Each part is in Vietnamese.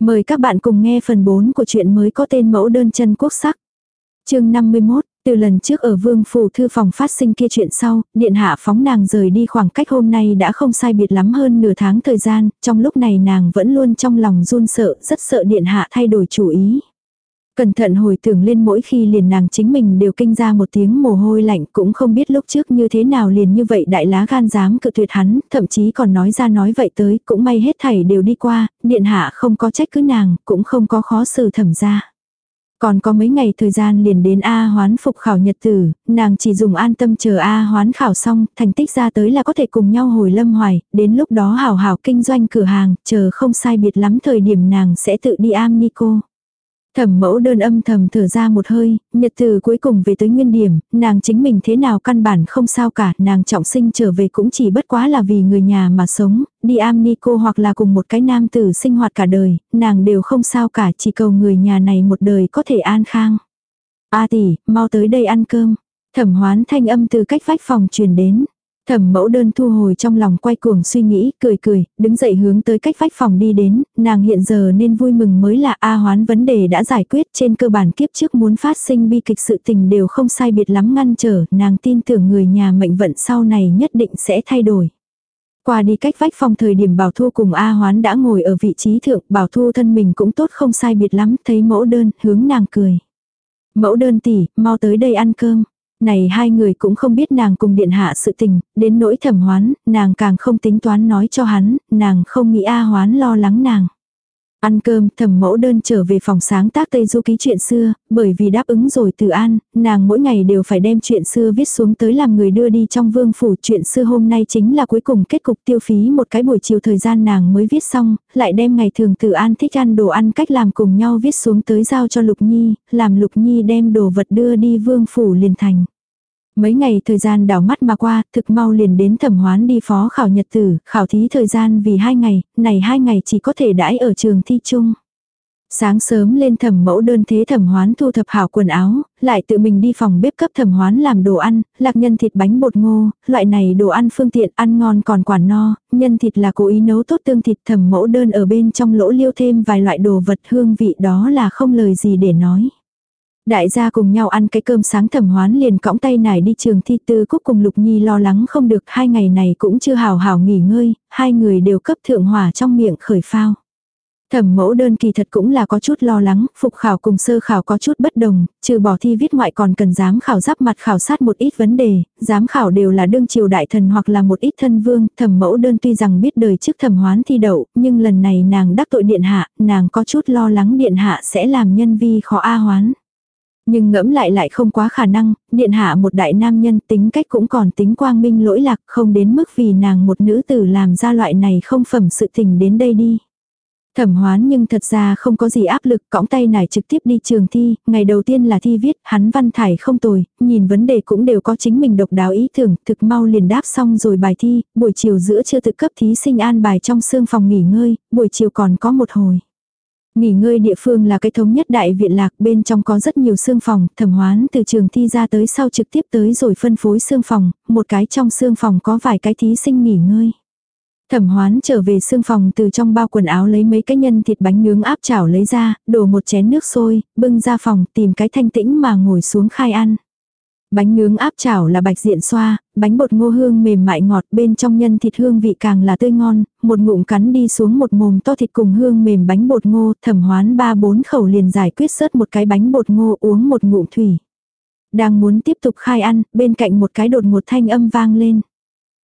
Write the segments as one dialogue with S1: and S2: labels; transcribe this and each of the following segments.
S1: Mời các bạn cùng nghe phần 4 của truyện mới có tên mẫu đơn chân quốc sắc. chương 51, từ lần trước ở vương phủ thư phòng phát sinh kia chuyện sau, điện hạ phóng nàng rời đi khoảng cách hôm nay đã không sai biệt lắm hơn nửa tháng thời gian, trong lúc này nàng vẫn luôn trong lòng run sợ, rất sợ điện hạ thay đổi chủ ý. Cẩn thận hồi tưởng lên mỗi khi liền nàng chính mình đều kinh ra một tiếng mồ hôi lạnh cũng không biết lúc trước như thế nào liền như vậy đại lá gan dám cự tuyệt hắn, thậm chí còn nói ra nói vậy tới, cũng may hết thảy đều đi qua, điện hạ không có trách cứ nàng, cũng không có khó xử thẩm ra. Còn có mấy ngày thời gian liền đến A hoán phục khảo nhật tử, nàng chỉ dùng an tâm chờ A hoán khảo xong, thành tích ra tới là có thể cùng nhau hồi lâm hoài, đến lúc đó hảo hảo kinh doanh cửa hàng, chờ không sai biệt lắm thời điểm nàng sẽ tự đi am ni cô. Thẩm mẫu đơn âm thầm thở ra một hơi, nhật từ cuối cùng về tới nguyên điểm, nàng chính mình thế nào căn bản không sao cả, nàng trọng sinh trở về cũng chỉ bất quá là vì người nhà mà sống, đi am ni cô hoặc là cùng một cái nam tử sinh hoạt cả đời, nàng đều không sao cả, chỉ cầu người nhà này một đời có thể an khang. A tỷ, mau tới đây ăn cơm. Thẩm hoán thanh âm từ cách vách phòng truyền đến. Thẩm mẫu đơn thu hồi trong lòng quay cuồng suy nghĩ, cười cười, đứng dậy hướng tới cách vách phòng đi đến, nàng hiện giờ nên vui mừng mới là A hoán vấn đề đã giải quyết trên cơ bản kiếp trước muốn phát sinh bi kịch sự tình đều không sai biệt lắm ngăn trở, nàng tin tưởng người nhà mệnh vận sau này nhất định sẽ thay đổi. Qua đi cách vách phòng thời điểm Bảo Thu cùng A Hoán đã ngồi ở vị trí thượng, Bảo Thu thân mình cũng tốt không sai biệt lắm, thấy mẫu đơn, hướng nàng cười. Mẫu đơn tỷ, mau tới đây ăn cơm. Này hai người cũng không biết nàng cùng điện hạ sự tình, đến nỗi thẩm hoán, nàng càng không tính toán nói cho hắn, nàng không nghĩ A hoán lo lắng nàng. Ăn cơm, thẩm mẫu đơn trở về phòng sáng tác Tây Du ký chuyện xưa, bởi vì đáp ứng rồi từ an, nàng mỗi ngày đều phải đem chuyện xưa viết xuống tới làm người đưa đi trong vương phủ. Chuyện xưa hôm nay chính là cuối cùng kết cục tiêu phí một cái buổi chiều thời gian nàng mới viết xong, lại đem ngày thường từ an thích ăn đồ ăn cách làm cùng nhau viết xuống tới giao cho Lục Nhi, làm Lục Nhi đem đồ vật đưa đi vương phủ liền thành. Mấy ngày thời gian đảo mắt mà qua, thực mau liền đến thẩm hoán đi phó khảo nhật tử, khảo thí thời gian vì hai ngày, này hai ngày chỉ có thể đãi ở trường thi chung. Sáng sớm lên thẩm mẫu đơn thế thẩm hoán thu thập hảo quần áo, lại tự mình đi phòng bếp cấp thẩm hoán làm đồ ăn, lạc nhân thịt bánh bột ngô, loại này đồ ăn phương tiện ăn ngon còn quản no, nhân thịt là cố ý nấu tốt tương thịt thẩm mẫu đơn ở bên trong lỗ liêu thêm vài loại đồ vật hương vị đó là không lời gì để nói. Đại gia cùng nhau ăn cái cơm sáng thẩm hoán liền cõng tay nải đi trường thi tư cúc cùng Lục Nhi lo lắng không được hai ngày này cũng chưa hào hào nghỉ ngơi, hai người đều cấp thượng hỏa trong miệng khởi phao. Thẩm mẫu đơn kỳ thật cũng là có chút lo lắng, phục khảo cùng sơ khảo có chút bất đồng, trừ bỏ thi viết ngoại còn cần giám khảo giáp mặt khảo sát một ít vấn đề, giám khảo đều là đương triều đại thần hoặc là một ít thân vương, thẩm mẫu đơn tuy rằng biết đời trước thẩm hoán thi đậu, nhưng lần này nàng đắc tội điện hạ, nàng có chút lo lắng điện hạ sẽ làm nhân vi khó a hoán. Nhưng ngẫm lại lại không quá khả năng, điện hạ một đại nam nhân tính cách cũng còn tính quang minh lỗi lạc không đến mức vì nàng một nữ tử làm ra loại này không phẩm sự tình đến đây đi. Thẩm hoán nhưng thật ra không có gì áp lực, cõng tay nải trực tiếp đi trường thi, ngày đầu tiên là thi viết, hắn văn thải không tồi, nhìn vấn đề cũng đều có chính mình độc đáo ý tưởng, thực mau liền đáp xong rồi bài thi, buổi chiều giữa chưa tự cấp thí sinh an bài trong xương phòng nghỉ ngơi, buổi chiều còn có một hồi. Nghỉ ngơi địa phương là cái thống nhất đại viện lạc bên trong có rất nhiều xương phòng, thẩm hoán từ trường thi ra tới sau trực tiếp tới rồi phân phối xương phòng, một cái trong xương phòng có vài cái thí sinh nghỉ ngơi. Thẩm hoán trở về xương phòng từ trong bao quần áo lấy mấy cái nhân thịt bánh nướng áp chảo lấy ra, đổ một chén nước sôi, bưng ra phòng tìm cái thanh tĩnh mà ngồi xuống khai ăn. Bánh nướng áp chảo là bạch diện xoa, bánh bột ngô hương mềm mại ngọt bên trong nhân thịt hương vị càng là tươi ngon, một ngụm cắn đi xuống một mồm to thịt cùng hương mềm bánh bột ngô, thẩm hoán ba bốn khẩu liền giải quyết sớt một cái bánh bột ngô uống một ngụm thủy. Đang muốn tiếp tục khai ăn, bên cạnh một cái đột một thanh âm vang lên.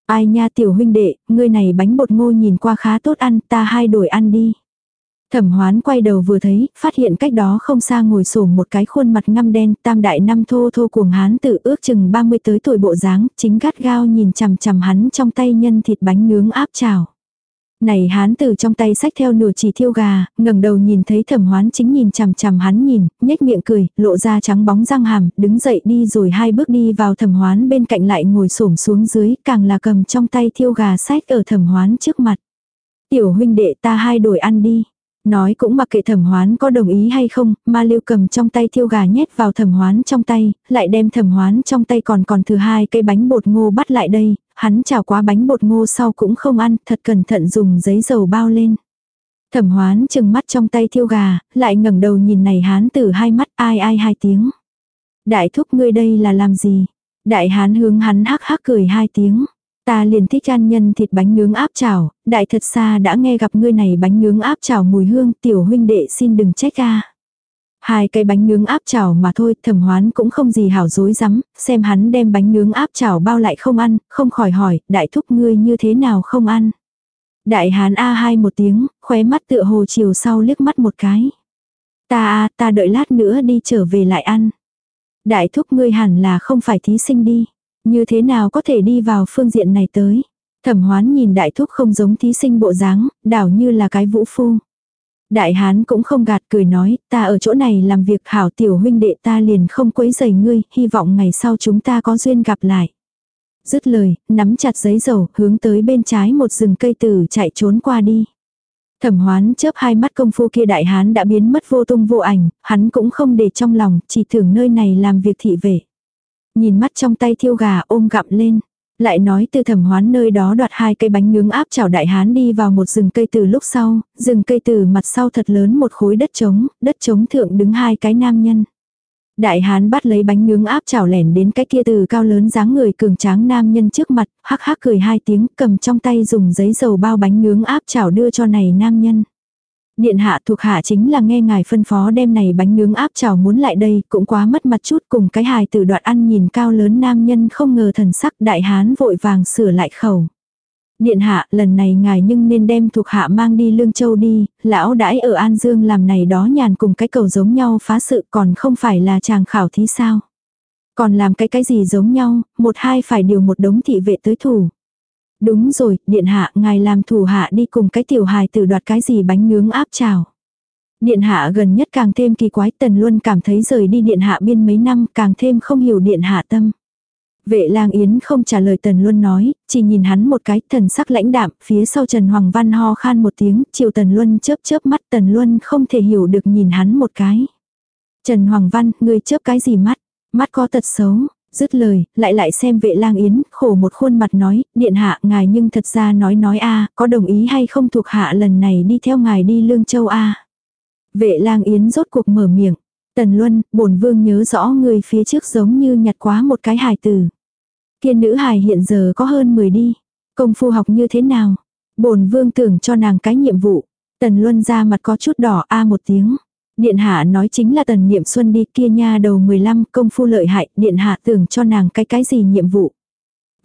S1: Ai nha tiểu huynh đệ, ngươi này bánh bột ngô nhìn qua khá tốt ăn, ta hai đổi ăn đi. Thẩm hoán quay đầu vừa thấy, phát hiện cách đó không xa ngồi sổ một cái khuôn mặt ngăm đen, tam đại năm thô thô cuồng hán tự ước chừng 30 tới tuổi bộ dáng, chính gắt gao nhìn chằm chằm hắn trong tay nhân thịt bánh nướng áp chảo. Này hán từ trong tay sách theo nửa chỉ thiêu gà, ngẩng đầu nhìn thấy thẩm hoán chính nhìn chằm chằm hắn nhìn, nhếch miệng cười, lộ ra trắng bóng răng hàm, đứng dậy đi rồi hai bước đi vào thẩm hoán bên cạnh lại ngồi xổm xuống dưới, càng là cầm trong tay thiêu gà sách ở thẩm hoán trước mặt. Tiểu huynh đệ ta hai đổi ăn đi. Nói cũng mặc kệ thẩm hoán có đồng ý hay không, ma lưu cầm trong tay thiêu gà nhét vào thẩm hoán trong tay, lại đem thẩm hoán trong tay còn còn thứ hai cây bánh bột ngô bắt lại đây, hắn chảo quá bánh bột ngô sau cũng không ăn, thật cẩn thận dùng giấy dầu bao lên. Thẩm hoán chừng mắt trong tay thiêu gà, lại ngẩng đầu nhìn này hán từ hai mắt ai ai hai tiếng. Đại thúc ngươi đây là làm gì? Đại hán hướng hắn hắc hắc cười hai tiếng. Ta liền thích ăn nhân thịt bánh nướng áp chảo, đại thật xa đã nghe gặp ngươi này bánh nướng áp chảo mùi hương tiểu huynh đệ xin đừng trách ca. Hai cái bánh nướng áp chảo mà thôi, thẩm hoán cũng không gì hảo dối rắm xem hắn đem bánh nướng áp chảo bao lại không ăn, không khỏi hỏi, đại thúc ngươi như thế nào không ăn. Đại hán A hai một tiếng, khóe mắt tựa hồ chiều sau liếc mắt một cái. Ta a ta đợi lát nữa đi trở về lại ăn. Đại thúc ngươi hẳn là không phải thí sinh đi. Như thế nào có thể đi vào phương diện này tới. Thẩm hoán nhìn đại thúc không giống thí sinh bộ dáng, đảo như là cái vũ phu. Đại hán cũng không gạt cười nói, ta ở chỗ này làm việc hảo tiểu huynh đệ ta liền không quấy rầy ngươi, hy vọng ngày sau chúng ta có duyên gặp lại. Dứt lời, nắm chặt giấy dầu, hướng tới bên trái một rừng cây tử chạy trốn qua đi. Thẩm hoán chớp hai mắt công phu kia đại hán đã biến mất vô tung vô ảnh, hắn cũng không để trong lòng, chỉ thường nơi này làm việc thị vệ. Nhìn mắt trong tay thiêu gà ôm gặm lên. Lại nói từ thẩm hoán nơi đó đoạt hai cây bánh nướng áp chảo đại hán đi vào một rừng cây từ lúc sau, rừng cây từ mặt sau thật lớn một khối đất trống, đất trống thượng đứng hai cái nam nhân. Đại hán bắt lấy bánh nướng áp chảo lẻn đến cái kia từ cao lớn dáng người cường tráng nam nhân trước mặt, hắc hắc cười hai tiếng, cầm trong tay dùng giấy dầu bao bánh nướng áp chảo đưa cho này nam nhân. Điện hạ thuộc hạ chính là nghe ngài phân phó đem này bánh nướng áp chảo muốn lại đây, cũng quá mất mặt chút cùng cái hài tử đoạn ăn nhìn cao lớn nam nhân không ngờ thần sắc đại hán vội vàng sửa lại khẩu. Điện hạ, lần này ngài nhưng nên đem thuộc hạ mang đi Lương Châu đi, lão đãi ở An Dương làm này đó nhàn cùng cái cầu giống nhau phá sự còn không phải là chàng khảo thí sao. Còn làm cái cái gì giống nhau, một hai phải điều một đống thị vệ tới thủ. Đúng rồi, điện hạ, ngài làm thủ hạ đi cùng cái tiểu hài tử đoạt cái gì bánh nướng áp chảo. Điện hạ gần nhất càng thêm kỳ quái tần luôn cảm thấy rời đi điện hạ biên mấy năm càng thêm không hiểu điện hạ tâm. Vệ lang yến không trả lời tần luôn nói, chỉ nhìn hắn một cái thần sắc lãnh đạm, phía sau Trần Hoàng Văn ho khan một tiếng, chiều tần luân chớp chớp mắt tần luân không thể hiểu được nhìn hắn một cái. Trần Hoàng Văn, ngươi chớp cái gì mắt? Mắt có tật xấu, dứt lời, lại lại xem vệ lang yến, khổ một khuôn mặt nói, điện hạ ngài nhưng thật ra nói nói a có đồng ý hay không thuộc hạ lần này đi theo ngài đi lương châu a Vệ lang yến rốt cuộc mở miệng. Tần Luân, bổn vương nhớ rõ người phía trước giống như nhặt quá một cái hài tử. Kiên nữ hài hiện giờ có hơn 10 đi. Công phu học như thế nào? Bổn vương tưởng cho nàng cái nhiệm vụ. Tần Luân ra mặt có chút đỏ a một tiếng. Điện hạ nói chính là tần niệm xuân đi kia nha đầu 15 công phu lợi hại, điện hạ tưởng cho nàng cái cái gì nhiệm vụ.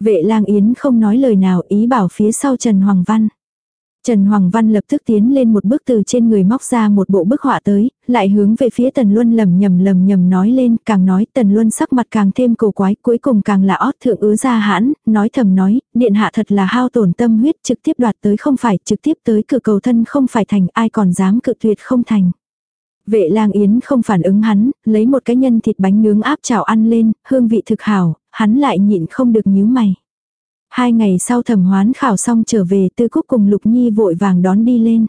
S1: Vệ lang yến không nói lời nào ý bảo phía sau Trần Hoàng Văn. Trần Hoàng Văn lập tức tiến lên một bước từ trên người móc ra một bộ bức họa tới, lại hướng về phía Tần Luân lầm nhầm lầm nhầm nói lên, càng nói Tần Luân sắc mặt càng thêm cổ quái, cuối cùng càng là ót thượng ứa ra hãn, nói thầm nói, điện hạ thật là hao tổn tâm huyết, trực tiếp đoạt tới không phải, trực tiếp tới cửa cầu thân không phải thành, ai còn dám cự tuyệt không thành. Vệ lang yến không phản ứng hắn, lấy một cái nhân thịt bánh nướng áp chảo ăn lên, hương vị thực hảo, hắn lại nhịn không được nhíu mày. Hai ngày sau thẩm hoán khảo xong trở về tư cúc cùng Lục Nhi vội vàng đón đi lên.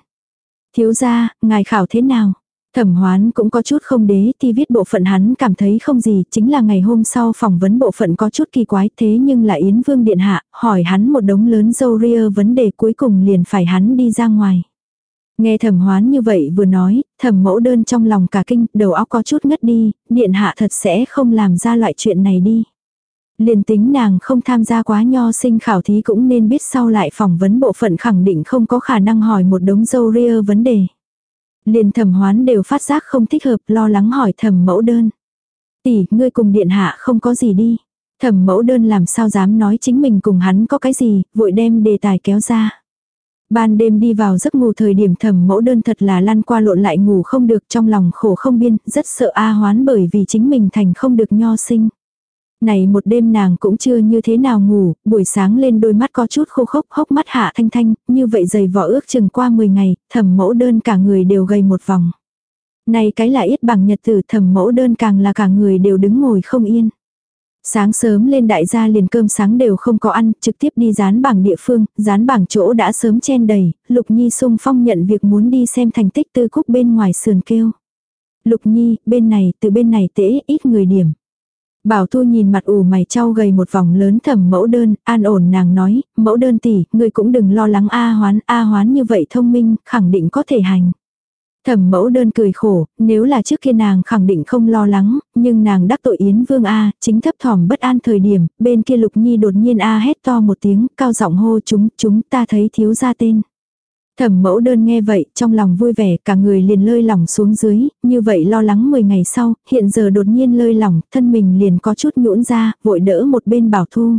S1: Thiếu ra, ngài khảo thế nào? Thẩm hoán cũng có chút không đế thì viết bộ phận hắn cảm thấy không gì, chính là ngày hôm sau phỏng vấn bộ phận có chút kỳ quái thế nhưng là Yến Vương Điện Hạ, hỏi hắn một đống lớn dâu ria vấn đề cuối cùng liền phải hắn đi ra ngoài. Nghe thẩm hoán như vậy vừa nói, thẩm mẫu đơn trong lòng cả kinh, đầu óc có chút ngất đi, Điện Hạ thật sẽ không làm ra loại chuyện này đi. Liền tính nàng không tham gia quá nho sinh khảo thí cũng nên biết sau lại phỏng vấn bộ phận khẳng định không có khả năng hỏi một đống dâu ria vấn đề. Liền thẩm hoán đều phát giác không thích hợp lo lắng hỏi thẩm mẫu đơn. Tỷ, ngươi cùng điện hạ không có gì đi. Thẩm mẫu đơn làm sao dám nói chính mình cùng hắn có cái gì, vội đem đề tài kéo ra. Ban đêm đi vào giấc ngủ thời điểm thẩm mẫu đơn thật là lăn qua lộn lại ngủ không được trong lòng khổ không biên, rất sợ A hoán bởi vì chính mình thành không được nho sinh. Này một đêm nàng cũng chưa như thế nào ngủ, buổi sáng lên đôi mắt có chút khô khốc hốc mắt hạ thanh thanh, như vậy dày vỏ ước chừng qua 10 ngày, thẩm mẫu đơn cả người đều gầy một vòng. Này cái là ít bằng nhật tử thẩm mẫu đơn càng là cả người đều đứng ngồi không yên. Sáng sớm lên đại gia liền cơm sáng đều không có ăn, trực tiếp đi dán bảng địa phương, dán bảng chỗ đã sớm chen đầy, Lục Nhi sung phong nhận việc muốn đi xem thành tích tư cúc bên ngoài sườn kêu. Lục Nhi, bên này, từ bên này tễ ít người điểm. Bảo Thu nhìn mặt ủ mày trao gầy một vòng lớn thầm mẫu đơn, an ổn nàng nói, mẫu đơn tỷ, ngươi cũng đừng lo lắng A hoán, A hoán như vậy thông minh, khẳng định có thể hành. Thẩm mẫu đơn cười khổ, nếu là trước kia nàng khẳng định không lo lắng, nhưng nàng đắc tội Yến Vương A, chính thấp thỏm bất an thời điểm, bên kia Lục Nhi đột nhiên A hét to một tiếng, cao giọng hô chúng, chúng ta thấy thiếu ra tên. Thẩm mẫu đơn nghe vậy, trong lòng vui vẻ, cả người liền lơi lỏng xuống dưới, như vậy lo lắng 10 ngày sau, hiện giờ đột nhiên lơi lỏng, thân mình liền có chút nhũn ra, vội đỡ một bên bảo thu.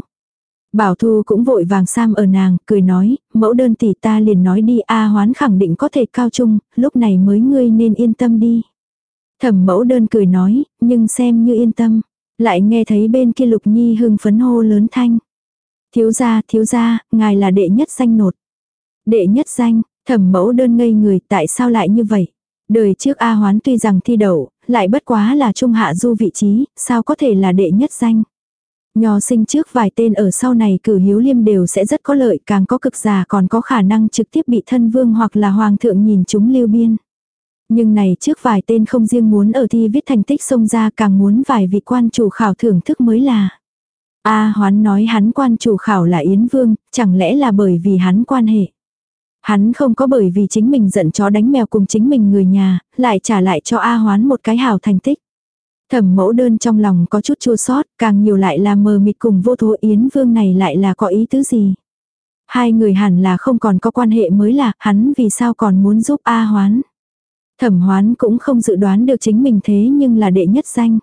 S1: Bảo Thu cũng vội vàng sam ở nàng, cười nói, mẫu đơn tỷ ta liền nói đi A hoán khẳng định có thể cao trung, lúc này mới ngươi nên yên tâm đi. Thẩm mẫu đơn cười nói, nhưng xem như yên tâm. Lại nghe thấy bên kia lục nhi hưng phấn hô lớn thanh. Thiếu gia, thiếu gia, ngài là đệ nhất danh nột. Đệ nhất danh, thẩm mẫu đơn ngây người tại sao lại như vậy? Đời trước A hoán tuy rằng thi đậu, lại bất quá là trung hạ du vị trí, sao có thể là đệ nhất danh? Nho sinh trước vài tên ở sau này cử hiếu liêm đều sẽ rất có lợi càng có cực già còn có khả năng trực tiếp bị thân vương hoặc là hoàng thượng nhìn chúng lưu biên. Nhưng này trước vài tên không riêng muốn ở thi viết thành tích xông ra càng muốn vài vị quan chủ khảo thưởng thức mới là. A hoán nói hắn quan chủ khảo là Yến Vương, chẳng lẽ là bởi vì hắn quan hệ. Hắn không có bởi vì chính mình giận chó đánh mèo cùng chính mình người nhà, lại trả lại cho A hoán một cái hảo thành tích. Thẩm mẫu đơn trong lòng có chút chua sót, càng nhiều lại là mờ mịt cùng vô thố Yến Vương này lại là có ý tứ gì. Hai người hẳn là không còn có quan hệ mới là, hắn vì sao còn muốn giúp A hoán. Thẩm hoán cũng không dự đoán được chính mình thế nhưng là đệ nhất danh.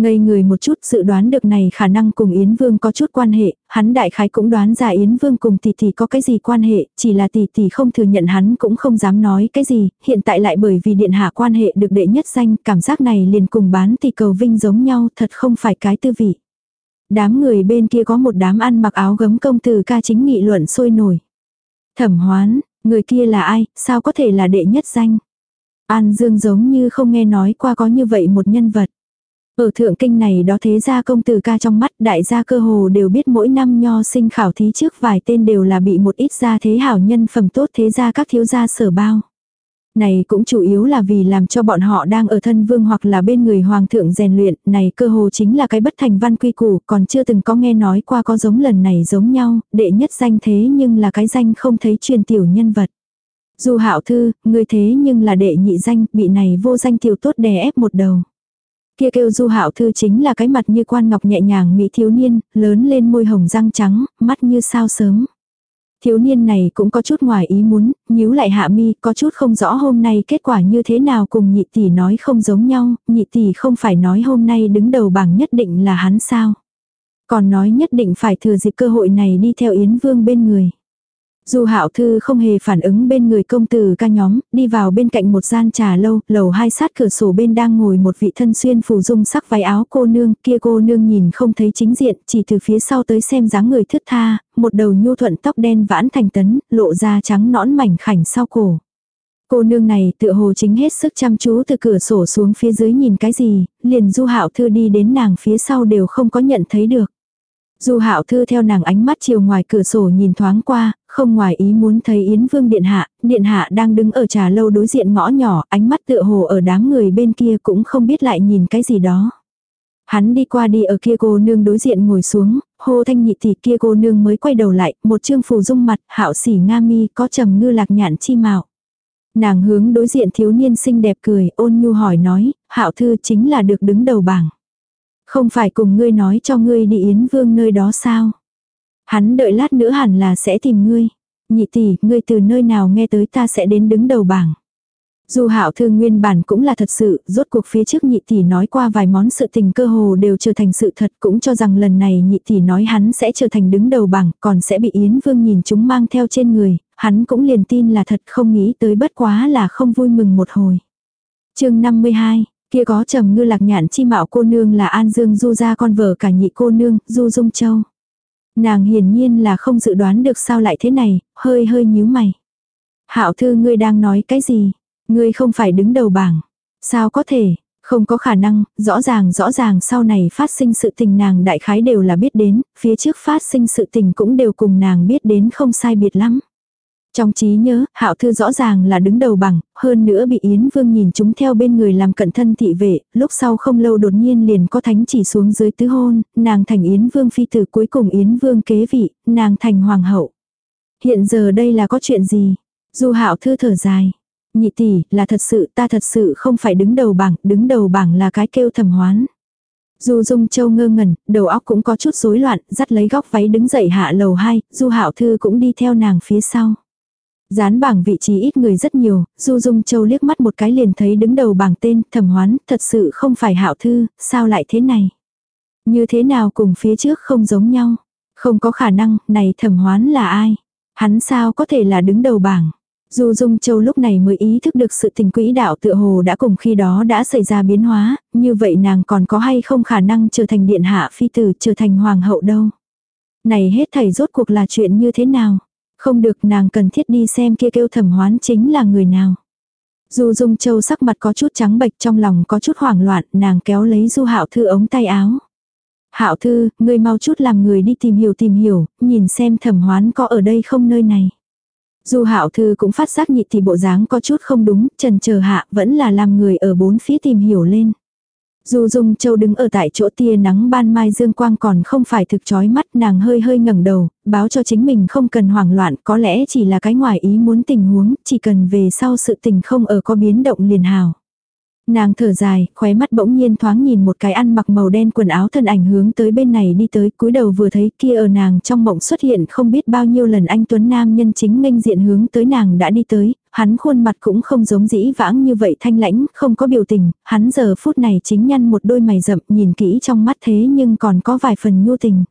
S1: Ngây người một chút dự đoán được này khả năng cùng Yến Vương có chút quan hệ, hắn đại khái cũng đoán ra Yến Vương cùng tỷ tỷ có cái gì quan hệ, chỉ là tỷ tỷ không thừa nhận hắn cũng không dám nói cái gì, hiện tại lại bởi vì điện hạ quan hệ được đệ nhất danh, cảm giác này liền cùng bán tỷ cầu vinh giống nhau, thật không phải cái tư vị. Đám người bên kia có một đám ăn mặc áo gấm công từ ca chính nghị luận sôi nổi. Thẩm hoán, người kia là ai, sao có thể là đệ nhất danh? An Dương giống như không nghe nói qua có như vậy một nhân vật. Ở thượng kinh này đó thế gia công tử ca trong mắt đại gia cơ hồ đều biết mỗi năm nho sinh khảo thí trước vài tên đều là bị một ít gia thế hảo nhân phẩm tốt thế gia các thiếu gia sở bao. Này cũng chủ yếu là vì làm cho bọn họ đang ở thân vương hoặc là bên người hoàng thượng rèn luyện, này cơ hồ chính là cái bất thành văn quy củ, còn chưa từng có nghe nói qua có giống lần này giống nhau, đệ nhất danh thế nhưng là cái danh không thấy truyền tiểu nhân vật. Dù hạo thư, người thế nhưng là đệ nhị danh, bị này vô danh tiểu tốt đè ép một đầu. Kia kêu du hạo thư chính là cái mặt như quan ngọc nhẹ nhàng mỹ thiếu niên, lớn lên môi hồng răng trắng, mắt như sao sớm. Thiếu niên này cũng có chút ngoài ý muốn, nhíu lại hạ mi, có chút không rõ hôm nay kết quả như thế nào cùng nhị tỷ nói không giống nhau, nhị tỷ không phải nói hôm nay đứng đầu bảng nhất định là hắn sao. Còn nói nhất định phải thừa dịp cơ hội này đi theo Yến Vương bên người. Du hạo thư không hề phản ứng bên người công tử ca nhóm, đi vào bên cạnh một gian trà lâu, lầu hai sát cửa sổ bên đang ngồi một vị thân xuyên phù dung sắc váy áo cô nương, kia cô nương nhìn không thấy chính diện, chỉ từ phía sau tới xem dáng người thướt tha, một đầu nhu thuận tóc đen vãn thành tấn, lộ ra trắng nõn mảnh khảnh sau cổ. Cô nương này tựa hồ chính hết sức chăm chú từ cửa sổ xuống phía dưới nhìn cái gì, liền du hạo thư đi đến nàng phía sau đều không có nhận thấy được. Du hạo thư theo nàng ánh mắt chiều ngoài cửa sổ nhìn thoáng qua, không ngoài ý muốn thấy Yến Vương Điện Hạ, Điện Hạ đang đứng ở trà lâu đối diện ngõ nhỏ, ánh mắt tựa hồ ở đám người bên kia cũng không biết lại nhìn cái gì đó. Hắn đi qua đi ở kia cô nương đối diện ngồi xuống, hô thanh nhị thì kia cô nương mới quay đầu lại, một chương phù dung mặt, hạo sỉ nga mi có trầm ngư lạc nhạn chi mạo. Nàng hướng đối diện thiếu niên xinh đẹp cười, ôn nhu hỏi nói, hạo thư chính là được đứng đầu bảng. Không phải cùng ngươi nói cho ngươi đi Yến Vương nơi đó sao? Hắn đợi lát nữa hẳn là sẽ tìm ngươi. Nhị tỷ, ngươi từ nơi nào nghe tới ta sẽ đến đứng đầu bảng. Dù hạo thư nguyên bản cũng là thật sự, rốt cuộc phía trước nhị tỷ nói qua vài món sự tình cơ hồ đều trở thành sự thật, cũng cho rằng lần này nhị tỷ nói hắn sẽ trở thành đứng đầu bảng, còn sẽ bị Yến Vương nhìn chúng mang theo trên người, hắn cũng liền tin là thật không nghĩ tới bất quá là không vui mừng một hồi. chương 52, Kia có trầm ngư lạc nhạn chi mạo cô nương là An Dương Du ra con vợ cả nhị cô nương, Du Dung Châu. Nàng hiển nhiên là không dự đoán được sao lại thế này, hơi hơi nhíu mày. Hạo thư ngươi đang nói cái gì? Ngươi không phải đứng đầu bảng. Sao có thể? Không có khả năng, rõ ràng rõ ràng sau này phát sinh sự tình nàng đại khái đều là biết đến, phía trước phát sinh sự tình cũng đều cùng nàng biết đến không sai biệt lắm. Trong trí nhớ, Hạo Thư rõ ràng là đứng đầu bằng, hơn nữa bị Yến Vương nhìn chúng theo bên người làm cận thân thị vệ, lúc sau không lâu đột nhiên liền có thánh chỉ xuống dưới tứ hôn, nàng thành Yến Vương phi tử cuối cùng Yến Vương kế vị, nàng thành hoàng hậu. Hiện giờ đây là có chuyện gì? Du Hạo Thư thở dài. Nhị tỷ, là thật sự, ta thật sự không phải đứng đầu bảng, đứng đầu bảng là cái kêu thầm hoán. Du Dung Châu ngơ ngẩn, đầu óc cũng có chút rối loạn, dắt lấy góc váy đứng dậy hạ lầu 2, Du Hạo Thư cũng đi theo nàng phía sau. Dán bảng vị trí ít người rất nhiều, Du Dung Châu liếc mắt một cái liền thấy đứng đầu bảng tên, thẩm hoán, thật sự không phải hạo thư, sao lại thế này? Như thế nào cùng phía trước không giống nhau? Không có khả năng, này thẩm hoán là ai? Hắn sao có thể là đứng đầu bảng? Du Dung Châu lúc này mới ý thức được sự tình quỹ đạo tựa hồ đã cùng khi đó đã xảy ra biến hóa, như vậy nàng còn có hay không khả năng trở thành điện hạ phi tử trở thành hoàng hậu đâu. Này hết thảy rốt cuộc là chuyện như thế nào? Không được nàng cần thiết đi xem kia kêu thẩm hoán chính là người nào. Du Dung Châu sắc mặt có chút trắng bệch trong lòng có chút hoảng loạn, nàng kéo lấy Du Hạo Thư ống tay áo. Hạo Thư, ngươi mau chút làm người đi tìm hiểu tìm hiểu, nhìn xem thẩm hoán có ở đây không nơi này. Du Hạo Thư cũng phát giác nhị thì bộ dáng có chút không đúng, trần chờ hạ vẫn là làm người ở bốn phía tìm hiểu lên. Du Dung Châu đứng ở tại chỗ tia nắng ban mai dương quang còn không phải thực chói mắt nàng hơi hơi ngẩng đầu, báo cho chính mình không cần hoảng loạn có lẽ chỉ là cái ngoài ý muốn tình huống, chỉ cần về sau sự tình không ở có biến động liền hào. Nàng thở dài, khóe mắt bỗng nhiên thoáng nhìn một cái ăn mặc màu đen quần áo thân ảnh hướng tới bên này đi tới, cúi đầu vừa thấy kia ở nàng trong mộng xuất hiện không biết bao nhiêu lần anh Tuấn Nam nhân chính nghênh diện hướng tới nàng đã đi tới, hắn khuôn mặt cũng không giống dĩ vãng như vậy thanh lãnh, không có biểu tình, hắn giờ phút này chính nhăn một đôi mày rậm nhìn kỹ trong mắt thế nhưng còn có vài phần nhu tình.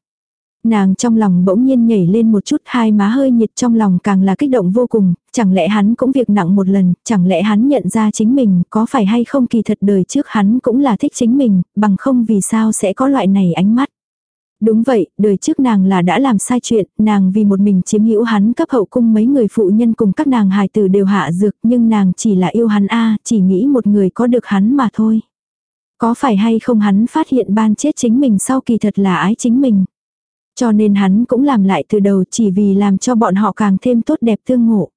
S1: Nàng trong lòng bỗng nhiên nhảy lên một chút hai má hơi nhiệt trong lòng càng là kích động vô cùng, chẳng lẽ hắn cũng việc nặng một lần, chẳng lẽ hắn nhận ra chính mình có phải hay không kỳ thật đời trước hắn cũng là thích chính mình, bằng không vì sao sẽ có loại này ánh mắt. Đúng vậy, đời trước nàng là đã làm sai chuyện, nàng vì một mình chiếm hữu hắn cấp hậu cung mấy người phụ nhân cùng các nàng hài tử đều hạ dược, nhưng nàng chỉ là yêu hắn a chỉ nghĩ một người có được hắn mà thôi. Có phải hay không hắn phát hiện ban chết chính mình sau kỳ thật là ái chính mình. Cho nên hắn cũng làm lại từ đầu chỉ vì làm cho bọn họ càng thêm tốt đẹp tương ngộ.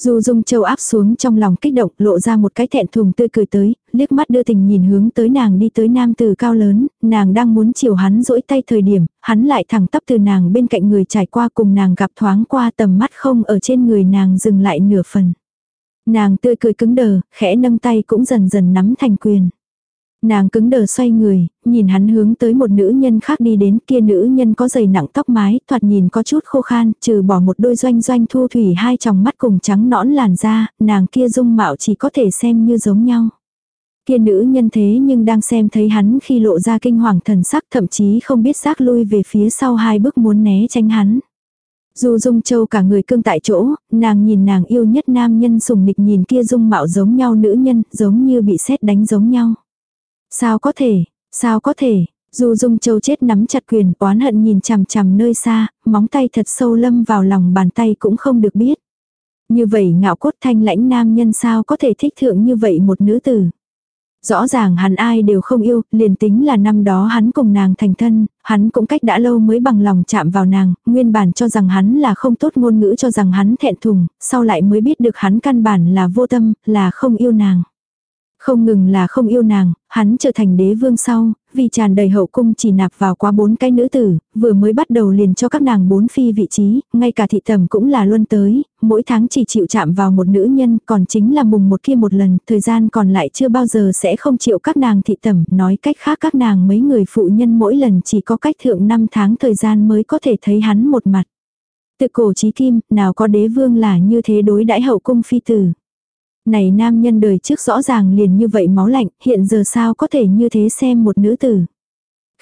S1: Du Dung Châu áp xuống trong lòng kích động lộ ra một cái thẹn thùng tươi cười tới, liếc mắt đưa tình nhìn hướng tới nàng đi tới nam từ cao lớn, nàng đang muốn chiều hắn rỗi tay thời điểm, hắn lại thẳng tắp từ nàng bên cạnh người trải qua cùng nàng gặp thoáng qua tầm mắt không ở trên người nàng dừng lại nửa phần. Nàng tươi cười cứng đờ, khẽ nâng tay cũng dần dần nắm thành quyền. Nàng cứng đờ xoay người, nhìn hắn hướng tới một nữ nhân khác đi đến kia nữ nhân có dày nặng tóc mái, thoạt nhìn có chút khô khan, trừ bỏ một đôi doanh doanh thu thủy hai tròng mắt cùng trắng nõn làn da, nàng kia dung mạo chỉ có thể xem như giống nhau. Kia nữ nhân thế nhưng đang xem thấy hắn khi lộ ra kinh hoàng thần sắc thậm chí không biết xác lui về phía sau hai bước muốn né tránh hắn. Dù Dung Châu cả người cương tại chỗ, nàng nhìn nàng yêu nhất nam nhân sùng nịch nhìn kia dung mạo giống nhau nữ nhân, giống như bị sét đánh giống nhau. Sao có thể, sao có thể, dù dung châu chết nắm chặt quyền, oán hận nhìn chằm chằm nơi xa, móng tay thật sâu lâm vào lòng bàn tay cũng không được biết. Như vậy ngạo cốt thanh lãnh nam nhân sao có thể thích thượng như vậy một nữ tử. Rõ ràng hắn ai đều không yêu, liền tính là năm đó hắn cùng nàng thành thân, hắn cũng cách đã lâu mới bằng lòng chạm vào nàng, nguyên bản cho rằng hắn là không tốt ngôn ngữ cho rằng hắn thẹn thùng, sau lại mới biết được hắn căn bản là vô tâm, là không yêu nàng. Không ngừng là không yêu nàng, hắn trở thành đế vương sau, vì tràn đầy hậu cung chỉ nạp vào quá bốn cái nữ tử, vừa mới bắt đầu liền cho các nàng bốn phi vị trí, ngay cả thị tầm cũng là luân tới, mỗi tháng chỉ chịu chạm vào một nữ nhân, còn chính là mùng một kia một lần, thời gian còn lại chưa bao giờ sẽ không chịu các nàng thị tầm, nói cách khác các nàng mấy người phụ nhân mỗi lần chỉ có cách thượng năm tháng thời gian mới có thể thấy hắn một mặt. Từ cổ chí kim, nào có đế vương là như thế đối đãi hậu cung phi tử. Này nam nhân đời trước rõ ràng liền như vậy máu lạnh, hiện giờ sao có thể như thế xem một nữ tử.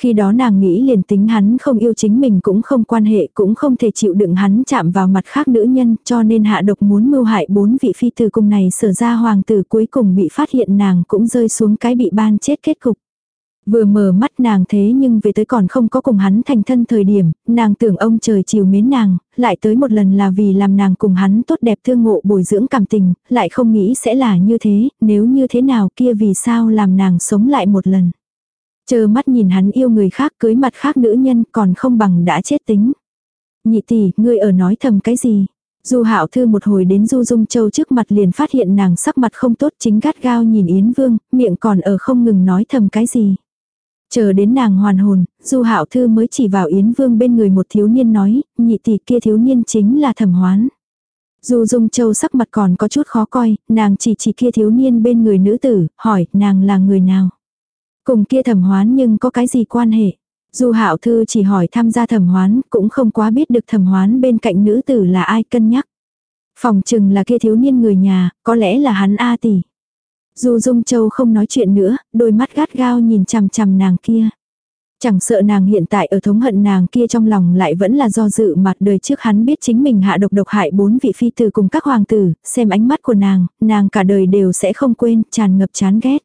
S1: Khi đó nàng nghĩ liền tính hắn không yêu chính mình cũng không quan hệ cũng không thể chịu đựng hắn chạm vào mặt khác nữ nhân cho nên hạ độc muốn mưu hại bốn vị phi tử cùng này sở ra hoàng tử cuối cùng bị phát hiện nàng cũng rơi xuống cái bị ban chết kết cục. Vừa mở mắt nàng thế nhưng về tới còn không có cùng hắn thành thân thời điểm, nàng tưởng ông trời chiều mến nàng, lại tới một lần là vì làm nàng cùng hắn tốt đẹp thương ngộ bồi dưỡng cảm tình, lại không nghĩ sẽ là như thế, nếu như thế nào kia vì sao làm nàng sống lại một lần. Chờ mắt nhìn hắn yêu người khác cưới mặt khác nữ nhân còn không bằng đã chết tính. Nhị tỷ, ngươi ở nói thầm cái gì? Du Hạo Thư một hồi đến Du Dung Châu trước mặt liền phát hiện nàng sắc mặt không tốt chính gắt gao nhìn Yến Vương, miệng còn ở không ngừng nói thầm cái gì. Chờ đến nàng hoàn hồn, Du Hạo Thư mới chỉ vào Yến Vương bên người một thiếu niên nói, nhị tỷ kia thiếu niên chính là thẩm hoán. Du Dung Châu sắc mặt còn có chút khó coi, nàng chỉ chỉ kia thiếu niên bên người nữ tử, hỏi nàng là người nào. Cùng kia thẩm hoán nhưng có cái gì quan hệ. Du Hạo Thư chỉ hỏi tham gia thẩm hoán, cũng không quá biết được thẩm hoán bên cạnh nữ tử là ai cân nhắc. Phòng chừng là kia thiếu niên người nhà, có lẽ là hắn A tỷ. Du Dung Châu không nói chuyện nữa, đôi mắt gắt gao nhìn chằm chằm nàng kia. Chẳng sợ nàng hiện tại ở thống hận nàng kia trong lòng lại vẫn là do dự mặt đời trước hắn biết chính mình hạ độc độc hại bốn vị phi tử cùng các hoàng tử, xem ánh mắt của nàng, nàng cả đời đều sẽ không quên, tràn ngập chán ghét.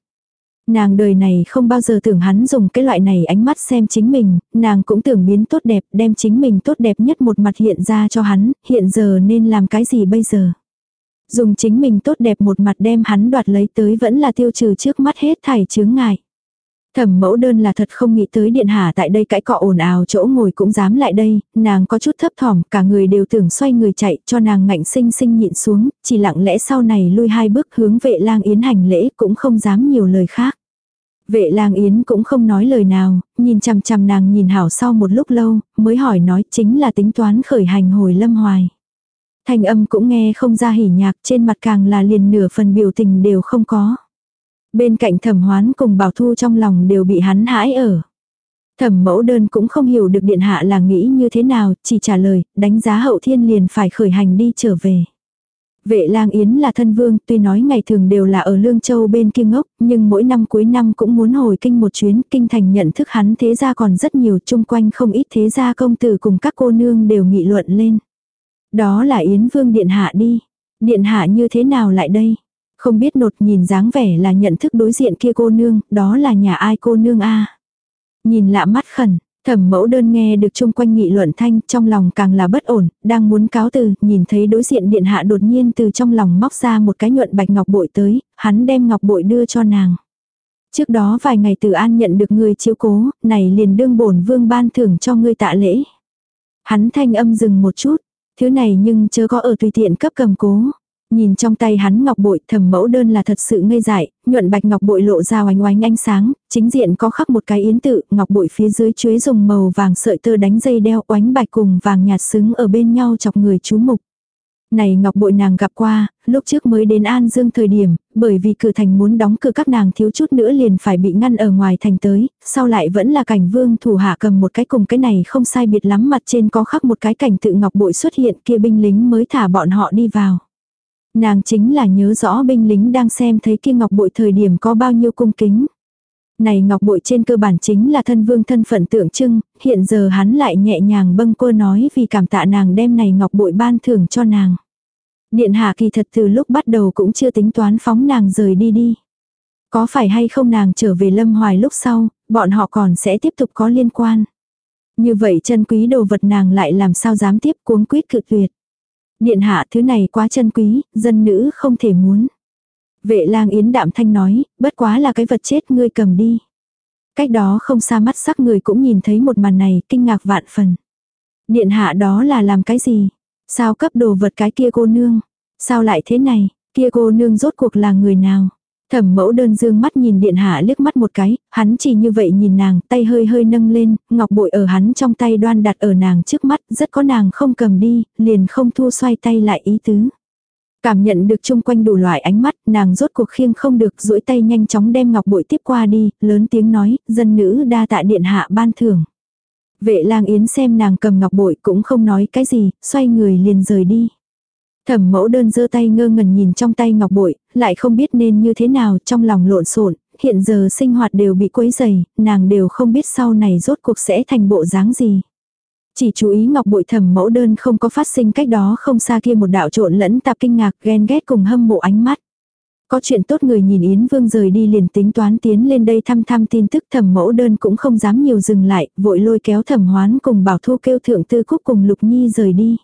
S1: Nàng đời này không bao giờ tưởng hắn dùng cái loại này ánh mắt xem chính mình, nàng cũng tưởng biến tốt đẹp, đem chính mình tốt đẹp nhất một mặt hiện ra cho hắn, hiện giờ nên làm cái gì bây giờ. Dùng chính mình tốt đẹp một mặt đem hắn đoạt lấy tới vẫn là tiêu trừ trước mắt hết thảy chướng ngại. Thẩm mẫu đơn là thật không nghĩ tới điện hạ tại đây cãi cọ ồn ào chỗ ngồi cũng dám lại đây, nàng có chút thấp thỏm, cả người đều tưởng xoay người chạy cho nàng ngạnh sinh sinh nhịn xuống, chỉ lặng lẽ sau này lui hai bước hướng vệ lang yến hành lễ cũng không dám nhiều lời khác. Vệ lang yến cũng không nói lời nào, nhìn chằm chằm nàng nhìn hảo sau một lúc lâu, mới hỏi nói chính là tính toán khởi hành hồi lâm hoài. Thanh âm cũng nghe không ra hỉ nhạc trên mặt càng là liền nửa phần biểu tình đều không có. Bên cạnh thẩm hoán cùng bảo thu trong lòng đều bị hắn hãi ở. Thẩm mẫu đơn cũng không hiểu được điện hạ là nghĩ như thế nào, chỉ trả lời, đánh giá hậu thiên liền phải khởi hành đi trở về. Vệ lang yến là thân vương, tuy nói ngày thường đều là ở Lương Châu bên kia ngốc, nhưng mỗi năm cuối năm cũng muốn hồi kinh một chuyến, kinh thành nhận thức hắn thế gia còn rất nhiều, chung quanh không ít thế gia công tử cùng các cô nương đều nghị luận lên. Đó là Yến Vương Điện Hạ đi. Điện Hạ như thế nào lại đây? Không biết nột nhìn dáng vẻ là nhận thức đối diện kia cô nương, đó là nhà ai cô nương a Nhìn lạ mắt khẩn, thẩm mẫu đơn nghe được chung quanh nghị luận thanh trong lòng càng là bất ổn, đang muốn cáo từ, nhìn thấy đối diện điện hạ đột nhiên từ trong lòng móc ra một cái nhuận bạch ngọc bội tới, hắn đem ngọc bội đưa cho nàng. Trước đó vài ngày từ an nhận được người chiếu cố, này liền đương bổn vương ban thưởng cho ngươi tạ lễ. Hắn thanh âm dừng một chút, thứ này nhưng chớ có ở tùy tiện cấp cầm cố. Nhìn trong tay hắn ngọc bội thầm mẫu đơn là thật sự ngây dại, nhuận bạch ngọc bội lộ ra oánh oánh ánh sáng, chính diện có khắc một cái yến tự, ngọc bội phía dưới chuế dùng màu vàng sợi tơ đánh dây đeo oánh bạch cùng vàng nhạt xứng ở bên nhau chọc người chú mục. Này ngọc bội nàng gặp qua, lúc trước mới đến An Dương thời điểm, bởi vì cửa thành muốn đóng cửa các nàng thiếu chút nữa liền phải bị ngăn ở ngoài thành tới, sau lại vẫn là cảnh vương thủ hạ cầm một cái cùng cái này không sai biệt lắm mặt trên có khắc một cái cảnh tự ngọc bội xuất hiện kia binh lính mới thả bọn họ đi vào. Nàng chính là nhớ rõ binh lính đang xem thấy kia ngọc bội thời điểm có bao nhiêu cung kính. Này ngọc bội trên cơ bản chính là thân vương thân phận tượng trưng, hiện giờ hắn lại nhẹ nhàng bâng quơ nói vì cảm tạ nàng đem này ngọc bội ban thưởng cho nàng. Điện hạ kỳ thật từ lúc bắt đầu cũng chưa tính toán phóng nàng rời đi đi. Có phải hay không nàng trở về lâm hoài lúc sau, bọn họ còn sẽ tiếp tục có liên quan. Như vậy chân quý đồ vật nàng lại làm sao dám tiếp cuống quyết cự tuyệt. Điện hạ thứ này quá chân quý, dân nữ không thể muốn. Vệ lang yến đạm thanh nói, bất quá là cái vật chết ngươi cầm đi. Cách đó không xa mắt sắc người cũng nhìn thấy một màn này, kinh ngạc vạn phần. Điện hạ đó là làm cái gì? Sao cấp đồ vật cái kia cô nương? Sao lại thế này? Kia cô nương rốt cuộc là người nào? Thẩm mẫu đơn dương mắt nhìn điện hạ liếc mắt một cái, hắn chỉ như vậy nhìn nàng, tay hơi hơi nâng lên, ngọc bội ở hắn trong tay đoan đặt ở nàng trước mắt, rất có nàng không cầm đi, liền không thu xoay tay lại ý tứ. Cảm nhận được chung quanh đủ loại ánh mắt, nàng rốt cuộc khiêng không được, duỗi tay nhanh chóng đem ngọc bội tiếp qua đi, lớn tiếng nói, dân nữ đa tạ điện hạ ban thưởng. Vệ lang yến xem nàng cầm ngọc bội cũng không nói cái gì, xoay người liền rời đi. Thẩm mẫu đơn giơ tay ngơ ngẩn nhìn trong tay ngọc bội, lại không biết nên như thế nào trong lòng lộn xộn hiện giờ sinh hoạt đều bị quấy dày, nàng đều không biết sau này rốt cuộc sẽ thành bộ dáng gì. Chỉ chú ý ngọc bội thẩm mẫu đơn không có phát sinh cách đó không xa kia một đạo trộn lẫn tạp kinh ngạc ghen ghét cùng hâm mộ ánh mắt. Có chuyện tốt người nhìn Yến Vương rời đi liền tính toán tiến lên đây thăm thăm tin tức thẩm mẫu đơn cũng không dám nhiều dừng lại, vội lôi kéo thẩm hoán cùng bảo thu kêu thượng tư cúc cùng lục nhi rời đi.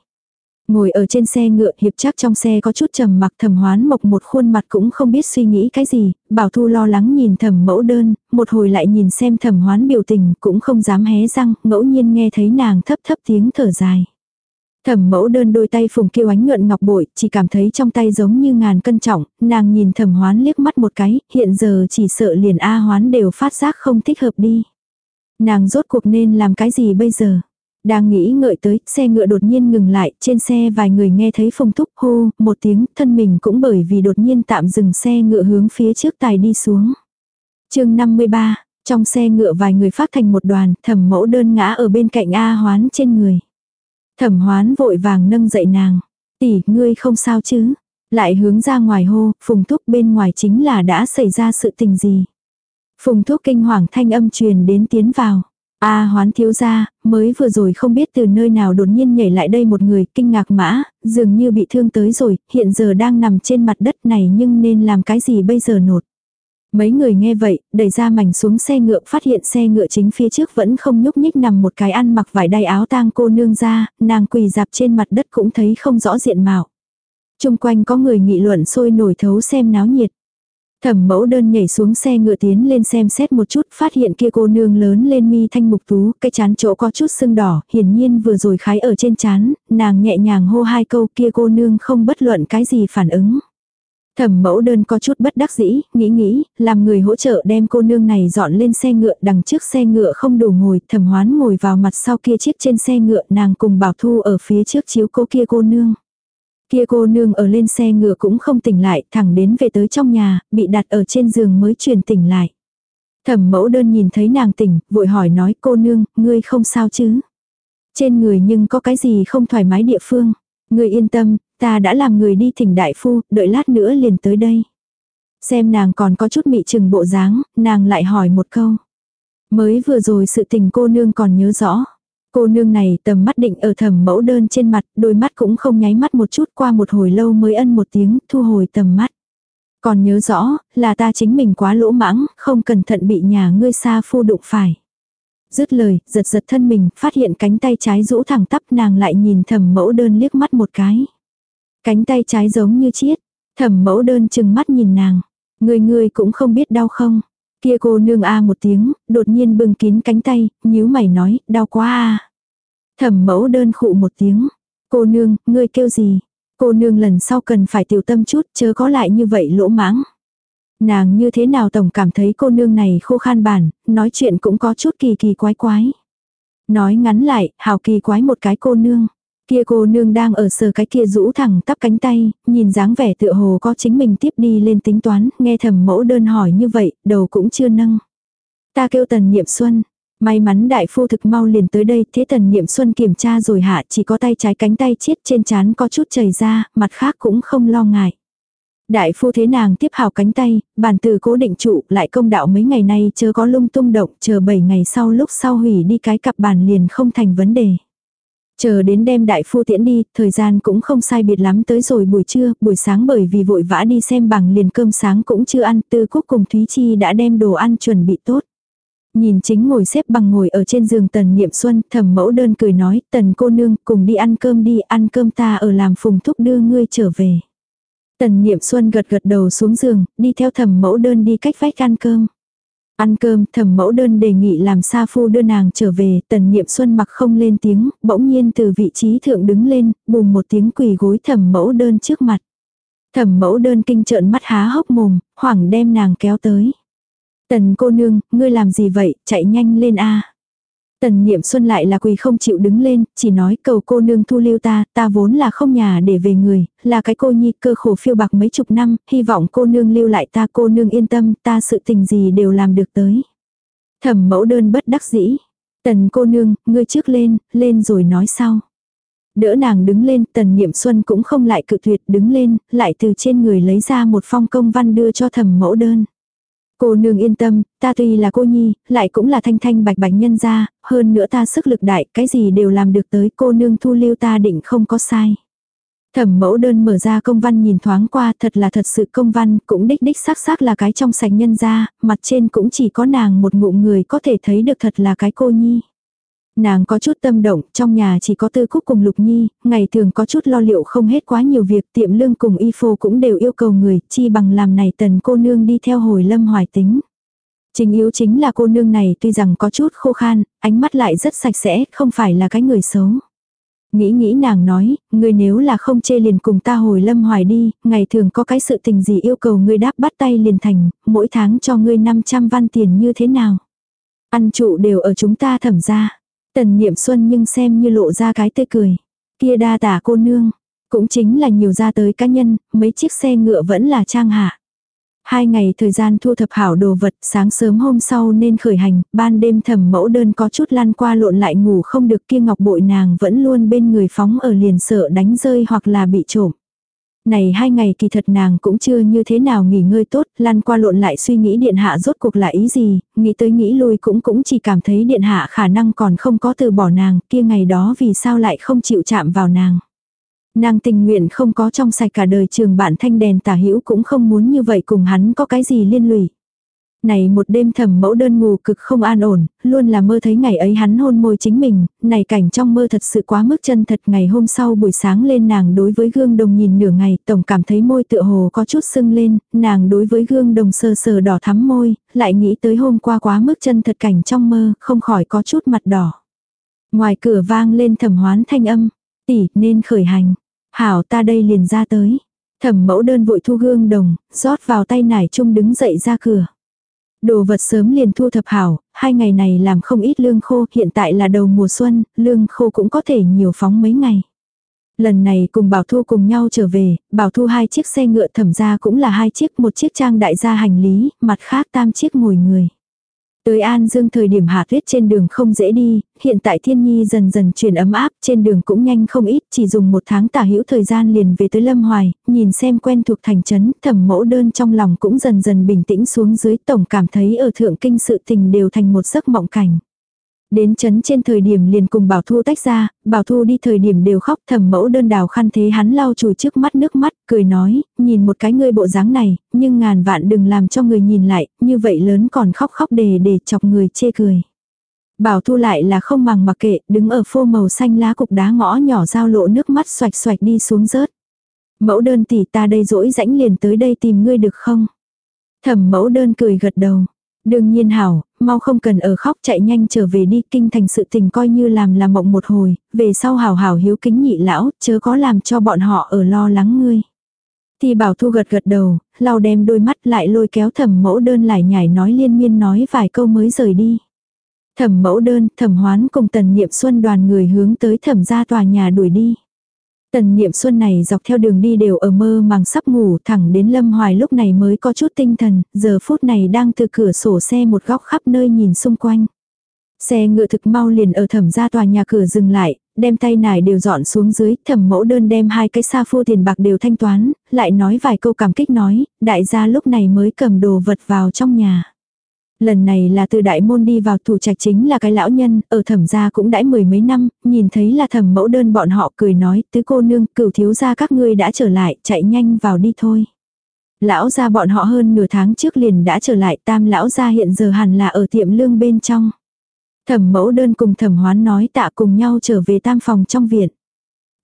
S1: Ngồi ở trên xe ngựa hiệp chắc trong xe có chút trầm mặc thầm hoán mộc một khuôn mặt cũng không biết suy nghĩ cái gì, bảo thu lo lắng nhìn thầm mẫu đơn, một hồi lại nhìn xem thầm hoán biểu tình cũng không dám hé răng, ngẫu nhiên nghe thấy nàng thấp thấp tiếng thở dài. Thẩm mẫu đơn đôi tay phùng kiêu ánh nhuận ngọc bội, chỉ cảm thấy trong tay giống như ngàn cân trọng, nàng nhìn thẩm hoán liếc mắt một cái, hiện giờ chỉ sợ liền A hoán đều phát giác không thích hợp đi. Nàng rốt cuộc nên làm cái gì bây giờ? Đang nghĩ ngợi tới, xe ngựa đột nhiên ngừng lại, trên xe vài người nghe thấy phùng thúc hô, một tiếng, thân mình cũng bởi vì đột nhiên tạm dừng xe ngựa hướng phía trước tài đi xuống. chương 53, trong xe ngựa vài người phát thành một đoàn, thẩm mẫu đơn ngã ở bên cạnh A hoán trên người. Thẩm hoán vội vàng nâng dậy nàng. Tỷ, ngươi không sao chứ? Lại hướng ra ngoài hô, phùng thúc bên ngoài chính là đã xảy ra sự tình gì. Phùng thúc kinh hoàng thanh âm truyền đến tiến vào. A hoán thiếu gia, mới vừa rồi không biết từ nơi nào đột nhiên nhảy lại đây một người kinh ngạc mã, dường như bị thương tới rồi, hiện giờ đang nằm trên mặt đất này nhưng nên làm cái gì bây giờ nột. Mấy người nghe vậy, đẩy ra mảnh xuống xe ngựa phát hiện xe ngựa chính phía trước vẫn không nhúc nhích nằm một cái ăn mặc vải đai áo tang cô nương ra, nàng quỳ dạp trên mặt đất cũng thấy không rõ diện mạo. Trung quanh có người nghị luận sôi nổi thấu xem náo nhiệt. Thẩm mẫu đơn nhảy xuống xe ngựa tiến lên xem xét một chút, phát hiện kia cô nương lớn lên mi thanh mục tú, cái chán chỗ có chút sưng đỏ, hiển nhiên vừa rồi khái ở trên chán, nàng nhẹ nhàng hô hai câu kia cô nương không bất luận cái gì phản ứng. Thẩm mẫu đơn có chút bất đắc dĩ, nghĩ nghĩ, làm người hỗ trợ đem cô nương này dọn lên xe ngựa đằng trước xe ngựa không đủ ngồi, thẩm hoán ngồi vào mặt sau kia chiếc trên xe ngựa nàng cùng bảo thu ở phía trước chiếu cố kia cô nương. Kia cô nương ở lên xe ngựa cũng không tỉnh lại, thẳng đến về tới trong nhà, bị đặt ở trên giường mới truyền tỉnh lại. Thẩm mẫu đơn nhìn thấy nàng tỉnh, vội hỏi nói cô nương, ngươi không sao chứ? Trên người nhưng có cái gì không thoải mái địa phương? Ngươi yên tâm, ta đã làm người đi thỉnh đại phu, đợi lát nữa liền tới đây. Xem nàng còn có chút mị chừng bộ dáng, nàng lại hỏi một câu. Mới vừa rồi sự tình cô nương còn nhớ rõ. Cô nương này tầm mắt định ở thầm mẫu đơn trên mặt, đôi mắt cũng không nháy mắt một chút qua một hồi lâu mới ân một tiếng, thu hồi tầm mắt. Còn nhớ rõ, là ta chính mình quá lỗ mãng, không cẩn thận bị nhà ngươi xa phu đụng phải. Dứt lời, giật giật thân mình, phát hiện cánh tay trái rũ thẳng tắp nàng lại nhìn thầm mẫu đơn liếc mắt một cái. Cánh tay trái giống như chiết, thầm mẫu đơn chừng mắt nhìn nàng. Người người cũng không biết đau không. Kia cô nương a à một tiếng, đột nhiên bưng kín cánh tay, nhíu mày nói, đau quá a. Thẩm mẫu đơn khụ một tiếng. Cô nương, ngươi kêu gì? Cô nương lần sau cần phải tiểu tâm chút, chớ có lại như vậy lỗ mãng. Nàng như thế nào tổng cảm thấy cô nương này khô khan bản, nói chuyện cũng có chút kỳ kỳ quái quái. Nói ngắn lại, hào kỳ quái một cái cô nương. Kia cô nương đang ở sờ cái kia rũ thẳng tắp cánh tay, nhìn dáng vẻ tựa hồ có chính mình tiếp đi lên tính toán, nghe thầm mẫu đơn hỏi như vậy, đầu cũng chưa nâng. Ta kêu tần niệm xuân, May mắn đại phu thực mau liền tới đây, thế tần niệm xuân kiểm tra rồi hạ chỉ có tay trái cánh tay chiết trên chán có chút chảy ra, mặt khác cũng không lo ngại. Đại phu thế nàng tiếp hào cánh tay, bàn từ cố định trụ, lại công đạo mấy ngày nay chớ có lung tung động, chờ 7 ngày sau lúc sau hủy đi cái cặp bàn liền không thành vấn đề. Chờ đến đêm đại phu tiễn đi, thời gian cũng không sai biệt lắm tới rồi buổi trưa, buổi sáng bởi vì vội vã đi xem bằng liền cơm sáng cũng chưa ăn, tư quốc cùng Thúy Chi đã đem đồ ăn chuẩn bị tốt. Nhìn chính ngồi xếp bằng ngồi ở trên giường tần niệm xuân, thẩm mẫu đơn cười nói, tần cô nương, cùng đi ăn cơm đi, ăn cơm ta ở làm phùng thúc đưa ngươi trở về. Tần niệm xuân gật gật đầu xuống giường, đi theo thẩm mẫu đơn đi cách vách ăn cơm. Ăn cơm, thẩm mẫu đơn đề nghị làm sa phu đưa nàng trở về, tần niệm xuân mặc không lên tiếng, bỗng nhiên từ vị trí thượng đứng lên, bùm một tiếng quỳ gối thẩm mẫu đơn trước mặt. Thẩm mẫu đơn kinh trợn mắt há hốc mồm, hoảng đem nàng kéo tới. Tần cô nương, ngươi làm gì vậy, chạy nhanh lên a. Tần niệm xuân lại là quỳ không chịu đứng lên, chỉ nói cầu cô nương thu lưu ta, ta vốn là không nhà để về người, là cái cô nhi cơ khổ phiêu bạc mấy chục năm, hy vọng cô nương lưu lại ta cô nương yên tâm, ta sự tình gì đều làm được tới. Thẩm mẫu đơn bất đắc dĩ. Tần cô nương, ngươi trước lên, lên rồi nói sau. Đỡ nàng đứng lên, tần niệm xuân cũng không lại cự tuyệt đứng lên, lại từ trên người lấy ra một phong công văn đưa cho thẩm mẫu đơn. Cô nương yên tâm, ta tuy là cô nhi, lại cũng là thanh thanh bạch bạch nhân gia, hơn nữa ta sức lực đại, cái gì đều làm được tới cô nương thu lưu ta định không có sai. Thẩm mẫu đơn mở ra công văn nhìn thoáng qua thật là thật sự công văn, cũng đích đích xác xác là cái trong sạch nhân gia, mặt trên cũng chỉ có nàng một ngụm người có thể thấy được thật là cái cô nhi. Nàng có chút tâm động, trong nhà chỉ có tư cúc cùng lục nhi, ngày thường có chút lo liệu không hết quá nhiều việc, tiệm lương cùng y phô cũng đều yêu cầu người, chi bằng làm này tần cô nương đi theo hồi lâm hoài tính. Chính yếu chính là cô nương này tuy rằng có chút khô khan, ánh mắt lại rất sạch sẽ, không phải là cái người xấu. Nghĩ nghĩ nàng nói, ngươi nếu là không chê liền cùng ta hồi lâm hoài đi, ngày thường có cái sự tình gì yêu cầu ngươi đáp bắt tay liền thành, mỗi tháng cho ngươi 500 văn tiền như thế nào. Ăn trụ đều ở chúng ta thẩm ra. Tần niệm xuân nhưng xem như lộ ra cái tươi cười. Kia đa tả cô nương, cũng chính là nhiều ra tới cá nhân, mấy chiếc xe ngựa vẫn là trang hạ. Hai ngày thời gian thu thập hảo đồ vật, sáng sớm hôm sau nên khởi hành, ban đêm thẩm mẫu đơn có chút lan qua lộn lại ngủ không được kia ngọc bội nàng vẫn luôn bên người phóng ở liền sợ đánh rơi hoặc là bị trộm. Này hai ngày kỳ thật nàng cũng chưa như thế nào nghỉ ngơi tốt, lan qua lộn lại suy nghĩ điện hạ rốt cuộc là ý gì, nghĩ tới nghĩ lui cũng cũng chỉ cảm thấy điện hạ khả năng còn không có từ bỏ nàng, kia ngày đó vì sao lại không chịu chạm vào nàng. Nàng tình nguyện không có trong sạch cả đời trường bạn thanh đèn tả hữu cũng không muốn như vậy cùng hắn có cái gì liên lụy. Này một đêm thầm mẫu đơn ngủ cực không an ổn, luôn là mơ thấy ngày ấy hắn hôn môi chính mình, này cảnh trong mơ thật sự quá mức chân thật ngày hôm sau buổi sáng lên nàng đối với gương đồng nhìn nửa ngày, tổng cảm thấy môi tựa hồ có chút sưng lên, nàng đối với gương đồng sờ sờ đỏ thắm môi, lại nghĩ tới hôm qua quá mức chân thật cảnh trong mơ, không khỏi có chút mặt đỏ. Ngoài cửa vang lên thầm hoán thanh âm, tỷ nên khởi hành. Hảo ta đây liền ra tới. Thẩm mẫu đơn vội thu gương đồng, rót vào tay nải chung đứng dậy ra cửa. Đồ vật sớm liền thu thập hảo, hai ngày này làm không ít lương khô, hiện tại là đầu mùa xuân, lương khô cũng có thể nhiều phóng mấy ngày. Lần này cùng Bảo Thu cùng nhau trở về, Bảo Thu hai chiếc xe ngựa thẩm ra cũng là hai chiếc, một chiếc trang đại gia hành lý, mặt khác tam chiếc ngồi người. Tới An Dương thời điểm hạ tuyết trên đường không dễ đi, hiện tại thiên nhi dần dần chuyển ấm áp, trên đường cũng nhanh không ít, chỉ dùng một tháng tả hữu thời gian liền về tới Lâm Hoài, nhìn xem quen thuộc thành trấn, thẩm mẫu đơn trong lòng cũng dần dần bình tĩnh xuống dưới tổng cảm thấy ở thượng kinh sự tình đều thành một giấc mộng cảnh. Đến chấn trên thời điểm liền cùng Bảo Thu tách ra, Bảo Thu đi thời điểm đều khóc thầm mẫu đơn đào khăn thế hắn lau chùi trước mắt nước mắt, cười nói, nhìn một cái ngươi bộ dáng này, nhưng ngàn vạn đừng làm cho người nhìn lại, như vậy lớn còn khóc khóc đề để chọc người chê cười. Bảo Thu lại là không màng mặc kệ, đứng ở phô màu xanh lá cục đá ngõ nhỏ giao lộ nước mắt xoạch xoạch đi xuống rớt. Mẫu đơn tỷ ta đây dỗi rãnh liền tới đây tìm ngươi được không? Thẩm mẫu đơn cười gật đầu. Đương nhiên hảo, mau không cần ở khóc chạy nhanh trở về đi, kinh thành sự tình coi như làm là mộng một hồi, về sau hảo hảo hiếu kính nhị lão, chớ có làm cho bọn họ ở lo lắng ngươi. Thì bảo thu gật gật đầu, lau đem đôi mắt lại lôi kéo thẩm mẫu đơn lại nhảy nói liên miên nói vài câu mới rời đi. Thẩm mẫu đơn, thẩm hoán cùng tần niệm xuân đoàn người hướng tới thẩm gia tòa nhà đuổi đi. Tần niệm xuân này dọc theo đường đi đều ở mơ màng sắp ngủ thẳng đến lâm hoài lúc này mới có chút tinh thần, giờ phút này đang từ cửa sổ xe một góc khắp nơi nhìn xung quanh. Xe ngựa thực mau liền ở thẩm ra tòa nhà cửa dừng lại, đem tay nải đều dọn xuống dưới, thẩm mẫu đơn đem hai cái xa phu tiền bạc đều thanh toán, lại nói vài câu cảm kích nói, đại gia lúc này mới cầm đồ vật vào trong nhà. Lần này là từ đại môn đi vào thủ trạch chính là cái lão nhân, ở thẩm gia cũng đãi mười mấy năm, nhìn thấy là thẩm mẫu đơn bọn họ cười nói, tứ cô nương, cửu thiếu gia các ngươi đã trở lại, chạy nhanh vào đi thôi. Lão gia bọn họ hơn nửa tháng trước liền đã trở lại, tam lão gia hiện giờ hẳn là ở tiệm lương bên trong. Thẩm mẫu đơn cùng thẩm hoán nói tạ cùng nhau trở về tam phòng trong viện.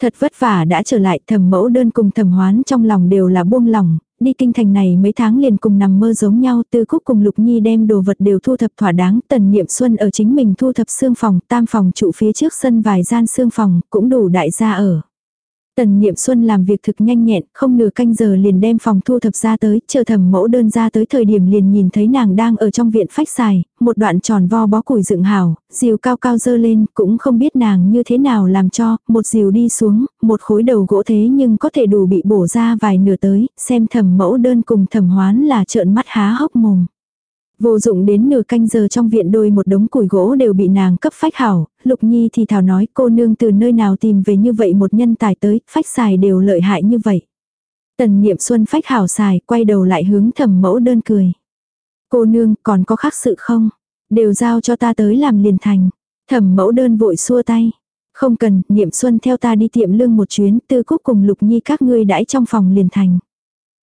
S1: Thật vất vả đã trở lại thẩm mẫu đơn cùng thẩm hoán trong lòng đều là buông lòng, đi kinh thành này mấy tháng liền cùng nằm mơ giống nhau, tư cúc cùng Lục Nhi đem đồ vật đều thu thập thỏa đáng, tần niệm xuân ở chính mình thu thập xương phòng, tam phòng trụ phía trước sân vài gian xương phòng, cũng đủ đại gia ở. Tần Niệm Xuân làm việc thực nhanh nhẹn, không nửa canh giờ liền đem phòng thu thập ra tới, chờ thẩm mẫu đơn ra tới thời điểm liền nhìn thấy nàng đang ở trong viện phách xài, một đoạn tròn vo bó củi dựng hào, diều cao cao dơ lên, cũng không biết nàng như thế nào làm cho, một diều đi xuống, một khối đầu gỗ thế nhưng có thể đủ bị bổ ra vài nửa tới, xem thẩm mẫu đơn cùng thẩm hoán là trợn mắt há hốc mồm. Vô dụng đến nửa canh giờ trong viện đôi một đống củi gỗ đều bị nàng cấp phách hảo, Lục Nhi thì thảo nói cô nương từ nơi nào tìm về như vậy một nhân tài tới, phách xài đều lợi hại như vậy. Tần niệm xuân phách hảo xài, quay đầu lại hướng thẩm mẫu đơn cười. Cô nương còn có khác sự không? Đều giao cho ta tới làm liền thành. Thẩm mẫu đơn vội xua tay. Không cần, niệm xuân theo ta đi tiệm lương một chuyến, tư cúc cùng lục nhi các ngươi đãi trong phòng liền thành.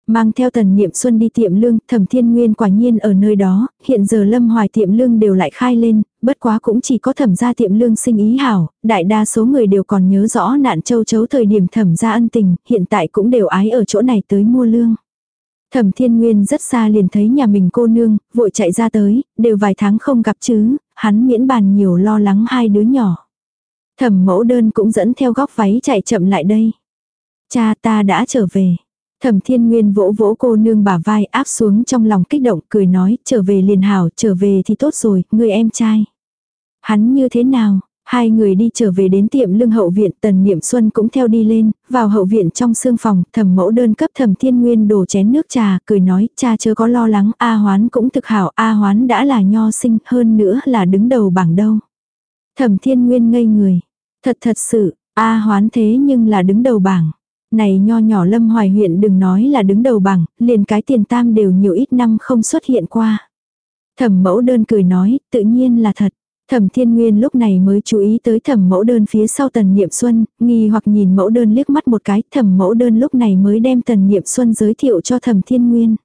S1: Mang theo tần niệm xuân đi tiệm lương, thẩm thiên nguyên quả nhiên ở nơi đó, hiện giờ lâm hoài tiệm lương đều lại khai lên, bất quá cũng chỉ có thẩm gia tiệm lương sinh ý hảo, đại đa số người đều còn nhớ rõ nạn châu chấu thời điểm thẩm gia ân tình, hiện tại cũng đều ái ở chỗ này tới mua lương. Thẩm thiên nguyên rất xa liền thấy nhà mình cô nương, vội chạy ra tới, đều vài tháng không gặp chứ, hắn miễn bàn nhiều lo lắng hai đứa nhỏ. Thẩm mẫu đơn cũng dẫn theo góc váy chạy chậm lại đây. Cha ta đã trở về. Thẩm thiên nguyên vỗ vỗ cô nương bả vai áp xuống trong lòng kích động cười nói trở về liền hảo trở về thì tốt rồi, người em trai. Hắn như thế nào? Hai người đi trở về đến tiệm lương hậu viện tần niệm xuân cũng theo đi lên, vào hậu viện trong sương phòng, thẩm mẫu đơn cấp thẩm thiên nguyên đổ chén nước trà, cười nói, cha chớ có lo lắng, A hoán cũng thực hảo, A hoán đã là nho sinh, hơn nữa là đứng đầu bảng đâu. Thẩm thiên nguyên ngây người, thật thật sự, A hoán thế nhưng là đứng đầu bảng. Này nho nhỏ lâm hoài huyện đừng nói là đứng đầu bảng, liền cái tiền tam đều nhiều ít năm không xuất hiện qua. Thẩm mẫu đơn cười nói, tự nhiên là thật. Thẩm Thiên Nguyên lúc này mới chú ý tới thẩm mẫu đơn phía sau Tần Niệm Xuân, nghi hoặc nhìn mẫu đơn liếc mắt một cái, thẩm mẫu đơn lúc này mới đem Tần Niệm Xuân giới thiệu cho thẩm Thiên Nguyên.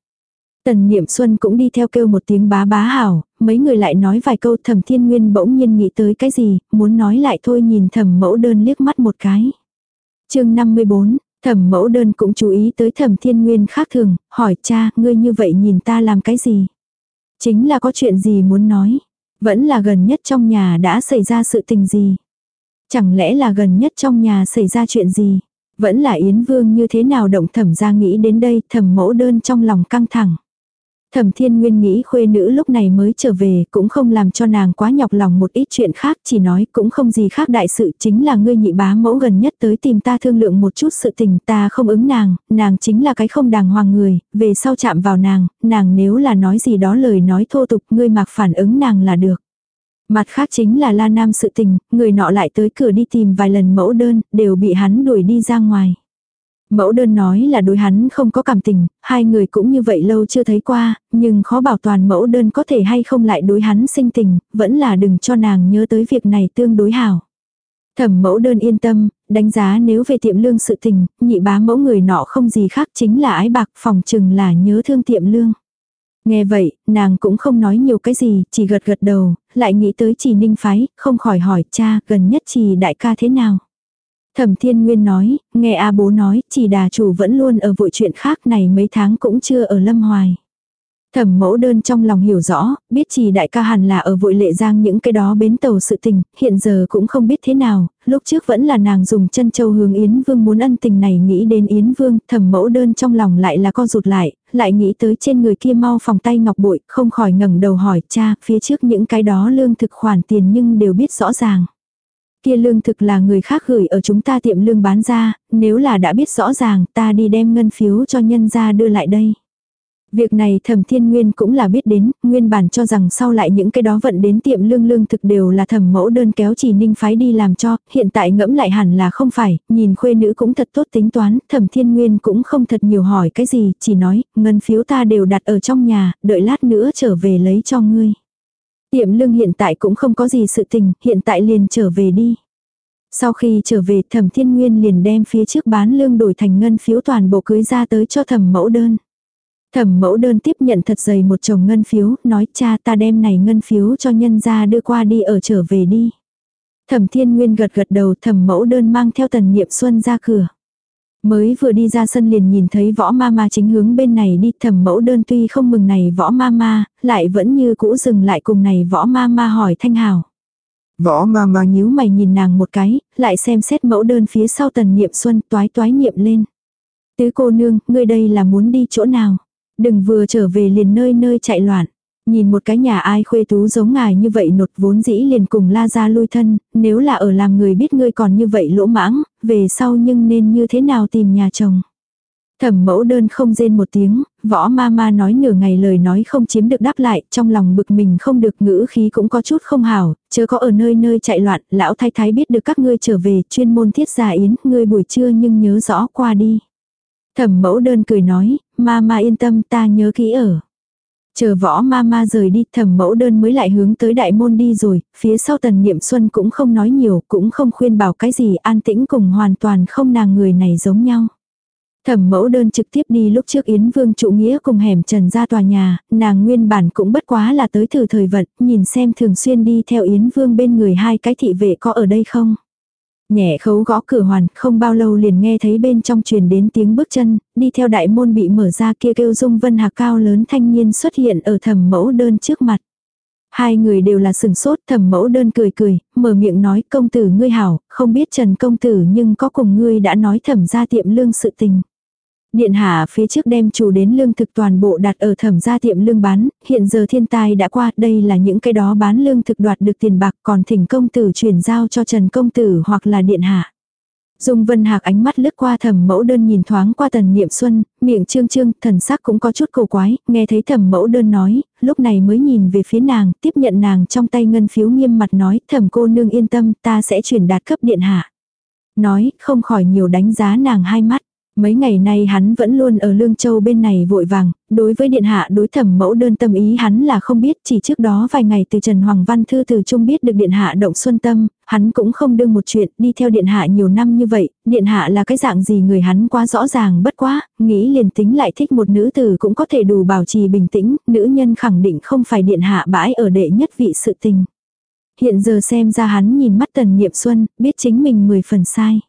S1: Tần Niệm Xuân cũng đi theo kêu một tiếng bá bá hảo, mấy người lại nói vài câu thẩm Thiên Nguyên bỗng nhiên nghĩ tới cái gì, muốn nói lại thôi nhìn thẩm mẫu đơn liếc mắt một cái. chương 54, thẩm mẫu đơn cũng chú ý tới thẩm Thiên Nguyên khác thường, hỏi cha, ngươi như vậy nhìn ta làm cái gì? Chính là có chuyện gì muốn nói? Vẫn là gần nhất trong nhà đã xảy ra sự tình gì? Chẳng lẽ là gần nhất trong nhà xảy ra chuyện gì? Vẫn là Yến Vương như thế nào động thẩm ra nghĩ đến đây thẩm mẫu đơn trong lòng căng thẳng. Thẩm thiên nguyên nghĩ khuê nữ lúc này mới trở về cũng không làm cho nàng quá nhọc lòng một ít chuyện khác chỉ nói cũng không gì khác đại sự chính là ngươi nhị bá mẫu gần nhất tới tìm ta thương lượng một chút sự tình ta không ứng nàng, nàng chính là cái không đàng hoàng người, về sau chạm vào nàng, nàng nếu là nói gì đó lời nói thô tục ngươi mặc phản ứng nàng là được. Mặt khác chính là la nam sự tình, người nọ lại tới cửa đi tìm vài lần mẫu đơn, đều bị hắn đuổi đi ra ngoài. Mẫu đơn nói là đối hắn không có cảm tình, hai người cũng như vậy lâu chưa thấy qua, nhưng khó bảo toàn mẫu đơn có thể hay không lại đối hắn sinh tình, vẫn là đừng cho nàng nhớ tới việc này tương đối hảo. Thẩm mẫu đơn yên tâm, đánh giá nếu về tiệm lương sự tình, nhị bá mẫu người nọ không gì khác chính là ái bạc phòng chừng là nhớ thương tiệm lương. Nghe vậy, nàng cũng không nói nhiều cái gì, chỉ gật gật đầu, lại nghĩ tới chỉ ninh phái, không khỏi hỏi cha gần nhất chỉ đại ca thế nào. Thẩm Thiên Nguyên nói, nghe A bố nói, chỉ đà chủ vẫn luôn ở vội chuyện khác này mấy tháng cũng chưa ở Lâm Hoài. Thẩm mẫu đơn trong lòng hiểu rõ, biết chỉ đại ca hẳn là ở vội lệ giang những cái đó bến tàu sự tình, hiện giờ cũng không biết thế nào, lúc trước vẫn là nàng dùng chân châu hướng Yến Vương muốn ân tình này nghĩ đến Yến Vương, thẩm mẫu đơn trong lòng lại là co rụt lại, lại nghĩ tới trên người kia mau phòng tay ngọc bội, không khỏi ngẩng đầu hỏi cha, phía trước những cái đó lương thực khoản tiền nhưng đều biết rõ ràng. Kia lương thực là người khác gửi ở chúng ta tiệm lương bán ra, nếu là đã biết rõ ràng ta đi đem ngân phiếu cho nhân ra đưa lại đây. Việc này thẩm thiên nguyên cũng là biết đến, nguyên bản cho rằng sau lại những cái đó vận đến tiệm lương lương thực đều là thẩm mẫu đơn kéo chỉ ninh phái đi làm cho, hiện tại ngẫm lại hẳn là không phải, nhìn khuê nữ cũng thật tốt tính toán, thẩm thiên nguyên cũng không thật nhiều hỏi cái gì, chỉ nói, ngân phiếu ta đều đặt ở trong nhà, đợi lát nữa trở về lấy cho ngươi. Tiệm lương hiện tại cũng không có gì sự tình, hiện tại liền trở về đi. Sau khi trở về thẩm thiên nguyên liền đem phía trước bán lương đổi thành ngân phiếu toàn bộ cưới ra tới cho thẩm mẫu đơn. Thẩm mẫu đơn tiếp nhận thật dày một chồng ngân phiếu, nói cha ta đem này ngân phiếu cho nhân ra đưa qua đi ở trở về đi. Thẩm thiên nguyên gật gật đầu thẩm mẫu đơn mang theo tần niệm xuân ra cửa. Mới vừa đi ra sân liền nhìn thấy võ ma ma chính hướng bên này đi thẩm mẫu đơn tuy không mừng này võ ma ma, lại vẫn như cũ dừng lại cùng này võ ma ma hỏi thanh hào. Võ ma ma nhíu mày nhìn nàng một cái, lại xem xét mẫu đơn phía sau tần niệm xuân toái toái niệm lên. Tứ cô nương, ngươi đây là muốn đi chỗ nào? Đừng vừa trở về liền nơi nơi chạy loạn. Nhìn một cái nhà ai khuê tú giống ngài như vậy nột vốn dĩ liền cùng la ra lui thân, nếu là ở làm người biết ngươi còn như vậy lỗ mãng, về sau nhưng nên như thế nào tìm nhà chồng. Thẩm mẫu đơn không rên một tiếng, võ ma ma nói nửa ngày lời nói không chiếm được đáp lại, trong lòng bực mình không được ngữ khí cũng có chút không hảo, chớ có ở nơi nơi chạy loạn, lão thái thái biết được các ngươi trở về, chuyên môn thiết gia yến, ngươi buổi trưa nhưng nhớ rõ qua đi. Thẩm mẫu đơn cười nói, ma ma yên tâm ta nhớ kỹ ở. Chờ võ ma ma rời đi thẩm mẫu đơn mới lại hướng tới đại môn đi rồi, phía sau tần niệm xuân cũng không nói nhiều, cũng không khuyên bảo cái gì an tĩnh cùng hoàn toàn không nàng người này giống nhau. Thẩm mẫu đơn trực tiếp đi lúc trước Yến Vương trụ nghĩa cùng hẻm trần ra tòa nhà, nàng nguyên bản cũng bất quá là tới thử thời vận, nhìn xem thường xuyên đi theo Yến Vương bên người hai cái thị vệ có ở đây không. Nhẹ khấu gõ cửa hoàn, không bao lâu liền nghe thấy bên trong truyền đến tiếng bước chân, đi theo đại môn bị mở ra kia kêu dung vân hạc cao lớn thanh niên xuất hiện ở thẩm mẫu đơn trước mặt. Hai người đều là sừng sốt thẩm mẫu đơn cười cười, mở miệng nói công tử ngươi hảo, không biết Trần công tử nhưng có cùng ngươi đã nói thẩm ra tiệm lương sự tình. Điện hạ phía trước đem chủ đến lương thực toàn bộ đặt ở thẩm gia tiệm lương bán, hiện giờ thiên tai đã qua, đây là những cái đó bán lương thực đoạt được tiền bạc còn thỉnh công tử chuyển giao cho Trần công tử hoặc là điện hạ. Dung Vân Hạc ánh mắt lướt qua thẩm mẫu đơn nhìn thoáng qua tần niệm xuân, miệng trương trương, thần sắc cũng có chút cổ quái, nghe thấy thẩm mẫu đơn nói, lúc này mới nhìn về phía nàng, tiếp nhận nàng trong tay ngân phiếu nghiêm mặt nói, thẩm cô nương yên tâm, ta sẽ chuyển đạt cấp điện hạ. Nói, không khỏi nhiều đánh giá nàng hai mắt. Mấy ngày nay hắn vẫn luôn ở Lương Châu bên này vội vàng, đối với điện hạ đối thẩm mẫu đơn tâm ý hắn là không biết, chỉ trước đó vài ngày từ Trần Hoàng Văn Thư từ Trung biết được điện hạ động xuân tâm, hắn cũng không đương một chuyện, đi theo điện hạ nhiều năm như vậy, điện hạ là cái dạng gì người hắn quá rõ ràng bất quá, nghĩ liền tính lại thích một nữ tử cũng có thể đủ bảo trì bình tĩnh, nữ nhân khẳng định không phải điện hạ bãi ở đệ nhất vị sự tình. Hiện giờ xem ra hắn nhìn mắt tần niệm xuân, biết chính mình mười phần sai.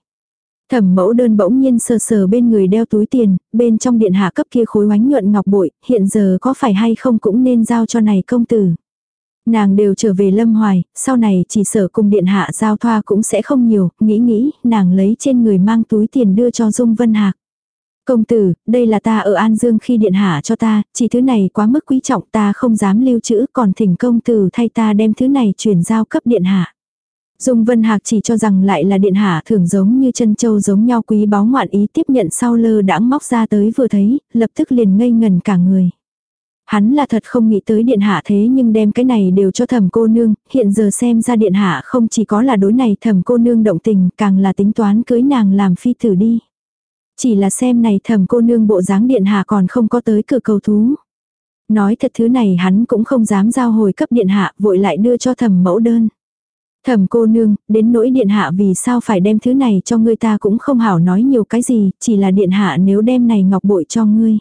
S1: Thẩm mẫu đơn bỗng nhiên sờ sờ bên người đeo túi tiền, bên trong điện hạ cấp kia khối oánh nhuận ngọc bội, hiện giờ có phải hay không cũng nên giao cho này công tử. Nàng đều trở về lâm hoài, sau này chỉ sợ cùng điện hạ giao thoa cũng sẽ không nhiều, nghĩ nghĩ, nàng lấy trên người mang túi tiền đưa cho Dung Vân Hạc. Công tử, đây là ta ở An Dương khi điện hạ cho ta, chỉ thứ này quá mức quý trọng ta không dám lưu trữ còn thỉnh công tử thay ta đem thứ này chuyển giao cấp điện hạ. Dung Vân Hạc chỉ cho rằng lại là điện hạ thường giống như chân châu giống nhau quý báu ngoạn ý tiếp nhận sau lơ đãng móc ra tới vừa thấy, lập tức liền ngây ngần cả người. Hắn là thật không nghĩ tới điện hạ thế nhưng đem cái này đều cho thẩm cô nương, hiện giờ xem ra điện hạ không chỉ có là đối này thẩm cô nương động tình, càng là tính toán cưới nàng làm phi tử đi. Chỉ là xem này thẩm cô nương bộ dáng điện hạ còn không có tới cửa cầu thú. Nói thật thứ này hắn cũng không dám giao hồi cấp điện hạ, vội lại đưa cho thẩm mẫu đơn. Thẩm cô nương, đến nỗi điện hạ vì sao phải đem thứ này cho ngươi ta cũng không hảo nói nhiều cái gì, chỉ là điện hạ nếu đem này ngọc bội cho ngươi.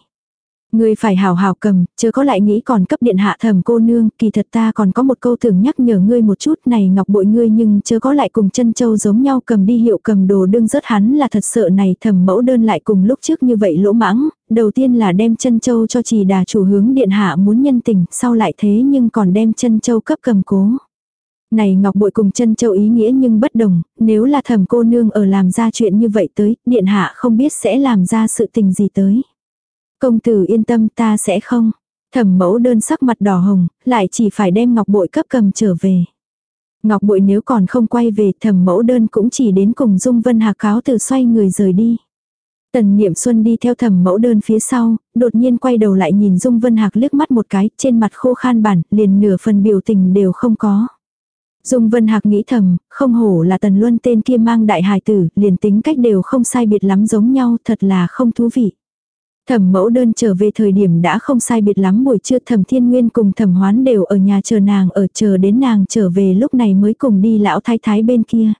S1: Ngươi phải hảo hảo cầm, chớ có lại nghĩ còn cấp điện hạ thẩm cô nương, kỳ thật ta còn có một câu thường nhắc nhở ngươi một chút này ngọc bội ngươi nhưng chớ có lại cùng chân châu giống nhau cầm đi hiệu cầm đồ đương rớt hắn là thật sợ này thẩm mẫu đơn lại cùng lúc trước như vậy lỗ mãng, đầu tiên là đem chân châu cho trì đà chủ hướng điện hạ muốn nhân tình, sau lại thế nhưng còn đem chân châu cấp cầm cố. Này ngọc bội cùng chân châu ý nghĩa nhưng bất đồng, nếu là thẩm cô nương ở làm ra chuyện như vậy tới, điện hạ không biết sẽ làm ra sự tình gì tới. Công tử yên tâm ta sẽ không. Thẩm mẫu đơn sắc mặt đỏ hồng, lại chỉ phải đem ngọc bội cấp cầm trở về. Ngọc bội nếu còn không quay về thẩm mẫu đơn cũng chỉ đến cùng Dung Vân Hà cáo từ xoay người rời đi. Tần Niệm Xuân đi theo thẩm mẫu đơn phía sau, đột nhiên quay đầu lại nhìn Dung Vân Hạc liếc mắt một cái, trên mặt khô khan bản, liền nửa phần biểu tình đều không có. Dung Vân Hạc nghĩ thầm, không hổ là tần luân tên kia mang đại hài tử, liền tính cách đều không sai biệt lắm giống nhau, thật là không thú vị. Thẩm mẫu đơn trở về thời điểm đã không sai biệt lắm buổi trưa thẩm thiên nguyên cùng thẩm hoán đều ở nhà chờ nàng ở chờ đến nàng trở về lúc này mới cùng đi lão thái thái bên kia.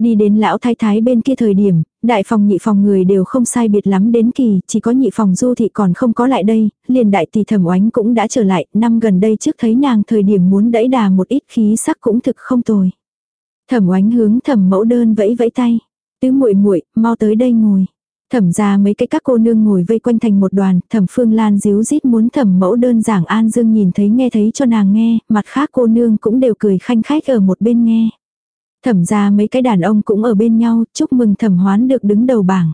S1: Đi đến lão thái thái bên kia thời điểm, đại phòng nhị phòng người đều không sai biệt lắm đến kỳ, chỉ có nhị phòng du thị còn không có lại đây, liền đại tỷ thẩm oánh cũng đã trở lại, năm gần đây trước thấy nàng thời điểm muốn đẩy đà một ít khí sắc cũng thực không tồi. Thẩm oánh hướng thẩm mẫu đơn vẫy vẫy tay, tứ muội muội mau tới đây ngồi. Thẩm ra mấy cái các cô nương ngồi vây quanh thành một đoàn, thẩm phương lan díu rít muốn thẩm mẫu đơn giảng an dương nhìn thấy nghe thấy cho nàng nghe, mặt khác cô nương cũng đều cười khanh khách ở một bên nghe. Thẩm ra mấy cái đàn ông cũng ở bên nhau, chúc mừng thẩm hoán được đứng đầu bảng.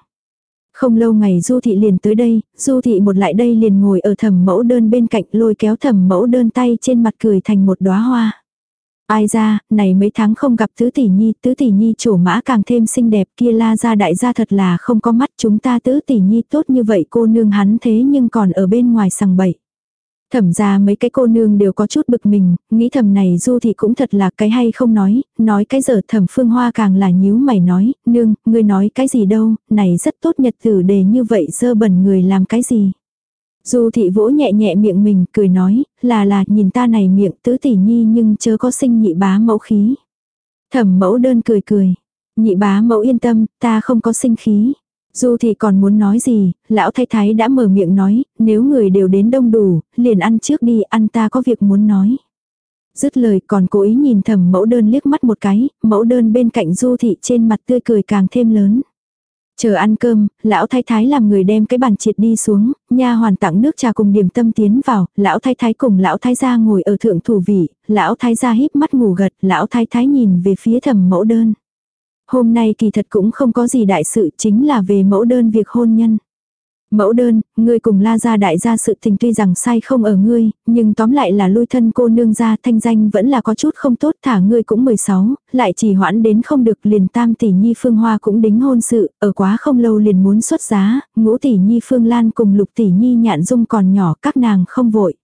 S1: Không lâu ngày Du Thị liền tới đây, Du Thị một lại đây liền ngồi ở thẩm mẫu đơn bên cạnh lôi kéo thẩm mẫu đơn tay trên mặt cười thành một đóa hoa. Ai ra, này mấy tháng không gặp tứ tỷ nhi, tứ tỷ nhi chủ mã càng thêm xinh đẹp kia la ra đại gia thật là không có mắt chúng ta tứ tỷ nhi tốt như vậy cô nương hắn thế nhưng còn ở bên ngoài sằng bậy. Thẩm ra mấy cái cô nương đều có chút bực mình, nghĩ thầm này du thì cũng thật là cái hay không nói, nói cái giờ thẩm phương hoa càng là nhíu mày nói, nương, ngươi nói cái gì đâu, này rất tốt nhật tử đề như vậy dơ bẩn người làm cái gì. Du thị vỗ nhẹ nhẹ miệng mình, cười nói, là là, nhìn ta này miệng tứ tỷ nhi nhưng chớ có sinh nhị bá mẫu khí. Thẩm mẫu đơn cười cười, nhị bá mẫu yên tâm, ta không có sinh khí. Dù thì còn muốn nói gì, lão thái thái đã mở miệng nói, nếu người đều đến đông đủ, liền ăn trước đi, ăn ta có việc muốn nói. Dứt lời còn cố ý nhìn thầm mẫu đơn liếc mắt một cái, mẫu đơn bên cạnh du thị trên mặt tươi cười càng thêm lớn. Chờ ăn cơm, lão thái thái làm người đem cái bàn triệt đi xuống, nha hoàn tặng nước trà cùng điểm tâm tiến vào, lão thái thái cùng lão thái gia ngồi ở thượng thủ vị, lão thái gia híp mắt ngủ gật, lão thái thái nhìn về phía thẩm mẫu đơn. Hôm nay kỳ thật cũng không có gì đại sự chính là về mẫu đơn việc hôn nhân. Mẫu đơn, ngươi cùng la gia đại gia sự tình tuy rằng sai không ở ngươi, nhưng tóm lại là lui thân cô nương gia thanh danh vẫn là có chút không tốt thả ngươi cũng 16, lại chỉ hoãn đến không được liền tam tỷ nhi phương hoa cũng đính hôn sự, ở quá không lâu liền muốn xuất giá, ngũ tỷ nhi phương lan cùng lục tỷ nhi nhạn dung còn nhỏ các nàng không vội.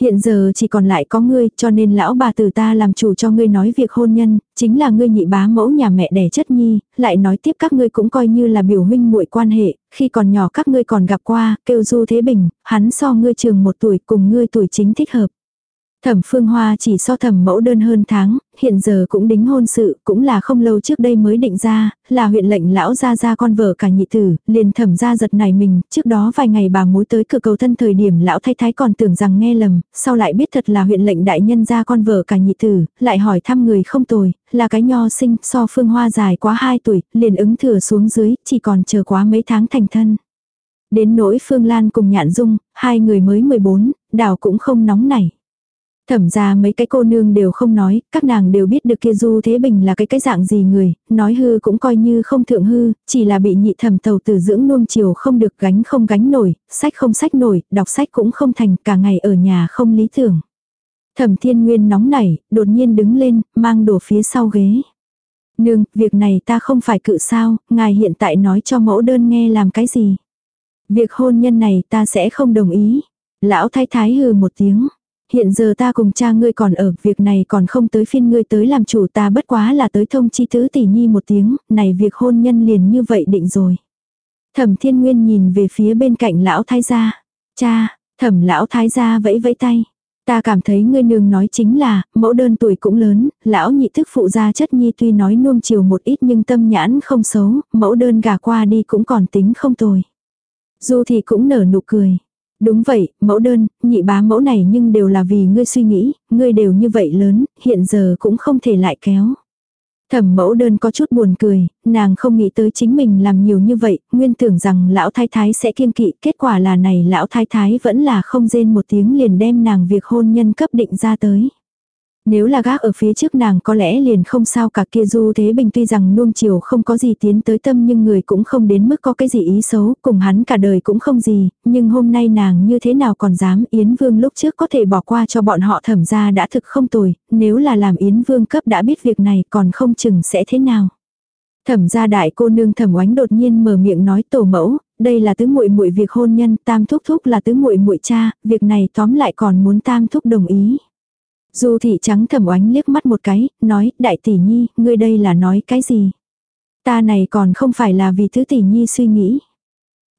S1: Hiện giờ chỉ còn lại có ngươi, cho nên lão bà tử ta làm chủ cho ngươi nói việc hôn nhân, chính là ngươi nhị bá mẫu nhà mẹ đẻ chất nhi, lại nói tiếp các ngươi cũng coi như là biểu huynh muội quan hệ, khi còn nhỏ các ngươi còn gặp qua, kêu Du Thế Bình, hắn so ngươi trường một tuổi cùng ngươi tuổi chính thích hợp. Thẩm Phương Hoa chỉ so thẩm mẫu đơn hơn tháng, hiện giờ cũng đính hôn sự, cũng là không lâu trước đây mới định ra, là huyện lệnh lão ra ra con vợ cả nhị tử, liền thẩm ra giật này mình, trước đó vài ngày bà mối tới cửa cầu thân thời điểm lão thái thái còn tưởng rằng nghe lầm, sau lại biết thật là huyện lệnh đại nhân ra con vợ cả nhị tử, lại hỏi thăm người không tồi, là cái nho sinh, so Phương Hoa dài quá 2 tuổi, liền ứng thừa xuống dưới, chỉ còn chờ quá mấy tháng thành thân. Đến nỗi Phương Lan cùng Nhạn Dung, hai người mới 14, đảo cũng không nóng nảy. Thẩm ra mấy cái cô nương đều không nói, các nàng đều biết được kia Du Thế Bình là cái cái dạng gì người, nói hư cũng coi như không thượng hư, chỉ là bị nhị thẩm tàu tử dưỡng nuông chiều không được gánh không gánh nổi, sách không sách nổi, đọc sách cũng không thành, cả ngày ở nhà không lý tưởng. Thẩm thiên nguyên nóng nảy, đột nhiên đứng lên, mang đổ phía sau ghế. Nương, việc này ta không phải cự sao, ngài hiện tại nói cho mẫu đơn nghe làm cái gì. Việc hôn nhân này ta sẽ không đồng ý. Lão thái thái hừ một tiếng. Hiện giờ ta cùng cha ngươi còn ở, việc này còn không tới phiên ngươi tới làm chủ ta bất quá là tới thông chi tứ tỷ nhi một tiếng, này việc hôn nhân liền như vậy định rồi. Thẩm thiên nguyên nhìn về phía bên cạnh lão thái gia. Cha, thẩm lão thái gia vẫy vẫy tay. Ta cảm thấy ngươi nương nói chính là, mẫu đơn tuổi cũng lớn, lão nhị thức phụ gia chất nhi tuy nói nuông chiều một ít nhưng tâm nhãn không xấu, mẫu đơn gà qua đi cũng còn tính không tồi. dù thì cũng nở nụ cười. Đúng vậy, mẫu đơn, nhị bá mẫu này nhưng đều là vì ngươi suy nghĩ, ngươi đều như vậy lớn, hiện giờ cũng không thể lại kéo. Thẩm mẫu đơn có chút buồn cười, nàng không nghĩ tới chính mình làm nhiều như vậy, nguyên tưởng rằng lão thái thái sẽ kiên kỵ, kết quả là này lão thái thái vẫn là không rên một tiếng liền đem nàng việc hôn nhân cấp định ra tới. Nếu là gác ở phía trước nàng có lẽ liền không sao cả kia Du Thế Bình tuy rằng nuông chiều không có gì tiến tới tâm nhưng người cũng không đến mức có cái gì ý xấu, cùng hắn cả đời cũng không gì, nhưng hôm nay nàng như thế nào còn dám Yến Vương lúc trước có thể bỏ qua cho bọn họ thẩm ra đã thực không tồi, nếu là làm Yến Vương cấp đã biết việc này còn không chừng sẽ thế nào. Thẩm gia đại cô nương thẩm oánh đột nhiên mở miệng nói tổ mẫu, đây là tứ muội muội việc hôn nhân, tam thúc thúc là tứ muội muội cha, việc này tóm lại còn muốn tam thúc đồng ý. Du thị trắng thầm oánh liếc mắt một cái, nói, đại tỷ nhi, ngươi đây là nói cái gì? Ta này còn không phải là vì thứ tỷ nhi suy nghĩ.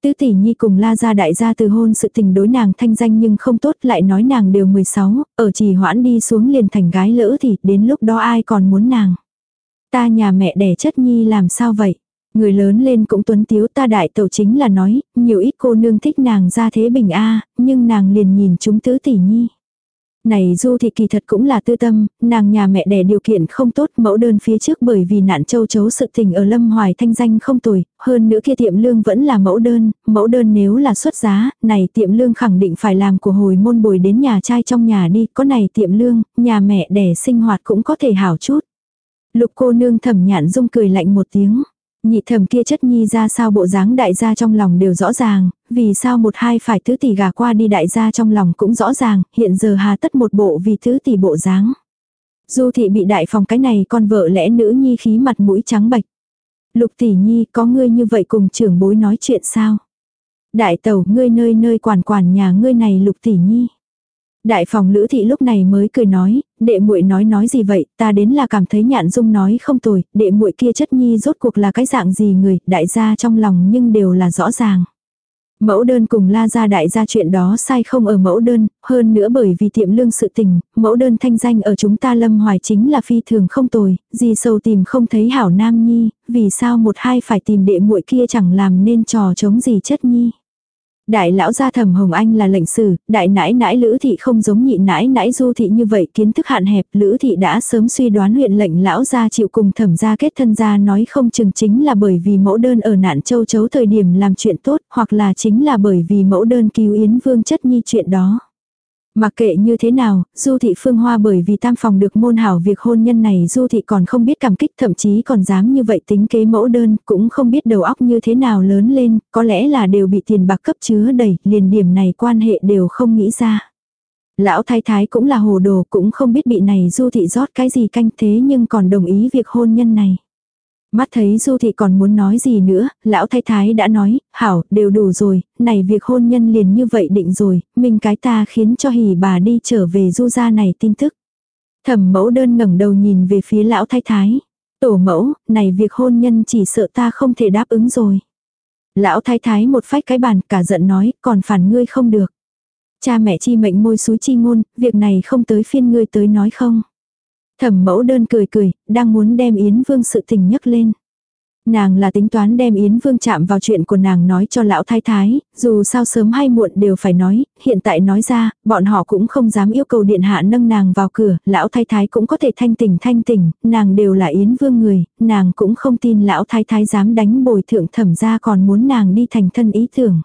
S1: Tứ tỷ nhi cùng la gia đại gia từ hôn sự tình đối nàng thanh danh nhưng không tốt lại nói nàng đều 16, ở trì hoãn đi xuống liền thành gái lỡ thì đến lúc đó ai còn muốn nàng. Ta nhà mẹ đẻ chất nhi làm sao vậy? Người lớn lên cũng tuấn tiếu ta đại tẩu chính là nói, nhiều ít cô nương thích nàng ra thế bình a nhưng nàng liền nhìn chúng tứ tỷ nhi. Này Du thị kỳ thật cũng là tư tâm, nàng nhà mẹ đẻ điều kiện không tốt mẫu đơn phía trước bởi vì nạn châu chấu sự tình ở Lâm Hoài thanh danh không tồi, hơn nữa kia tiệm lương vẫn là mẫu đơn, mẫu đơn nếu là xuất giá, này tiệm lương khẳng định phải làm của hồi môn bồi đến nhà trai trong nhà đi, có này tiệm lương, nhà mẹ đẻ sinh hoạt cũng có thể hảo chút. Lục cô nương thẩm nhạn dung cười lạnh một tiếng. Nhị thẩm kia chất nhi ra sao bộ dáng đại gia trong lòng đều rõ ràng, vì sao một hai phải thứ tỷ gà qua đi đại gia trong lòng cũng rõ ràng, hiện giờ hà tất một bộ vì thứ tỷ bộ dáng. Du thị bị đại phòng cái này con vợ lẽ nữ nhi khí mặt mũi trắng bạch. Lục tỷ nhi có ngươi như vậy cùng trưởng bối nói chuyện sao? Đại tẩu ngươi nơi nơi quản quản nhà ngươi này lục tỷ nhi. Đại phòng lữ thị lúc này mới cười nói, đệ muội nói nói gì vậy, ta đến là cảm thấy nhạn dung nói không tồi, đệ muội kia chất nhi rốt cuộc là cái dạng gì người, đại gia trong lòng nhưng đều là rõ ràng. Mẫu đơn cùng la ra đại gia chuyện đó sai không ở mẫu đơn, hơn nữa bởi vì tiệm lương sự tình, mẫu đơn thanh danh ở chúng ta lâm hoài chính là phi thường không tồi, gì sâu tìm không thấy hảo nam nhi, vì sao một hai phải tìm đệ muội kia chẳng làm nên trò chống gì chất nhi. Đại lão gia thẩm Hồng Anh là lệnh sử, đại nãi nãi Lữ Thị không giống nhị nãi nãi Du Thị như vậy kiến thức hạn hẹp. Lữ Thị đã sớm suy đoán huyện lệnh lão gia chịu cùng thẩm gia kết thân gia nói không chừng chính là bởi vì mẫu đơn ở nạn châu chấu thời điểm làm chuyện tốt hoặc là chính là bởi vì mẫu đơn cứu Yến Vương chất nhi chuyện đó. Mặc kệ như thế nào, Du thị Phương Hoa bởi vì tam phòng được môn hảo việc hôn nhân này Du thị còn không biết cảm kích thậm chí còn dám như vậy tính kế mẫu đơn, cũng không biết đầu óc như thế nào lớn lên, có lẽ là đều bị tiền bạc cấp chứa đầy, liền điểm này quan hệ đều không nghĩ ra. Lão thái thái cũng là hồ đồ, cũng không biết bị này Du thị rót cái gì canh thế nhưng còn đồng ý việc hôn nhân này. Mắt thấy Du Thị còn muốn nói gì nữa, lão thái thái đã nói, hảo, đều đủ rồi, này việc hôn nhân liền như vậy định rồi, mình cái ta khiến cho hỉ bà đi trở về Du gia này tin tức. Thẩm mẫu đơn ngẩng đầu nhìn về phía lão thái thái. Tổ mẫu, này việc hôn nhân chỉ sợ ta không thể đáp ứng rồi. Lão thái thái một phách cái bàn cả giận nói, còn phản ngươi không được. Cha mẹ chi mệnh môi suối chi ngôn, việc này không tới phiên ngươi tới nói không. Thẩm mẫu đơn cười cười, đang muốn đem Yến Vương sự tình nhấc lên. Nàng là tính toán đem Yến Vương chạm vào chuyện của nàng nói cho lão thái thái, dù sao sớm hay muộn đều phải nói, hiện tại nói ra, bọn họ cũng không dám yêu cầu điện hạ nâng nàng vào cửa, lão thái thái cũng có thể thanh tỉnh thanh tỉnh, nàng đều là Yến Vương người, nàng cũng không tin lão thái thái dám đánh bồi thượng thẩm ra còn muốn nàng đi thành thân ý tưởng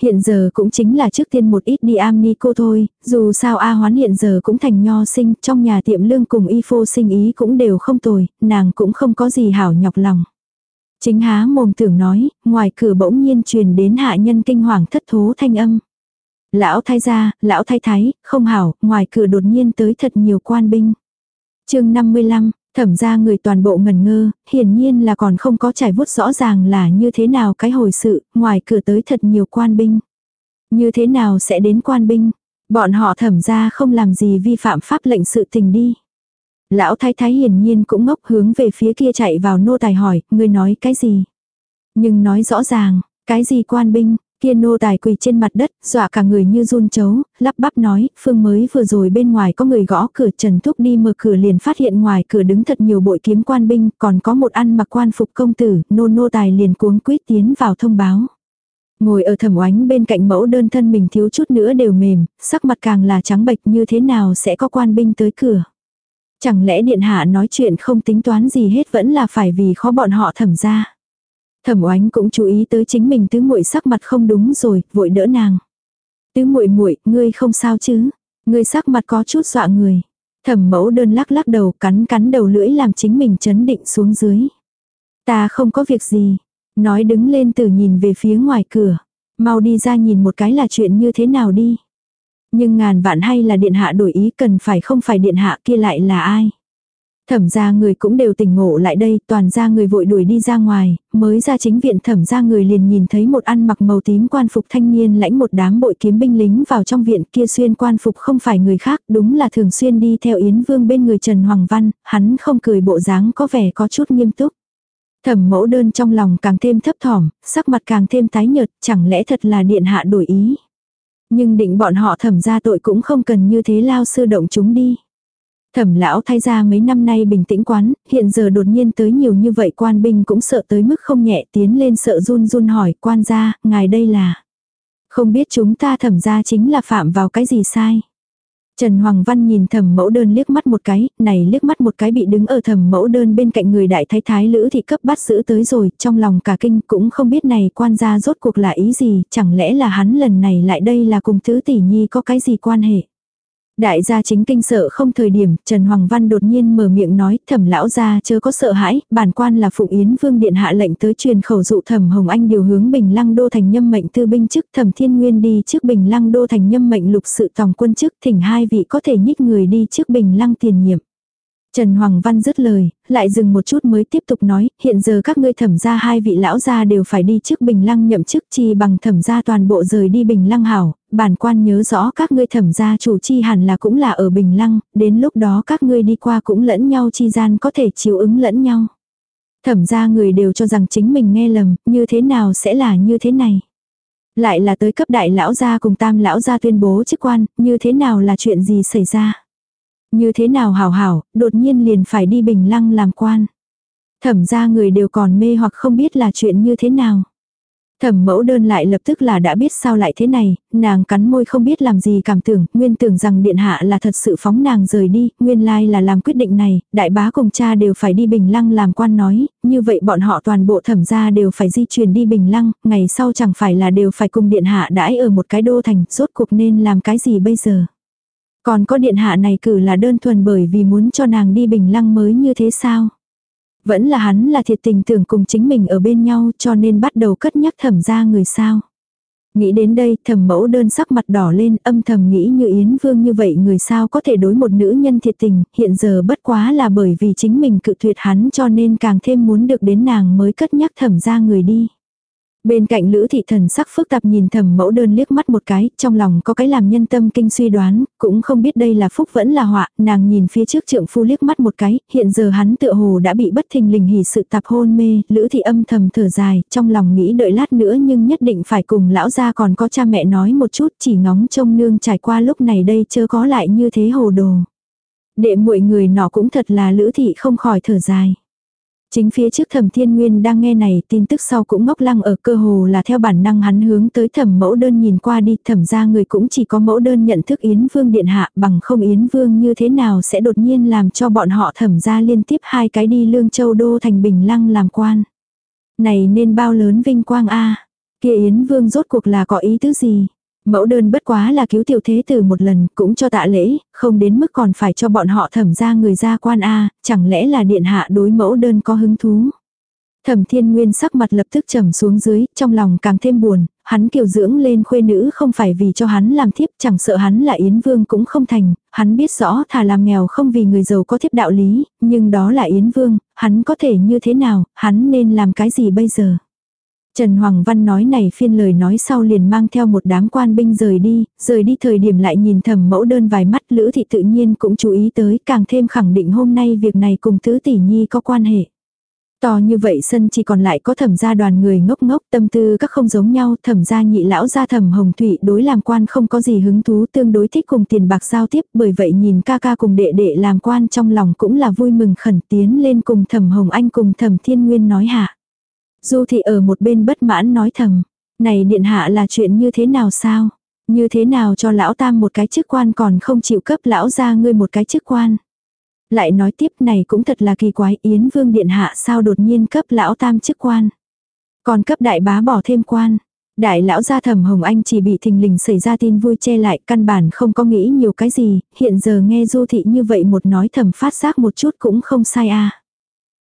S1: hiện giờ cũng chính là trước tiên một ít đi am ni cô thôi, dù sao A hoán hiện giờ cũng thành nho sinh, trong nhà tiệm lương cùng y phô sinh ý cũng đều không tồi, nàng cũng không có gì hảo nhọc lòng. Chính há mồm tưởng nói, ngoài cửa bỗng nhiên truyền đến hạ nhân kinh hoàng thất thố thanh âm. Lão thái gia, lão thái thái, không hảo, ngoài cửa đột nhiên tới thật nhiều quan binh. chương 55, thẩm ra người toàn bộ ngần ngơ, hiển nhiên là còn không có trải vuốt rõ ràng là như thế nào cái hồi sự, ngoài cửa tới thật nhiều quan binh. Như thế nào sẽ đến quan binh? Bọn họ thẩm ra không làm gì vi phạm pháp lệnh sự tình đi. Lão thái thái hiển nhiên cũng ngốc hướng về phía kia chạy vào nô tài hỏi, người nói cái gì? Nhưng nói rõ ràng, cái gì quan binh, kia nô tài quỳ trên mặt đất, dọa cả người như run chấu, lắp bắp nói, phương mới vừa rồi bên ngoài có người gõ cửa Trần Thúc đi mở cửa liền phát hiện ngoài cửa đứng thật nhiều bội kiếm quan binh, còn có một ăn mặc quan phục công tử, nô nô tài liền cuống quýt tiến vào thông báo. Ngồi ở thẩm oánh bên cạnh mẫu đơn thân mình thiếu chút nữa đều mềm, sắc mặt càng là trắng bệch như thế nào sẽ có quan binh tới cửa. Chẳng lẽ điện hạ nói chuyện không tính toán gì hết vẫn là phải vì khó bọn họ thẩm ra. Thẩm oánh cũng chú ý tới chính mình tứ muội sắc mặt không đúng rồi, vội đỡ nàng. Tứ muội muội, ngươi không sao chứ? Ngươi sắc mặt có chút dọa người. Thẩm mẫu đơn lắc lắc đầu cắn cắn đầu lưỡi làm chính mình chấn định xuống dưới. Ta không có việc gì. Nói đứng lên từ nhìn về phía ngoài cửa. Mau đi ra nhìn một cái là chuyện như thế nào đi. Nhưng ngàn vạn hay là điện hạ đổi ý cần phải không phải điện hạ kia lại là ai. Thẩm ra người cũng đều tỉnh ngộ lại đây, toàn ra người vội đuổi đi ra ngoài, mới ra chính viện thẩm ra người liền nhìn thấy một ăn mặc màu tím quan phục thanh niên lãnh một đám bội kiếm binh lính vào trong viện kia xuyên quan phục không phải người khác, đúng là thường xuyên đi theo Yến Vương bên người Trần Hoàng Văn, hắn không cười bộ dáng có vẻ có chút nghiêm túc. Thẩm mẫu đơn trong lòng càng thêm thấp thỏm, sắc mặt càng thêm tái nhợt, chẳng lẽ thật là điện hạ đổi ý. Nhưng định bọn họ thẩm ra tội cũng không cần như thế lao sư động chúng đi. Thẩm lão thay ra mấy năm nay bình tĩnh quán, hiện giờ đột nhiên tới nhiều như vậy quan binh cũng sợ tới mức không nhẹ tiến lên sợ run run hỏi quan gia, ngài đây là. Không biết chúng ta thẩm ra chính là phạm vào cái gì sai. Trần Hoàng Văn nhìn thẩm mẫu đơn liếc mắt một cái, này liếc mắt một cái bị đứng ở thẩm mẫu đơn bên cạnh người đại thái thái lữ thị cấp bắt giữ tới rồi, trong lòng cả kinh cũng không biết này quan gia rốt cuộc là ý gì, chẳng lẽ là hắn lần này lại đây là cùng tứ tỷ nhi có cái gì quan hệ. Đại gia chính kinh sợ không thời điểm, Trần Hoàng Văn đột nhiên mở miệng nói, thẩm lão gia chớ có sợ hãi, bản quan là Phụng Yến Vương Điện hạ lệnh tới truyền khẩu dụ thẩm Hồng Anh điều hướng Bình Lăng Đô thành nhâm mệnh tư binh chức thẩm Thiên Nguyên đi trước Bình Lăng Đô thành nhâm mệnh lục sự tòng quân chức thỉnh hai vị có thể nhích người đi trước Bình Lăng tiền nhiệm. Trần Hoàng Văn dứt lời, lại dừng một chút mới tiếp tục nói, hiện giờ các ngươi thẩm gia hai vị lão gia đều phải đi trước Bình Lăng nhậm chức chi bằng thẩm gia toàn bộ rời đi Bình Lăng hảo, bản quan nhớ rõ các ngươi thẩm gia chủ chi hẳn là cũng là ở Bình Lăng, đến lúc đó các ngươi đi qua cũng lẫn nhau chi gian có thể chiếu ứng lẫn nhau. Thẩm gia người đều cho rằng chính mình nghe lầm, như thế nào sẽ là như thế này. Lại là tới cấp đại lão gia cùng tam lão gia tuyên bố chức quan, như thế nào là chuyện gì xảy ra. Như thế nào hảo hảo, đột nhiên liền phải đi bình lăng làm quan. Thẩm ra người đều còn mê hoặc không biết là chuyện như thế nào. Thẩm mẫu đơn lại lập tức là đã biết sao lại thế này, nàng cắn môi không biết làm gì cảm tưởng, nguyên tưởng rằng điện hạ là thật sự phóng nàng rời đi, nguyên lai là làm quyết định này, đại bá cùng cha đều phải đi bình lăng làm quan nói, như vậy bọn họ toàn bộ thẩm gia đều phải di chuyển đi bình lăng, ngày sau chẳng phải là đều phải cùng điện hạ đãi ở một cái đô thành, rốt cuộc nên làm cái gì bây giờ. Còn có điện hạ này cử là đơn thuần bởi vì muốn cho nàng đi bình lăng mới như thế sao? Vẫn là hắn là thiệt tình tưởng cùng chính mình ở bên nhau cho nên bắt đầu cất nhắc thẩm ra người sao. Nghĩ đến đây thẩm mẫu đơn sắc mặt đỏ lên âm thầm nghĩ như Yến Vương như vậy người sao có thể đối một nữ nhân thiệt tình, hiện giờ bất quá là bởi vì chính mình cự tuyệt hắn cho nên càng thêm muốn được đến nàng mới cất nhắc thẩm ra người đi. Bên cạnh Lữ thị thần sắc phức tạp nhìn thầm mẫu đơn liếc mắt một cái, trong lòng có cái làm nhân tâm kinh suy đoán, cũng không biết đây là phúc vẫn là họa, nàng nhìn phía trước trượng phu liếc mắt một cái, hiện giờ hắn tựa hồ đã bị bất thình lình hỉ sự tạp hôn mê, Lữ thị âm thầm thở dài, trong lòng nghĩ đợi lát nữa nhưng nhất định phải cùng lão gia còn có cha mẹ nói một chút, chỉ ngóng trông nương trải qua lúc này đây chớ có lại như thế hồ đồ. Đệ muội người nọ cũng thật là Lữ thị không khỏi thở dài. Chính phía trước thẩm thiên nguyên đang nghe này, tin tức sau cũng ngốc lăng ở, cơ hồ là theo bản năng hắn hướng tới thẩm mẫu đơn nhìn qua đi, thẩm ra người cũng chỉ có mẫu đơn nhận thức Yến Vương Điện Hạ, bằng không Yến Vương như thế nào sẽ đột nhiên làm cho bọn họ thẩm ra liên tiếp hai cái đi lương châu đô thành bình lăng làm quan. Này nên bao lớn vinh quang a kia Yến Vương rốt cuộc là có ý tứ gì? Mẫu đơn bất quá là cứu tiểu thế từ một lần, cũng cho tạ lễ, không đến mức còn phải cho bọn họ thẩm ra người ra quan A, chẳng lẽ là điện hạ đối mẫu đơn có hứng thú. Thẩm thiên nguyên sắc mặt lập tức trầm xuống dưới, trong lòng càng thêm buồn, hắn kiều dưỡng lên khuê nữ không phải vì cho hắn làm thiếp, chẳng sợ hắn là yến vương cũng không thành, hắn biết rõ thà làm nghèo không vì người giàu có thiếp đạo lý, nhưng đó là yến vương, hắn có thể như thế nào, hắn nên làm cái gì bây giờ. Trần Hoàng Văn nói này phiên lời nói sau liền mang theo một đám quan binh rời đi, rời đi thời điểm lại nhìn thầm mẫu đơn vài mắt Lữ Thị tự nhiên cũng chú ý tới càng thêm khẳng định hôm nay việc này cùng Tứ Tỷ Nhi có quan hệ. To như vậy sân chỉ còn lại có thẩm gia đoàn người ngốc ngốc tâm tư các không giống nhau thẩm gia nhị lão gia thẩm hồng thủy đối làm quan không có gì hứng thú tương đối thích cùng tiền bạc giao tiếp bởi vậy nhìn ca ca cùng đệ đệ làm quan trong lòng cũng là vui mừng khẩn tiến lên cùng thẩm hồng anh cùng thẩm thiên nguyên nói hạ. Du thị ở một bên bất mãn nói thầm. Này điện hạ là chuyện như thế nào sao? Như thế nào cho lão tam một cái chức quan còn không chịu cấp lão ra ngươi một cái chức quan? Lại nói tiếp này cũng thật là kỳ quái Yến Vương Điện Hạ sao đột nhiên cấp lão tam chức quan. Còn cấp đại bá bỏ thêm quan. Đại lão gia thẩm Hồng Anh chỉ bị thình lình xảy ra tin vui che lại căn bản không có nghĩ nhiều cái gì, hiện giờ nghe du thị như vậy một nói thầm phát giác một chút cũng không sai a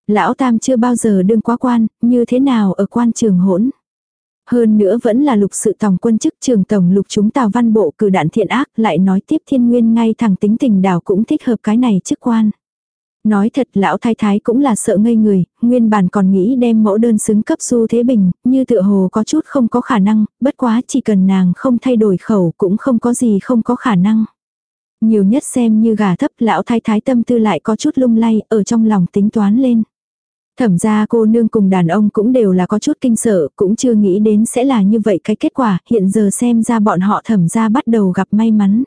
S1: Lão Tam chưa bao giờ đương quá quan, như thế nào ở quan trường hỗn. Hơn nữa vẫn là lục sự tổng quân chức trường tổng lục chúng tào văn bộ cử đạn thiện ác lại nói tiếp thiên nguyên ngay thẳng tính tình đảo cũng thích hợp cái này chức quan. Nói thật lão thái thái cũng là sợ ngây người, nguyên bản còn nghĩ đem mẫu đơn xứng cấp du thế bình, như tựa hồ có chút không có khả năng, bất quá chỉ cần nàng không thay đổi khẩu cũng không có gì không có khả năng. Nhiều nhất xem như gà thấp lão thái thái tâm tư lại có chút lung lay ở trong lòng tính toán lên. Thẩm ra cô nương cùng đàn ông cũng đều là có chút kinh sợ, cũng chưa nghĩ đến sẽ là như vậy cái kết quả, hiện giờ xem ra bọn họ thẩm ra bắt đầu gặp may mắn.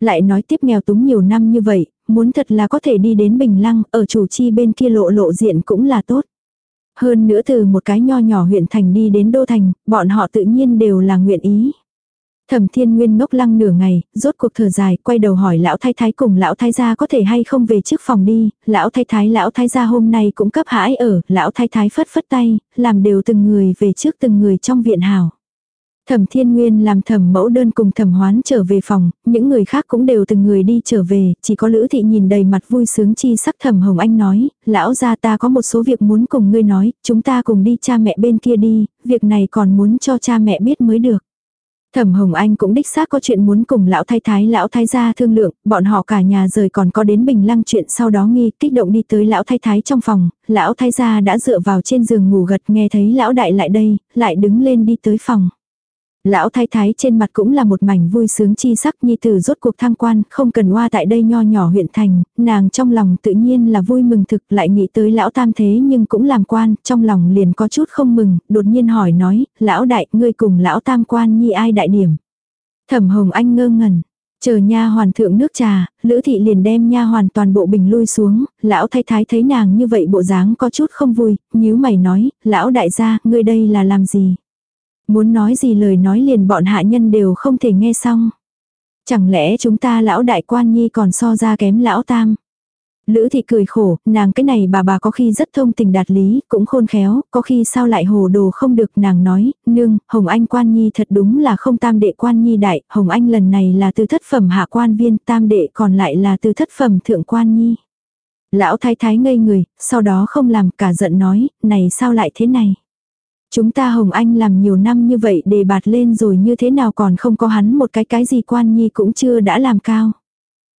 S1: Lại nói tiếp nghèo túng nhiều năm như vậy, muốn thật là có thể đi đến Bình Lăng, ở chủ chi bên kia lộ lộ diện cũng là tốt. Hơn nữa từ một cái nho nhỏ huyện thành đi đến đô thành, bọn họ tự nhiên đều là nguyện ý. Thẩm thiên nguyên ngốc lăng nửa ngày, rốt cuộc thở dài, quay đầu hỏi lão thái thái cùng lão thái gia có thể hay không về trước phòng đi, lão thái thái lão thái gia hôm nay cũng cấp hãi ở, lão thái thái phất phất tay, làm đều từng người về trước từng người trong viện hào. Thẩm thiên nguyên làm thẩm mẫu đơn cùng thẩm hoán trở về phòng, những người khác cũng đều từng người đi trở về, chỉ có lữ thị nhìn đầy mặt vui sướng chi sắc thẩm hồng anh nói, lão gia ta có một số việc muốn cùng ngươi nói, chúng ta cùng đi cha mẹ bên kia đi, việc này còn muốn cho cha mẹ biết mới được. Thẩm Hồng Anh cũng đích xác có chuyện muốn cùng lão thái thái lão thái gia thương lượng, bọn họ cả nhà rời còn có đến bình lăng chuyện sau đó nghi kích động đi tới lão thái thái trong phòng, lão thái gia đã dựa vào trên giường ngủ gật nghe thấy lão đại lại đây, lại đứng lên đi tới phòng. Lão thái thái trên mặt cũng là một mảnh vui sướng chi sắc nhi tử rốt cuộc thăng quan, không cần hoa tại đây nho nhỏ huyện thành, nàng trong lòng tự nhiên là vui mừng thực lại nghĩ tới lão tam thế nhưng cũng làm quan, trong lòng liền có chút không mừng, đột nhiên hỏi nói, lão đại, ngươi cùng lão tam quan nhi ai đại điểm. Thẩm hồng anh ngơ ngẩn, chờ nha hoàn thượng nước trà, lữ thị liền đem nha hoàn toàn bộ bình lui xuống, lão thái thái thấy nàng như vậy bộ dáng có chút không vui, nhíu mày nói, lão đại gia, ngươi đây là làm gì. Muốn nói gì lời nói liền bọn hạ nhân đều không thể nghe xong. Chẳng lẽ chúng ta lão đại quan nhi còn so ra kém lão tam. Lữ thị cười khổ, nàng cái này bà bà có khi rất thông tình đạt lý, cũng khôn khéo, có khi sao lại hồ đồ không được nàng nói, nương, Hồng Anh quan nhi thật đúng là không tam đệ quan nhi đại, Hồng Anh lần này là từ thất phẩm hạ quan viên, tam đệ còn lại là từ thất phẩm thượng quan nhi. Lão thái thái ngây người, sau đó không làm cả giận nói, này sao lại thế này. Chúng ta Hồng Anh làm nhiều năm như vậy để bạt lên rồi như thế nào còn không có hắn một cái cái gì quan nhi cũng chưa đã làm cao.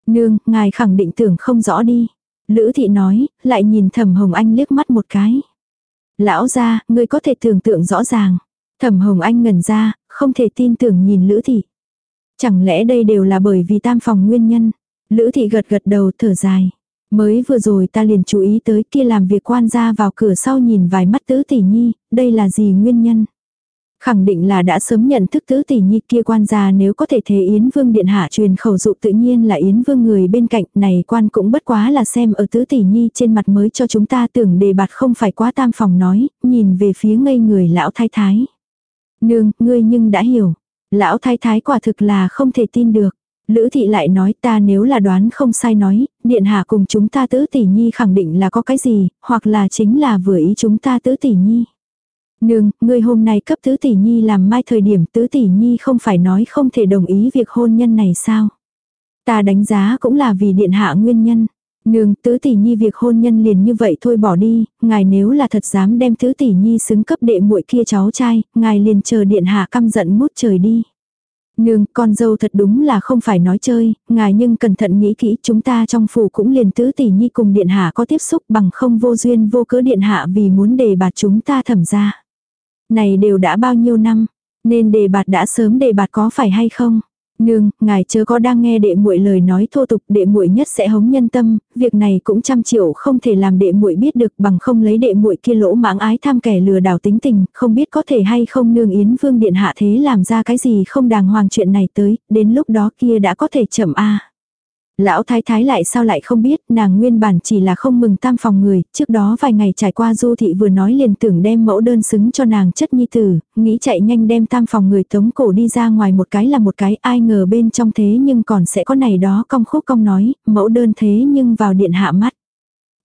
S1: Nương, ngài khẳng định tưởng không rõ đi. Lữ thị nói, lại nhìn thẩm Hồng Anh liếc mắt một cái. Lão ra, ngươi có thể tưởng tượng rõ ràng. Thẩm Hồng Anh ngẩn ra, không thể tin tưởng nhìn Lữ thị. Chẳng lẽ đây đều là bởi vì tam phòng nguyên nhân. Lữ thị gật gật đầu thở dài. Mới vừa rồi ta liền chú ý tới kia làm việc quan ra vào cửa sau nhìn vài mắt tứ tỷ nhi, đây là gì nguyên nhân? Khẳng định là đã sớm nhận thức tứ tỷ nhi kia quan gia nếu có thể thế Yến Vương Điện Hạ truyền khẩu dụ tự nhiên là Yến Vương người bên cạnh này quan cũng bất quá là xem ở tứ tỷ nhi trên mặt mới cho chúng ta tưởng đề bạt không phải quá tam phòng nói, nhìn về phía ngây người lão thái thái. Nương, ngươi nhưng đã hiểu. Lão thái thái quả thực là không thể tin được. Lữ thị lại nói ta nếu là đoán không sai nói, điện hạ cùng chúng ta tứ tỷ nhi khẳng định là có cái gì, hoặc là chính là vừa ý chúng ta tứ tỷ nhi. Nương, ngươi hôm nay cấp tứ tỷ nhi làm mai thời điểm tứ tỷ nhi không phải nói không thể đồng ý việc hôn nhân này sao? Ta đánh giá cũng là vì điện hạ nguyên nhân. Nương, tứ tỷ nhi việc hôn nhân liền như vậy thôi bỏ đi, ngài nếu là thật dám đem tứ tỷ nhi xứng cấp đệ muội kia cháu trai, ngài liền chờ điện hạ căm giận mút trời đi. Nương, con dâu thật đúng là không phải nói chơi, ngài nhưng cẩn thận nghĩ kỹ chúng ta trong phủ cũng liền tứ tỷ nhi cùng điện hạ có tiếp xúc bằng không vô duyên vô cớ điện hạ vì muốn đề bạt chúng ta thẩm ra. Này đều đã bao nhiêu năm, nên đề bạt đã sớm đề bạt có phải hay không? Nương, ngài chớ có đang nghe đệ muội lời nói thô tục, đệ muội nhất sẽ hống nhân tâm, việc này cũng trăm triệu không thể làm đệ muội biết được bằng không lấy đệ muội kia lỗ mãng ái tham kẻ lừa đảo tính tình, không biết có thể hay không nương yến vương điện hạ thế làm ra cái gì không đàng hoàng chuyện này tới, đến lúc đó kia đã có thể chậm a. Lão thái thái lại sao lại không biết, nàng nguyên bản chỉ là không mừng tam phòng người, trước đó vài ngày trải qua du thị vừa nói liền tưởng đem mẫu đơn xứng cho nàng chất nhi tử, nghĩ chạy nhanh đem tam phòng người tống cổ đi ra ngoài một cái là một cái, ai ngờ bên trong thế nhưng còn sẽ có này đó cong khúc cong nói, mẫu đơn thế nhưng vào điện hạ mắt.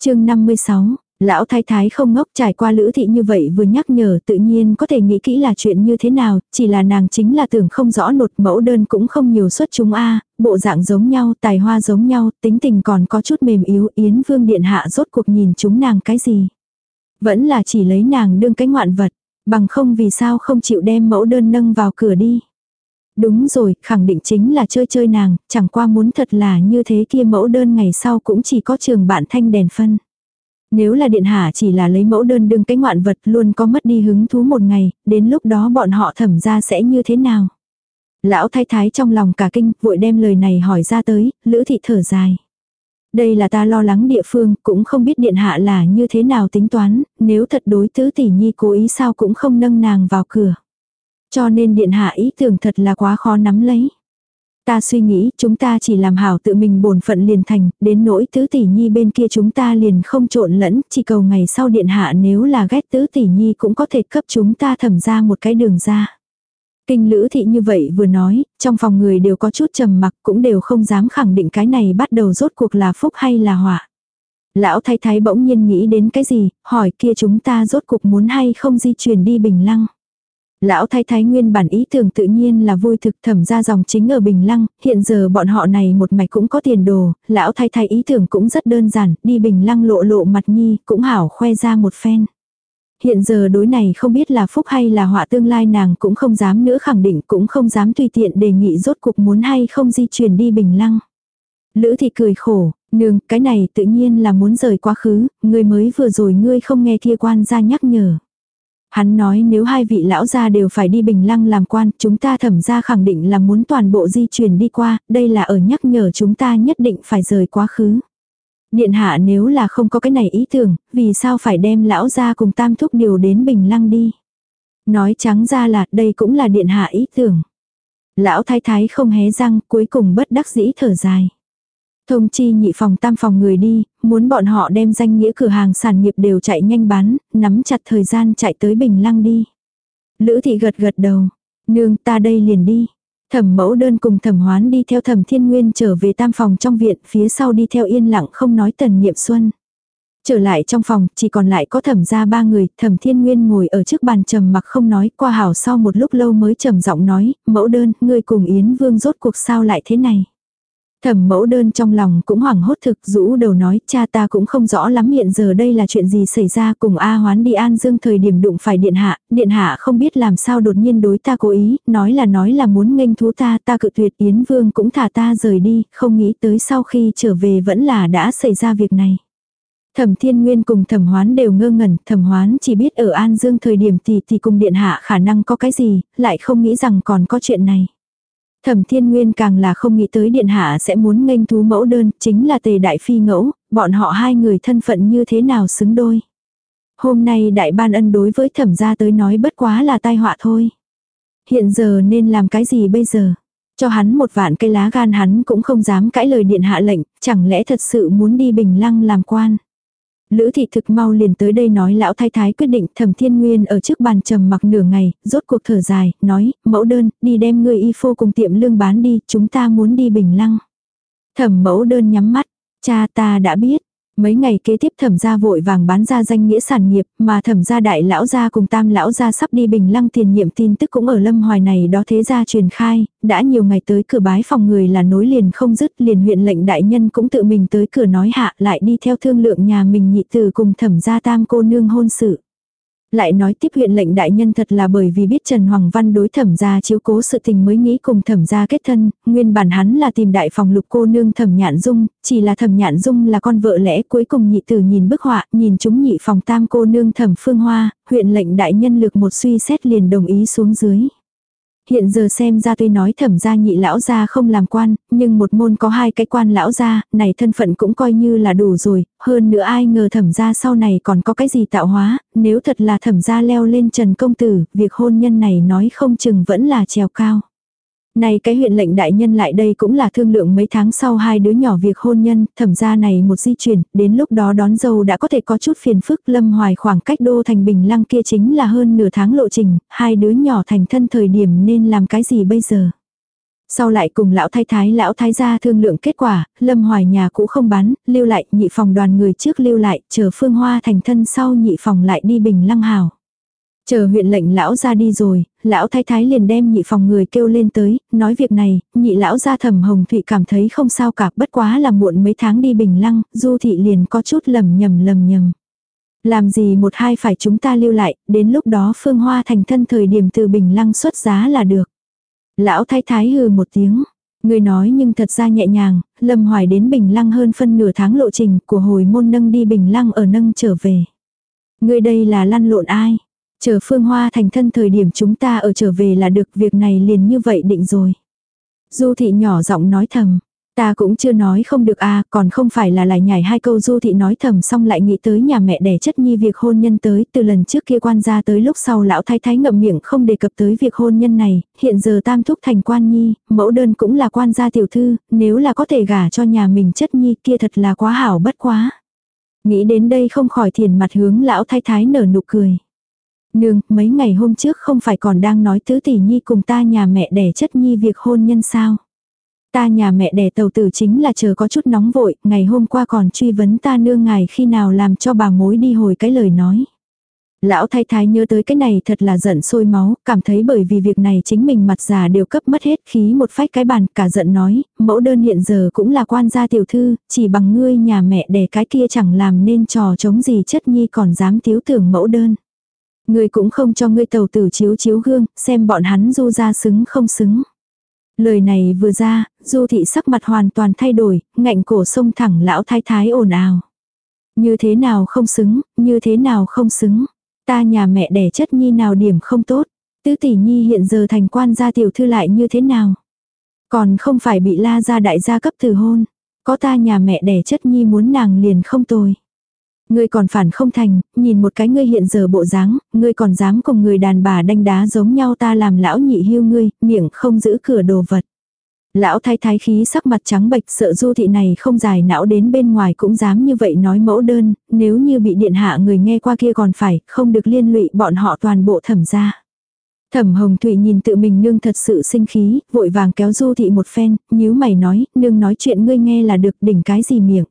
S1: chương 56 Lão thái thái không ngốc trải qua lữ thị như vậy vừa nhắc nhở tự nhiên có thể nghĩ kỹ là chuyện như thế nào, chỉ là nàng chính là tưởng không rõ nột mẫu đơn cũng không nhiều xuất chúng a bộ dạng giống nhau, tài hoa giống nhau, tính tình còn có chút mềm yếu, Yến Vương Điện Hạ rốt cuộc nhìn chúng nàng cái gì. Vẫn là chỉ lấy nàng đương cái ngoạn vật, bằng không vì sao không chịu đem mẫu đơn nâng vào cửa đi. Đúng rồi, khẳng định chính là chơi chơi nàng, chẳng qua muốn thật là như thế kia mẫu đơn ngày sau cũng chỉ có trường bạn thanh đèn phân. Nếu là điện hạ chỉ là lấy mẫu đơn đương cái ngoạn vật luôn có mất đi hứng thú một ngày, đến lúc đó bọn họ thẩm ra sẽ như thế nào? Lão thái thái trong lòng cả kinh, vội đem lời này hỏi ra tới, lữ thị thở dài. Đây là ta lo lắng địa phương, cũng không biết điện hạ là như thế nào tính toán, nếu thật đối tứ tỷ nhi cố ý sao cũng không nâng nàng vào cửa. Cho nên điện hạ ý tưởng thật là quá khó nắm lấy. Ta suy nghĩ chúng ta chỉ làm hảo tự mình bổn phận liền thành, đến nỗi tứ tỷ nhi bên kia chúng ta liền không trộn lẫn, chỉ cầu ngày sau điện hạ nếu là ghét tứ tỷ nhi cũng có thể cấp chúng ta thẩm ra một cái đường ra. Kinh lữ thị như vậy vừa nói, trong phòng người đều có chút trầm mặc cũng đều không dám khẳng định cái này bắt đầu rốt cuộc là phúc hay là họa. Lão thái thái bỗng nhiên nghĩ đến cái gì, hỏi kia chúng ta rốt cuộc muốn hay không di chuyển đi bình lăng. Lão thái thái nguyên bản ý tưởng tự nhiên là vui thực thẩm ra dòng chính ở Bình Lăng, hiện giờ bọn họ này một mạch cũng có tiền đồ, lão thái thái ý tưởng cũng rất đơn giản, đi Bình Lăng lộ lộ mặt nhi, cũng hảo khoe ra một phen. Hiện giờ đối này không biết là phúc hay là họa tương lai nàng cũng không dám nữa khẳng định cũng không dám tùy tiện đề nghị rốt cuộc muốn hay không di chuyển đi Bình Lăng. Lữ thì cười khổ, nương, cái này tự nhiên là muốn rời quá khứ, ngươi mới vừa rồi ngươi không nghe kia quan ra nhắc nhở. Hắn nói nếu hai vị lão gia đều phải đi bình lăng làm quan, chúng ta thẩm ra khẳng định là muốn toàn bộ di chuyển đi qua, đây là ở nhắc nhở chúng ta nhất định phải rời quá khứ. Điện hạ nếu là không có cái này ý tưởng, vì sao phải đem lão gia cùng tam thúc điều đến bình lăng đi. Nói trắng ra là đây cũng là điện hạ ý tưởng. Lão thái thái không hé răng cuối cùng bất đắc dĩ thở dài. Thông chi nhị phòng tam phòng người đi, muốn bọn họ đem danh nghĩa cửa hàng sản nghiệp đều chạy nhanh bán, nắm chặt thời gian chạy tới Bình Lăng đi. Lữ thị gật gật đầu. Nương ta đây liền đi. Thẩm mẫu đơn cùng thẩm hoán đi theo thẩm thiên nguyên trở về tam phòng trong viện, phía sau đi theo yên lặng không nói tần niệm xuân. Trở lại trong phòng, chỉ còn lại có thẩm gia ba người, thẩm thiên nguyên ngồi ở trước bàn trầm mặc không nói, qua hảo sau một lúc lâu mới trầm giọng nói, mẫu đơn, ngươi cùng Yến Vương rốt cuộc sao lại thế này. Thẩm mẫu đơn trong lòng cũng hoảng hốt thực rũ đầu nói cha ta cũng không rõ lắm hiện giờ đây là chuyện gì xảy ra cùng A hoán đi an dương thời điểm đụng phải điện hạ, điện hạ không biết làm sao đột nhiên đối ta cố ý, nói là nói là muốn nghênh thú ta ta cự tuyệt Yến Vương cũng thả ta rời đi, không nghĩ tới sau khi trở về vẫn là đã xảy ra việc này. Thẩm Thiên Nguyên cùng Thẩm Hoán đều ngơ ngẩn, Thẩm Hoán chỉ biết ở An Dương thời điểm thì thì cùng điện hạ khả năng có cái gì, lại không nghĩ rằng còn có chuyện này. Thẩm Thiên Nguyên càng là không nghĩ tới điện hạ sẽ muốn nghênh thú mẫu đơn, chính là tề đại phi ngẫu, bọn họ hai người thân phận như thế nào xứng đôi. Hôm nay đại ban ân đối với thẩm gia tới nói bất quá là tai họa thôi. Hiện giờ nên làm cái gì bây giờ? Cho hắn một vạn cây lá gan hắn cũng không dám cãi lời điện hạ lệnh, chẳng lẽ thật sự muốn đi bình lăng làm quan. Lữ thị thực mau liền tới đây nói lão thái thái quyết định thẩm thiên nguyên ở trước bàn trầm mặc nửa ngày, rốt cuộc thở dài, nói, mẫu đơn, đi đem người y phô cùng tiệm lương bán đi, chúng ta muốn đi bình lăng. Thẩm mẫu đơn nhắm mắt, cha ta đã biết, Mấy ngày kế tiếp thẩm gia vội vàng bán ra danh nghĩa sản nghiệp, mà thẩm gia đại lão gia cùng tam lão gia sắp đi bình lăng tiền nhiệm tin tức cũng ở lâm hoài này đó thế gia truyền khai, đã nhiều ngày tới cửa bái phòng người là nối liền không dứt liền huyện lệnh đại nhân cũng tự mình tới cửa nói hạ lại đi theo thương lượng nhà mình nhị từ cùng thẩm gia tam cô nương hôn sự. Lại nói tiếp huyện lệnh đại nhân thật là bởi vì biết Trần Hoàng Văn đối thẩm gia chiếu cố sự tình mới nghĩ cùng thẩm gia kết thân, nguyên bản hắn là tìm đại phòng lục cô nương thẩm nhạn dung, chỉ là thẩm nhạn dung là con vợ lẽ cuối cùng nhị tử nhìn bức họa, nhìn chúng nhị phòng tam cô nương thẩm phương hoa, huyện lệnh đại nhân lực một suy xét liền đồng ý xuống dưới. Hiện giờ xem ra tuy nói thẩm gia nhị lão gia không làm quan, nhưng một môn có hai cái quan lão gia, này thân phận cũng coi như là đủ rồi, hơn nữa ai ngờ thẩm gia sau này còn có cái gì tạo hóa, nếu thật là thẩm gia leo lên trần công tử, việc hôn nhân này nói không chừng vẫn là trèo cao. Này cái huyện lệnh đại nhân lại đây cũng là thương lượng mấy tháng sau hai đứa nhỏ việc hôn nhân, thẩm ra này một di chuyển, đến lúc đó đón dâu đã có thể có chút phiền phức lâm hoài khoảng cách đô thành bình lăng kia chính là hơn nửa tháng lộ trình, hai đứa nhỏ thành thân thời điểm nên làm cái gì bây giờ. Sau lại cùng lão thái thái lão thái gia thương lượng kết quả, lâm hoài nhà cũ không bán, lưu lại nhị phòng đoàn người trước lưu lại, chờ phương hoa thành thân sau nhị phòng lại đi bình lăng hào. Chờ huyện lệnh lão ra đi rồi, lão thái thái liền đem nhị phòng người kêu lên tới, nói việc này, nhị lão ra thầm hồng thụy cảm thấy không sao cả, bất quá là muộn mấy tháng đi bình lăng, du thị liền có chút lầm nhầm lầm nhầm. Làm gì một hai phải chúng ta lưu lại, đến lúc đó phương hoa thành thân thời điểm từ bình lăng xuất giá là được. Lão thái thái hừ một tiếng. Người nói nhưng thật ra nhẹ nhàng, Lâm Hoài đến Bình Lăng hơn phân nửa tháng lộ trình của hồi môn nâng đi Bình Lăng ở nâng trở về. Người đây là lăn lộn ai? Chờ Phương Hoa thành thân thời điểm chúng ta ở trở về là được việc này liền như vậy định rồi. Du thị nhỏ giọng nói thầm. Ta cũng chưa nói không được à, còn không phải là lại nhảy hai câu du thị nói thầm xong lại nghĩ tới nhà mẹ đẻ chất nhi việc hôn nhân tới, từ lần trước kia quan gia tới lúc sau lão thái thái ngậm miệng không đề cập tới việc hôn nhân này, hiện giờ tam thúc thành quan nhi, mẫu đơn cũng là quan gia tiểu thư, nếu là có thể gả cho nhà mình chất nhi kia thật là quá hảo bất quá. Nghĩ đến đây không khỏi thiền mặt hướng lão thái thái nở nụ cười. Nương, mấy ngày hôm trước không phải còn đang nói tứ tỷ nhi cùng ta nhà mẹ đẻ chất nhi việc hôn nhân sao. Ta nhà mẹ đẻ tàu tử chính là chờ có chút nóng vội, ngày hôm qua còn truy vấn ta nương ngài khi nào làm cho bà mối đi hồi cái lời nói. Lão thái thái nhớ tới cái này thật là giận sôi máu, cảm thấy bởi vì việc này chính mình mặt già đều cấp mất hết khí một phách cái bàn, cả giận nói, mẫu đơn hiện giờ cũng là quan gia tiểu thư, chỉ bằng ngươi nhà mẹ đẻ cái kia chẳng làm nên trò chống gì chất nhi còn dám thiếu tưởng mẫu đơn. Ngươi cũng không cho ngươi tàu tử chiếu chiếu gương, xem bọn hắn du ra xứng không xứng. Lời này vừa ra, du thị sắc mặt hoàn toàn thay đổi, ngạnh cổ sông thẳng lão thái thái ồn ào. Như thế nào không xứng, như thế nào không xứng. Ta nhà mẹ đẻ chất nhi nào điểm không tốt. Tứ tỷ nhi hiện giờ thành quan gia tiểu thư lại như thế nào. Còn không phải bị la gia đại gia cấp từ hôn. Có ta nhà mẹ đẻ chất nhi muốn nàng liền không tồi. Ngươi còn phản không thành, nhìn một cái ngươi hiện giờ bộ dáng, ngươi còn dám cùng người đàn bà đánh đá giống nhau ta làm lão nhị hưu ngươi, miệng không giữ cửa đồ vật. Lão thái thái khí sắc mặt trắng bệch sợ du thị này không dài não đến bên ngoài cũng dám như vậy nói mẫu đơn, nếu như bị điện hạ người nghe qua kia còn phải, không được liên lụy bọn họ toàn bộ thẩm ra. Thẩm Hồng Thụy nhìn tự mình nương thật sự sinh khí, vội vàng kéo Du Thị một phen, nhíu mày nói, nương nói chuyện ngươi nghe là được đỉnh cái gì miệng.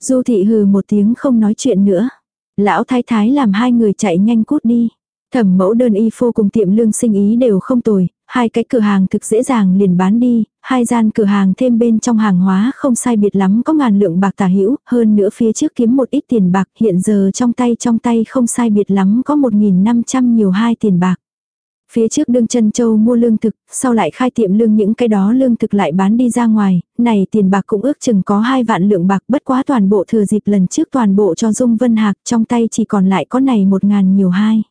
S1: Du Thị hừ một tiếng không nói chuyện nữa. Lão thái thái làm hai người chạy nhanh cút đi. Thẩm mẫu đơn y phô cùng tiệm lương sinh ý đều không tồi, hai cái cửa hàng thực dễ dàng liền bán đi, hai gian cửa hàng thêm bên trong hàng hóa không sai biệt lắm có ngàn lượng bạc tả hữu hơn nữa phía trước kiếm một ít tiền bạc hiện giờ trong tay trong tay không sai biệt lắm có 1.500 nhiều hai tiền bạc. Phía trước đương chân châu mua lương thực, sau lại khai tiệm lương những cái đó lương thực lại bán đi ra ngoài, này tiền bạc cũng ước chừng có hai vạn lượng bạc bất quá toàn bộ thừa dịp lần trước toàn bộ cho Dung Vân Hạc trong tay chỉ còn lại có này một ngàn nhiều hai.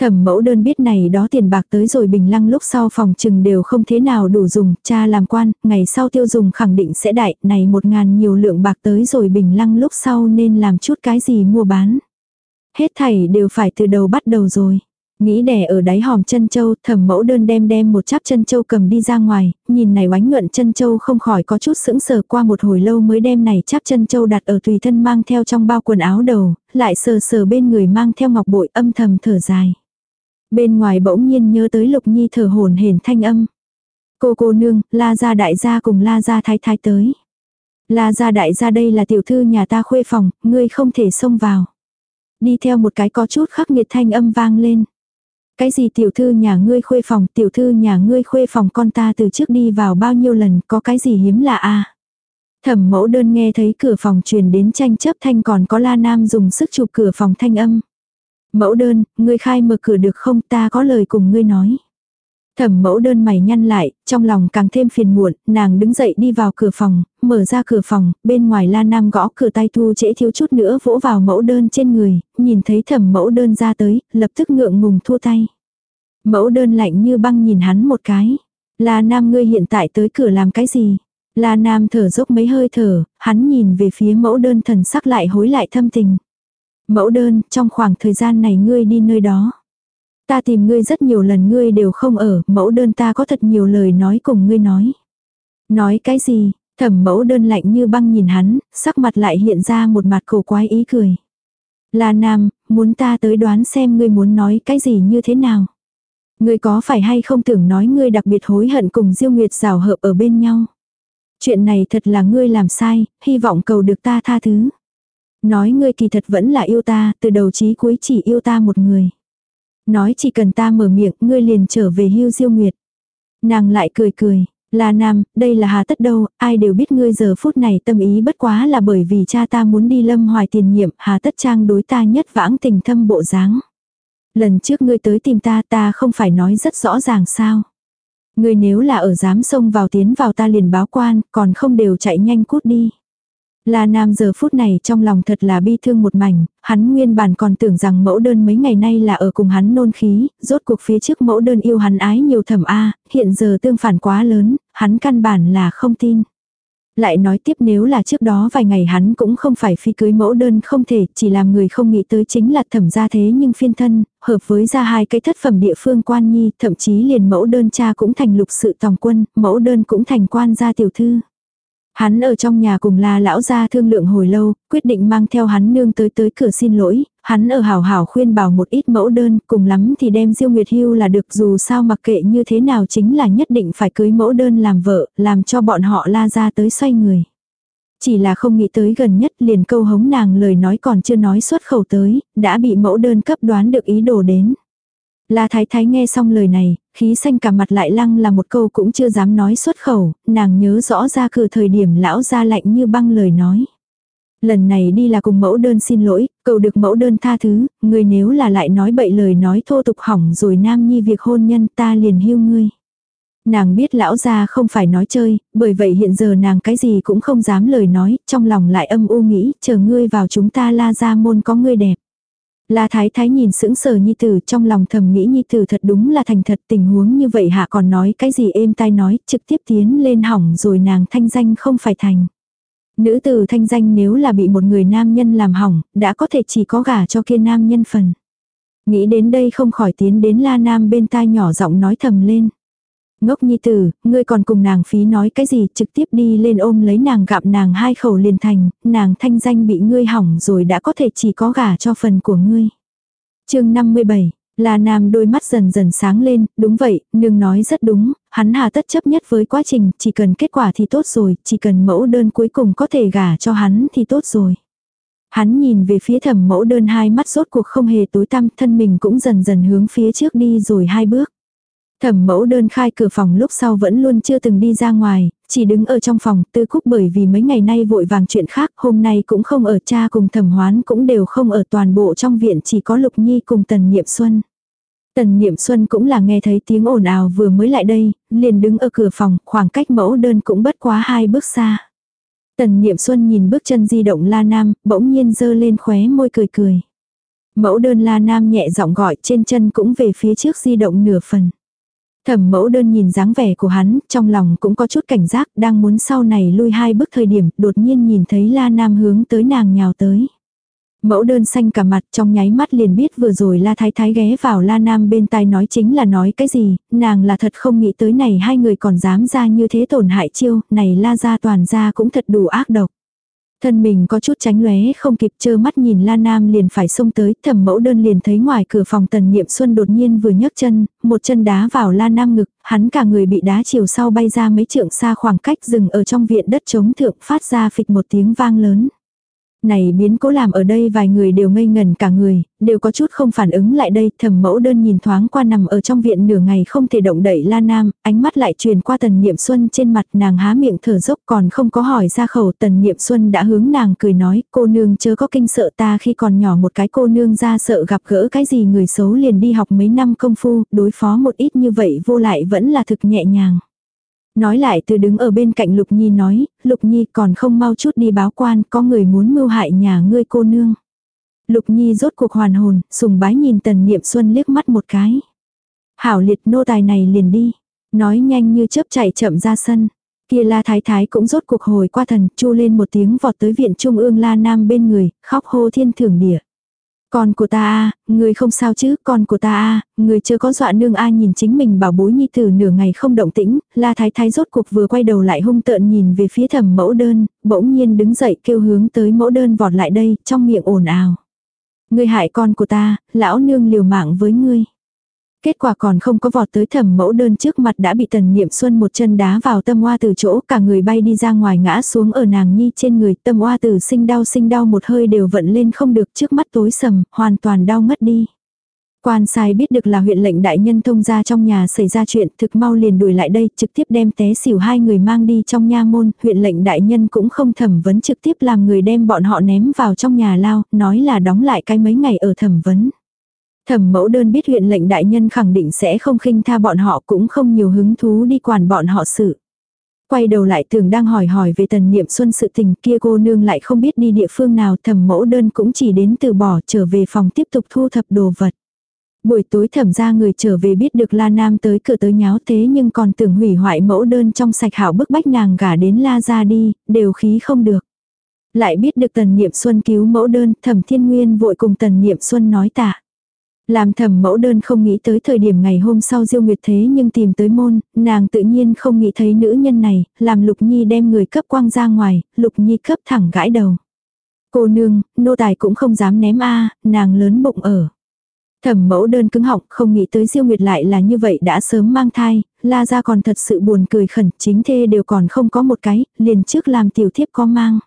S1: Thẩm mẫu đơn biết này đó tiền bạc tới rồi bình lăng lúc sau phòng trừng đều không thế nào đủ dùng, cha làm quan, ngày sau tiêu dùng khẳng định sẽ đại, này một ngàn nhiều lượng bạc tới rồi bình lăng lúc sau nên làm chút cái gì mua bán. Hết thảy đều phải từ đầu bắt đầu rồi. Nghĩ đẻ ở đáy hòm chân châu, thẩm mẫu đơn đem đem một cháp chân châu cầm đi ra ngoài, nhìn này oánh nhuận chân châu không khỏi có chút sững sờ qua một hồi lâu mới đem này cháp chân châu đặt ở tùy thân mang theo trong bao quần áo đầu, lại sờ sờ bên người mang theo ngọc bội âm thầm thở dài. Bên ngoài bỗng nhiên nhớ tới lục nhi thở hồn hển thanh âm. Cô cô nương, la gia đại gia cùng la gia thái thái tới. La gia đại gia đây là tiểu thư nhà ta khuê phòng, ngươi không thể xông vào. Đi theo một cái có chút khắc nghiệt thanh âm vang lên. Cái gì tiểu thư nhà ngươi khuê phòng, tiểu thư nhà ngươi khuê phòng con ta từ trước đi vào bao nhiêu lần, có cái gì hiếm lạ a Thẩm mẫu đơn nghe thấy cửa phòng truyền đến tranh chấp thanh còn có la nam dùng sức chụp cửa phòng thanh âm. Mẫu đơn, ngươi khai mở cửa được không ta có lời cùng ngươi nói. Thẩm mẫu đơn mày nhăn lại, trong lòng càng thêm phiền muộn, nàng đứng dậy đi vào cửa phòng, mở ra cửa phòng, bên ngoài la nam gõ cửa tay thu trễ thiếu chút nữa vỗ vào mẫu đơn trên người, nhìn thấy thẩm mẫu đơn ra tới, lập tức ngượng ngùng thua tay. Mẫu đơn lạnh như băng nhìn hắn một cái. La nam ngươi hiện tại tới cửa làm cái gì? La nam thở dốc mấy hơi thở, hắn nhìn về phía mẫu đơn thần sắc lại hối lại thâm tình. Mẫu đơn, trong khoảng thời gian này ngươi đi nơi đó. Ta tìm ngươi rất nhiều lần ngươi đều không ở, mẫu đơn ta có thật nhiều lời nói cùng ngươi nói. Nói cái gì, thẩm mẫu đơn lạnh như băng nhìn hắn, sắc mặt lại hiện ra một mặt cổ quái ý cười. Là nam, muốn ta tới đoán xem ngươi muốn nói cái gì như thế nào. Ngươi có phải hay không tưởng nói ngươi đặc biệt hối hận cùng Diêu Nguyệt rào hợp ở bên nhau. Chuyện này thật là ngươi làm sai, hy vọng cầu được ta tha thứ. Nói ngươi kỳ thật vẫn là yêu ta, từ đầu chí cuối chỉ yêu ta một người. Nói chỉ cần ta mở miệng, ngươi liền trở về hưu diêu nguyệt. Nàng lại cười cười, là nam, đây là hà tất đâu, ai đều biết ngươi giờ phút này tâm ý bất quá là bởi vì cha ta muốn đi lâm hoài tiền nhiệm, hà tất trang đối ta nhất vãng tình thâm bộ dáng. Lần trước ngươi tới tìm ta ta không phải nói rất rõ ràng sao. Ngươi nếu là ở dám xông vào tiến vào ta liền báo quan, còn không đều chạy nhanh cút đi. La Nam giờ phút này trong lòng thật là bi thương một mảnh, hắn nguyên bản còn tưởng rằng mẫu đơn mấy ngày nay là ở cùng hắn nôn khí, rốt cuộc phía trước mẫu đơn yêu hắn ái nhiều thầm A, hiện giờ tương phản quá lớn, hắn căn bản là không tin. Lại nói tiếp nếu là trước đó vài ngày hắn cũng không phải phi cưới mẫu đơn không thể, chỉ làm người không nghĩ tới chính là thẩm gia thế nhưng phiên thân, hợp với ra hai cái thất phẩm địa phương quan nhi, thậm chí liền mẫu đơn cha cũng thành lục sự tòng quân, mẫu đơn cũng thành quan gia tiểu thư. Hắn ở trong nhà cùng la lão gia thương lượng hồi lâu, quyết định mang theo hắn nương tới tới cửa xin lỗi, hắn ở hảo hảo khuyên bảo một ít mẫu đơn, cùng lắm thì đem Diêu Nguyệt Hưu là được dù sao mặc kệ như thế nào chính là nhất định phải cưới mẫu đơn làm vợ, làm cho bọn họ la ra tới xoay người. Chỉ là không nghĩ tới gần nhất liền câu hống nàng lời nói còn chưa nói xuất khẩu tới, đã bị mẫu đơn cấp đoán được ý đồ đến. La Thái Thái nghe xong lời này, khí xanh cả mặt lại lăng là một câu cũng chưa dám nói xuất khẩu, nàng nhớ rõ ra cửa thời điểm lão ra lạnh như băng lời nói. Lần này đi là cùng mẫu đơn xin lỗi, cầu được mẫu đơn tha thứ, người nếu là lại nói bậy lời nói thô tục hỏng rồi nam nhi việc hôn nhân ta liền hưu ngươi. Nàng biết lão gia không phải nói chơi, bởi vậy hiện giờ nàng cái gì cũng không dám lời nói, trong lòng lại âm u nghĩ, chờ ngươi vào chúng ta la ra môn có ngươi đẹp. La Thái Thái nhìn sững sờ Nhi Tử trong lòng thầm nghĩ Nhi Tử thật đúng là thành thật tình huống như vậy hạ còn nói cái gì êm tai nói trực tiếp tiến lên hỏng rồi nàng thanh danh không phải thành. Nữ tử thanh danh nếu là bị một người nam nhân làm hỏng, đã có thể chỉ có gả cho kia nam nhân phần. Nghĩ đến đây không khỏi tiến đến la nam bên tai nhỏ giọng nói thầm lên. Ngốc nhi tử, ngươi còn cùng nàng phí nói cái gì trực tiếp đi lên ôm lấy nàng gặm nàng hai khẩu liền thành, nàng thanh danh bị ngươi hỏng rồi đã có thể chỉ có gả cho phần của ngươi. chương 57 La Nam đôi mắt dần dần sáng lên, đúng vậy, nương nói rất đúng, hắn hà tất chấp nhất với quá trình, chỉ cần kết quả thì tốt rồi, chỉ cần mẫu đơn cuối cùng có thể gả cho hắn thì tốt rồi. Hắn nhìn về phía thẩm mẫu đơn hai mắt rốt cuộc không hề tối tăm, thân mình cũng dần dần hướng phía trước đi rồi hai bước. Thẩm mẫu đơn khai cửa phòng lúc sau vẫn luôn chưa từng đi ra ngoài, chỉ đứng ở trong phòng tư cúc bởi vì mấy ngày nay vội vàng chuyện khác, hôm nay cũng không ở cha cùng thẩm hoán cũng đều không ở toàn bộ trong viện chỉ có lục nhi cùng tần niệm xuân. Tần niệm xuân cũng là nghe thấy tiếng ồn ào vừa mới lại đây, liền đứng ở cửa phòng, khoảng cách mẫu đơn cũng bất quá hai bước xa. Tần niệm xuân nhìn bước chân di động la nam, bỗng nhiên dơ lên khóe môi cười cười. Mẫu đơn la nam nhẹ giọng gọi trên chân cũng về phía trước di động nửa phần. Thẩm mẫu đơn nhìn dáng vẻ của hắn, trong lòng cũng có chút cảnh giác, đang muốn sau này lui hai bước thời điểm, đột nhiên nhìn thấy La Nam hướng tới nàng nhào tới. Mẫu đơn xanh cả mặt trong nháy mắt liền biết vừa rồi La Thái Thái ghé vào La Nam bên tai nói chính là nói cái gì, nàng là thật không nghĩ tới này hai người còn dám ra như thế tổn hại chiêu, này La gia toàn gia cũng thật đủ ác độc. Thân mình có chút tránh lóe không kịp chơ mắt nhìn La Nam liền phải xông tới, thẩm mẫu đơn liền thấy ngoài cửa phòng tần niệm xuân đột nhiên vừa nhấc chân, một chân đá vào La Nam ngực, hắn cả người bị đá chiều sau bay ra mấy trượng xa khoảng cách dừng ở trong viện đất trống thượng phát ra phịch một tiếng vang lớn này biến cố làm ở đây vài người đều ngây ngần cả người, đều có chút không phản ứng lại đây, thầm mẫu đơn nhìn thoáng qua nằm ở trong viện nửa ngày không thể động đậy la nam, ánh mắt lại truyền qua tần niệm xuân trên mặt nàng há miệng thở dốc còn không có hỏi ra khẩu tần niệm xuân đã hướng nàng cười nói, cô nương chớ có kinh sợ ta khi còn nhỏ một cái cô nương ra sợ gặp gỡ cái gì người xấu liền đi học mấy năm công phu, đối phó một ít như vậy vô lại vẫn là thực nhẹ nhàng. Nói lại từ đứng ở bên cạnh Lục Nhi nói, Lục Nhi còn không mau chút đi báo quan, có người muốn mưu hại nhà ngươi cô nương. Lục Nhi rốt cuộc hoàn hồn, sùng bái nhìn Tần Niệm Xuân liếc mắt một cái. Hảo liệt nô tài này liền đi. Nói nhanh như chớp chạy chậm ra sân. Kia la thái thái cũng rốt cuộc hồi qua thần, chu lên một tiếng vọt tới viện trung ương la nam bên người, khóc hô thiên thưởng địa. Con của ta a, người không sao chứ, con của ta a, người chưa có dọa nương a nhìn chính mình bảo bối nhi tử nửa ngày không động tĩnh, La Thái Thái rốt cuộc vừa quay đầu lại hung tợn nhìn về phía thẩm mẫu đơn, bỗng nhiên đứng dậy kêu hướng tới mẫu đơn vọt lại đây, trong miệng ồn ào. Ngươi hại con của ta, lão nương liều mạng với ngươi. Kết quả còn không có vọt tới thẩm mẫu đơn trước mặt đã bị tần niệm xuân một chân đá vào tâm hoa từ chỗ cả người bay đi ra ngoài ngã xuống ở nàng nhi trên người tâm hoa từ sinh đau sinh đau một hơi đều vận lên không được trước mắt tối sầm, hoàn toàn đau ngất đi. Quan sai biết được là huyện lệnh đại nhân thông ra trong nhà xảy ra chuyện thực mau liền đuổi lại đây trực tiếp đem té xỉu hai người mang đi trong nha môn, huyện lệnh đại nhân cũng không thẩm vấn trực tiếp làm người đem bọn họ ném vào trong nhà lao, nói là đóng lại cái mấy ngày ở thẩm vấn. Thẩm mẫu đơn biết huyện lệnh đại nhân khẳng định sẽ không khinh tha bọn họ cũng không nhiều hứng thú đi quản bọn họ sự. Quay đầu lại tưởng đang hỏi hỏi về tần niệm xuân sự tình kia cô nương lại không biết đi địa phương nào thẩm mẫu đơn cũng chỉ đến từ bỏ trở về phòng tiếp tục thu thập đồ vật. Buổi tối thẩm ra người trở về biết được La Nam tới cửa tới nháo thế nhưng còn tưởng hủy hoại mẫu đơn trong sạch hảo bức bách nàng gả đến La ra đi, đều khí không được. Lại biết được tần niệm xuân cứu mẫu đơn, thẩm thiên nguyên vội cùng tần niệm xuân nói tạ. Làm thầm mẫu đơn không nghĩ tới thời điểm ngày hôm sau diêu nguyệt thế nhưng tìm tới môn, nàng tự nhiên không nghĩ thấy nữ nhân này, làm lục nhi đem người cấp quang ra ngoài, lục nhi cấp thẳng gãi đầu. Cô nương, nô tài cũng không dám ném a nàng lớn bụng ở. Thẩm mẫu đơn cứng họng không nghĩ tới diêu nguyệt lại là như vậy đã sớm mang thai, la ra còn thật sự buồn cười khẩn chính thê đều còn không có một cái, liền trước làm tiểu thiếp có mang.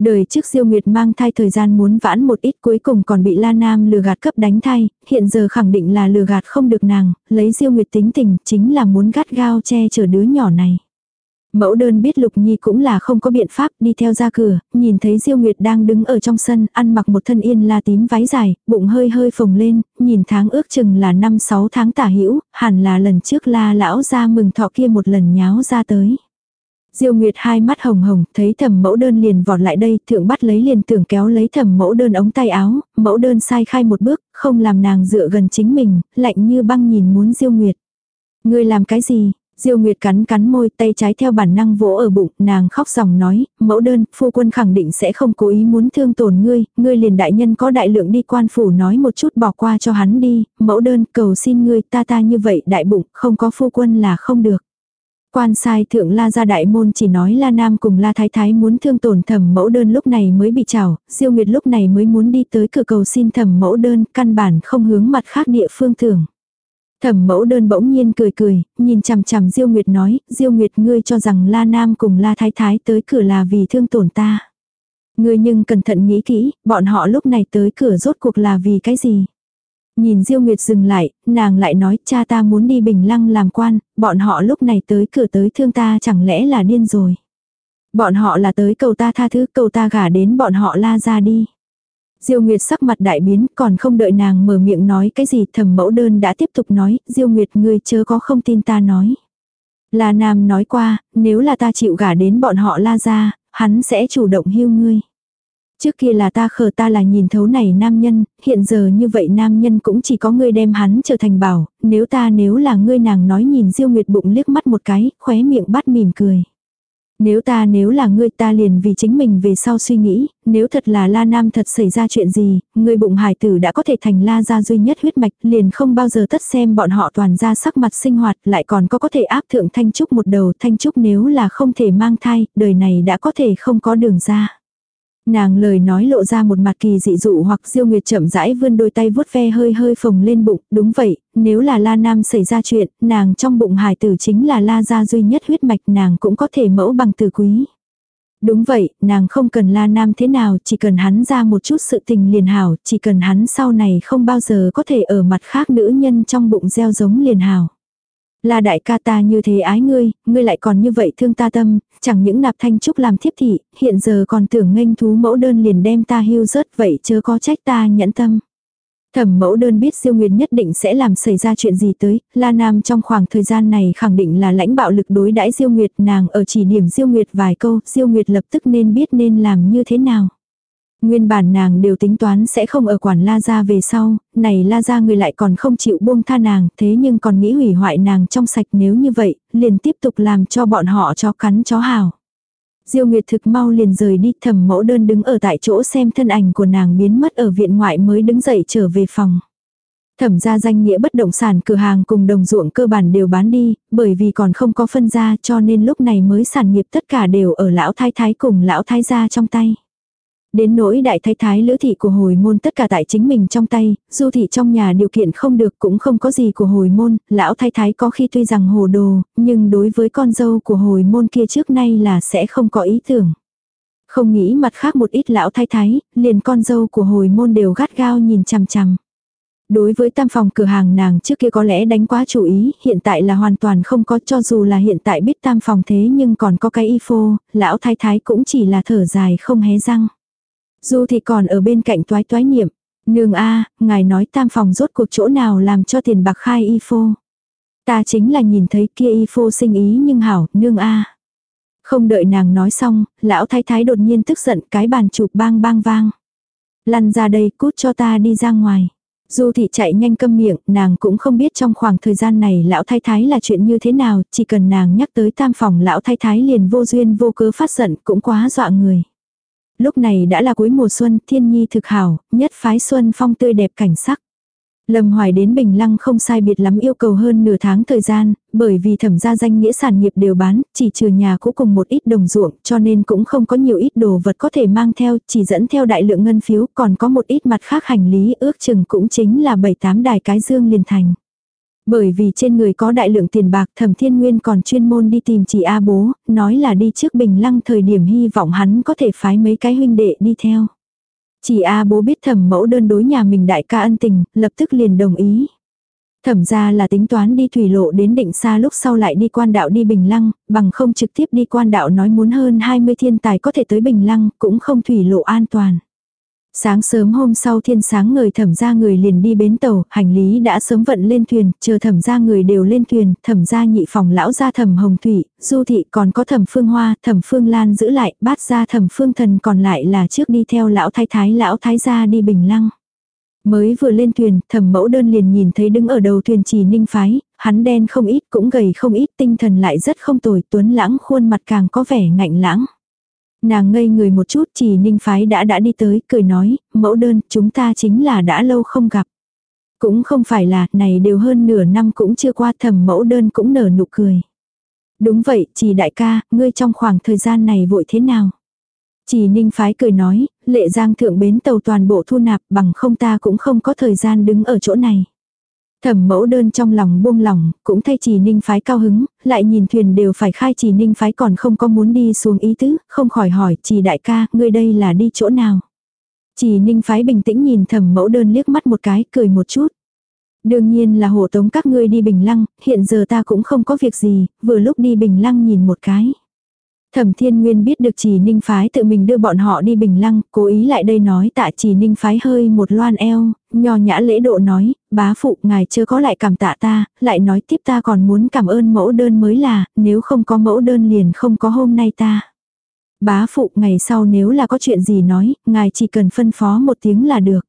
S1: Đời trước Diêu Nguyệt mang thai thời gian muốn vãn một ít cuối cùng còn bị La Nam lừa gạt cấp đánh thai, hiện giờ khẳng định là lừa gạt không được nàng, lấy Diêu Nguyệt tính tình chính là muốn gắt gao che chở đứa nhỏ này. Mẫu đơn biết Lục Nhi cũng là không có biện pháp đi theo ra cửa, nhìn thấy Diêu Nguyệt đang đứng ở trong sân, ăn mặc một thân yên la tím váy dài, bụng hơi hơi phồng lên, nhìn tháng ước chừng là 5-6 tháng tả hữu hẳn là lần trước la lão ra mừng thọ kia một lần nháo ra tới. Diêu Nguyệt hai mắt hồng hồng, thấy thẩm mẫu đơn liền vọt lại đây, thượng bắt lấy liền tưởng kéo lấy thẩm mẫu đơn ống tay áo, mẫu đơn sai khai một bước, không làm nàng dựa gần chính mình, lạnh như băng nhìn muốn Diêu Nguyệt. Ngươi làm cái gì? Diêu Nguyệt cắn cắn môi, tay trái theo bản năng vỗ ở bụng, nàng khóc ròng nói, mẫu đơn, phu quân khẳng định sẽ không cố ý muốn thương tổn ngươi, ngươi liền đại nhân có đại lượng đi quan phủ nói một chút bỏ qua cho hắn đi, mẫu đơn, cầu xin ngươi ta ta như vậy đại bụng, không có phu quân là không được. Quan sai thượng la gia đại môn chỉ nói la nam cùng la thái thái muốn thương tổn thẩm mẫu đơn lúc này mới bị chảo, diêu nguyệt lúc này mới muốn đi tới cửa cầu xin thẩm mẫu đơn, căn bản không hướng mặt khác địa phương thường Thẩm mẫu đơn bỗng nhiên cười cười, nhìn chằm chằm diêu nguyệt nói, diêu nguyệt ngươi cho rằng la nam cùng la thái thái tới cửa là vì thương tổn ta. Ngươi nhưng cẩn thận nghĩ kỹ, bọn họ lúc này tới cửa rốt cuộc là vì cái gì? Nhìn Diêu Nguyệt dừng lại, nàng lại nói cha ta muốn đi Bình Lăng làm quan, bọn họ lúc này tới cửa tới thương ta chẳng lẽ là điên rồi. Bọn họ là tới cầu ta tha thứ cầu ta gả đến bọn họ la ra đi. Diêu Nguyệt sắc mặt đại biến còn không đợi nàng mở miệng nói cái gì thầm mẫu đơn đã tiếp tục nói Diêu Nguyệt ngươi chớ có không tin ta nói. La Nam nói qua nếu là ta chịu gả đến bọn họ la ra hắn sẽ chủ động hiu ngươi. Trước kia là ta khờ ta là nhìn thấu này nam nhân, hiện giờ như vậy nam nhân cũng chỉ có ngươi đem hắn trở thành bảo, nếu ta nếu là ngươi nàng nói nhìn Diêu Nguyệt bụng liếc mắt một cái, khóe miệng bắt mỉm cười. Nếu ta nếu là ngươi ta liền vì chính mình về sau suy nghĩ, nếu thật là la nam thật xảy ra chuyện gì, ngươi bụng hải tử đã có thể thành la gia duy nhất huyết mạch, liền không bao giờ tất xem bọn họ toàn ra sắc mặt sinh hoạt, lại còn có có thể áp thượng thanh trúc một đầu, thanh trúc nếu là không thể mang thai, đời này đã có thể không có đường ra. Nàng lời nói lộ ra một mặt kỳ dị dụ hoặc diêu nguyệt chậm rãi vươn đôi tay vuốt ve hơi hơi phồng lên bụng, đúng vậy, nếu là la nam xảy ra chuyện, nàng trong bụng hài tử chính là la gia duy nhất huyết mạch nàng cũng có thể mẫu bằng tử quý. Đúng vậy, nàng không cần la nam thế nào, chỉ cần hắn ra một chút sự tình liền hảo, chỉ cần hắn sau này không bao giờ có thể ở mặt khác nữ nhân trong bụng gieo giống liền hảo. Là đại ca ta như thế ái ngươi, ngươi lại còn như vậy thương ta tâm, chẳng những nạp thanh trúc làm thiếp thị, hiện giờ còn tưởng nghênh thú mẫu đơn liền đem ta hưu rớt vậy chớ có trách ta nhẫn tâm. Thẩm mẫu đơn biết Diêu Nguyệt nhất định sẽ làm xảy ra chuyện gì tới, La Nam trong khoảng thời gian này khẳng định là lãnh bạo lực đối đãi Diêu Nguyệt nàng ở chỉ điểm Diêu Nguyệt vài câu, Diêu Nguyệt lập tức nên biết nên làm như thế nào. Nguyên bản nàng đều tính toán sẽ không ở quản La Gia về sau, này La Gia người lại còn không chịu buông tha nàng, thế nhưng còn nghĩ hủy hoại nàng trong sạch nếu như vậy, liền tiếp tục làm cho bọn họ cho cắn chó hào. Diêu Nguyệt thực mau liền rời đi thầm mẫu đơn đứng ở tại chỗ xem thân ảnh của nàng biến mất ở viện ngoại mới đứng dậy trở về phòng. Thẩm ra danh nghĩa bất động sản cửa hàng cùng đồng ruộng cơ bản đều bán đi, bởi vì còn không có phân ra cho nên lúc này mới sản nghiệp tất cả đều ở lão thái thái cùng lão thái gia trong tay. Đến nỗi đại thái thái lữ thị của hồi môn tất cả tại chính mình trong tay, du thị trong nhà điều kiện không được cũng không có gì của hồi môn, lão thái thái có khi tuy rằng hồ đồ, nhưng đối với con dâu của hồi môn kia trước nay là sẽ không có ý tưởng. Không nghĩ mặt khác một ít lão thái thái, liền con dâu của hồi môn đều gắt gao nhìn chằm chằm. Đối với tam phòng cửa hàng nàng trước kia có lẽ đánh quá chủ ý, hiện tại là hoàn toàn không có cho dù là hiện tại biết tam phòng thế nhưng còn có cái y phô, lão thái thái cũng chỉ là thở dài không hé răng. Du thì còn ở bên cạnh toái toái niệm. Nương a ngài nói tam phòng rốt cuộc chỗ nào làm cho tiền bạc khai y phô. Ta chính là nhìn thấy kia y phô sinh ý nhưng hảo, nương a Không đợi nàng nói xong, lão thái thái đột nhiên tức giận cái bàn chụp bang bang vang. Lăn ra đây cút cho ta đi ra ngoài. Du thị chạy nhanh câm miệng, nàng cũng không biết trong khoảng thời gian này lão thái thái là chuyện như thế nào, chỉ cần nàng nhắc tới tam phòng lão thái thái liền vô duyên vô cớ phát giận cũng quá dọa người lúc này đã là cuối mùa xuân, thiên nhi thực hảo, nhất phái xuân phong tươi đẹp cảnh sắc. Lâm Hoài đến Bình Lăng không sai biệt lắm yêu cầu hơn nửa tháng thời gian, bởi vì thẩm gia danh nghĩa sản nghiệp đều bán, chỉ trừ nhà cũ cùng một ít đồng ruộng, cho nên cũng không có nhiều ít đồ vật có thể mang theo, chỉ dẫn theo đại lượng ngân phiếu, còn có một ít mặt khác hành lý ước chừng cũng chính là 7-8 đài cái dương liền thành. Bởi vì trên người có đại lượng tiền bạc thẩm thiên nguyên còn chuyên môn đi tìm chị A bố, nói là đi trước bình lăng thời điểm hy vọng hắn có thể phái mấy cái huynh đệ đi theo. Chị A bố biết thẩm mẫu đơn đối nhà mình đại ca ân tình, lập tức liền đồng ý. Thẩm ra là tính toán đi thủy lộ đến định xa lúc sau lại đi quan đạo đi Bình Lăng, bằng không trực tiếp đi quan đạo nói muốn hơn 20 thiên tài có thể tới Bình Lăng, cũng không thủy lộ an toàn. Sáng sớm hôm sau thiên sáng người thẩm ra người liền đi bến tàu, hành lý đã sớm vận lên thuyền, chờ thẩm ra người đều lên thuyền, thẩm ra nhị phòng lão ra thẩm hồng thủy, du thị còn có thẩm phương hoa, thẩm phương lan giữ lại, bát ra thẩm phương thần còn lại là trước đi theo lão thái thái lão thái gia đi bình lăng. Mới vừa lên thuyền, thẩm mẫu đơn liền nhìn thấy đứng ở đầu thuyền trì ninh phái, hắn đen không ít cũng gầy không ít tinh thần lại rất không tồi tuấn lãng khuôn mặt càng có vẻ ngạnh lãng. Nàng ngây người một chút chỉ ninh phái đã đã đi tới, cười nói, mẫu đơn, chúng ta chính là đã lâu không gặp. Cũng không phải là, này đều hơn nửa năm cũng chưa qua thầm mẫu đơn cũng nở nụ cười. Đúng vậy, chỉ đại ca, ngươi trong khoảng thời gian này vội thế nào? Chỉ ninh phái cười nói, lệ giang thượng bến tàu toàn bộ thu nạp bằng không ta cũng không có thời gian đứng ở chỗ này. Thẩm mẫu đơn trong lòng buông lòng, cũng thay chỉ ninh phái cao hứng, lại nhìn thuyền đều phải khai chỉ ninh phái còn không có muốn đi xuống ý tứ, không khỏi hỏi chỉ đại ca, ngươi đây là đi chỗ nào. Chỉ ninh phái bình tĩnh nhìn thẩm mẫu đơn liếc mắt một cái, cười một chút. Đương nhiên là hộ tống các ngươi đi bình lăng, hiện giờ ta cũng không có việc gì, vừa lúc đi bình lăng nhìn một cái. Thẩm Thiên Nguyên biết được chỉ ninh phái tự mình đưa bọn họ đi bình lăng, cố ý lại đây nói tạ chỉ ninh phái hơi một loan eo, nho nhã lễ độ nói, bá phụ ngài chưa có lại cảm tạ ta, lại nói tiếp ta còn muốn cảm ơn mẫu đơn mới là, nếu không có mẫu đơn liền không có hôm nay ta. Bá phụ ngày sau nếu là có chuyện gì nói, ngài chỉ cần phân phó một tiếng là được.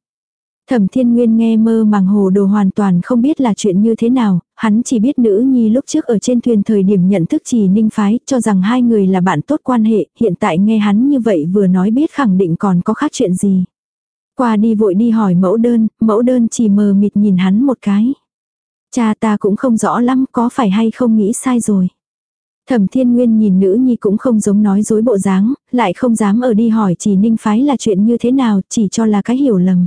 S1: Thẩm Thiên Nguyên nghe mơ màng hồ đồ hoàn toàn không biết là chuyện như thế nào, hắn chỉ biết nữ nhi lúc trước ở trên thuyền thời điểm nhận thức chỉ ninh phái, cho rằng hai người là bạn tốt quan hệ, hiện tại nghe hắn như vậy vừa nói biết khẳng định còn có khác chuyện gì. Qua đi vội đi hỏi mẫu đơn, mẫu đơn chỉ mờ mịt nhìn hắn một cái. Cha ta cũng không rõ lắm có phải hay không nghĩ sai rồi. Thẩm Thiên Nguyên nhìn nữ nhi cũng không giống nói dối bộ dáng, lại không dám ở đi hỏi chỉ ninh phái là chuyện như thế nào, chỉ cho là cái hiểu lầm.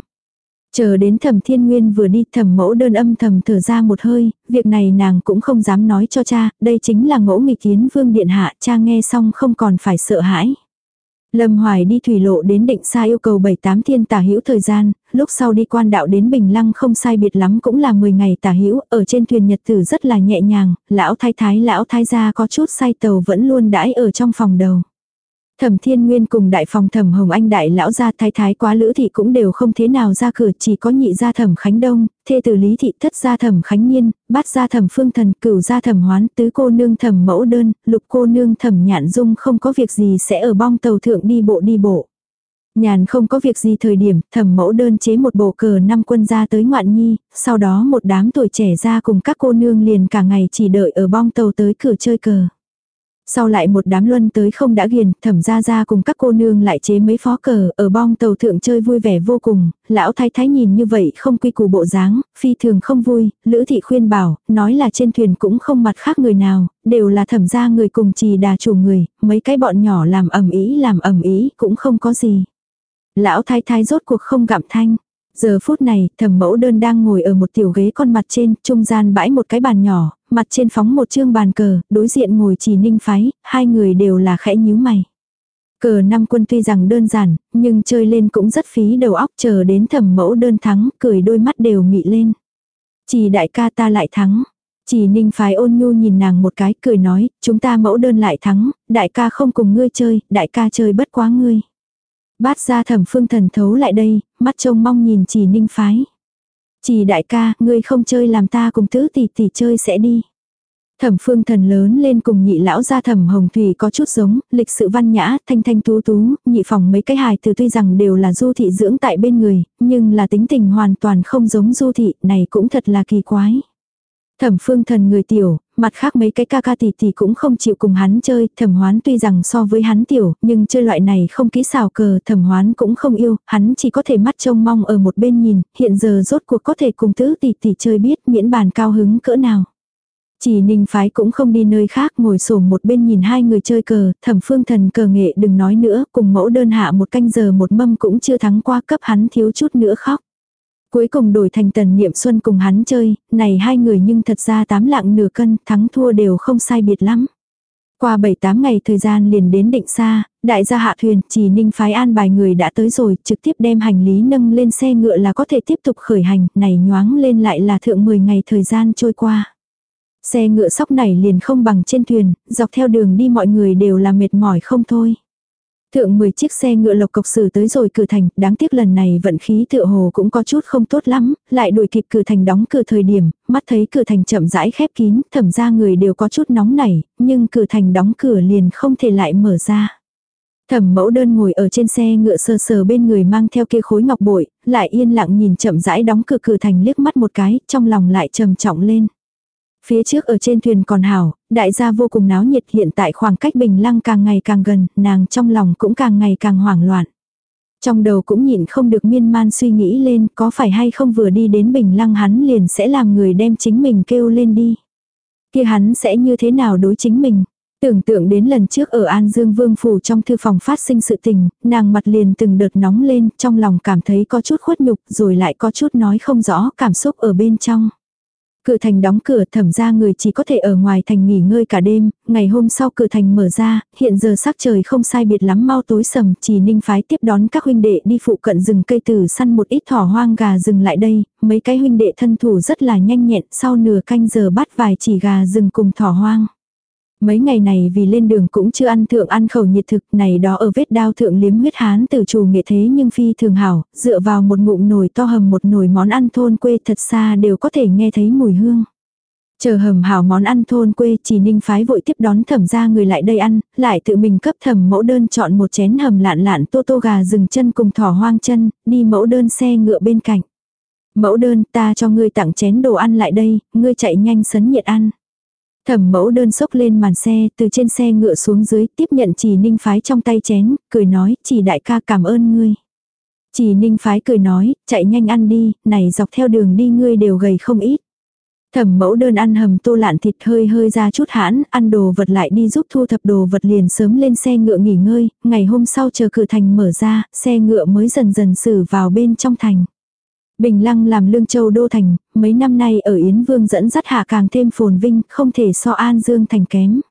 S1: Chờ đến thẩm thiên nguyên vừa đi thẩm mẫu đơn âm thầm thở ra một hơi, việc này nàng cũng không dám nói cho cha, đây chính là ngỗ nghịch kiến vương điện hạ, cha nghe xong không còn phải sợ hãi. Lâm Hoài đi thủy lộ đến định xa yêu cầu 7-8 thiên tả hữu thời gian, lúc sau đi quan đạo đến Bình Lăng không sai biệt lắm cũng là 10 ngày tả hữu ở trên thuyền nhật tử rất là nhẹ nhàng, lão thái thái lão thái gia có chút say tàu vẫn luôn đãi ở trong phòng đầu. Thẩm Thiên Nguyên cùng đại phòng Thẩm Hồng Anh đại lão gia thái thái quá lữ thị cũng đều không thế nào ra cửa, chỉ có nhị gia Thẩm Khánh Đông, thê tử Lý thị thất gia Thẩm Khánh Niên, bát gia Thẩm Phương Thần, cửu gia Thẩm Hoán, tứ cô nương Thẩm Mẫu Đơn, lục cô nương Thẩm Nhạn Dung không có việc gì sẽ ở bong tàu thượng đi bộ đi bộ. Nhàn không có việc gì thời điểm, thẩm mẫu đơn chế một bộ cờ năm quân ra tới ngoạn nhi, sau đó một đám tuổi trẻ ra cùng các cô nương liền cả ngày chỉ đợi ở bong tàu tới cửa chơi cờ. Sau lại một đám luân tới không đã ghiền, thẩm ra ra cùng các cô nương lại chế mấy phó cờ, ở bong tàu thượng chơi vui vẻ vô cùng, lão thái thái nhìn như vậy không quy củ bộ dáng, phi thường không vui, lữ thị khuyên bảo, nói là trên thuyền cũng không mặt khác người nào, đều là thẩm ra người cùng trì đà chủ người, mấy cái bọn nhỏ làm ẩm ý làm ẩm ý cũng không có gì. Lão thái thái rốt cuộc không gặm thanh. Giờ phút này, thẩm mẫu đơn đang ngồi ở một tiểu ghế con mặt trên, trung gian bãi một cái bàn nhỏ, mặt trên phóng một chương bàn cờ, đối diện ngồi chỉ ninh phái, hai người đều là khẽ nhíu mày. Cờ năm quân tuy rằng đơn giản, nhưng chơi lên cũng rất phí đầu óc chờ đến thẩm mẫu đơn thắng, cười đôi mắt đều mị lên. Chỉ đại ca ta lại thắng. Chỉ ninh phái ôn nhu nhìn nàng một cái cười nói, chúng ta mẫu đơn lại thắng, đại ca không cùng ngươi chơi, đại ca chơi bất quá ngươi. Bát ra thẩm phương thần thấu lại đây, mắt trông mong nhìn chỉ ninh phái. Chỉ đại ca, ngươi không chơi làm ta cùng tứ tỷ tỷ chơi sẽ đi. Thẩm phương thần lớn lên cùng nhị lão gia thẩm hồng thủy có chút giống, lịch sự văn nhã, thanh thanh tú tú, nhị phòng mấy cái hài từ tuy rằng đều là du thị dưỡng tại bên người, nhưng là tính tình hoàn toàn không giống du thị, này cũng thật là kỳ quái. Thẩm phương thần người tiểu, mặt khác mấy cái ca ca tỷ tỷ cũng không chịu cùng hắn chơi, thẩm hoán tuy rằng so với hắn tiểu, nhưng chơi loại này không kỹ xào cờ, thẩm hoán cũng không yêu, hắn chỉ có thể mắt trông mong ở một bên nhìn, hiện giờ rốt cuộc có thể cùng tứ tỷ tỷ chơi biết miễn bàn cao hứng cỡ nào. Chỉ ninh phái cũng không đi nơi khác ngồi sổ một bên nhìn hai người chơi cờ, thẩm phương thần cờ nghệ đừng nói nữa, cùng mẫu đơn hạ một canh giờ một mâm cũng chưa thắng qua cấp hắn thiếu chút nữa khóc. Cuối cùng đổi thành tần niệm xuân cùng hắn chơi, này hai người nhưng thật ra tám lạng nửa cân, thắng thua đều không sai biệt lắm. Qua 7-8 ngày thời gian liền đến định xa, đại gia hạ thuyền, chỉ ninh phái an bài người đã tới rồi, trực tiếp đem hành lý nâng lên xe ngựa là có thể tiếp tục khởi hành, này nhoáng lên lại là thượng 10 ngày thời gian trôi qua. Xe ngựa sóc này liền không bằng trên thuyền, dọc theo đường đi mọi người đều là mệt mỏi không thôi. Thượng 10 chiếc xe ngựa lộc cộc xử tới rồi cửa thành, đáng tiếc lần này vận khí tựa hồ cũng có chút không tốt lắm, lại đuổi kịp cửa thành đóng cửa thời điểm, mắt thấy cửa thành chậm rãi khép kín, thẩm ra người đều có chút nóng nảy, nhưng cửa thành đóng cửa liền không thể lại mở ra. Thẩm mẫu đơn ngồi ở trên xe ngựa sờ sờ bên người mang theo kia khối ngọc bội, lại yên lặng nhìn chậm rãi đóng cửa cửa thành liếc mắt một cái, trong lòng lại trầm trọng lên. Phía trước ở trên thuyền còn hảo, đại gia vô cùng náo nhiệt hiện tại khoảng cách bình lăng càng ngày càng gần, nàng trong lòng cũng càng ngày càng hoảng loạn. Trong đầu cũng nhịn không được miên man suy nghĩ lên có phải hay không vừa đi đến bình lăng hắn liền sẽ làm người đem chính mình kêu lên đi. kia hắn sẽ như thế nào đối chính mình. Tưởng tượng đến lần trước ở An Dương Vương Phủ trong thư phòng phát sinh sự tình, nàng mặt liền từng đợt nóng lên, trong lòng cảm thấy có chút khuất nhục rồi lại có chút nói không rõ cảm xúc ở bên trong. Cửa thành đóng cửa thẩm ra người chỉ có thể ở ngoài thành nghỉ ngơi cả đêm, ngày hôm sau cửa thành mở ra, hiện giờ sắc trời không sai biệt lắm mau tối sầm, chỉ ninh phái tiếp đón các huynh đệ đi phụ cận rừng cây tử săn một ít thỏ hoang gà rừng lại đây, mấy cái huynh đệ thân thủ rất là nhanh nhẹn, sau nửa canh giờ bắt vài chỉ gà rừng cùng thỏ hoang. Mấy ngày này vì lên đường cũng chưa ăn thượng ăn khẩu nhiệt thực này đó ở vết đao thượng liếm huyết hán từ chủ nghệ thế nhưng phi thường hảo, dựa vào một ngụm nồi to hầm một nồi món ăn thôn quê thật xa đều có thể nghe thấy mùi hương. Chờ hầm hảo món ăn thôn quê chỉ ninh phái vội tiếp đón thẩm ra người lại đây ăn, lại tự mình cấp thẩm mẫu đơn chọn một chén hầm lạn lạn tô tô gà rừng chân cùng thỏ hoang chân, đi mẫu đơn xe ngựa bên cạnh. Mẫu đơn ta cho ngươi tặng chén đồ ăn lại đây, ngươi chạy nhanh sấn nhiệt ăn. Thẩm mẫu đơn sốc lên màn xe, từ trên xe ngựa xuống dưới, tiếp nhận chỉ ninh phái trong tay chén, cười nói, chỉ đại ca cảm ơn ngươi. Chỉ ninh phái cười nói, chạy nhanh ăn đi, này dọc theo đường đi ngươi đều gầy không ít. Thẩm mẫu đơn ăn hầm tô lạn thịt hơi hơi ra chút hãn, ăn đồ vật lại đi giúp thu thập đồ vật liền sớm lên xe ngựa nghỉ ngơi, ngày hôm sau chờ cửa thành mở ra, xe ngựa mới dần dần xử vào bên trong thành. Bình Lăng làm Lương Châu đô thành, mấy năm nay ở Yến Vương dẫn dắt hạ càng thêm phồn vinh, không thể so An Dương thành kém.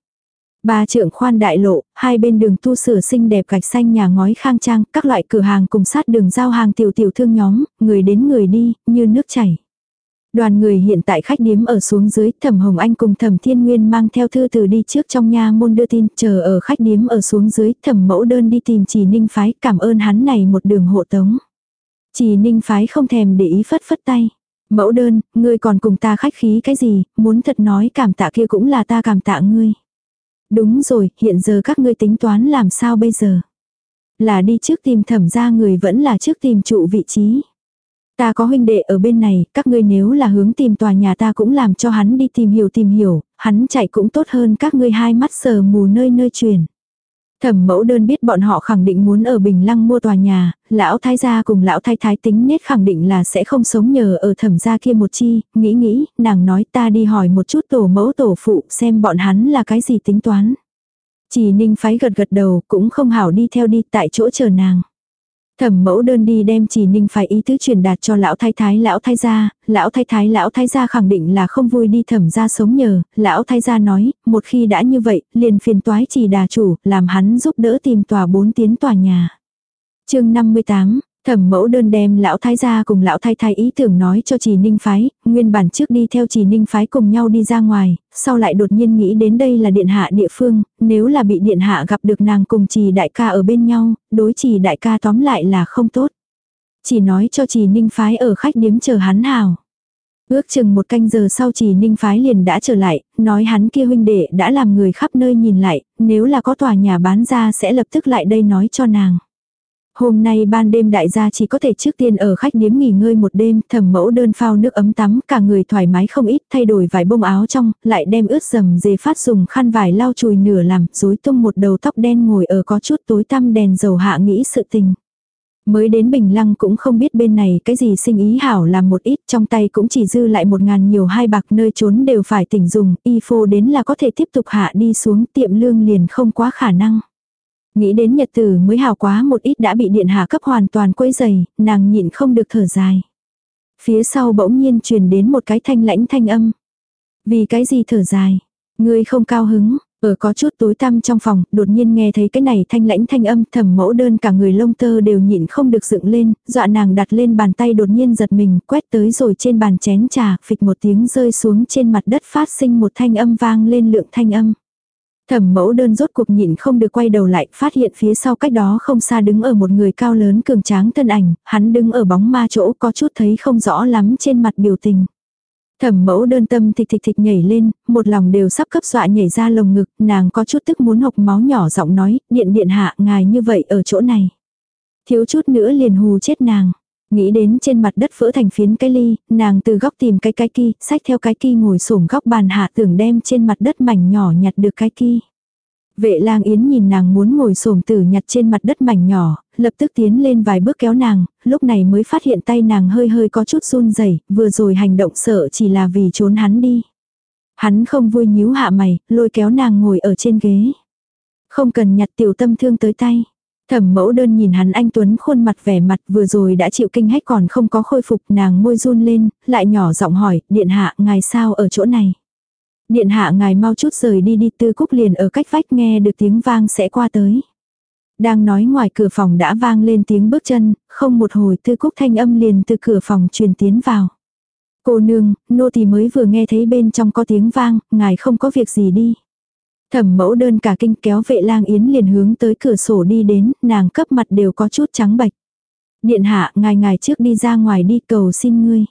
S1: Ba trượng khoan đại lộ, hai bên đường tu sửa xinh đẹp gạch xanh nhà ngói khang trang, các loại cửa hàng cùng sát đường giao hàng tiểu tiểu thương nhóm, người đến người đi, như nước chảy. Đoàn người hiện tại khách điếm ở xuống dưới, Thẩm Hồng Anh cùng Thẩm Thiên Nguyên mang theo thư từ đi trước trong nhà môn đưa tin, chờ ở khách điếm ở xuống dưới, Thẩm Mẫu đơn đi tìm Chỉ Ninh phái, cảm ơn hắn này một đường hộ tống. Chỉ ninh phái không thèm để ý phất phất tay. Mẫu đơn, ngươi còn cùng ta khách khí cái gì, muốn thật nói cảm tạ kia cũng là ta cảm tạ ngươi. Đúng rồi, hiện giờ các ngươi tính toán làm sao bây giờ? Là đi trước tìm thẩm ra người vẫn là trước tìm trụ vị trí. Ta có huynh đệ ở bên này, các ngươi nếu là hướng tìm tòa nhà ta cũng làm cho hắn đi tìm hiểu tìm hiểu, hắn chạy cũng tốt hơn các ngươi hai mắt sờ mù nơi nơi truyền. Thẩm mẫu đơn biết bọn họ khẳng định muốn ở Bình Lăng mua tòa nhà, lão thái gia cùng lão thái thái tính nết khẳng định là sẽ không sống nhờ ở thẩm gia kia một chi, nghĩ nghĩ, nàng nói ta đi hỏi một chút tổ mẫu tổ phụ xem bọn hắn là cái gì tính toán. Chỉ ninh phái gật gật đầu cũng không hảo đi theo đi tại chỗ chờ nàng. Thẩm mẫu đơn đi đem chỉ ninh phải ý tứ truyền đạt cho lão thái thái lão thái gia, lão thái thái lão thái gia khẳng định là không vui đi thẩm gia sống nhờ, lão thái gia nói, một khi đã như vậy, liền phiền toái chỉ đà chủ, làm hắn giúp đỡ tìm tòa bốn tiến tòa nhà. chương 58, Thẩm mẫu đơn đem lão thái gia cùng lão thái thái ý tưởng nói cho trì ninh phái, nguyên bản trước đi theo trì ninh phái cùng nhau đi ra ngoài, sau lại đột nhiên nghĩ đến đây là điện hạ địa phương, nếu là bị điện hạ gặp được nàng cùng trì đại ca ở bên nhau, đối trì đại ca tóm lại là không tốt. Chỉ nói cho trì ninh phái ở khách điếm chờ hắn hào. Ước chừng một canh giờ sau trì ninh phái liền đã trở lại, nói hắn kia huynh đệ đã làm người khắp nơi nhìn lại, nếu là có tòa nhà bán ra sẽ lập tức lại đây nói cho nàng. Hôm nay ban đêm đại gia chỉ có thể trước tiên ở khách điếm nghỉ ngơi một đêm, thẩm mẫu đơn phao nước ấm tắm, cả người thoải mái không ít, thay đổi vài bông áo trong, lại đem ướt dầm dề phát dùng khăn vải lau chùi nửa làm, rối tung một đầu tóc đen ngồi ở có chút tối tăm đèn dầu hạ nghĩ sự tình. Mới đến Bình Lăng cũng không biết bên này cái gì sinh ý hảo làm một ít, trong tay cũng chỉ dư lại một ngàn nhiều hai bạc nơi trốn đều phải tỉnh dùng, y phô đến là có thể tiếp tục hạ đi xuống tiệm lương liền không quá khả năng. Nghĩ đến nhật tử mới hào quá một ít đã bị điện hạ cấp hoàn toàn quấy dày, nàng nhịn không được thở dài. Phía sau bỗng nhiên truyền đến một cái thanh lãnh thanh âm. Vì cái gì thở dài? Ngươi không cao hứng, ở có chút tối tăm trong phòng, đột nhiên nghe thấy cái này thanh lãnh thanh âm thầm mẫu đơn cả người lông tơ đều nhịn không được dựng lên, dọa nàng đặt lên bàn tay đột nhiên giật mình, quét tới rồi trên bàn chén trà, phịch một tiếng rơi xuống trên mặt đất phát sinh một thanh âm vang lên lượng thanh âm. Thẩm mẫu đơn rốt cuộc nhịn không được quay đầu lại, phát hiện phía sau cách đó không xa đứng ở một người cao lớn cường tráng thân ảnh, hắn đứng ở bóng ma chỗ có chút thấy không rõ lắm trên mặt biểu tình. Thẩm mẫu đơn tâm thịch thịch thịch nhảy lên, một lòng đều sắp cấp dọa nhảy ra lồng ngực, nàng có chút tức muốn hộc máu nhỏ giọng nói, điện điện hạ ngài như vậy ở chỗ này. Thiếu chút nữa liền hù chết nàng. Nghĩ đến trên mặt đất vỡ thành phiến cái ly, nàng từ góc tìm cái cái kia sách theo cái kia ngồi xổm góc bàn hạ tưởng đem trên mặt đất mảnh nhỏ nhặt được cái kia Vệ lang yến nhìn nàng muốn ngồi xổm tử nhặt trên mặt đất mảnh nhỏ, lập tức tiến lên vài bước kéo nàng, lúc này mới phát hiện tay nàng hơi hơi có chút run rẩy vừa rồi hành động sợ chỉ là vì trốn hắn đi. Hắn không vui nhíu hạ mày, lôi kéo nàng ngồi ở trên ghế. Không cần nhặt tiểu tâm thương tới tay. Thẩm mẫu đơn nhìn hắn anh Tuấn khuôn mặt vẻ mặt vừa rồi đã chịu kinh hách còn không có khôi phục nàng môi run lên, lại nhỏ giọng hỏi, điện hạ ngài sao ở chỗ này. Điện hạ ngài mau chút rời đi đi tư cúc liền ở cách vách nghe được tiếng vang sẽ qua tới. Đang nói ngoài cửa phòng đã vang lên tiếng bước chân, không một hồi tư cúc thanh âm liền từ cửa phòng truyền tiến vào. Cô nương, nô tỳ mới vừa nghe thấy bên trong có tiếng vang, ngài không có việc gì đi. Thẩm mẫu đơn cả kinh kéo vệ lang yến liền hướng tới cửa sổ đi đến, nàng cấp mặt đều có chút trắng bạch. Điện hạ, ngài ngài trước đi ra ngoài đi cầu xin ngươi.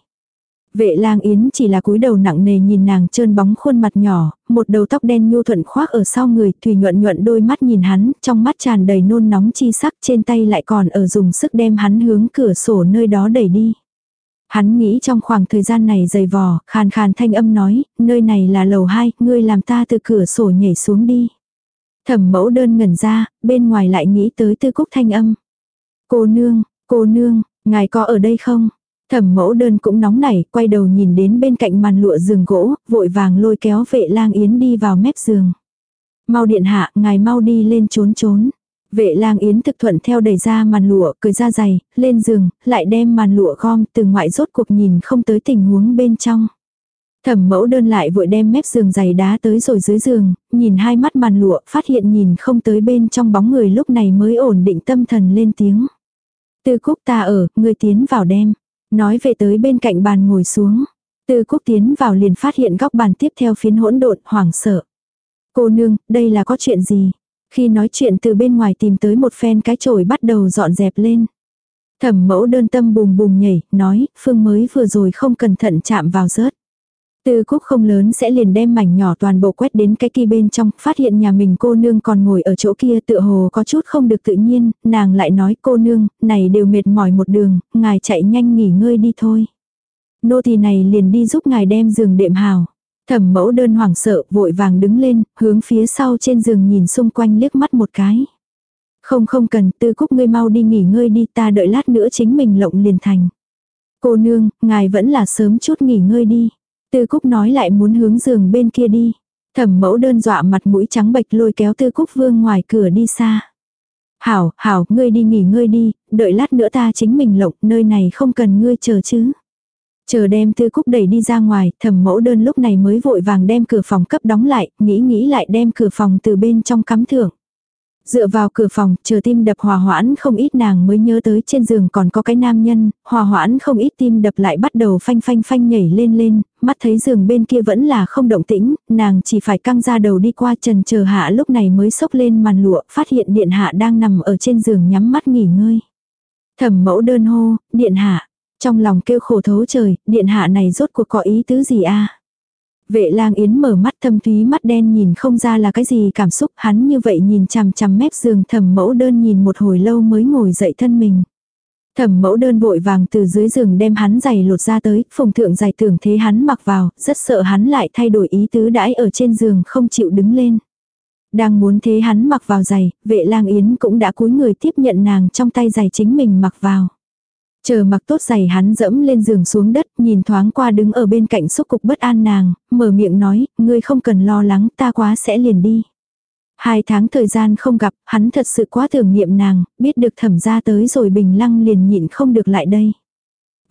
S1: Vệ lang yến chỉ là cúi đầu nặng nề nhìn nàng trơn bóng khuôn mặt nhỏ, một đầu tóc đen nhu thuận khoác ở sau người, thủy nhuận nhuận đôi mắt nhìn hắn, trong mắt tràn đầy nôn nóng chi sắc trên tay lại còn ở dùng sức đem hắn hướng cửa sổ nơi đó đẩy đi. Hắn nghĩ trong khoảng thời gian này dày vò, khàn khàn thanh âm nói, nơi này là lầu 2, ngươi làm ta từ cửa sổ nhảy xuống đi. Thẩm mẫu đơn ngẩn ra, bên ngoài lại nghĩ tới tư cúc thanh âm. Cô nương, cô nương, ngài có ở đây không? Thẩm mẫu đơn cũng nóng nảy, quay đầu nhìn đến bên cạnh màn lụa giường gỗ, vội vàng lôi kéo vệ lang yến đi vào mép giường. Mau điện hạ, ngài mau đi lên trốn trốn. Vệ lang yến thực thuận theo đẩy ra màn lụa, cười ra giày, lên giường, lại đem màn lụa gom từ ngoại rốt cuộc nhìn không tới tình huống bên trong. Thẩm mẫu đơn lại vội đem mép giường giày đá tới rồi dưới giường, nhìn hai mắt màn lụa, phát hiện nhìn không tới bên trong bóng người lúc này mới ổn định tâm thần lên tiếng. Tư cúc ta ở, người tiến vào đem. Nói về tới bên cạnh bàn ngồi xuống. Tư cúc tiến vào liền phát hiện góc bàn tiếp theo phiến hỗn độn, hoảng sợ. Cô nương, đây là có chuyện gì? Khi nói chuyện từ bên ngoài tìm tới một phen cái chổi bắt đầu dọn dẹp lên. Thẩm mẫu đơn tâm bùm bùm nhảy, nói, phương mới vừa rồi không cẩn thận chạm vào rớt. Tư cúc không lớn sẽ liền đem mảnh nhỏ toàn bộ quét đến cái kia bên trong, phát hiện nhà mình cô nương còn ngồi ở chỗ kia tựa hồ có chút không được tự nhiên, nàng lại nói cô nương, này đều mệt mỏi một đường, ngài chạy nhanh nghỉ ngơi đi thôi. Nô tỳ này liền đi giúp ngài đem giường đệm hào. Thẩm mẫu đơn hoảng sợ, vội vàng đứng lên, hướng phía sau trên giường nhìn xung quanh liếc mắt một cái. Không không cần, tư cúc ngươi mau đi nghỉ ngơi đi ta đợi lát nữa chính mình lộng liền thành. Cô nương, ngài vẫn là sớm chút nghỉ ngơi đi. Tư Cúc nói lại muốn hướng giường bên kia đi. Thẩm mẫu đơn dọa mặt mũi trắng bệch lôi kéo Tư Cúc vương ngoài cửa đi xa. Hảo, hảo, ngươi đi nghỉ ngơi đi, đợi lát nữa ta chính mình lộng, nơi này không cần ngươi chờ chứ. Chờ đem Tư Cúc đẩy đi ra ngoài, thẩm mẫu đơn lúc này mới vội vàng đem cửa phòng cấp đóng lại, nghĩ nghĩ lại đem cửa phòng từ bên trong cắm thưởng. Dựa vào cửa phòng, chờ tim đập hòa hoãn không ít nàng mới nhớ tới trên giường còn có cái nam nhân, hòa hoãn không ít tim đập lại bắt đầu phanh phanh phanh nhảy lên lên, mắt thấy giường bên kia vẫn là không động tĩnh, nàng chỉ phải căng ra đầu đi qua trần chờ hạ lúc này mới sốc lên màn lụa, phát hiện điện hạ đang nằm ở trên giường nhắm mắt nghỉ ngơi. Thẩm mẫu đơn hô, điện hạ, trong lòng kêu khổ thấu trời, điện hạ này rốt cuộc có ý tứ gì a Vệ lang yến mở mắt thâm thúy mắt đen nhìn không ra là cái gì cảm xúc hắn như vậy nhìn chằm chằm mép giường thẩm mẫu đơn nhìn một hồi lâu mới ngồi dậy thân mình. Thẩm mẫu đơn vội vàng từ dưới giường đem hắn giày lột ra tới, phùng thượng giày tưởng thế hắn mặc vào, rất sợ hắn lại thay đổi ý tứ đãi ở trên giường không chịu đứng lên. Đang muốn thế hắn mặc vào giày, vệ lang yến cũng đã cúi người tiếp nhận nàng trong tay giày chính mình mặc vào. Chờ mặc tốt giày hắn dẫm lên giường xuống đất, nhìn thoáng qua đứng ở bên cạnh xúc cục bất an nàng, mở miệng nói, ngươi không cần lo lắng, ta quá sẽ liền đi. Hai tháng thời gian không gặp, hắn thật sự quá tưởng niệm nàng, biết được thẩm ra tới rồi bình lăng liền nhịn không được lại đây.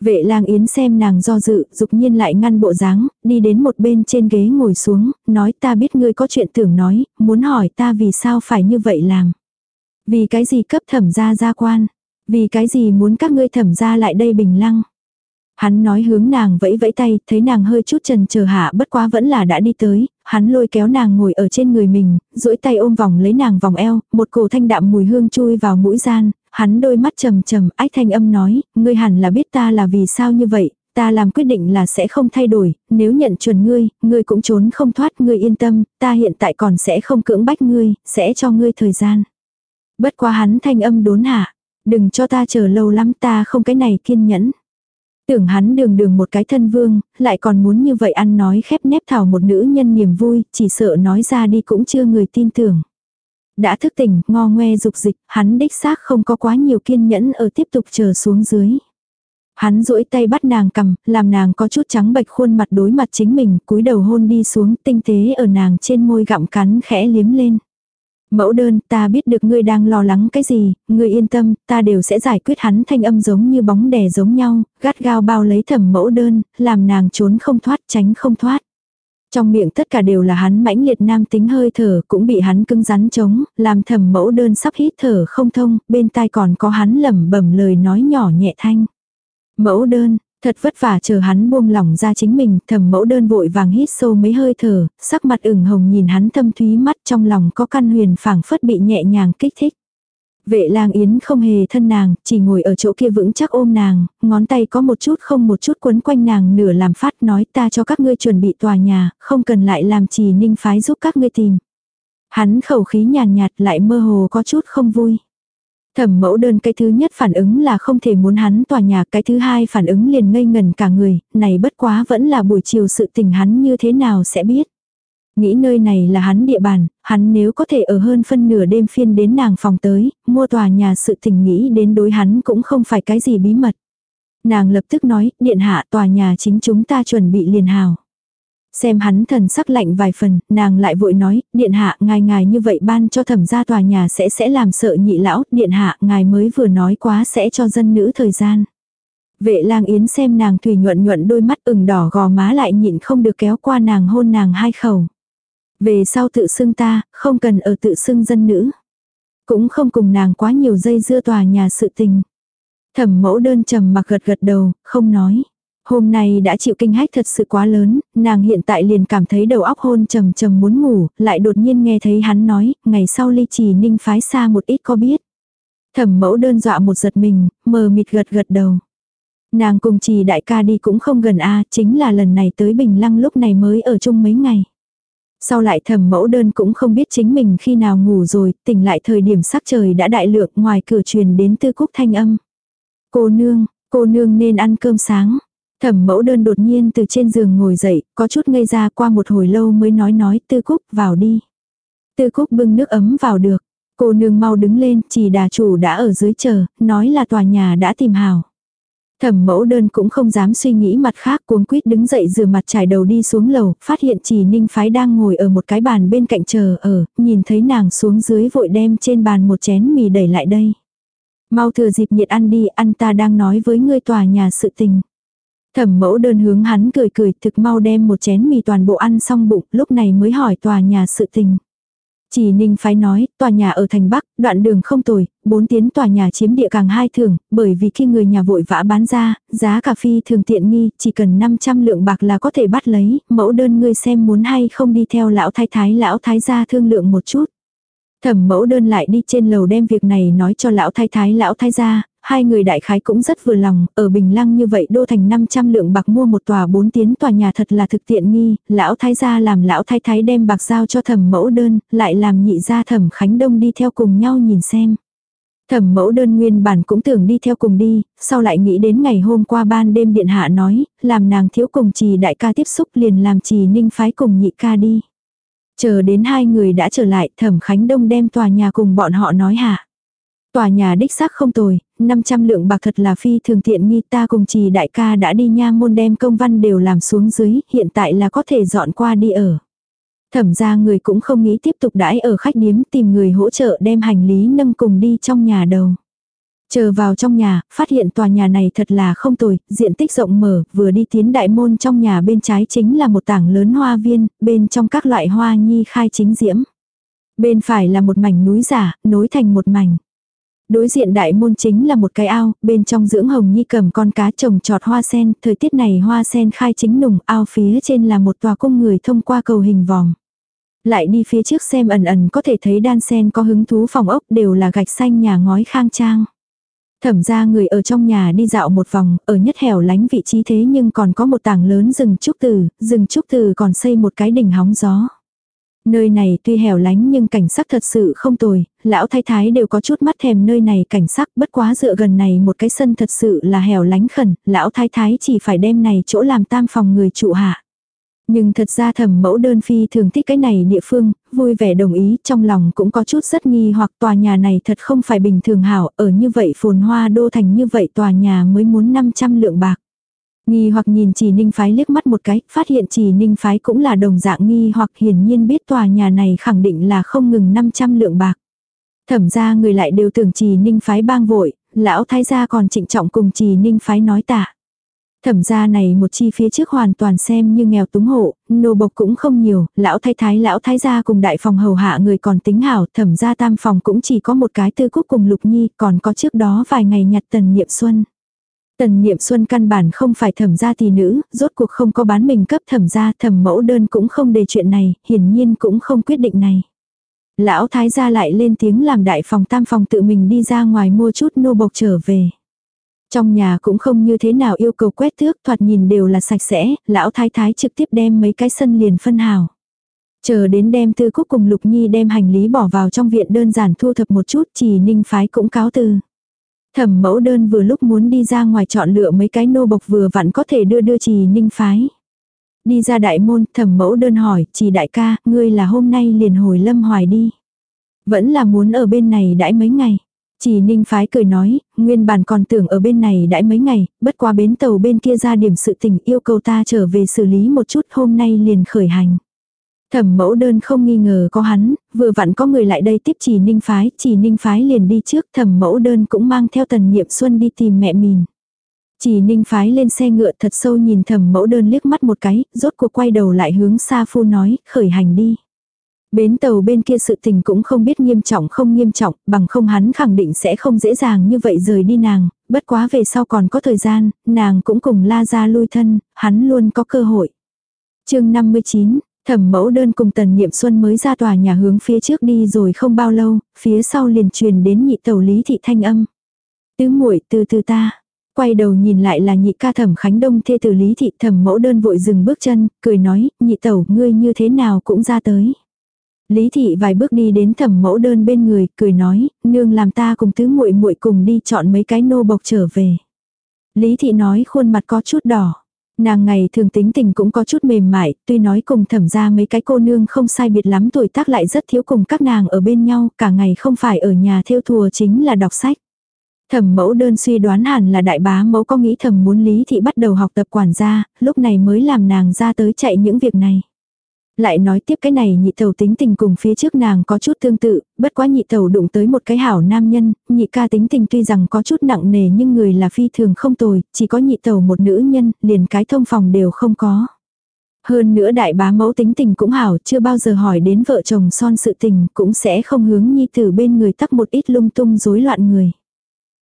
S1: Vệ lang yến xem nàng do dự, dục nhiên lại ngăn bộ dáng, đi đến một bên trên ghế ngồi xuống, nói ta biết ngươi có chuyện tưởng nói, muốn hỏi ta vì sao phải như vậy làm. Vì cái gì cấp thẩm ra gia quan. Vì cái gì muốn các ngươi thẩm ra lại đây bình lăng. Hắn nói hướng nàng vẫy vẫy tay, thấy nàng hơi chút trần chờ hạ bất quá vẫn là đã đi tới, hắn lôi kéo nàng ngồi ở trên người mình, duỗi tay ôm vòng lấy nàng vòng eo, một cổ thanh đạm mùi hương chui vào mũi gian, hắn đôi mắt trầm trầm, ách thanh âm nói, ngươi hẳn là biết ta là vì sao như vậy, ta làm quyết định là sẽ không thay đổi, nếu nhận chuẩn ngươi, ngươi cũng trốn không thoát, ngươi yên tâm, ta hiện tại còn sẽ không cưỡng bách ngươi, sẽ cho ngươi thời gian. Bất quá hắn thanh âm đốn hạ, Đừng cho ta chờ lâu lắm ta không cái này kiên nhẫn. Tưởng hắn đường đường một cái thân vương, lại còn muốn như vậy ăn nói khép nép thảo một nữ nhân niềm vui, chỉ sợ nói ra đi cũng chưa người tin tưởng. Đã thức tỉnh, ngo ngoe dục dịch, hắn đích xác không có quá nhiều kiên nhẫn ở tiếp tục chờ xuống dưới. Hắn duỗi tay bắt nàng cầm, làm nàng có chút trắng bệch khuôn mặt đối mặt chính mình, cúi đầu hôn đi xuống tinh tế ở nàng trên môi gặm cắn khẽ liếm lên. Mẫu đơn, ta biết được ngươi đang lo lắng cái gì, ngươi yên tâm, ta đều sẽ giải quyết hắn thanh âm giống như bóng đè giống nhau, gắt gao bao lấy thẩm mẫu đơn, làm nàng trốn không thoát tránh không thoát. Trong miệng tất cả đều là hắn mãnh liệt nam tính hơi thở cũng bị hắn cứng rắn chống, làm thẩm mẫu đơn sắp hít thở không thông, bên tai còn có hắn lẩm bẩm lời nói nhỏ nhẹ thanh. Mẫu đơn, thật vất vả chờ hắn buông lỏng ra chính mình, thầm mẫu đơn vội vàng hít sâu mấy hơi thở, sắc mặt ửng hồng nhìn hắn thâm thúy mắt trong lòng có căn huyền phảng phất bị nhẹ nhàng kích thích. Vệ lang yến không hề thân nàng, chỉ ngồi ở chỗ kia vững chắc ôm nàng, ngón tay có một chút không một chút quấn quanh nàng nửa làm phát nói ta cho các ngươi chuẩn bị tòa nhà, không cần lại làm trì ninh phái giúp các ngươi tìm. Hắn khẩu khí nhàn nhạt lại mơ hồ có chút không vui. Thẩm mẫu đơn cái thứ nhất phản ứng là không thể muốn hắn tòa nhà, cái thứ hai phản ứng liền ngây ngần cả người, này bất quá vẫn là buổi chiều sự tình hắn như thế nào sẽ biết. Nghĩ nơi này là hắn địa bàn, hắn nếu có thể ở hơn phân nửa đêm phiên đến nàng phòng tới, mua tòa nhà sự tình nghĩ đến đối hắn cũng không phải cái gì bí mật. Nàng lập tức nói, điện hạ tòa nhà chính chúng ta chuẩn bị liền hào. Xem hắn thần sắc lạnh vài phần, nàng lại vội nói, điện hạ ngài ngài như vậy ban cho thẩm gia tòa nhà sẽ sẽ làm sợ nhị lão, điện hạ ngài mới vừa nói quá sẽ cho dân nữ thời gian. Vệ lang yến xem nàng thủy nhuận nhuận đôi mắt ửng đỏ gò má lại nhịn không được kéo qua nàng hôn nàng hai khẩu. Về sau tự xưng ta, không cần ở tự xưng dân nữ. Cũng không cùng nàng quá nhiều dây dưa tòa nhà sự tình. Thẩm mẫu đơn trầm mặc gật gật đầu, không nói. Hôm nay đã chịu kinh hách thật sự quá lớn, nàng hiện tại liền cảm thấy đầu óc hôn trầm trầm muốn ngủ, lại đột nhiên nghe thấy hắn nói, ngày sau ly trì ninh phái xa một ít có biết. Thẩm mẫu đơn dọa một giật mình, mờ mịt gật gật đầu. Nàng cùng trì đại ca đi cũng không gần a chính là lần này tới Bình Lăng lúc này mới ở chung mấy ngày. Sau lại thẩm mẫu đơn cũng không biết chính mình khi nào ngủ rồi, tỉnh lại thời điểm sắc trời đã đại lược ngoài cửa truyền đến tư cúc thanh âm. Cô nương, cô nương nên ăn cơm sáng. Thẩm mẫu đơn đột nhiên từ trên giường ngồi dậy, có chút ngây ra qua một hồi lâu mới nói nói tư cúc vào đi. Tư cúc bưng nước ấm vào được. Cô nương mau đứng lên, chỉ đà chủ đã ở dưới chờ, nói là tòa nhà đã tìm hào. Thẩm mẫu đơn cũng không dám suy nghĩ mặt khác cuống quýt đứng dậy rửa mặt trải đầu đi xuống lầu, phát hiện chỉ ninh phái đang ngồi ở một cái bàn bên cạnh chờ ở, nhìn thấy nàng xuống dưới vội đem trên bàn một chén mì đẩy lại đây. Mau thừa dịp nhiệt ăn đi, ăn ta đang nói với ngươi tòa nhà sự tình. Thẩm mẫu đơn hướng hắn cười cười thực mau đem một chén mì toàn bộ ăn xong bụng, lúc này mới hỏi tòa nhà sự tình. Chỉ ninh phái nói, tòa nhà ở thành Bắc, đoạn đường không tồi, bốn tiến tòa nhà chiếm địa càng hai thường, bởi vì khi người nhà vội vã bán ra, giá cà phi thường tiện nghi, chỉ cần 500 lượng bạc là có thể bắt lấy, mẫu đơn ngươi xem muốn hay không đi theo lão thái thái lão thái gia thương lượng một chút. Thẩm mẫu đơn lại đi trên lầu đem việc này nói cho lão thái thái lão thái gia, hai người đại khái cũng rất vừa lòng, ở Bình Lăng như vậy đô thành 500 lượng bạc mua một tòa bốn tiến tòa nhà thật là thực tiện nghi, lão thái gia làm lão thái thái đem bạc giao cho thẩm mẫu đơn, lại làm nhị gia thẩm Khánh Đông đi theo cùng nhau nhìn xem. Thẩm mẫu đơn nguyên bản cũng tưởng đi theo cùng đi, sau lại nghĩ đến ngày hôm qua ban đêm điện hạ nói, làm nàng thiếu cùng trì đại ca tiếp xúc liền làm trì ninh phái cùng nhị ca đi. Chờ đến hai người đã trở lại thẩm Khánh Đông đem tòa nhà cùng bọn họ nói hạ. Tòa nhà đích xác không tồi, 500 lượng bạc thật là phi thường tiện nghi ta cùng trì đại ca đã đi nha môn đem công văn đều làm xuống dưới, hiện tại là có thể dọn qua đi ở. Thẩm ra người cũng không nghĩ tiếp tục đãi ở khách điếm tìm người hỗ trợ đem hành lý nâng cùng đi trong nhà đầu. Chờ vào trong nhà, phát hiện tòa nhà này thật là không tồi, diện tích rộng mở, vừa đi tiến đại môn trong nhà bên trái chính là một tảng lớn hoa viên, bên trong các loại hoa nhi khai chính diễm. Bên phải là một mảnh núi giả, nối thành một mảnh. Đối diện đại môn chính là một cái ao, bên trong dưỡng hồng nhi cầm con cá trồng trọt hoa sen, thời tiết này hoa sen khai chính nùng, ao phía trên là một tòa cung người thông qua cầu hình vòng. Lại đi phía trước xem ẩn ẩn có thể thấy đan sen có hứng thú phòng ốc đều là gạch xanh nhà ngói khang trang. Thẩm ra người ở trong nhà đi dạo một vòng, ở nhất hẻo lánh vị trí thế nhưng còn có một tảng lớn rừng trúc từ, rừng trúc từ còn xây một cái đỉnh hóng gió. Nơi này tuy hẻo lánh nhưng cảnh sắc thật sự không tồi, lão thái thái đều có chút mắt thèm nơi này cảnh sắc bất quá dựa gần này một cái sân thật sự là hẻo lánh khẩn, lão thái thái chỉ phải đem này chỗ làm tam phòng người trụ hạ. Nhưng thật ra thẩm mẫu đơn phi thường thích cái này địa phương, vui vẻ đồng ý, trong lòng cũng có chút rất nghi hoặc tòa nhà này thật không phải bình thường hảo, ở như vậy phồn hoa đô thành như vậy tòa nhà mới muốn 500 lượng bạc. Nghi hoặc nhìn chỉ ninh phái liếc mắt một cái, phát hiện chỉ ninh phái cũng là đồng dạng nghi hoặc hiển nhiên biết tòa nhà này khẳng định là không ngừng 500 lượng bạc. Thẩm ra người lại đều tưởng trì ninh phái bang vội, lão thái gia còn trịnh trọng cùng trì ninh phái nói tạ. Thẩm gia này một chi phía trước hoàn toàn xem như nghèo túng hộ, nô bộc cũng không nhiều, lão thái thái lão thái gia cùng đại phòng hầu hạ người còn tính hảo, thẩm gia tam phòng cũng chỉ có một cái tư cúc cùng lục nhi, còn có trước đó vài ngày nhặt tần niệm xuân. Tần niệm xuân căn bản không phải thẩm gia tỷ nữ, rốt cuộc không có bán mình cấp thẩm gia, thẩm mẫu đơn cũng không đề chuyện này, hiển nhiên cũng không quyết định này. Lão thái gia lại lên tiếng làm đại phòng tam phòng tự mình đi ra ngoài mua chút nô bộc trở về. Trong nhà cũng không như thế nào yêu cầu quét thước, thoạt nhìn đều là sạch sẽ, lão thái thái trực tiếp đem mấy cái sân liền phân hào. Chờ đến đem tư cúc cùng Lục Nhi đem hành lý bỏ vào trong viện đơn giản thu thập một chút, chỉ ninh phái cũng cáo từ. Thẩm mẫu đơn vừa lúc muốn đi ra ngoài chọn lựa mấy cái nô bộc vừa vặn có thể đưa đưa trì ninh phái. Đi ra đại môn, thẩm mẫu đơn hỏi, trì đại ca, ngươi là hôm nay liền hồi lâm hoài đi. Vẫn là muốn ở bên này đãi mấy ngày. Chỉ ninh phái cười nói, nguyên bản còn tưởng ở bên này đãi mấy ngày, bất qua bến tàu bên kia ra điểm sự tình yêu cầu ta trở về xử lý một chút hôm nay liền khởi hành. Thẩm mẫu đơn không nghi ngờ có hắn, vừa vặn có người lại đây tiếp chỉ ninh phái, chỉ ninh phái liền đi trước, thẩm mẫu đơn cũng mang theo tần niệm xuân đi tìm mẹ mình. Chỉ ninh phái lên xe ngựa thật sâu nhìn thẩm mẫu đơn liếc mắt một cái, rốt cuộc quay đầu lại hướng xa phu nói, khởi hành đi. Bến tàu bên kia sự tình cũng không biết nghiêm trọng không nghiêm trọng, bằng không hắn khẳng định sẽ không dễ dàng như vậy rời đi nàng, bất quá về sau còn có thời gian, nàng cũng cùng la ra lui thân, hắn luôn có cơ hội. chương 59, thẩm mẫu đơn cùng tần niệm xuân mới ra tòa nhà hướng phía trước đi rồi không bao lâu, phía sau liền truyền đến nhị tàu lý thị thanh âm. Tứ muội từ từ ta. Quay đầu nhìn lại là nhị ca thẩm khánh đông thê tử lý thị thẩm mẫu đơn vội dừng bước chân, cười nói, nhị tẩu ngươi như thế nào cũng ra tới. Lý thị vài bước đi đến thẩm mẫu đơn bên người, cười nói, nương làm ta cùng tứ muội muội cùng đi chọn mấy cái nô bộc trở về. Lý thị nói khuôn mặt có chút đỏ. Nàng ngày thường tính tình cũng có chút mềm mại, tuy nói cùng thẩm ra mấy cái cô nương không sai biệt lắm tuổi tác lại rất thiếu cùng các nàng ở bên nhau, cả ngày không phải ở nhà theo thùa chính là đọc sách. Thẩm mẫu đơn suy đoán hẳn là đại bá mẫu có nghĩ thẩm muốn lý thị bắt đầu học tập quản gia, lúc này mới làm nàng ra tới chạy những việc này. Lại nói tiếp cái này nhị tẩu tính tình cùng phía trước nàng có chút tương tự, bất quá nhị tẩu đụng tới một cái hảo nam nhân, nhị ca tính tình tuy rằng có chút nặng nề nhưng người là phi thường không tồi, chỉ có nhị tẩu một nữ nhân, liền cái thông phòng đều không có. Hơn nữa đại bá mẫu tính tình cũng hảo, chưa bao giờ hỏi đến vợ chồng son sự tình, cũng sẽ không hướng nhi tử bên người tắc một ít lung tung rối loạn người.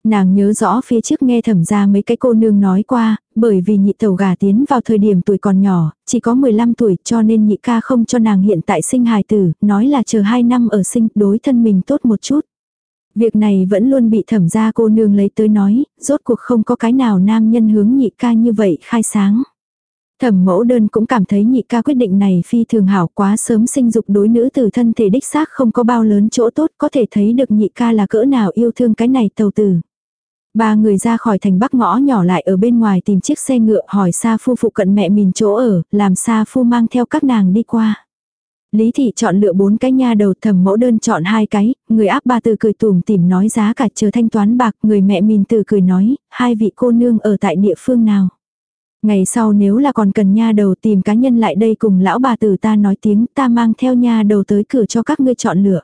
S1: Nàng nhớ rõ phía trước nghe thẩm ra mấy cái cô nương nói qua, bởi vì nhị tẩu gà tiến vào thời điểm tuổi còn nhỏ, chỉ có 15 tuổi cho nên nhị ca không cho nàng hiện tại sinh hài tử, nói là chờ 2 năm ở sinh đối thân mình tốt một chút. Việc này vẫn luôn bị thẩm ra cô nương lấy tới nói, rốt cuộc không có cái nào nam nhân hướng nhị ca như vậy khai sáng. Thẩm mẫu đơn cũng cảm thấy nhị ca quyết định này phi thường hảo quá sớm sinh dục đối nữ từ thân thể đích xác không có bao lớn chỗ tốt có thể thấy được nhị ca là cỡ nào yêu thương cái này tàu tử. Ba người ra khỏi thành bắc ngõ nhỏ lại ở bên ngoài tìm chiếc xe ngựa hỏi Sa Phu phụ cận mẹ mình chỗ ở, làm Sa Phu mang theo các nàng đi qua. Lý thị chọn lựa bốn cái nha đầu thầm mẫu đơn chọn hai cái, người áp ba từ cười tùm tìm nói giá cả chờ thanh toán bạc, người mẹ mình từ cười nói, hai vị cô nương ở tại địa phương nào. Ngày sau nếu là còn cần nha đầu tìm cá nhân lại đây cùng lão bà tử ta nói tiếng ta mang theo nha đầu tới cửa cho các ngươi chọn lựa.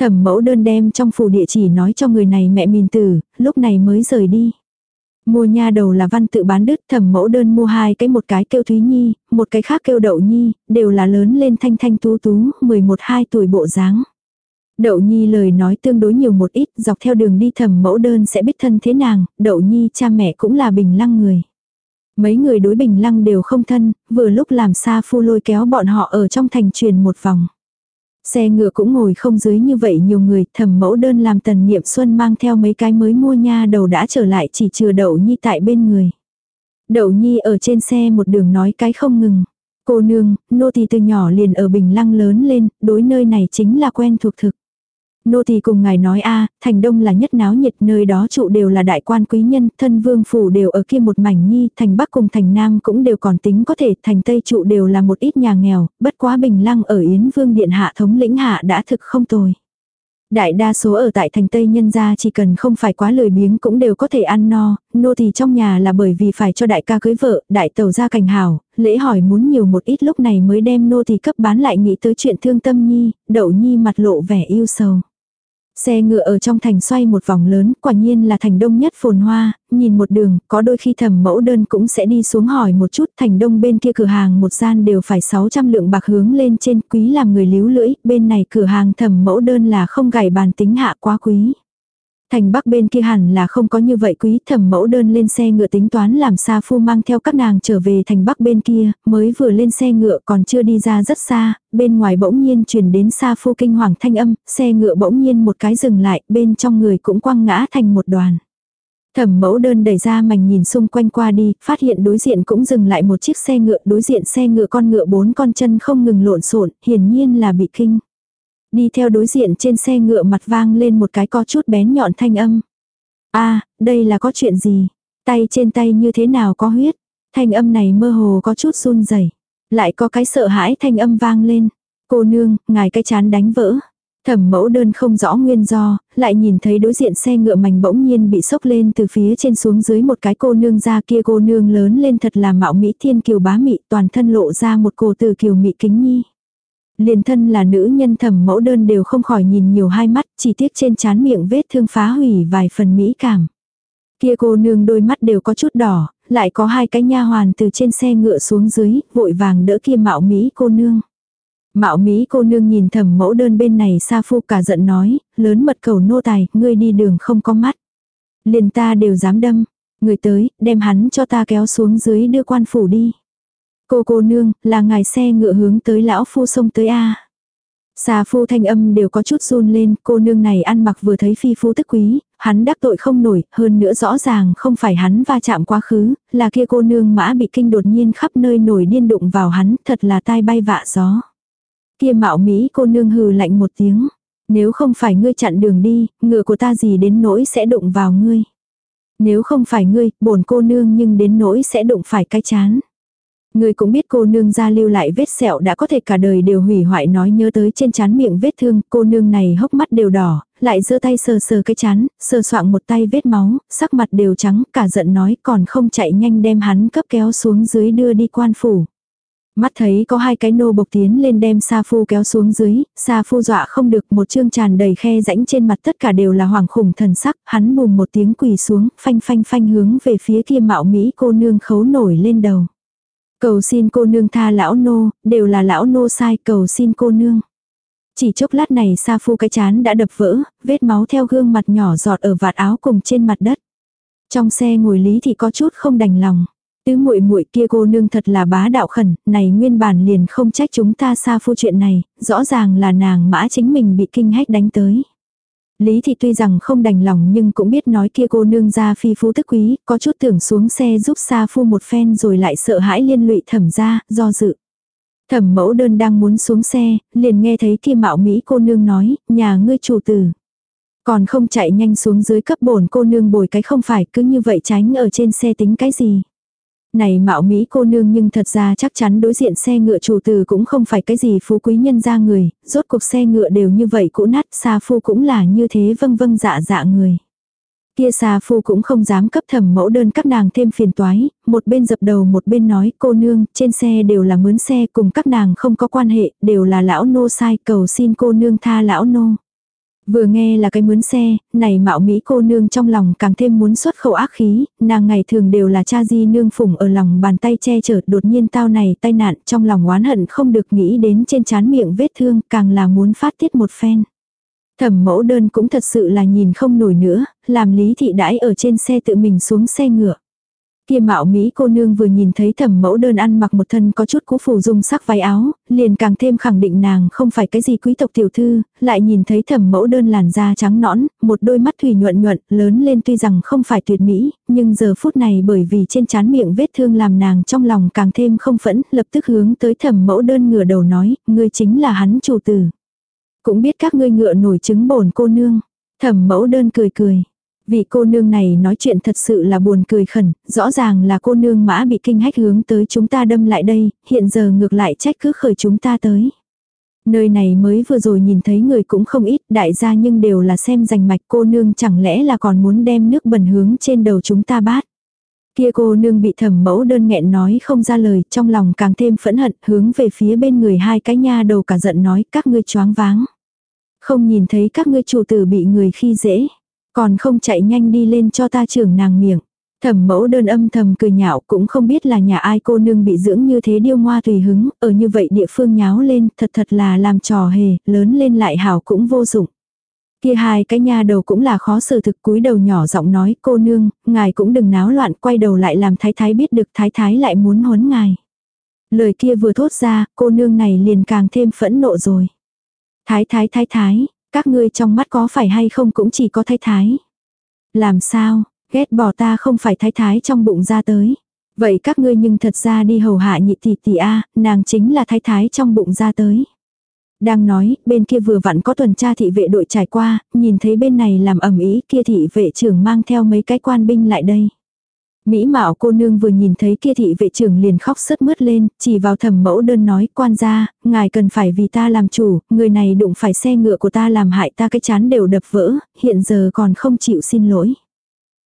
S1: Thẩm mẫu đơn đem trong phủ địa chỉ nói cho người này mẹ mìn tử, lúc này mới rời đi. Mua nha đầu là văn tự bán đứt thẩm mẫu đơn mua hai cái một cái kêu Thúy Nhi, một cái khác kêu Đậu Nhi, đều là lớn lên thanh thanh tú tú, 11-2 tuổi bộ dáng. Đậu Nhi lời nói tương đối nhiều một ít, dọc theo đường đi thẩm mẫu đơn sẽ biết thân thế nàng, Đậu Nhi cha mẹ cũng là bình lăng người. Mấy người đối bình lăng đều không thân, vừa lúc làm xa phu lôi kéo bọn họ ở trong thành truyền một vòng. Xe ngựa cũng ngồi không dưới như vậy nhiều người, thẩm mẫu đơn làm tần niệm xuân mang theo mấy cái mới mua nha đầu đã trở lại chỉ chừa đậu nhi tại bên người. Đậu nhi ở trên xe một đường nói cái không ngừng. Cô nương, nô tỳ từ nhỏ liền ở bình lăng lớn lên, đối nơi này chính là quen thuộc thực. Nô thì cùng ngài nói a thành đông là nhất náo nhiệt nơi đó trụ đều là đại quan quý nhân, thân vương phủ đều ở kia một mảnh nhi, thành bắc cùng thành nam cũng đều còn tính có thể, thành tây trụ đều là một ít nhà nghèo, bất quá bình lăng ở Yến Vương Điện Hạ thống lĩnh hạ đã thực không tồi. Đại đa số ở tại thành Tây nhân gia chỉ cần không phải quá lười biếng cũng đều có thể ăn no, nô thì trong nhà là bởi vì phải cho đại ca cưới vợ, đại tàu ra cảnh hảo, lễ hỏi muốn nhiều một ít lúc này mới đem nô thì cấp bán lại nghĩ tới chuyện thương tâm nhi, đậu nhi mặt lộ vẻ yêu sầu. Xe ngựa ở trong thành xoay một vòng lớn, quả nhiên là thành đông nhất phồn hoa, nhìn một đường, có đôi khi thầm mẫu đơn cũng sẽ đi xuống hỏi một chút, thành đông bên kia cửa hàng một gian đều phải 600 lượng bạc hướng lên trên, quý làm người líu lưỡi, bên này cửa hàng thầm mẫu đơn là không gảy bàn tính hạ quá quý. Thành bắc bên kia hẳn là không có như vậy quý thẩm mẫu đơn lên xe ngựa tính toán làm xa phu mang theo các nàng trở về thành bắc bên kia, mới vừa lên xe ngựa còn chưa đi ra rất xa, bên ngoài bỗng nhiên truyền đến xa phu kinh hoàng thanh âm, xe ngựa bỗng nhiên một cái dừng lại, bên trong người cũng quăng ngã thành một đoàn. Thẩm mẫu đơn đẩy ra mảnh nhìn xung quanh qua đi, phát hiện đối diện cũng dừng lại một chiếc xe ngựa, đối diện xe ngựa con ngựa bốn con chân không ngừng lộn xộn, hiển nhiên là bị kinh. Đi theo đối diện trên xe ngựa mặt vang lên một cái có chút bén nhọn thanh âm. a đây là có chuyện gì? Tay trên tay như thế nào có huyết? Thanh âm này mơ hồ có chút run rẩy Lại có cái sợ hãi thanh âm vang lên. Cô nương, ngài cái chán đánh vỡ. Thẩm mẫu đơn không rõ nguyên do, lại nhìn thấy đối diện xe ngựa mảnh bỗng nhiên bị sốc lên từ phía trên xuống dưới một cái cô nương ra kia cô nương lớn lên thật là mạo mỹ thiên kiều bá mị toàn thân lộ ra một cô từ kiều mị kính nhi. Liền thân là nữ nhân thẩm mẫu đơn đều không khỏi nhìn nhiều hai mắt, chỉ tiếc trên chán miệng vết thương phá hủy vài phần mỹ cảm. Kia cô nương đôi mắt đều có chút đỏ, lại có hai cái nha hoàn từ trên xe ngựa xuống dưới, vội vàng đỡ kia mạo mỹ cô nương. Mạo Mỹ cô nương nhìn thẩm mẫu đơn bên này xa phu cả giận nói, lớn mật cầu nô tài, ngươi đi đường không có mắt. Liền ta đều dám đâm, người tới, đem hắn cho ta kéo xuống dưới đưa quan phủ đi. Cô cô nương, là ngài xe ngựa hướng tới lão phu sông tới a Xà phu thanh âm đều có chút run lên, cô nương này ăn mặc vừa thấy phi phu tức quý, hắn đắc tội không nổi, hơn nữa rõ ràng không phải hắn va chạm quá khứ, là kia cô nương mã bị kinh đột nhiên khắp nơi nổi điên đụng vào hắn, thật là tai bay vạ gió. Kia mạo Mỹ cô nương hừ lạnh một tiếng, nếu không phải ngươi chặn đường đi, ngựa của ta gì đến nỗi sẽ đụng vào ngươi. Nếu không phải ngươi, bổn cô nương nhưng đến nỗi sẽ đụng phải cái chán. Người cũng biết cô nương ra lưu lại vết sẹo đã có thể cả đời đều hủy hoại nói nhớ tới trên chán miệng vết thương, cô nương này hốc mắt đều đỏ, lại giơ tay sờ sờ cái chán, sờ soạng một tay vết máu, sắc mặt đều trắng, cả giận nói còn không chạy nhanh đem hắn cấp kéo xuống dưới đưa đi quan phủ. Mắt thấy có hai cái nô bộc tiến lên đem Sa Phu kéo xuống dưới, Sa Phu dọa không được một chương tràn đầy khe rãnh trên mặt tất cả đều là hoàng khủng thần sắc, hắn bùm một tiếng quỳ xuống, phanh phanh phanh hướng về phía kia mạo Mỹ cô nương khấu nổi lên đầu. Cầu xin cô nương tha lão nô, đều là lão nô sai cầu xin cô nương. Chỉ chốc lát này Sa Phu cái chán đã đập vỡ, vết máu theo gương mặt nhỏ giọt ở vạt áo cùng trên mặt đất. Trong xe ngồi Lý thì có chút không đành lòng. Tứ muội muội kia cô nương thật là bá đạo khẩn, này nguyên bản liền không trách chúng ta Sa Phu chuyện này, rõ ràng là nàng mã chính mình bị kinh hách đánh tới. Lý thị tuy rằng không đành lòng nhưng cũng biết nói kia cô nương ra phi phú tức quý, có chút tưởng xuống xe giúp xa Phu một phen rồi lại sợ hãi liên lụy thẩm ra, do dự. Thẩm mẫu đơn đang muốn xuống xe, liền nghe thấy kia mạo Mỹ cô nương nói, nhà ngươi chủ tử. Còn không chạy nhanh xuống dưới cấp bổn cô nương bồi cái không phải cứ như vậy tránh ở trên xe tính cái gì. Này mạo Mỹ cô nương nhưng thật ra chắc chắn đối diện xe ngựa chủ từ cũng không phải cái gì phú quý nhân ra người, rốt cuộc xe ngựa đều như vậy cũ nát, xa phu cũng là như thế vâng vâng dạ dạ người. Kia xa phu cũng không dám cấp thẩm mẫu đơn các nàng thêm phiền toái, một bên dập đầu một bên nói cô nương, trên xe đều là mướn xe cùng các nàng không có quan hệ, đều là lão nô sai cầu xin cô nương tha lão nô. Vừa nghe là cái mướn xe, này mạo Mỹ cô nương trong lòng càng thêm muốn xuất khẩu ác khí, nàng ngày thường đều là cha di nương phủng ở lòng bàn tay che chở đột nhiên tao này tai nạn trong lòng oán hận không được nghĩ đến trên chán miệng vết thương càng là muốn phát tiết một phen. Thẩm mẫu đơn cũng thật sự là nhìn không nổi nữa, làm lý thị đãi ở trên xe tự mình xuống xe ngựa. Kia mạo Mỹ cô nương vừa nhìn thấy thẩm mẫu đơn ăn mặc một thân có chút cũ phủ dung sắc váy áo, liền càng thêm khẳng định nàng không phải cái gì quý tộc tiểu thư, lại nhìn thấy thẩm mẫu đơn làn da trắng nõn, một đôi mắt thủy nhuận nhuận, lớn lên tuy rằng không phải tuyệt mỹ, nhưng giờ phút này bởi vì trên trán miệng vết thương làm nàng trong lòng càng thêm không phẫn, lập tức hướng tới thẩm mẫu đơn ngửa đầu nói, ngươi chính là hắn chủ tử. Cũng biết các ngươi ngựa nổi trứng bổn cô nương. Thẩm mẫu đơn cười cười. Vị cô nương này nói chuyện thật sự là buồn cười khẩn, rõ ràng là cô nương mã bị kinh hách hướng tới chúng ta đâm lại đây, hiện giờ ngược lại trách cứ khởi chúng ta tới. Nơi này mới vừa rồi nhìn thấy người cũng không ít, đại gia nhưng đều là xem rành mạch cô nương chẳng lẽ là còn muốn đem nước bẩn hướng trên đầu chúng ta bát. Kia cô nương bị thẩm mẫu đơn nghẹn nói không ra lời, trong lòng càng thêm phẫn hận, hướng về phía bên người hai cái nha đầu cả giận nói các ngươi choáng váng. Không nhìn thấy các ngươi chủ tử bị người khi dễ, còn không chạy nhanh đi lên cho ta trưởng nàng miệng. Thẩm mẫu đơn âm thầm cười nhạo cũng không biết là nhà ai cô nương bị dưỡng như thế điêu ngoa tùy hứng, ở như vậy địa phương nháo lên, thật thật là làm trò hề, lớn lên lại hảo cũng vô dụng. Kia hai cái nha đầu cũng là khó xử thực cúi đầu nhỏ giọng nói cô nương, ngài cũng đừng náo loạn quay đầu lại làm thái thái biết được thái thái lại muốn huấn ngài. Lời kia vừa thốt ra, cô nương này liền càng thêm phẫn nộ rồi. Thái thái thái thái, các ngươi trong mắt có phải hay không cũng chỉ có thái thái. Làm sao, ghét bỏ ta không phải thái thái trong bụng ra tới. Vậy các ngươi nhưng thật ra đi hầu hạ nhị tỷ tỷ a, nàng chính là thái thái trong bụng ra tới. Đang nói, bên kia vừa vặn có tuần tra thị vệ đội trải qua, nhìn thấy bên này làm ẩm ý kia thị vệ trưởng mang theo mấy cái quan binh lại đây. Mỹ mạo cô nương vừa nhìn thấy kia thị vệ trưởng liền khóc sướt mướt lên, chỉ vào thẩm mẫu đơn nói quan gia, ngài cần phải vì ta làm chủ, người này đụng phải xe ngựa của ta làm hại ta cái chán đều đập vỡ, hiện giờ còn không chịu xin lỗi.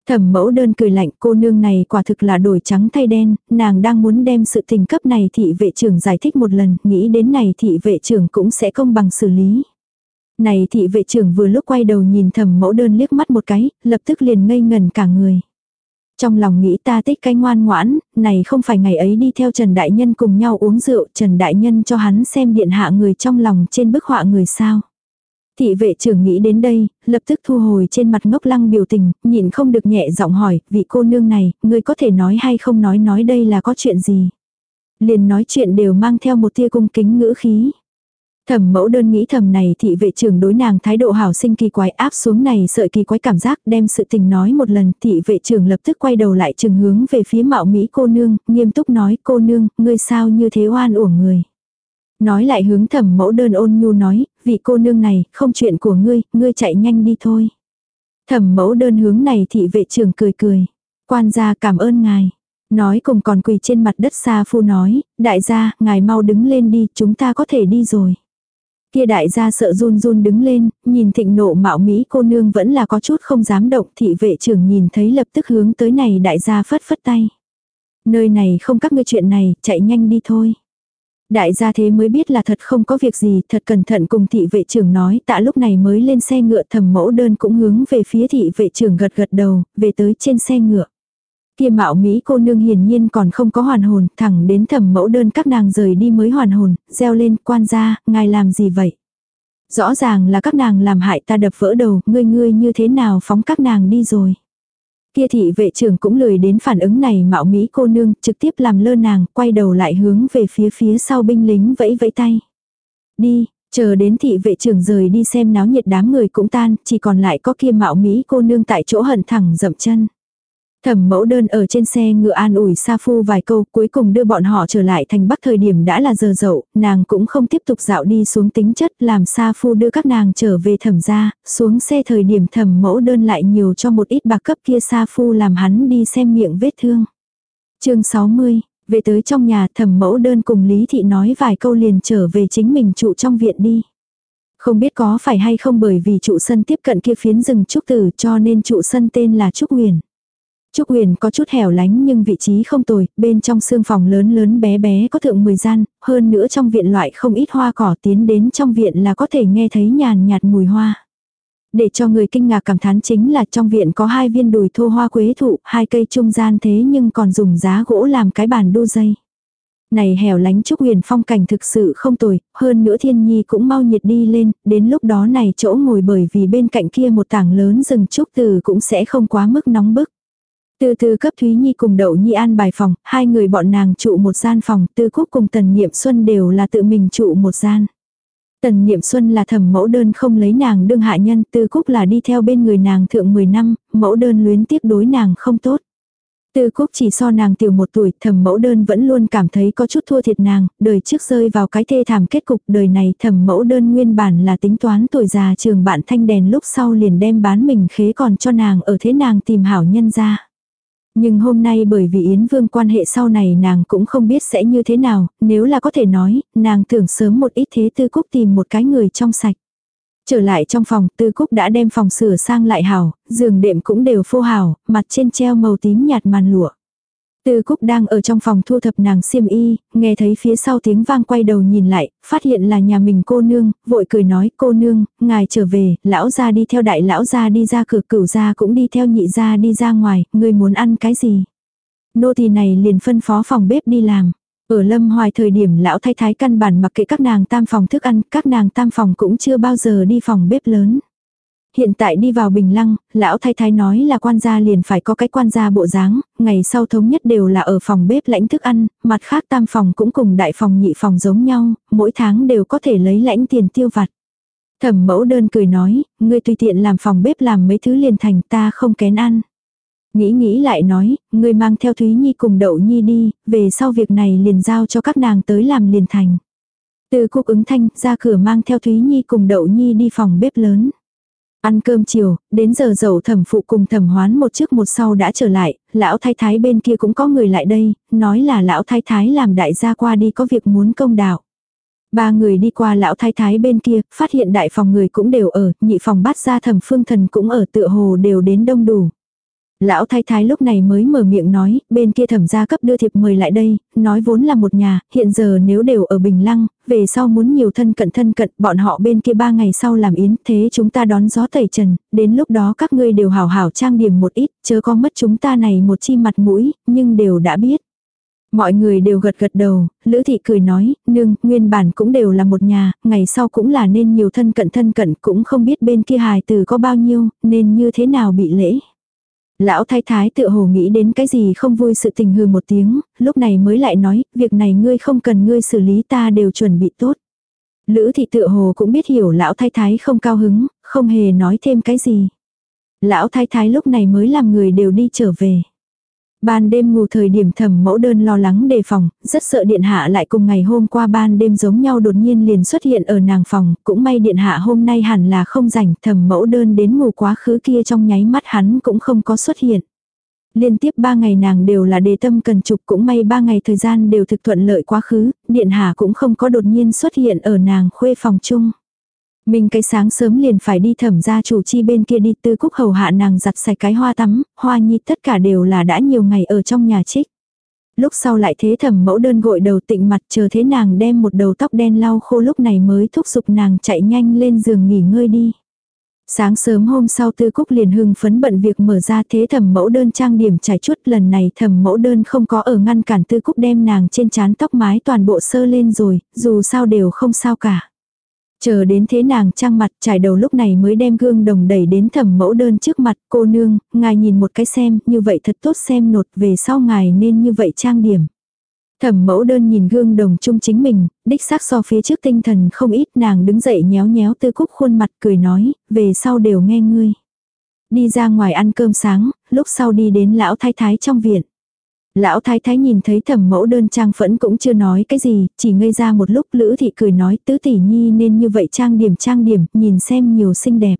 S1: Thẩm mẫu đơn cười lạnh cô nương này quả thực là đổi trắng thay đen, nàng đang muốn đem sự tình cấp này thị vệ trưởng giải thích một lần, nghĩ đến này thị vệ trưởng cũng sẽ công bằng xử lý. Này thị vệ trưởng vừa lúc quay đầu nhìn thẩm mẫu đơn liếc mắt một cái, lập tức liền ngây ngần cả người. Trong lòng nghĩ ta tích cái ngoan ngoãn, này không phải ngày ấy đi theo Trần Đại Nhân cùng nhau uống rượu, Trần Đại Nhân cho hắn xem điện hạ người trong lòng trên bức họa người sao. Thị vệ trưởng nghĩ đến đây, lập tức thu hồi trên mặt ngốc lăng biểu tình, nhìn không được nhẹ giọng hỏi, vị cô nương này, người có thể nói hay không nói nói đây là có chuyện gì. Liền nói chuyện đều mang theo một tia cung kính ngữ khí. Thẩm mẫu đơn nghĩ thầm này thị vệ trưởng đối nàng thái độ hảo sinh kỳ quái áp xuống này sợi kỳ quái cảm giác đem sự tình nói một lần thị vệ trưởng lập tức quay đầu lại trường hướng về phía mạo Mỹ cô nương, nghiêm túc nói cô nương, ngươi sao như thế oan uổng người. Nói lại hướng thẩm mẫu đơn ôn nhu nói, vị cô nương này, không chuyện của ngươi, ngươi chạy nhanh đi thôi. Thẩm mẫu đơn hướng này thị vệ trưởng cười cười. Quan gia cảm ơn ngài. Nói cùng còn quỳ trên mặt đất xa phu nói, đại gia, ngài mau đứng lên đi, chúng ta có thể đi rồi. Kia đại gia sợ run run đứng lên, nhìn thịnh nộ mạo Mỹ cô nương vẫn là có chút không dám động, thị vệ trưởng nhìn thấy lập tức hướng tới này đại gia phất phất tay. Nơi này không các ngươi chuyện này, chạy nhanh đi thôi. Đại gia thế mới biết là thật không có việc gì, thật cẩn thận cùng thị vệ trưởng nói, tạ lúc này mới lên xe ngựa thầm mẫu đơn cũng hướng về phía thị vệ trưởng gật gật đầu, về tới trên xe ngựa. Kia mạo Mỹ cô nương hiển nhiên còn không có hoàn hồn, thẳng đến thẩm mẫu đơn các nàng rời đi mới hoàn hồn, reo lên, quan gia, ngài làm gì vậy? Rõ ràng là các nàng làm hại ta đập vỡ đầu, ngươi ngươi như thế nào phóng các nàng đi rồi. Kia thị vệ trưởng cũng lười đến phản ứng này mạo Mỹ cô nương, trực tiếp làm lơ nàng, quay đầu lại hướng về phía phía sau binh lính vẫy vẫy tay. Đi, chờ đến thị vệ trưởng rời đi xem náo nhiệt đám người cũng tan, chỉ còn lại có kia mạo Mỹ cô nương tại chỗ hận thẳng dậm chân. Thẩm mẫu đơn ở trên xe ngựa an ủi Sa Phu vài câu cuối cùng đưa bọn họ trở lại thành bắc thời điểm đã là giờ dậu, nàng cũng không tiếp tục dạo đi xuống tính chất làm Sa Phu đưa các nàng trở về thẩm ra, xuống xe thời điểm thẩm mẫu đơn lại nhiều cho một ít bạc cấp kia Sa Phu làm hắn đi xem miệng vết thương. chương 60, về tới trong nhà thẩm mẫu đơn cùng Lý Thị nói vài câu liền trở về chính mình trụ trong viện đi. Không biết có phải hay không bởi vì trụ sân tiếp cận kia phiến rừng trúc tử cho nên trụ sân tên là Trúc Huyền. Trúc Huyền có chút hẻo lánh nhưng vị trí không tồi, bên trong xương phòng lớn lớn bé bé có thượng 10 gian, hơn nữa trong viện loại không ít hoa cỏ tiến đến trong viện là có thể nghe thấy nhàn nhạt mùi hoa. Để cho người kinh ngạc cảm thán chính là trong viện có hai viên đùi thô hoa quế thụ, hai cây trung gian thế nhưng còn dùng giá gỗ làm cái bàn đu dây. Này hẻo lánh trúc huyền phong cảnh thực sự không tồi, hơn nữa thiên nhi cũng mau nhiệt đi lên, đến lúc đó này chỗ ngồi bởi vì bên cạnh kia một tảng lớn rừng trúc từ cũng sẽ không quá mức nóng bức. Từ từ cấp Thúy Nhi cùng Đậu Nhi an bài phòng, hai người bọn nàng trụ một gian phòng, Tư Cúc cùng Tần Niệm Xuân đều là tự mình trụ một gian. Tần Niệm Xuân là thẩm mẫu đơn không lấy nàng đương hạ nhân, Tư Cúc là đi theo bên người nàng thượng 10 năm, mẫu đơn luyến tiếc đối nàng không tốt. Tư Cúc chỉ so nàng tiểu một tuổi, thẩm mẫu đơn vẫn luôn cảm thấy có chút thua thiệt nàng, đời trước rơi vào cái thê thảm kết cục đời này thẩm mẫu đơn nguyên bản là tính toán tuổi già trường bạn thanh đèn lúc sau liền đem bán mình khế còn cho nàng ở thế nàng tìm hảo nhân ra. Nhưng hôm nay bởi vì Yến Vương quan hệ sau này nàng cũng không biết sẽ như thế nào, nếu là có thể nói, nàng tưởng sớm một ít thế Tư Cúc tìm một cái người trong sạch. Trở lại trong phòng, Tư Cúc đã đem phòng sửa sang lại hảo, giường đệm cũng đều phô hảo, mặt trên treo màu tím nhạt màn lụa. Tư Cúc đang ở trong phòng thu thập nàng xiêm y, nghe thấy phía sau tiếng vang quay đầu nhìn lại, phát hiện là nhà mình cô nương, vội cười nói cô nương, ngài trở về, lão gia đi theo đại lão gia đi ra cửa cửu gia cũng đi theo nhị gia đi ra ngoài, ngươi muốn ăn cái gì. Nô tỳ này liền phân phó phòng bếp đi làm. Ở lâm hoài thời điểm lão thái thái căn bản mặc kệ các nàng tam phòng thức ăn, các nàng tam phòng cũng chưa bao giờ đi phòng bếp lớn. Hiện tại đi vào bình lăng, lão thái thái nói là quan gia liền phải có cái quan gia bộ dáng, ngày sau thống nhất đều là ở phòng bếp lãnh thức ăn, mặt khác tam phòng cũng cùng đại phòng nhị phòng giống nhau, mỗi tháng đều có thể lấy lãnh tiền tiêu vặt. Thẩm mẫu đơn cười nói, ngươi tùy tiện làm phòng bếp làm mấy thứ liền thành ta không kén ăn. Nghĩ nghĩ lại nói, ngươi mang theo Thúy Nhi cùng Đậu Nhi đi, về sau việc này liền giao cho các nàng tới làm liền thành. Từ cục ứng thanh ra cửa mang theo Thúy Nhi cùng Đậu Nhi đi phòng bếp lớn. Ăn cơm chiều, đến giờ dậu thẩm phụ cùng thẩm hoán một trước một sau đã trở lại, lão thái thái bên kia cũng có người lại đây, nói là lão thái thái làm đại gia qua đi có việc muốn công đạo. Ba người đi qua lão thái thái bên kia, phát hiện đại phòng người cũng đều ở, nhị phòng bắt ra thẩm phương thần cũng ở tựa hồ đều đến đông đủ. Lão thái thái lúc này mới mở miệng nói, bên kia thẩm gia cấp đưa thiệp mời lại đây, nói vốn là một nhà, hiện giờ nếu đều ở Bình Lăng, về sau muốn nhiều thân cận thân cận, bọn họ bên kia ba ngày sau làm yến, thế chúng ta đón gió tẩy trần, đến lúc đó các ngươi đều hảo hảo trang điểm một ít, chớ có mất chúng ta này một chi mặt mũi, nhưng đều đã biết. Mọi người đều gật gật đầu, Lữ Thị cười nói, nương, nguyên bản cũng đều là một nhà, ngày sau cũng là nên nhiều thân cận thân cận, cũng không biết bên kia hài từ có bao nhiêu, nên như thế nào bị lễ. Lão thái thái tự hồ nghĩ đến cái gì không vui sự tình hư một tiếng, lúc này mới lại nói, việc này ngươi không cần ngươi xử lý ta đều chuẩn bị tốt. Lữ thị tự hồ cũng biết hiểu lão thái thái không cao hứng, không hề nói thêm cái gì. Lão thái thái lúc này mới làm người đều đi trở về. Ban đêm ngủ thời điểm thẩm mẫu đơn lo lắng đề phòng, rất sợ điện hạ lại cùng ngày hôm qua ban đêm giống nhau đột nhiên liền xuất hiện ở nàng phòng, cũng may điện hạ hôm nay hẳn là không rảnh thẩm mẫu đơn đến ngủ quá khứ kia trong nháy mắt hắn cũng không có xuất hiện. Liên tiếp ba ngày nàng đều là đề tâm cần trục cũng may ba ngày thời gian đều thực thuận lợi quá khứ, điện hạ cũng không có đột nhiên xuất hiện ở nàng khuê phòng chung. Mình cái sáng sớm liền phải đi thẩm ra chủ chi bên kia đi tư cúc hầu hạ nàng giặt sạch cái hoa tắm, hoa nhi tất cả đều là đã nhiều ngày ở trong nhà trích. Lúc sau lại thế thẩm mẫu đơn gội đầu tịnh mặt chờ thế nàng đem một đầu tóc đen lau khô lúc này mới thúc giục nàng chạy nhanh lên giường nghỉ ngơi đi. Sáng sớm hôm sau tư cúc liền hưng phấn bận việc mở ra thế thẩm mẫu đơn trang điểm trải chút lần này thẩm mẫu đơn không có ở ngăn cản tư cúc đem nàng trên chán tóc mái toàn bộ sơ lên rồi, dù sao đều không sao cả. Chờ đến thế nàng trang mặt trải đầu lúc này mới đem gương đồng đẩy đến thẩm mẫu đơn trước mặt cô nương, ngài nhìn một cái xem, như vậy thật tốt xem nột về sau ngài nên như vậy trang điểm. Thẩm mẫu đơn nhìn gương đồng chung chính mình, đích xác so phía trước tinh thần không ít nàng đứng dậy nhéo nhéo tư cúc khuôn mặt cười nói, về sau đều nghe ngươi. Đi ra ngoài ăn cơm sáng, lúc sau đi đến lão thái thái trong viện. Lão thái thái nhìn thấy thẩm mẫu đơn trang phẫn cũng chưa nói cái gì, chỉ ngây ra một lúc lữ thị cười nói tứ tỷ nhi nên như vậy trang điểm trang điểm, nhìn xem nhiều xinh đẹp.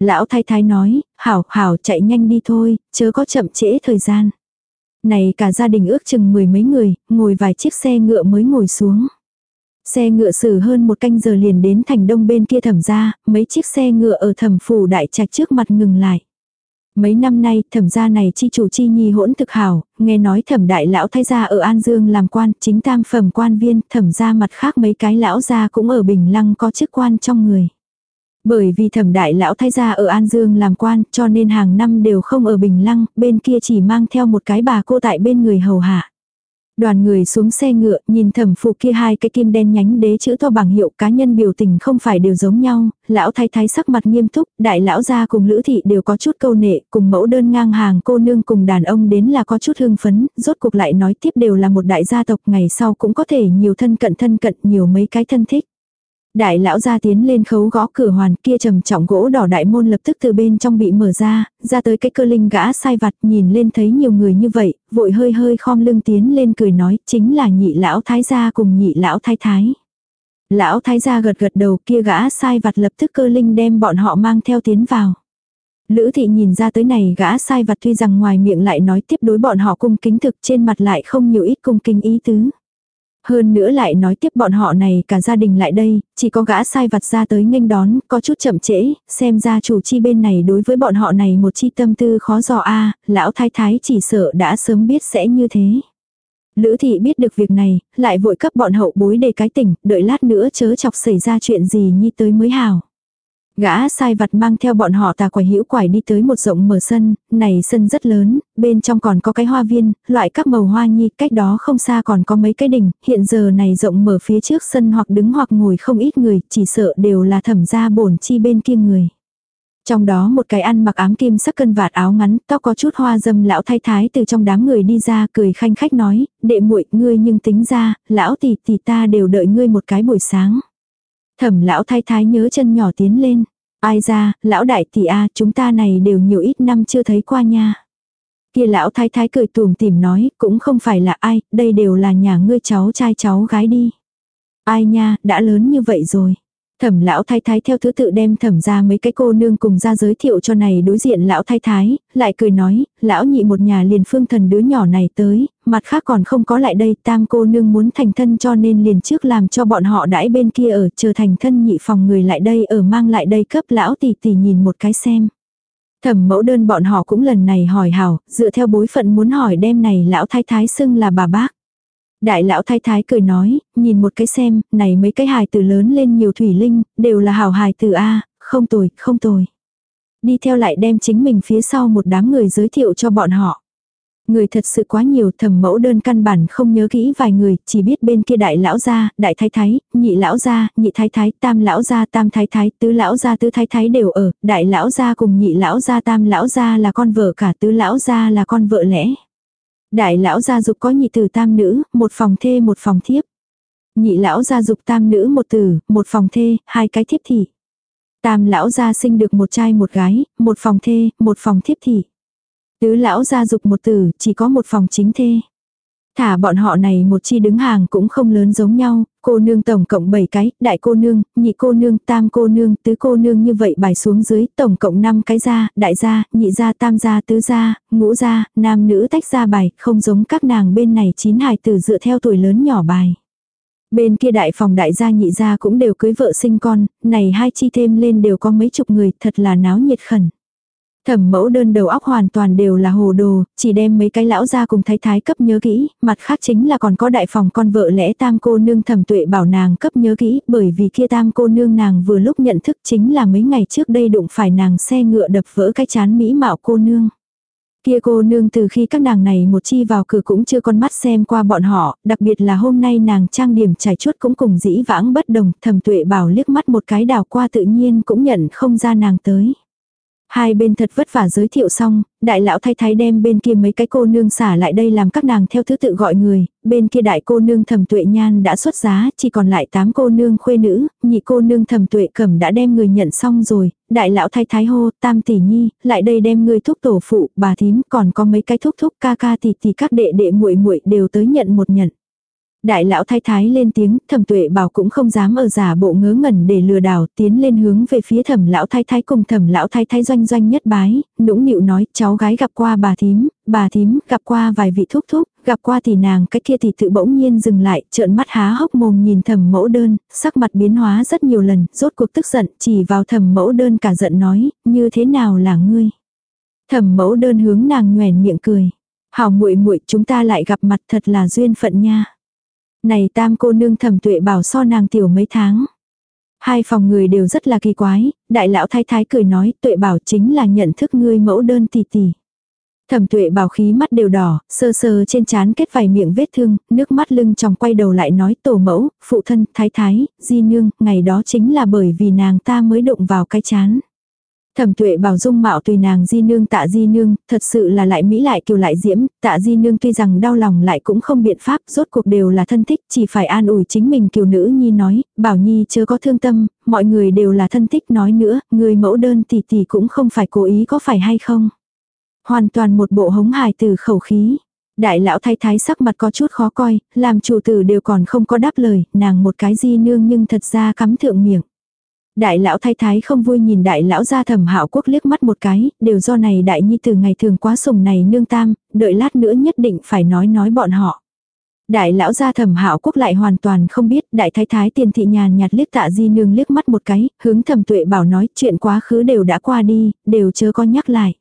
S1: Lão thái thái nói, hảo hảo chạy nhanh đi thôi, chớ có chậm trễ thời gian. Này cả gia đình ước chừng mười mấy người, ngồi vài chiếc xe ngựa mới ngồi xuống. Xe ngựa xử hơn một canh giờ liền đến thành đông bên kia thẩm ra, mấy chiếc xe ngựa ở thẩm phủ đại trạch trước mặt ngừng lại. Mấy năm nay, thẩm gia này chi chủ chi nhi hỗn thực hảo, nghe nói thẩm đại lão thay gia ở An Dương làm quan, chính tam phẩm quan viên, thẩm gia mặt khác mấy cái lão gia cũng ở Bình Lăng có chức quan trong người. Bởi vì thẩm đại lão thay gia ở An Dương làm quan, cho nên hàng năm đều không ở Bình Lăng, bên kia chỉ mang theo một cái bà cô tại bên người hầu hạ. Đoàn người xuống xe ngựa, nhìn thẩm phụ kia hai cái kim đen nhánh đế chữ to bằng hiệu cá nhân biểu tình không phải đều giống nhau, lão thái thái sắc mặt nghiêm túc, đại lão gia cùng lữ thị đều có chút câu nệ, cùng mẫu đơn ngang hàng cô nương cùng đàn ông đến là có chút hương phấn, rốt cuộc lại nói tiếp đều là một đại gia tộc ngày sau cũng có thể nhiều thân cận thân cận nhiều mấy cái thân thích. Đại lão ra tiến lên khấu gõ cửa hoàn kia trầm trọng gỗ đỏ đại môn lập tức từ bên trong bị mở ra, ra tới cái cơ linh gã sai vặt nhìn lên thấy nhiều người như vậy, vội hơi hơi khom lưng tiến lên cười nói chính là nhị lão thái gia cùng nhị lão thái thái. Lão thái gia gật gật đầu kia gã sai vặt lập tức cơ linh đem bọn họ mang theo tiến vào. Lữ thị nhìn ra tới này gã sai vặt tuy rằng ngoài miệng lại nói tiếp đối bọn họ cung kính thực trên mặt lại không nhiều ít cung kính ý tứ. Hơn nữa lại nói tiếp bọn họ này cả gia đình lại đây, chỉ có gã sai vặt ra tới nghênh đón, có chút chậm trễ, xem ra chủ chi bên này đối với bọn họ này một chi tâm tư khó dò a lão thái thái chỉ sợ đã sớm biết sẽ như thế. Lữ thị biết được việc này, lại vội cấp bọn hậu bối đề cái tỉnh, đợi lát nữa chớ chọc xảy ra chuyện gì nhi tới mới hào. Gã sai vặt mang theo bọn họ tà quải hữu quải đi tới một rộng mở sân, này sân rất lớn, bên trong còn có cái hoa viên, loại các màu hoa nhi, cách đó không xa còn có mấy cái đỉnh, hiện giờ này rộng mở phía trước sân hoặc đứng hoặc ngồi không ít người, chỉ sợ đều là thẩm gia bổn chi bên kia người. Trong đó một cái ăn mặc ám kim sắc cân vạt áo ngắn, tóc có chút hoa dâm lão thay thái từ trong đám người đi ra cười khanh khách nói, đệ muội ngươi nhưng tính ra, lão tỷ tỷ ta đều đợi ngươi một cái buổi sáng. Thẩm lão thái thái nhớ chân nhỏ tiến lên. Ai ra, lão đại tỷ a chúng ta này đều nhiều ít năm chưa thấy qua nha. Kia lão thái thái cười tùm tìm nói, cũng không phải là ai, đây đều là nhà ngươi cháu trai cháu gái đi. Ai nha, đã lớn như vậy rồi. Thẩm lão thái thái theo thứ tự đem thẩm ra mấy cái cô nương cùng ra giới thiệu cho này đối diện lão thái thái, lại cười nói, lão nhị một nhà liền phương thần đứa nhỏ này tới, mặt khác còn không có lại đây tam cô nương muốn thành thân cho nên liền trước làm cho bọn họ đãi bên kia ở chờ thành thân nhị phòng người lại đây ở mang lại đây cấp lão tỷ tỷ nhìn một cái xem. Thẩm mẫu đơn bọn họ cũng lần này hỏi hảo, dựa theo bối phận muốn hỏi đêm này lão thái thái xưng là bà bác. Đại lão thái thái cười nói, nhìn một cái xem, này mấy cái hài tử lớn lên nhiều thủy linh, đều là hảo hài tử A, không tồi, không tồi. Đi theo lại đem chính mình phía sau một đám người giới thiệu cho bọn họ. Người thật sự quá nhiều thầm mẫu đơn căn bản không nhớ kỹ vài người, chỉ biết bên kia đại lão gia, đại thái thái, nhị lão gia, nhị thái thái, tam lão gia, tam thái thái, tứ lão gia, tứ thái thái đều ở, đại lão gia cùng nhị lão gia, tam lão gia là con vợ cả, tứ lão gia là con vợ lẽ. Đại lão gia dục có nhị tử tam nữ, một phòng thê một phòng thiếp. Nhị lão gia dục tam nữ một tử, một phòng thê, hai cái thiếp thị. Tam lão gia sinh được một trai một gái, một phòng thê, một phòng thiếp thị. Tứ lão gia dục một tử, chỉ có một phòng chính thê. Thả bọn họ này một chi đứng hàng cũng không lớn giống nhau, cô nương tổng cộng 7 cái, đại cô nương, nhị cô nương, tam cô nương, tứ cô nương như vậy bài xuống dưới, tổng cộng 5 cái gia, đại gia, nhị gia, tam gia, tứ gia, ngũ gia, nam nữ tách ra bài, không giống các nàng bên này chín hài tử dựa theo tuổi lớn nhỏ bài. Bên kia đại phòng đại gia nhị gia cũng đều cưới vợ sinh con, này hai chi thêm lên đều có mấy chục người, thật là náo nhiệt khẩn. Thẩm mẫu đơn đầu óc hoàn toàn đều là hồ đồ, chỉ đem mấy cái lão ra cùng thái thái cấp nhớ kỹ, mặt khác chính là còn có đại phòng con vợ lẽ tam cô nương thẩm tuệ bảo nàng cấp nhớ kỹ, bởi vì kia tam cô nương nàng vừa lúc nhận thức chính là mấy ngày trước đây đụng phải nàng xe ngựa đập vỡ cái chán mỹ mạo cô nương. Kia cô nương từ khi các nàng này một chi vào cửa cũng chưa con mắt xem qua bọn họ, đặc biệt là hôm nay nàng trang điểm trải chuốt cũng cùng dĩ vãng bất đồng, thẩm tuệ bảo liếc mắt một cái đào qua tự nhiên cũng nhận không ra nàng tới. Hai bên thật vất vả giới thiệu xong, đại lão thay thái đem bên kia mấy cái cô nương xả lại đây làm các nàng theo thứ tự gọi người, bên kia đại cô nương thẩm tuệ nhan đã xuất giá, chỉ còn lại tám cô nương khuê nữ, nhị cô nương thẩm tuệ cẩm đã đem người nhận xong rồi, đại lão thay thái hô, tam tỷ nhi, lại đây đem người thúc tổ phụ, bà thím, còn có mấy cái thúc thúc ca ca tỷ tỷ các đệ đệ muội muội đều tới nhận một nhận. Đại lão thái thái lên tiếng, thẩm tuệ bảo cũng không dám ở giả bộ ngớ ngẩn để lừa đảo, tiến lên hướng về phía thẩm lão thái thái cùng thẩm lão thái thái doanh doanh nhất bái, nũng nịu nói, cháu gái gặp qua bà thím, bà thím, gặp qua vài vị thúc thúc, gặp qua thì nàng cách kia thì tự bỗng nhiên dừng lại, trợn mắt há hốc mồm nhìn thẩm mẫu đơn, sắc mặt biến hóa rất nhiều lần, rốt cuộc tức giận, chỉ vào thẩm mẫu đơn cả giận nói, như thế nào là ngươi. Thẩm mẫu đơn hướng nàng nhoèn miệng cười. Hảo muội muội chúng ta lại gặp mặt thật là duyên phận nha. Này tam cô nương thẩm tuệ bảo so nàng tiểu mấy tháng. Hai phòng người đều rất là kỳ quái, đại lão thái thái cười nói tuệ bảo chính là nhận thức ngươi mẫu đơn tỷ tỷ. Thẩm tuệ bảo khí mắt đều đỏ, sơ sơ trên trán kết vài miệng vết thương, nước mắt lưng trong quay đầu lại nói tổ mẫu, phụ thân, thái thái, di nương, ngày đó chính là bởi vì nàng ta mới động vào cái chán. Thẩm tuệ bảo dung mạo tùy nàng di nương tạ di nương, thật sự là lại mỹ lại kiều lại diễm, tạ di nương tuy rằng đau lòng lại cũng không biện pháp, rốt cuộc đều là thân thích, chỉ phải an ủi chính mình kiều nữ nhi nói, bảo nhi chớ có thương tâm, mọi người đều là thân thích nói nữa, người mẫu đơn tỷ tỷ cũng không phải cố ý có phải hay không. Hoàn toàn một bộ hống hài từ khẩu khí. Đại lão thái thái sắc mặt có chút khó coi, làm chủ tử đều còn không có đáp lời, nàng một cái di nương nhưng thật ra cắm thượng miệng. Đại lão thái thái không vui nhìn đại lão gia thẩm hạo quốc liếc mắt một cái, đều do này đại nhi từ ngày thường quá sùng này nương tam, đợi lát nữa nhất định phải nói nói bọn họ. Đại lão gia thẩm hạo quốc lại hoàn toàn không biết, đại thái thái tiền thị nhàn nhạt liếc tạ di nương liếc mắt một cái, hướng thẩm tuệ bảo nói chuyện quá khứ đều đã qua đi, đều chớ có nhắc lại.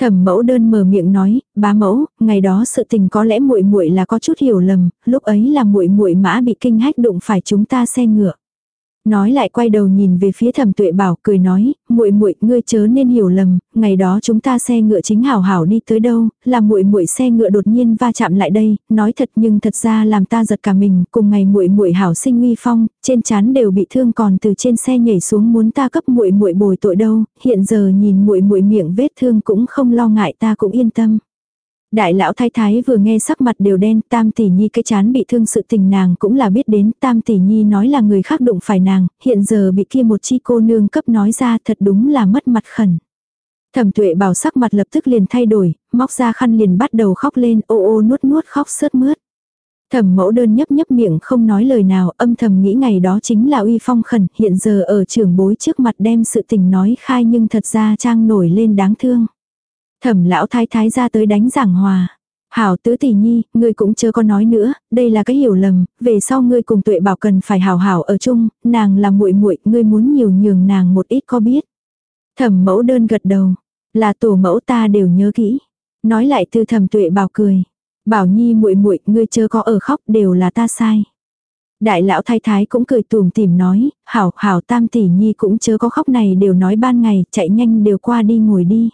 S1: Thẩm mẫu đơn mở miệng nói, bá mẫu, ngày đó sự tình có lẽ muội muội là có chút hiểu lầm, lúc ấy là muội muội mã bị kinh hách đụng phải chúng ta xe ngựa. Nói lại quay đầu nhìn về phía thẩm tuệ bảo cười nói, muội muội ngươi chớ nên hiểu lầm, ngày đó chúng ta xe ngựa chính hảo hảo đi tới đâu, là muội muội xe ngựa đột nhiên va chạm lại đây, nói thật nhưng thật ra làm ta giật cả mình, cùng ngày muội muội hảo sinh uy phong, trên chán đều bị thương còn từ trên xe nhảy xuống muốn ta cấp muội muội bồi tội đâu, hiện giờ nhìn muội muội miệng vết thương cũng không lo ngại ta cũng yên tâm. Đại lão thái thái vừa nghe sắc mặt đều đen, tam tỷ nhi cái chán bị thương sự tình nàng cũng là biết đến, tam tỷ nhi nói là người khác đụng phải nàng, hiện giờ bị kia một chi cô nương cấp nói ra thật đúng là mất mặt khẩn. Thẩm tuệ bảo sắc mặt lập tức liền thay đổi, móc ra khăn liền bắt đầu khóc lên ô ô nuốt nuốt khóc sướt mướt. Thẩm mẫu đơn nhấp nhấp miệng không nói lời nào âm thầm nghĩ ngày đó chính là uy phong khẩn hiện giờ ở trưởng bối trước mặt đem sự tình nói khai nhưng thật ra trang nổi lên đáng thương. Thẩm lão thái thái ra tới đánh giảng hòa. Hảo tứ tỷ nhi, ngươi cũng chưa có nói nữa, đây là cái hiểu lầm, về sau ngươi cùng tuệ bảo cần phải hảo hảo ở chung, nàng là muội muội, ngươi muốn nhiều nhường nàng một ít có biết. Thẩm mẫu đơn gật đầu, là tổ mẫu ta đều nhớ kỹ. Nói lại từ thẩm tuệ bảo cười. Bảo nhi muội muội, ngươi chưa có ở khóc đều là ta sai. Đại lão thái thái cũng cười tùm tìm nói, hảo hảo tam tỷ nhi cũng chớ có khóc này đều nói ban ngày, chạy nhanh đều qua đi ngồi đi.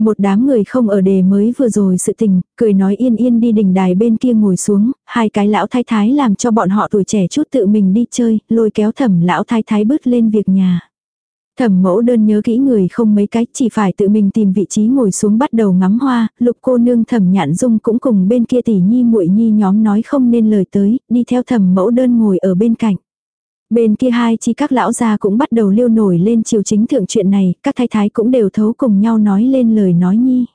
S1: Một đám người không ở đề mới vừa rồi sự tình, cười nói yên yên đi đỉnh đài bên kia ngồi xuống, hai cái lão thái thái làm cho bọn họ tuổi trẻ chút tự mình đi chơi, lôi kéo thẩm lão thái thái bước lên việc nhà. Thẩm mẫu đơn nhớ kỹ người không mấy cái, chỉ phải tự mình tìm vị trí ngồi xuống bắt đầu ngắm hoa, lục cô nương thẩm nhạn dung cũng cùng bên kia tỷ nhi muội nhi nhóm nói không nên lời tới, đi theo thẩm mẫu đơn ngồi ở bên cạnh. Bên kia hai chi các lão gia cũng bắt đầu liêu nổi lên chiều chính thượng chuyện này, các thái thái cũng đều thấu cùng nhau nói lên lời nói nhi.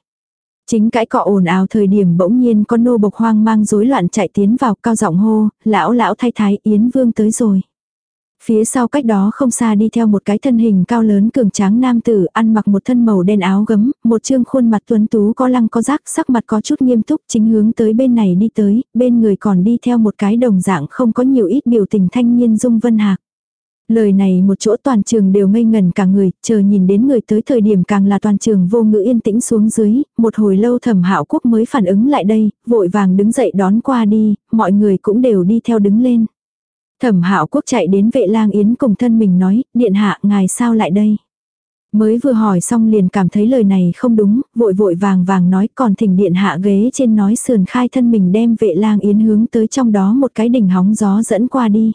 S1: Chính cãi cọ ồn ào thời điểm bỗng nhiên con nô bộc hoang mang rối loạn chạy tiến vào cao giọng hô, lão lão thái thái Yến Vương tới rồi. Phía sau cách đó không xa đi theo một cái thân hình cao lớn cường tráng nam tử ăn mặc một thân màu đen áo gấm, một trương khuôn mặt tuấn tú có lăng có rác, sắc mặt có chút nghiêm túc chính hướng tới bên này đi tới, bên người còn đi theo một cái đồng dạng không có nhiều ít biểu tình thanh niên dung vân hạc. Lời này một chỗ toàn trường đều ngây ngần cả người, chờ nhìn đến người tới thời điểm càng là toàn trường vô ngữ yên tĩnh xuống dưới, một hồi lâu thẩm hạo quốc mới phản ứng lại đây, vội vàng đứng dậy đón qua đi, mọi người cũng đều đi theo đứng lên. Thẩm hạo quốc chạy đến vệ lang yến cùng thân mình nói, điện hạ ngài sao lại đây. Mới vừa hỏi xong liền cảm thấy lời này không đúng, vội vội vàng vàng nói còn thỉnh điện hạ ghế trên nói sườn khai thân mình đem vệ lang yến hướng tới trong đó một cái đỉnh hóng gió dẫn qua đi.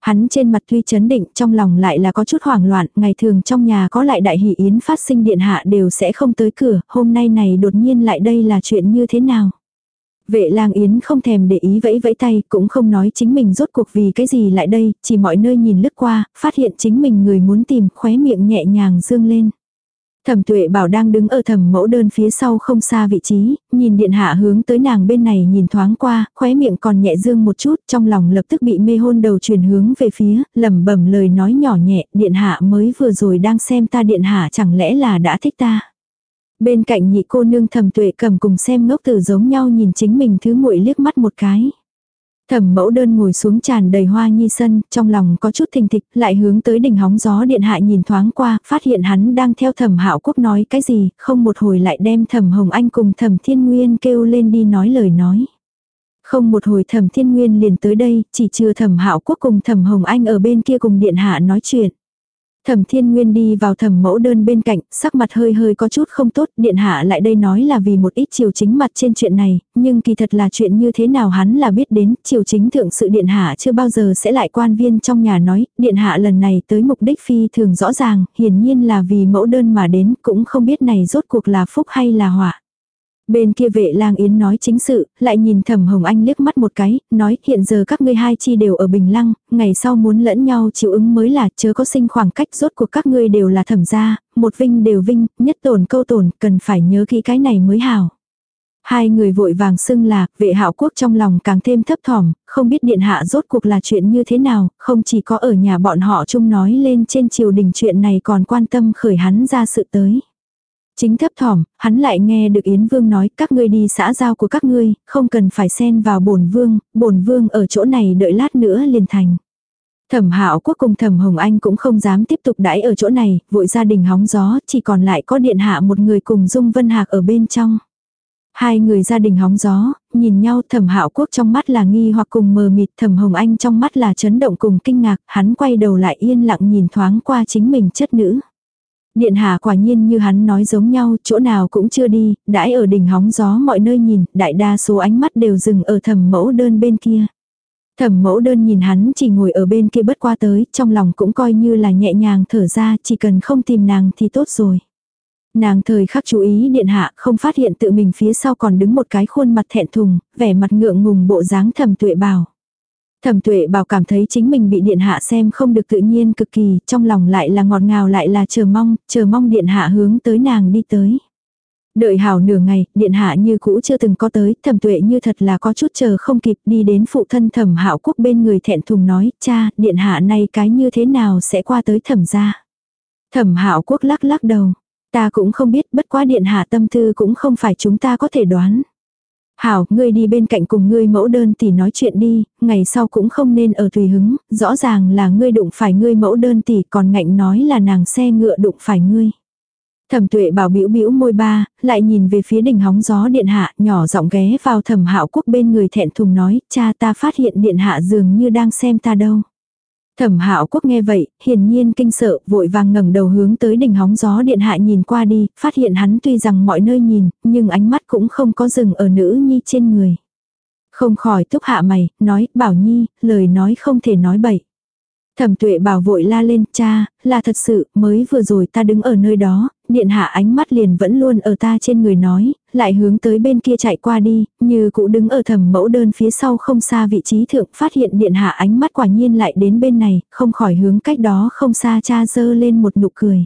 S1: Hắn trên mặt tuy chấn định trong lòng lại là có chút hoảng loạn, ngày thường trong nhà có lại đại hỷ yến phát sinh điện hạ đều sẽ không tới cửa, hôm nay này đột nhiên lại đây là chuyện như thế nào. Vệ lang yến không thèm để ý vẫy vẫy tay, cũng không nói chính mình rốt cuộc vì cái gì lại đây, chỉ mọi nơi nhìn lướt qua, phát hiện chính mình người muốn tìm, khóe miệng nhẹ nhàng dương lên. Thẩm tuệ bảo đang đứng ở thẩm mẫu đơn phía sau không xa vị trí, nhìn điện hạ hướng tới nàng bên này nhìn thoáng qua, khóe miệng còn nhẹ dương một chút, trong lòng lập tức bị mê hôn đầu chuyển hướng về phía, lẩm bẩm lời nói nhỏ nhẹ, điện hạ mới vừa rồi đang xem ta điện hạ chẳng lẽ là đã thích ta. Bên cạnh nhị cô nương thầm tuệ cầm cùng xem ngốc tử giống nhau nhìn chính mình thứ muội liếc mắt một cái. Thẩm mẫu đơn ngồi xuống tràn đầy hoa nhi sân, trong lòng có chút thình thịch, lại hướng tới đỉnh hóng gió điện hạ nhìn thoáng qua, phát hiện hắn đang theo thẩm hạo quốc nói cái gì, không một hồi lại đem thẩm hồng anh cùng thẩm thiên nguyên kêu lên đi nói lời nói. Không một hồi thẩm thiên nguyên liền tới đây, chỉ chưa thẩm hạo quốc cùng thẩm hồng anh ở bên kia cùng điện hạ nói chuyện. Thẩm Thiên Nguyên đi vào thẩm mẫu đơn bên cạnh, sắc mặt hơi hơi có chút không tốt, điện hạ lại đây nói là vì một ít chiều chính mặt trên chuyện này, nhưng kỳ thật là chuyện như thế nào hắn là biết đến, chiều chính thượng sự điện hạ chưa bao giờ sẽ lại quan viên trong nhà nói, điện hạ lần này tới mục đích phi thường rõ ràng, hiển nhiên là vì mẫu đơn mà đến, cũng không biết này rốt cuộc là phúc hay là họa. Bên kia vệ lang yến nói chính sự, lại nhìn thẩm hồng anh liếc mắt một cái, nói hiện giờ các ngươi hai chi đều ở bình lăng, ngày sau muốn lẫn nhau chịu ứng mới là chớ có sinh khoảng cách rốt cuộc các ngươi đều là thẩm gia, một vinh đều vinh, nhất tổn câu tổn, cần phải nhớ kỹ cái này mới hảo. Hai người vội vàng xưng là, vệ hạo quốc trong lòng càng thêm thấp thỏm, không biết điện hạ rốt cuộc là chuyện như thế nào, không chỉ có ở nhà bọn họ chung nói lên trên triều đình chuyện này còn quan tâm khởi hắn ra sự tới. Chính thấp thỏm, hắn lại nghe được Yến Vương nói các ngươi đi xã giao của các ngươi, không cần phải xen vào bổn vương, bổn vương ở chỗ này đợi lát nữa liền thành. Thẩm Hạo Quốc cùng Thẩm Hồng Anh cũng không dám tiếp tục đãi ở chỗ này, vội gia đình hóng gió, chỉ còn lại có điện hạ một người cùng Dung Vân Hạc ở bên trong. Hai người gia đình hóng gió, nhìn nhau Thẩm Hạo Quốc trong mắt là nghi hoặc cùng mờ mịt, Thẩm Hồng Anh trong mắt là chấn động cùng kinh ngạc, hắn quay đầu lại yên lặng nhìn thoáng qua chính mình chất nữ. Điện hạ quả nhiên như hắn nói giống nhau, chỗ nào cũng chưa đi, đãi ở đỉnh hóng gió mọi nơi nhìn, đại đa số ánh mắt đều dừng ở thẩm mẫu đơn bên kia. Thẩm mẫu đơn nhìn hắn chỉ ngồi ở bên kia bất qua tới, trong lòng cũng coi như là nhẹ nhàng thở ra, chỉ cần không tìm nàng thì tốt rồi. Nàng thời khắc chú ý điện hạ, không phát hiện tự mình phía sau còn đứng một cái khuôn mặt thẹn thùng, vẻ mặt ngượng ngùng bộ dáng thẩm tuệ bảo. Thẩm tuệ bảo cảm thấy chính mình bị điện hạ xem không được tự nhiên cực kỳ, trong lòng lại là ngọt ngào lại là chờ mong, chờ mong điện hạ hướng tới nàng đi tới. Đợi hảo nửa ngày, điện hạ như cũ chưa từng có tới, thẩm tuệ như thật là có chút chờ không kịp đi đến phụ thân thẩm hạo quốc bên người thẹn thùng nói, cha, điện hạ này cái như thế nào sẽ qua tới thẩm gia. Thẩm hạo quốc lắc lắc đầu, ta cũng không biết bất quá điện hạ tâm tư cũng không phải chúng ta có thể đoán. Hảo, ngươi đi bên cạnh cùng ngươi mẫu đơn tỷ nói chuyện đi, ngày sau cũng không nên ở tùy hứng, rõ ràng là ngươi đụng phải ngươi mẫu đơn tỷ còn ngạnh nói là nàng xe ngựa đụng phải ngươi. Thẩm tuệ bảo biểu biểu môi ba, lại nhìn về phía đỉnh hóng gió điện hạ, nhỏ giọng ghé vào thẩm hạo quốc bên người thẹn thùng nói, cha ta phát hiện điện hạ dường như đang xem ta đâu. Thẩm Hạo Quốc nghe vậy, hiển nhiên kinh sợ, vội vàng ngẩng đầu hướng tới đỉnh hóng gió điện hạ nhìn qua đi, phát hiện hắn tuy rằng mọi nơi nhìn, nhưng ánh mắt cũng không có dừng ở nữ nhi trên người. Không khỏi túc hạ mày, nói, bảo nhi, lời nói không thể nói bậy. Thẩm tuệ bảo vội la lên, cha, là thật sự, mới vừa rồi ta đứng ở nơi đó, điện hạ ánh mắt liền vẫn luôn ở ta trên người nói, lại hướng tới bên kia chạy qua đi, như cụ đứng ở thầm mẫu đơn phía sau không xa vị trí thượng, phát hiện điện hạ ánh mắt quả nhiên lại đến bên này, không khỏi hướng cách đó không xa cha dơ lên một nụ cười.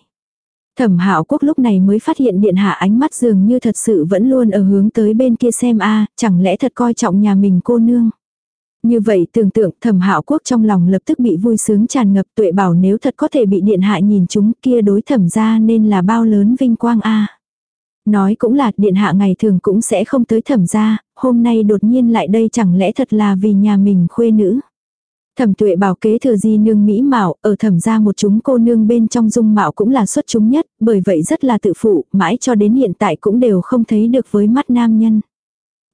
S1: Thẩm hạo quốc lúc này mới phát hiện điện hạ ánh mắt dường như thật sự vẫn luôn ở hướng tới bên kia xem a chẳng lẽ thật coi trọng nhà mình cô nương. Như vậy tưởng tượng thẩm hạo quốc trong lòng lập tức bị vui sướng tràn ngập tuệ bảo nếu thật có thể bị điện hạ nhìn chúng kia đối thẩm ra nên là bao lớn vinh quang a Nói cũng là điện hạ ngày thường cũng sẽ không tới thẩm ra, hôm nay đột nhiên lại đây chẳng lẽ thật là vì nhà mình khuê nữ. Thẩm tuệ bảo kế thừa di nương mỹ mạo, ở thẩm ra một chúng cô nương bên trong dung mạo cũng là xuất chúng nhất, bởi vậy rất là tự phụ, mãi cho đến hiện tại cũng đều không thấy được với mắt nam nhân.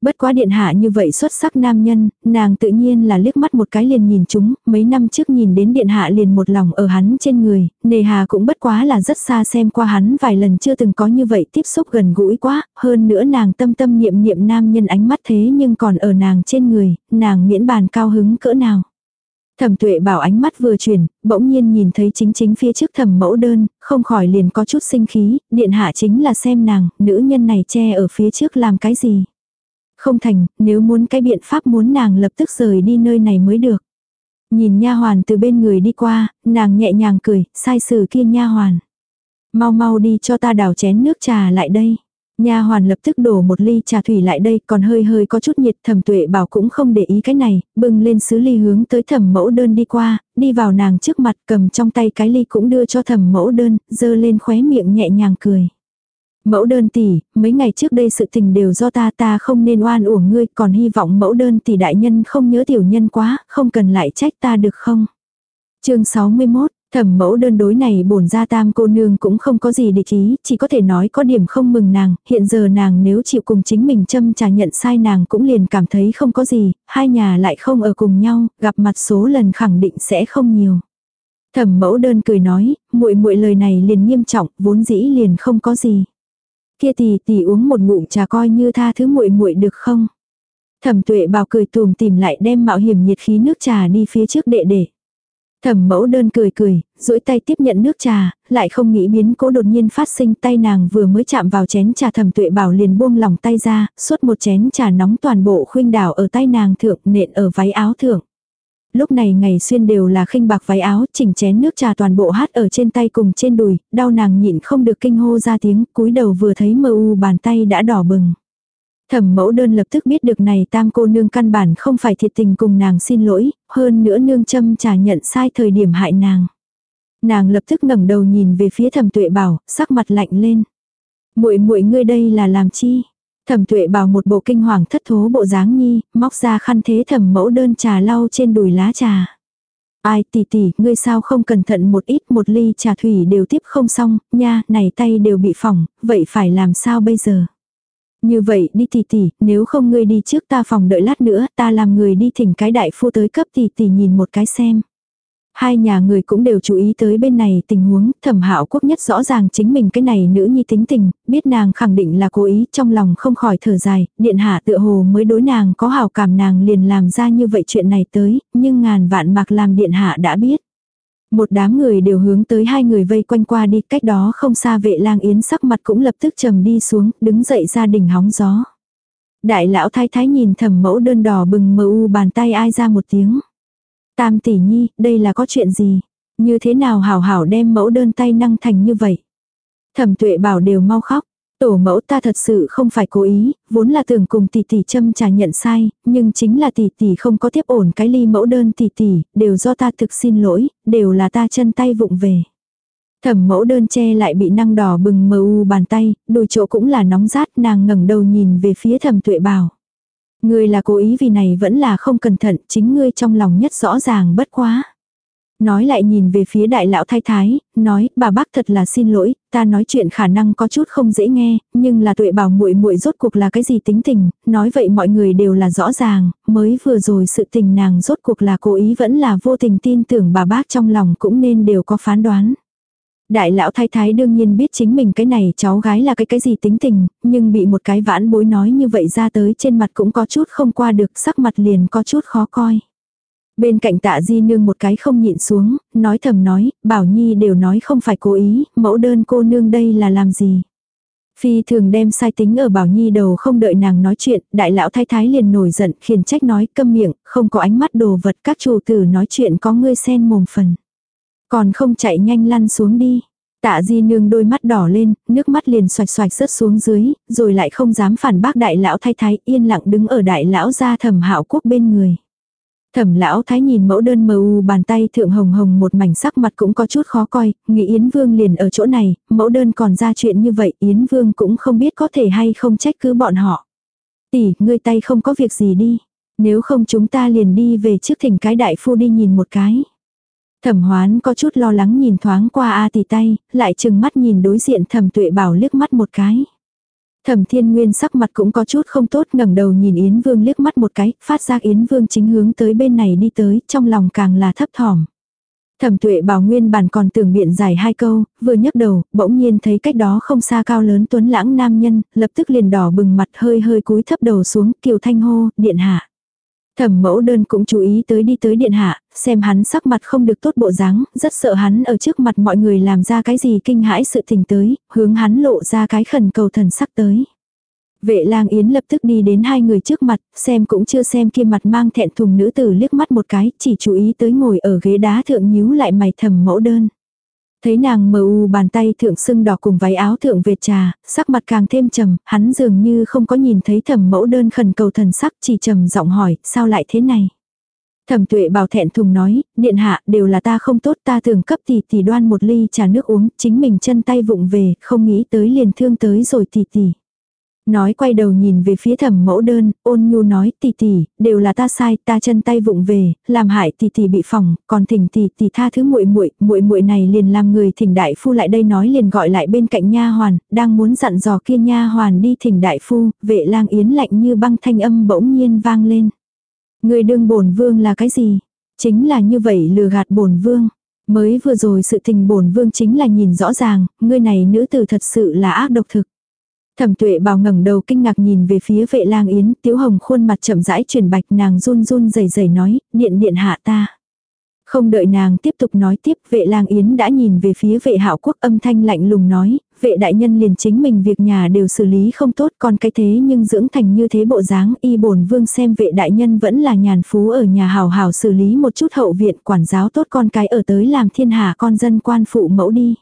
S1: Bất quá điện hạ như vậy xuất sắc nam nhân, nàng tự nhiên là liếc mắt một cái liền nhìn chúng, mấy năm trước nhìn đến điện hạ liền một lòng ở hắn trên người, nề hà cũng bất quá là rất xa xem qua hắn vài lần chưa từng có như vậy tiếp xúc gần gũi quá, hơn nữa nàng tâm tâm niệm niệm nam nhân ánh mắt thế nhưng còn ở nàng trên người, nàng miễn bàn cao hứng cỡ nào. Thẩm tuệ bảo ánh mắt vừa chuyển, bỗng nhiên nhìn thấy chính chính phía trước thẩm mẫu đơn, không khỏi liền có chút sinh khí, điện hạ chính là xem nàng, nữ nhân này che ở phía trước làm cái gì. Không thành, nếu muốn cái biện pháp muốn nàng lập tức rời đi nơi này mới được. Nhìn nha hoàn từ bên người đi qua, nàng nhẹ nhàng cười, sai sử kia nha hoàn. Mau mau đi cho ta đảo chén nước trà lại đây. Nha hoàn lập tức đổ một ly trà thủy lại đây, còn hơi hơi có chút nhiệt, Thẩm Tuệ bảo cũng không để ý cái này, bưng lên sứ ly hướng tới Thẩm Mẫu Đơn đi qua, đi vào nàng trước mặt, cầm trong tay cái ly cũng đưa cho Thẩm Mẫu Đơn, dơ lên khóe miệng nhẹ nhàng cười. Mẫu đơn tỷ, mấy ngày trước đây sự tình đều do ta ta không nên oan uổng ngươi, còn hy vọng mẫu đơn tỷ đại nhân không nhớ tiểu nhân quá, không cần lại trách ta được không? chương 61, thẩm mẫu đơn đối này bổn ra tam cô nương cũng không có gì để ý, chỉ có thể nói có điểm không mừng nàng, hiện giờ nàng nếu chịu cùng chính mình châm trà nhận sai nàng cũng liền cảm thấy không có gì, hai nhà lại không ở cùng nhau, gặp mặt số lần khẳng định sẽ không nhiều. Thẩm mẫu đơn cười nói, muội muội lời này liền nghiêm trọng, vốn dĩ liền không có gì. Kia tỷ tỷ uống một ngụm trà coi như tha thứ muội muội được không? Thẩm tuệ bảo cười tùm tìm lại đem mạo hiểm nhiệt khí nước trà đi phía trước đệ đệ. Thẩm mẫu đơn cười cười, duỗi tay tiếp nhận nước trà, lại không nghĩ biến cố đột nhiên phát sinh tay nàng vừa mới chạm vào chén trà thẩm tuệ bảo liền buông lỏng tay ra, suốt một chén trà nóng toàn bộ khuynh đảo ở tay nàng thượng nện ở váy áo thượng. Lúc này ngày xuyên đều là khinh bạc váy áo, chỉnh chén nước trà toàn bộ hát ở trên tay cùng trên đùi, đau nàng nhịn không được kinh hô ra tiếng, cúi đầu vừa thấy mơ u bàn tay đã đỏ bừng. Thẩm mẫu đơn lập tức biết được này tam cô nương căn bản không phải thiệt tình cùng nàng xin lỗi, hơn nữa nương châm trà nhận sai thời điểm hại nàng. Nàng lập tức ngẩng đầu nhìn về phía thẩm tuệ bảo, sắc mặt lạnh lên. muội muội ngươi đây là làm chi? Thẩm tuệ bảo một bộ kinh hoàng thất thố bộ dáng nhi, móc ra khăn thế thẩm mẫu đơn trà lau trên đùi lá trà. Ai tỷ tỷ, ngươi sao không cẩn thận một ít một ly trà thủy đều tiếp không xong, nha, này tay đều bị phỏng, vậy phải làm sao bây giờ? Như vậy đi tỷ tỷ, nếu không ngươi đi trước ta phòng đợi lát nữa, ta làm người đi thỉnh cái đại phu tới cấp tỷ tỷ nhìn một cái xem. Hai nhà người cũng đều chú ý tới bên này tình huống, thẩm hạo quốc nhất rõ ràng chính mình cái này nữ nhi tính tình, biết nàng khẳng định là cố ý trong lòng không khỏi thở dài, điện hạ tựa hồ mới đối nàng có hào cảm nàng liền làm ra như vậy chuyện này tới, nhưng ngàn vạn mạc làm điện hạ đã biết. Một đám người đều hướng tới hai người vây quanh qua đi, cách đó không xa vệ lang yến sắc mặt cũng lập tức trầm đi xuống, đứng dậy ra đỉnh hóng gió. Đại lão thái thái nhìn thẩm mẫu đơn đỏ bừng mờ u bàn tay ai ra một tiếng. Tam tỷ nhi, đây là có chuyện gì? Như thế nào hảo hảo đem mẫu đơn tay năng thành như vậy? Thẩm tuệ bảo đều mau khóc. Tổ mẫu ta thật sự không phải cố ý, vốn là tưởng cùng tỷ tỷ châm trà nhận sai, nhưng chính là tỷ tỷ không có tiếp ổn cái ly mẫu đơn tỷ tỷ, đều do ta thực xin lỗi, đều là ta chân tay vụng về. Thẩm mẫu đơn che lại bị năng đỏ bừng mờ u bàn tay, đôi chỗ cũng là nóng rát nàng ngẩng đầu nhìn về phía thẩm tuệ bảo. Ngươi là cố ý vì này vẫn là không cẩn thận, chính ngươi trong lòng nhất rõ ràng bất quá. Nói lại nhìn về phía đại lão thái thái, nói, bà bác thật là xin lỗi, ta nói chuyện khả năng có chút không dễ nghe, nhưng là tuệ bảo muội muội rốt cuộc là cái gì tính tình, nói vậy mọi người đều là rõ ràng, mới vừa rồi sự tình nàng rốt cuộc là cố ý vẫn là vô tình tin tưởng bà bác trong lòng cũng nên đều có phán đoán. Đại lão thái thái đương nhiên biết chính mình cái này cháu gái là cái cái gì tính tình, nhưng bị một cái vãn bối nói như vậy ra tới trên mặt cũng có chút không qua được sắc mặt liền có chút khó coi. Bên cạnh tạ di nương một cái không nhịn xuống, nói thầm nói, bảo nhi đều nói không phải cố ý, mẫu đơn cô nương đây là làm gì. Phi thường đem sai tính ở bảo nhi đầu không đợi nàng nói chuyện, đại lão thái thái liền nổi giận, khiển trách nói câm miệng, không có ánh mắt đồ vật các chủ tử nói chuyện có ngươi sen mồm phần. Còn không chạy nhanh lăn xuống đi. Tạ di nương đôi mắt đỏ lên, nước mắt liền xoạch xoạch rớt xuống dưới, rồi lại không dám phản bác đại lão thái thái yên lặng đứng ở đại lão gia thẩm hạo quốc bên người. Thẩm lão thái nhìn mẫu đơn mờ u bàn tay thượng hồng hồng một mảnh sắc mặt cũng có chút khó coi, nghĩ Yến Vương liền ở chỗ này, mẫu đơn còn ra chuyện như vậy Yến Vương cũng không biết có thể hay không trách cứ bọn họ. Tỷ, ngươi tay không có việc gì đi. Nếu không chúng ta liền đi về trước thỉnh cái đại phu đi nhìn một cái. Thẩm hoán có chút lo lắng nhìn thoáng qua A tỷ tay, lại chừng mắt nhìn đối diện thẩm tuệ bảo liếc mắt một cái. Thẩm thiên nguyên sắc mặt cũng có chút không tốt ngẩng đầu nhìn Yến Vương liếc mắt một cái, phát giác Yến Vương chính hướng tới bên này đi tới, trong lòng càng là thấp thỏm. Thẩm tuệ bảo nguyên bản còn tưởng biện giải hai câu, vừa nhấc đầu, bỗng nhiên thấy cách đó không xa cao lớn tuấn lãng nam nhân, lập tức liền đỏ bừng mặt hơi hơi cúi thấp đầu xuống, kiều thanh hô, điện hạ. Thẩm mẫu đơn cũng chú ý tới đi tới điện hạ, xem hắn sắc mặt không được tốt bộ dáng, rất sợ hắn ở trước mặt mọi người làm ra cái gì kinh hãi sự tình tới, hướng hắn lộ ra cái khẩn cầu thần sắc tới. Vệ lang yến lập tức đi đến hai người trước mặt, xem cũng chưa xem kia mặt mang thẹn thùng nữ tử liếc mắt một cái, chỉ chú ý tới ngồi ở ghế đá thượng nhíu lại mày thầm mẫu đơn. Thấy nàng mờ u bàn tay thượng sưng đỏ cùng váy áo thượng vệt trà, sắc mặt càng thêm trầm, hắn dường như không có nhìn thấy thẩm mẫu đơn khẩn cầu thần sắc chỉ trầm giọng hỏi, sao lại thế này? Thẩm tuệ bảo thẹn thùng nói, điện hạ đều là ta không tốt ta thường cấp tỷ tỷ đoan một ly trà nước uống, chính mình chân tay vụng về, không nghĩ tới liền thương tới rồi tỷ tỷ. Nói quay đầu nhìn về phía thẩm mẫu đơn, ôn nhu nói tỷ tỷ, đều là ta sai, ta chân tay vụng về, làm hại tỷ tỷ bị phỏng còn thỉnh tỷ tỷ tha thứ muội muội, muội muội này liền làm người thỉnh đại phu lại đây nói liền gọi lại bên cạnh nha hoàn, đang muốn dặn dò kia nha hoàn đi thỉnh đại phu, vệ lang yến lạnh như băng thanh âm bỗng nhiên vang lên. Người đương bổn vương là cái gì? Chính là như vậy lừa gạt bổn vương. Mới vừa rồi sự tình bổn vương chính là nhìn rõ ràng, ngươi này nữ tử thật sự là ác độc thực. Thẩm tuệ bào ngẩng đầu kinh ngạc nhìn về phía vệ lang yến, tiếu hồng khuôn mặt chậm rãi chuyển bạch nàng run run rẩy rẩy nói, điện điện hạ ta. Không đợi nàng tiếp tục nói tiếp, vệ lang yến đã nhìn về phía vệ hạo quốc âm thanh lạnh lùng nói, vệ đại nhân liền chính mình việc nhà đều xử lý không tốt còn cái thế nhưng dưỡng thành như thế bộ dáng y bổn vương xem vệ đại nhân vẫn là nhàn phú ở nhà hào hào xử lý một chút hậu viện quản giáo tốt con cái ở tới làm thiên hạ con dân quan phụ mẫu đi.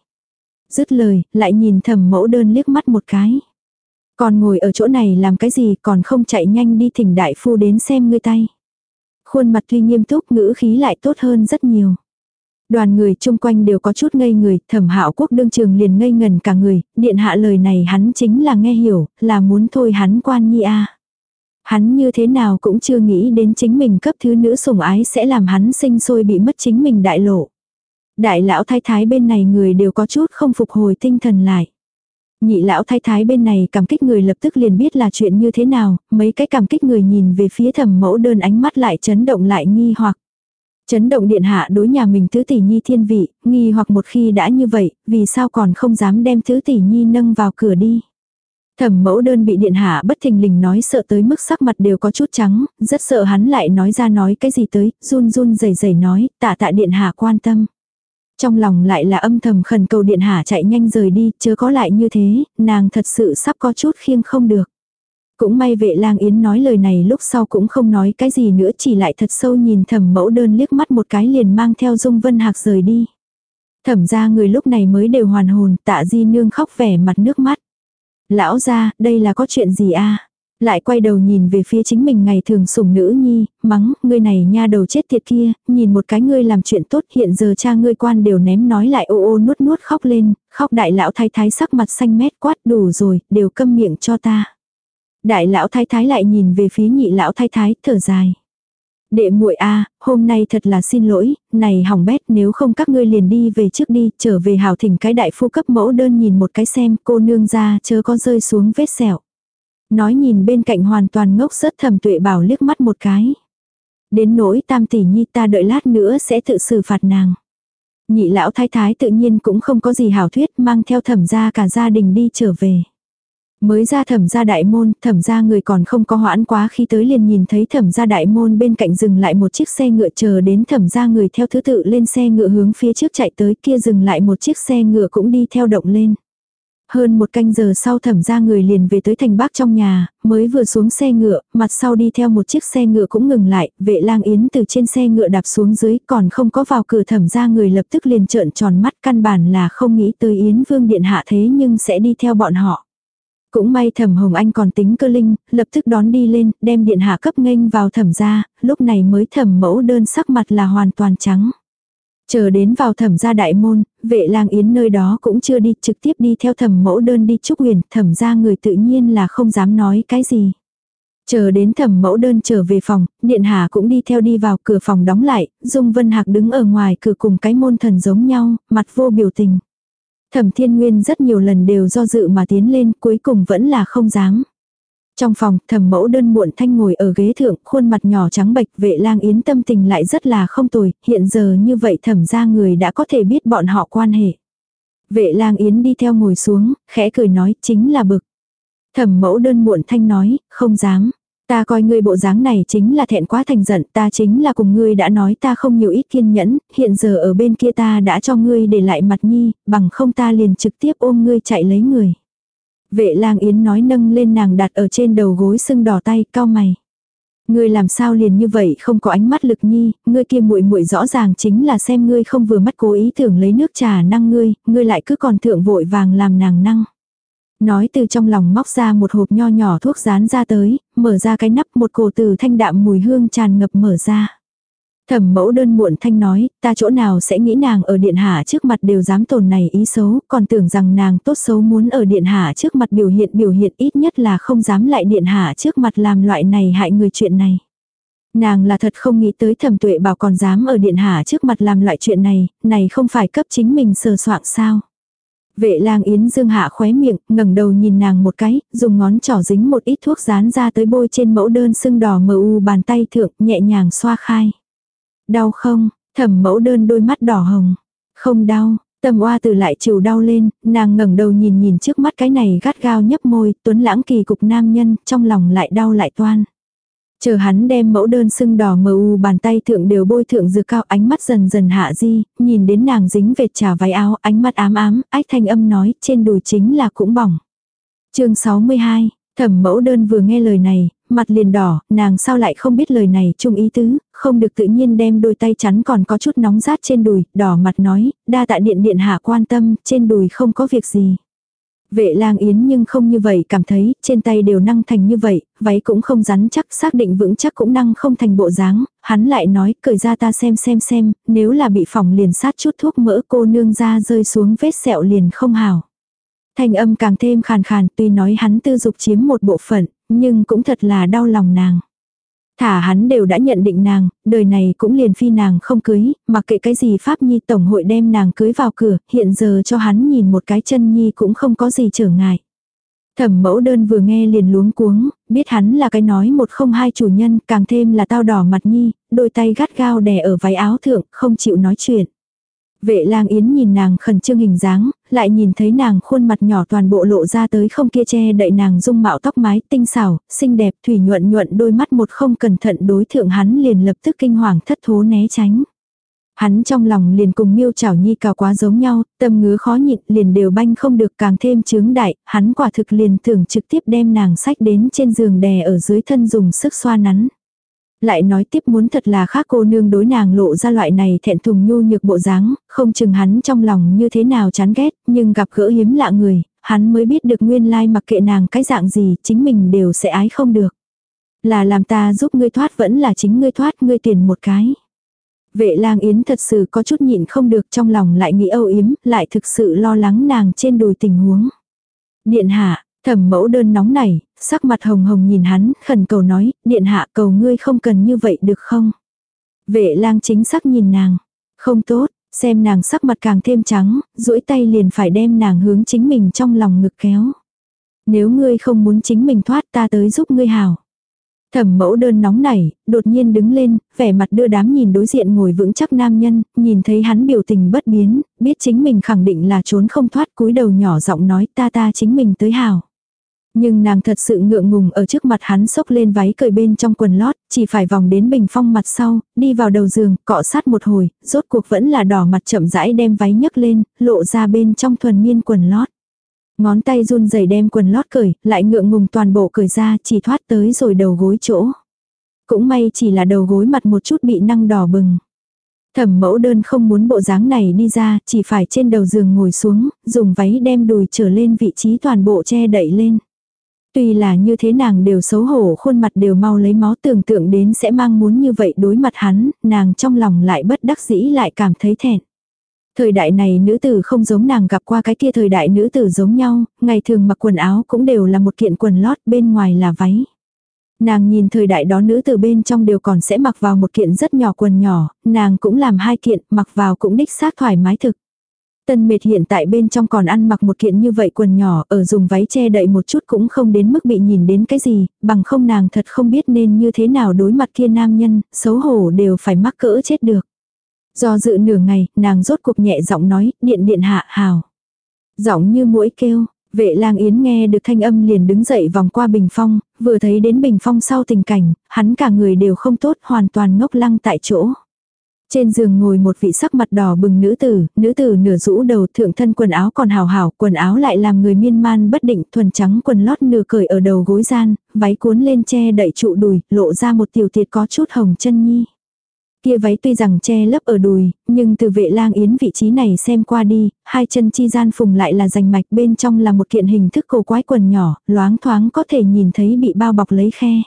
S1: Dứt lời, lại nhìn thầm mẫu đơn liếc mắt một cái. Còn ngồi ở chỗ này làm cái gì còn không chạy nhanh đi thỉnh đại phu đến xem ngươi tay. Khuôn mặt tuy nghiêm túc ngữ khí lại tốt hơn rất nhiều. Đoàn người chung quanh đều có chút ngây người, thẩm hạo quốc đương trường liền ngây ngần cả người, điện hạ lời này hắn chính là nghe hiểu, là muốn thôi hắn quan nhi a Hắn như thế nào cũng chưa nghĩ đến chính mình cấp thứ nữ sủng ái sẽ làm hắn sinh sôi bị mất chính mình đại lộ. Đại lão thái thái bên này người đều có chút không phục hồi tinh thần lại. Nhị lão thái thái bên này cảm kích người lập tức liền biết là chuyện như thế nào, mấy cái cảm kích người nhìn về phía thẩm mẫu đơn ánh mắt lại chấn động lại nghi hoặc. Chấn động điện hạ đối nhà mình tứ tỷ nhi thiên vị, nghi hoặc một khi đã như vậy, vì sao còn không dám đem tứ tỷ nhi nâng vào cửa đi. Thẩm mẫu đơn bị điện hạ bất thình lình nói sợ tới mức sắc mặt đều có chút trắng, rất sợ hắn lại nói ra nói cái gì tới, run run rẩy rẩy nói, tạ tạ điện hạ quan tâm. Trong lòng lại là âm thầm khẩn cầu điện hạ chạy nhanh rời đi, chớ có lại như thế, nàng thật sự sắp có chút khiêng không được. Cũng may vệ lang yến nói lời này lúc sau cũng không nói cái gì nữa chỉ lại thật sâu nhìn thẩm mẫu đơn liếc mắt một cái liền mang theo dung vân hạc rời đi. Thẩm ra người lúc này mới đều hoàn hồn tạ di nương khóc vẻ mặt nước mắt. Lão ra, đây là có chuyện gì a lại quay đầu nhìn về phía chính mình ngày thường sủng nữ nhi, mắng, ngươi này nha đầu chết tiệt kia, nhìn một cái ngươi làm chuyện tốt hiện giờ cha ngươi quan đều ném nói lại ô ô nuốt nuốt khóc lên, khóc đại lão thái thái sắc mặt xanh mét quát đủ rồi, đều câm miệng cho ta. Đại lão thái thái lại nhìn về phía nhị lão thái thái, thở dài. Đệ muội a, hôm nay thật là xin lỗi, này hỏng bét nếu không các ngươi liền đi về trước đi, trở về hào thỉnh cái đại phu cấp mẫu đơn nhìn một cái xem cô nương ra chớ có rơi xuống vết sẹo. Nói nhìn bên cạnh hoàn toàn ngốc rất thầm tuệ bảo liếc mắt một cái. Đến nỗi tam tỷ nhi ta đợi lát nữa sẽ tự xử phạt nàng. Nhị lão thái thái tự nhiên cũng không có gì hảo thuyết mang theo thẩm ra cả gia đình đi trở về. Mới ra thẩm gia đại môn, thẩm gia người còn không có hoãn quá khi tới liền nhìn thấy thẩm gia đại môn bên cạnh dừng lại một chiếc xe ngựa chờ đến thẩm gia người theo thứ tự lên xe ngựa hướng phía trước chạy tới kia dừng lại một chiếc xe ngựa cũng đi theo động lên. Hơn một canh giờ sau thẩm gia người liền về tới thành bác trong nhà, mới vừa xuống xe ngựa, mặt sau đi theo một chiếc xe ngựa cũng ngừng lại, vệ lang yến từ trên xe ngựa đạp xuống dưới còn không có vào cửa thẩm gia người lập tức liền trợn tròn mắt căn bản là không nghĩ tới yến vương điện hạ thế nhưng sẽ đi theo bọn họ. Cũng may thẩm Hồng Anh còn tính cơ linh, lập tức đón đi lên, đem điện hạ cấp nghênh vào thẩm gia, lúc này mới thẩm mẫu đơn sắc mặt là hoàn toàn trắng. Chờ đến vào thẩm gia đại môn, vệ lang yến nơi đó cũng chưa đi, trực tiếp đi theo thẩm mẫu đơn đi trúc huyền, thẩm gia người tự nhiên là không dám nói cái gì. Chờ đến thẩm mẫu đơn trở về phòng, điện hạ cũng đi theo đi vào cửa phòng đóng lại, Dung Vân Hạc đứng ở ngoài cửa cùng cái môn thần giống nhau, mặt vô biểu tình. Thẩm thiên nguyên rất nhiều lần đều do dự mà tiến lên, cuối cùng vẫn là không dám. Trong phòng, thẩm mẫu đơn muộn thanh ngồi ở ghế thượng, khuôn mặt nhỏ trắng bệch, vệ lang yến tâm tình lại rất là không tồi, hiện giờ như vậy thẩm ra người đã có thể biết bọn họ quan hệ. Vệ lang yến đi theo ngồi xuống, khẽ cười nói, chính là bực. Thẩm mẫu đơn muộn thanh nói, không dám. Ta coi ngươi bộ dáng này chính là thẹn quá thành giận, ta chính là cùng ngươi đã nói ta không nhiều ít kiên nhẫn, hiện giờ ở bên kia ta đã cho ngươi để lại mặt nhi, bằng không ta liền trực tiếp ôm ngươi chạy lấy người. Vệ lang yến nói nâng lên nàng đặt ở trên đầu gối sưng đỏ tay, cao mày. Ngươi làm sao liền như vậy không có ánh mắt lực nhi, ngươi kia muội muội rõ ràng chính là xem ngươi không vừa mắt cố ý tưởng lấy nước trà năng ngươi, ngươi lại cứ còn thượng vội vàng làm nàng năng. Nói từ trong lòng móc ra một hộp nho nhỏ thuốc rán ra tới, mở ra cái nắp một cổ từ thanh đạm mùi hương tràn ngập mở ra. Thẩm mẫu đơn muộn thanh nói, ta chỗ nào sẽ nghĩ nàng ở điện hạ trước mặt đều dám tồn này ý xấu, còn tưởng rằng nàng tốt xấu muốn ở điện hạ trước mặt biểu hiện biểu hiện ít nhất là không dám lại điện hạ trước mặt làm loại này hại người chuyện này. Nàng là thật không nghĩ tới thẩm tuệ bảo còn dám ở điện hạ trước mặt làm loại chuyện này, này không phải cấp chính mình sờ soạn sao. Vệ lang yến dương hạ khóe miệng, ngẩng đầu nhìn nàng một cái, dùng ngón trỏ dính một ít thuốc dán ra tới bôi trên mẫu đơn sưng đỏ mờ u bàn tay thượng, nhẹ nhàng xoa khai. Đau không, thẩm mẫu đơn đôi mắt đỏ hồng. Không đau, tầm oa từ lại chiều đau lên, nàng ngẩng đầu nhìn nhìn trước mắt cái này gắt gao nhấp môi, tuấn lãng kỳ cục nam nhân, trong lòng lại đau lại toan. Chờ hắn đem mẫu đơn sưng đỏ mờ u bàn tay thượng đều bôi thượng dược cao ánh mắt dần dần hạ di, nhìn đến nàng dính vệt trà váy áo ánh mắt ám ám, ách thanh âm nói trên đùi chính là cũng bỏng. chương 62, thẩm mẫu đơn vừa nghe lời này, mặt liền đỏ, nàng sao lại không biết lời này chung ý tứ, không được tự nhiên đem đôi tay chắn còn có chút nóng rát trên đùi, đỏ mặt nói, đa tạ điện điện hạ quan tâm, trên đùi không có việc gì. Vệ lang yến nhưng không như vậy cảm thấy, trên tay đều năng thành như vậy, váy cũng không rắn chắc, xác định vững chắc cũng năng không thành bộ dáng, hắn lại nói, cởi ra ta xem xem xem, nếu là bị phỏng liền sát chút thuốc mỡ cô nương ra rơi xuống vết sẹo liền không hào. Thanh âm càng thêm khàn khàn, tuy nói hắn tư dục chiếm một bộ phận, nhưng cũng thật là đau lòng nàng. Thả hắn đều đã nhận định nàng, đời này cũng liền phi nàng không cưới, mặc kệ cái gì Pháp Nhi Tổng hội đem nàng cưới vào cửa, hiện giờ cho hắn nhìn một cái chân Nhi cũng không có gì trở ngại. Thẩm mẫu đơn vừa nghe liền luống cuống, biết hắn là cái nói một không hai chủ nhân, càng thêm là tao đỏ mặt Nhi, đôi tay gắt gao đè ở váy áo thượng, không chịu nói chuyện. Vệ lang yến nhìn nàng khẩn trương hình dáng, lại nhìn thấy nàng khuôn mặt nhỏ toàn bộ lộ ra tới không kia che đậy nàng dung mạo tóc mái tinh xảo, xinh đẹp, thủy nhuận nhuận đôi mắt một không cẩn thận đối thượng hắn liền lập tức kinh hoàng thất thố né tránh. Hắn trong lòng liền cùng miêu chảo nhi cào quá giống nhau, tâm ngứa khó nhịn liền đều banh không được càng thêm chướng đại, hắn quả thực liền tưởng trực tiếp đem nàng sách đến trên giường đè ở dưới thân dùng sức xoa nắn lại nói tiếp muốn thật là khác cô nương đối nàng lộ ra loại này thẹn thùng nhu nhược bộ dáng, không chừng hắn trong lòng như thế nào chán ghét, nhưng gặp gỡ hiếm lạ người, hắn mới biết được nguyên lai mặc kệ nàng cái dạng gì, chính mình đều sẽ ái không được. Là làm ta giúp ngươi thoát vẫn là chính ngươi thoát ngươi tiền một cái. Vệ lang yến thật sự có chút nhịn không được trong lòng lại nghĩ âu yếm, lại thực sự lo lắng nàng trên đùi tình huống. Điện hạ, thẩm mẫu đơn nóng nảy, sắc mặt hồng hồng nhìn hắn, khẩn cầu nói, điện hạ cầu ngươi không cần như vậy được không? Vệ lang chính xác nhìn nàng, không tốt, xem nàng sắc mặt càng thêm trắng, duỗi tay liền phải đem nàng hướng chính mình trong lòng ngực kéo. Nếu ngươi không muốn chính mình thoát ta tới giúp ngươi hào. Thẩm mẫu đơn nóng nảy, đột nhiên đứng lên, vẻ mặt đưa đám nhìn đối diện ngồi vững chắc nam nhân, nhìn thấy hắn biểu tình bất biến, biết chính mình khẳng định là trốn không thoát cúi đầu nhỏ giọng nói ta ta chính mình tới hào. Nhưng nàng thật sự ngượng ngùng ở trước mặt hắn xốc lên váy cởi bên trong quần lót, chỉ phải vòng đến bình phong mặt sau, đi vào đầu giường, cọ sát một hồi, rốt cuộc vẫn là đỏ mặt chậm rãi đem váy nhấc lên, lộ ra bên trong thuần miên quần lót. Ngón tay run rẩy đem quần lót cởi, lại ngượng ngùng toàn bộ cởi ra, chỉ thoát tới rồi đầu gối chỗ. Cũng may chỉ là đầu gối mặt một chút bị năng đỏ bừng. Thẩm mẫu đơn không muốn bộ dáng này đi ra, chỉ phải trên đầu giường ngồi xuống, dùng váy đem đùi trở lên vị trí toàn bộ che đậy lên. Tuy là như thế nàng đều xấu hổ khuôn mặt đều mau lấy máu tưởng tượng đến sẽ mang muốn như vậy đối mặt hắn, nàng trong lòng lại bất đắc dĩ lại cảm thấy thẹn. Thời đại này nữ tử không giống nàng gặp qua cái kia thời đại nữ tử giống nhau, ngày thường mặc quần áo cũng đều là một kiện quần lót bên ngoài là váy. Nàng nhìn thời đại đó nữ tử bên trong đều còn sẽ mặc vào một kiện rất nhỏ quần nhỏ, nàng cũng làm hai kiện, mặc vào cũng đích xác thoải mái thực. Tân mệt hiện tại bên trong còn ăn mặc một kiện như vậy quần nhỏ ở dùng váy che đậy một chút cũng không đến mức bị nhìn đến cái gì, bằng không nàng thật không biết nên như thế nào đối mặt kia nam nhân, xấu hổ đều phải mắc cỡ chết được. Do dự nửa ngày, nàng rốt cuộc nhẹ giọng nói, điện điện hạ hào. Giọng như mũi kêu, vệ lang yến nghe được thanh âm liền đứng dậy vòng qua bình phong, vừa thấy đến bình phong sau tình cảnh, hắn cả người đều không tốt hoàn toàn ngốc lăng tại chỗ. Trên giường ngồi một vị sắc mặt đỏ bừng nữ tử, nữ tử nửa rũ đầu thượng thân quần áo còn hào hảo, quần áo lại làm người miên man bất định, thuần trắng quần lót nửa cởi ở đầu gối gian, váy cuốn lên che đậy trụ đùi, lộ ra một tiểu tiệt có chút hồng chân nhi. Kia váy tuy rằng che lấp ở đùi, nhưng từ vệ lang yến vị trí này xem qua đi, hai chân chi gian phùng lại là rành mạch bên trong là một kiện hình thức cổ quái quần nhỏ, loáng thoáng có thể nhìn thấy bị bao bọc lấy khe.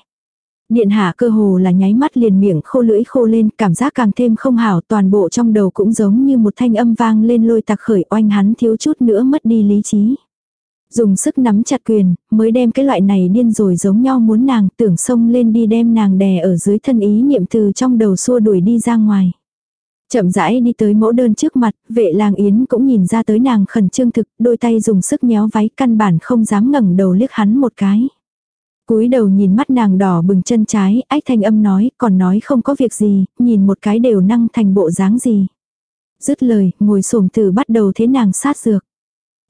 S1: Điện hạ cơ hồ là nháy mắt liền miệng khô lưỡi khô lên, cảm giác càng thêm không hảo, toàn bộ trong đầu cũng giống như một thanh âm vang lên lôi tạc khởi oanh hắn thiếu chút nữa mất đi lý trí. Dùng sức nắm chặt quyền, mới đem cái loại này điên rồi giống nhau muốn nàng tưởng sông lên đi đem nàng đè ở dưới thân ý niệm từ trong đầu xua đuổi đi ra ngoài. Chậm rãi đi tới mẫu đơn trước mặt, vệ lang yến cũng nhìn ra tới nàng khẩn trương thực, đôi tay dùng sức nhéo váy căn bản không dám ngẩng đầu liếc hắn một cái cúi đầu nhìn mắt nàng đỏ bừng chân trái, ách thanh âm nói, còn nói không có việc gì, nhìn một cái đều năng thành bộ dáng gì. Dứt lời, ngồi xổm từ bắt đầu thế nàng sát dược.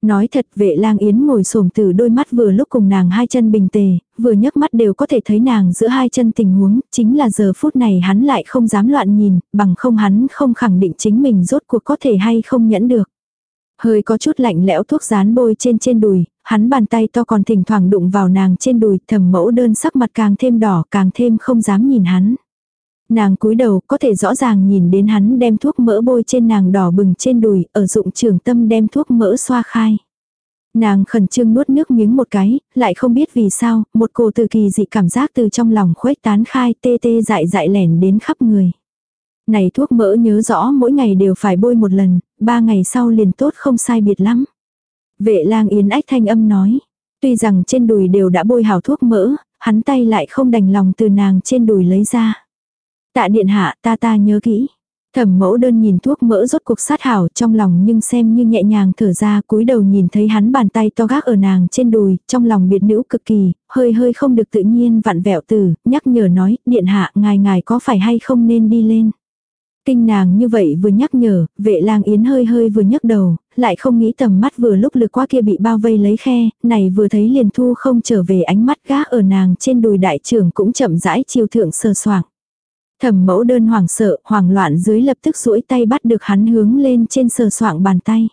S1: Nói thật vệ lang yến ngồi xổm từ đôi mắt vừa lúc cùng nàng hai chân bình tề, vừa nhấc mắt đều có thể thấy nàng giữa hai chân tình huống, chính là giờ phút này hắn lại không dám loạn nhìn, bằng không hắn không khẳng định chính mình rốt cuộc có thể hay không nhẫn được. Hơi có chút lạnh lẽo thuốc dán bôi trên trên đùi, hắn bàn tay to còn thỉnh thoảng đụng vào nàng trên đùi, thầm mẫu đơn sắc mặt càng thêm đỏ, càng thêm không dám nhìn hắn. Nàng cúi đầu có thể rõ ràng nhìn đến hắn đem thuốc mỡ bôi trên nàng đỏ bừng trên đùi, ở dụng trường tâm đem thuốc mỡ xoa khai. Nàng khẩn trương nuốt nước miếng một cái, lại không biết vì sao, một cổ từ kỳ dị cảm giác từ trong lòng khuếch tán khai tê tê dại dại lẻn đến khắp người. Này thuốc mỡ nhớ rõ mỗi ngày đều phải bôi một lần, ba ngày sau liền tốt không sai biệt lắm. Vệ lang yến ách thanh âm nói. Tuy rằng trên đùi đều đã bôi hào thuốc mỡ, hắn tay lại không đành lòng từ nàng trên đùi lấy ra. Tạ điện hạ ta ta nhớ kỹ. Thẩm mẫu đơn nhìn thuốc mỡ rốt cuộc sát hảo trong lòng nhưng xem như nhẹ nhàng thở ra cúi đầu nhìn thấy hắn bàn tay to gác ở nàng trên đùi, trong lòng biệt nữ cực kỳ, hơi hơi không được tự nhiên vặn vẹo từ, nhắc nhở nói, điện hạ ngài ngài có phải hay không nên đi lên. Kinh nàng như vậy vừa nhắc nhở, vệ lang yến hơi hơi vừa nhấc đầu, lại không nghĩ tầm mắt vừa lúc lực qua kia bị bao vây lấy khe, này vừa thấy liền thu không trở về ánh mắt gác ở nàng trên đùi đại trưởng cũng chậm rãi chiêu thượng sơ soảng. Thẩm mẫu đơn hoảng sợ, hoảng loạn dưới lập tức duỗi tay bắt được hắn hướng lên trên sờ soạng bàn tay.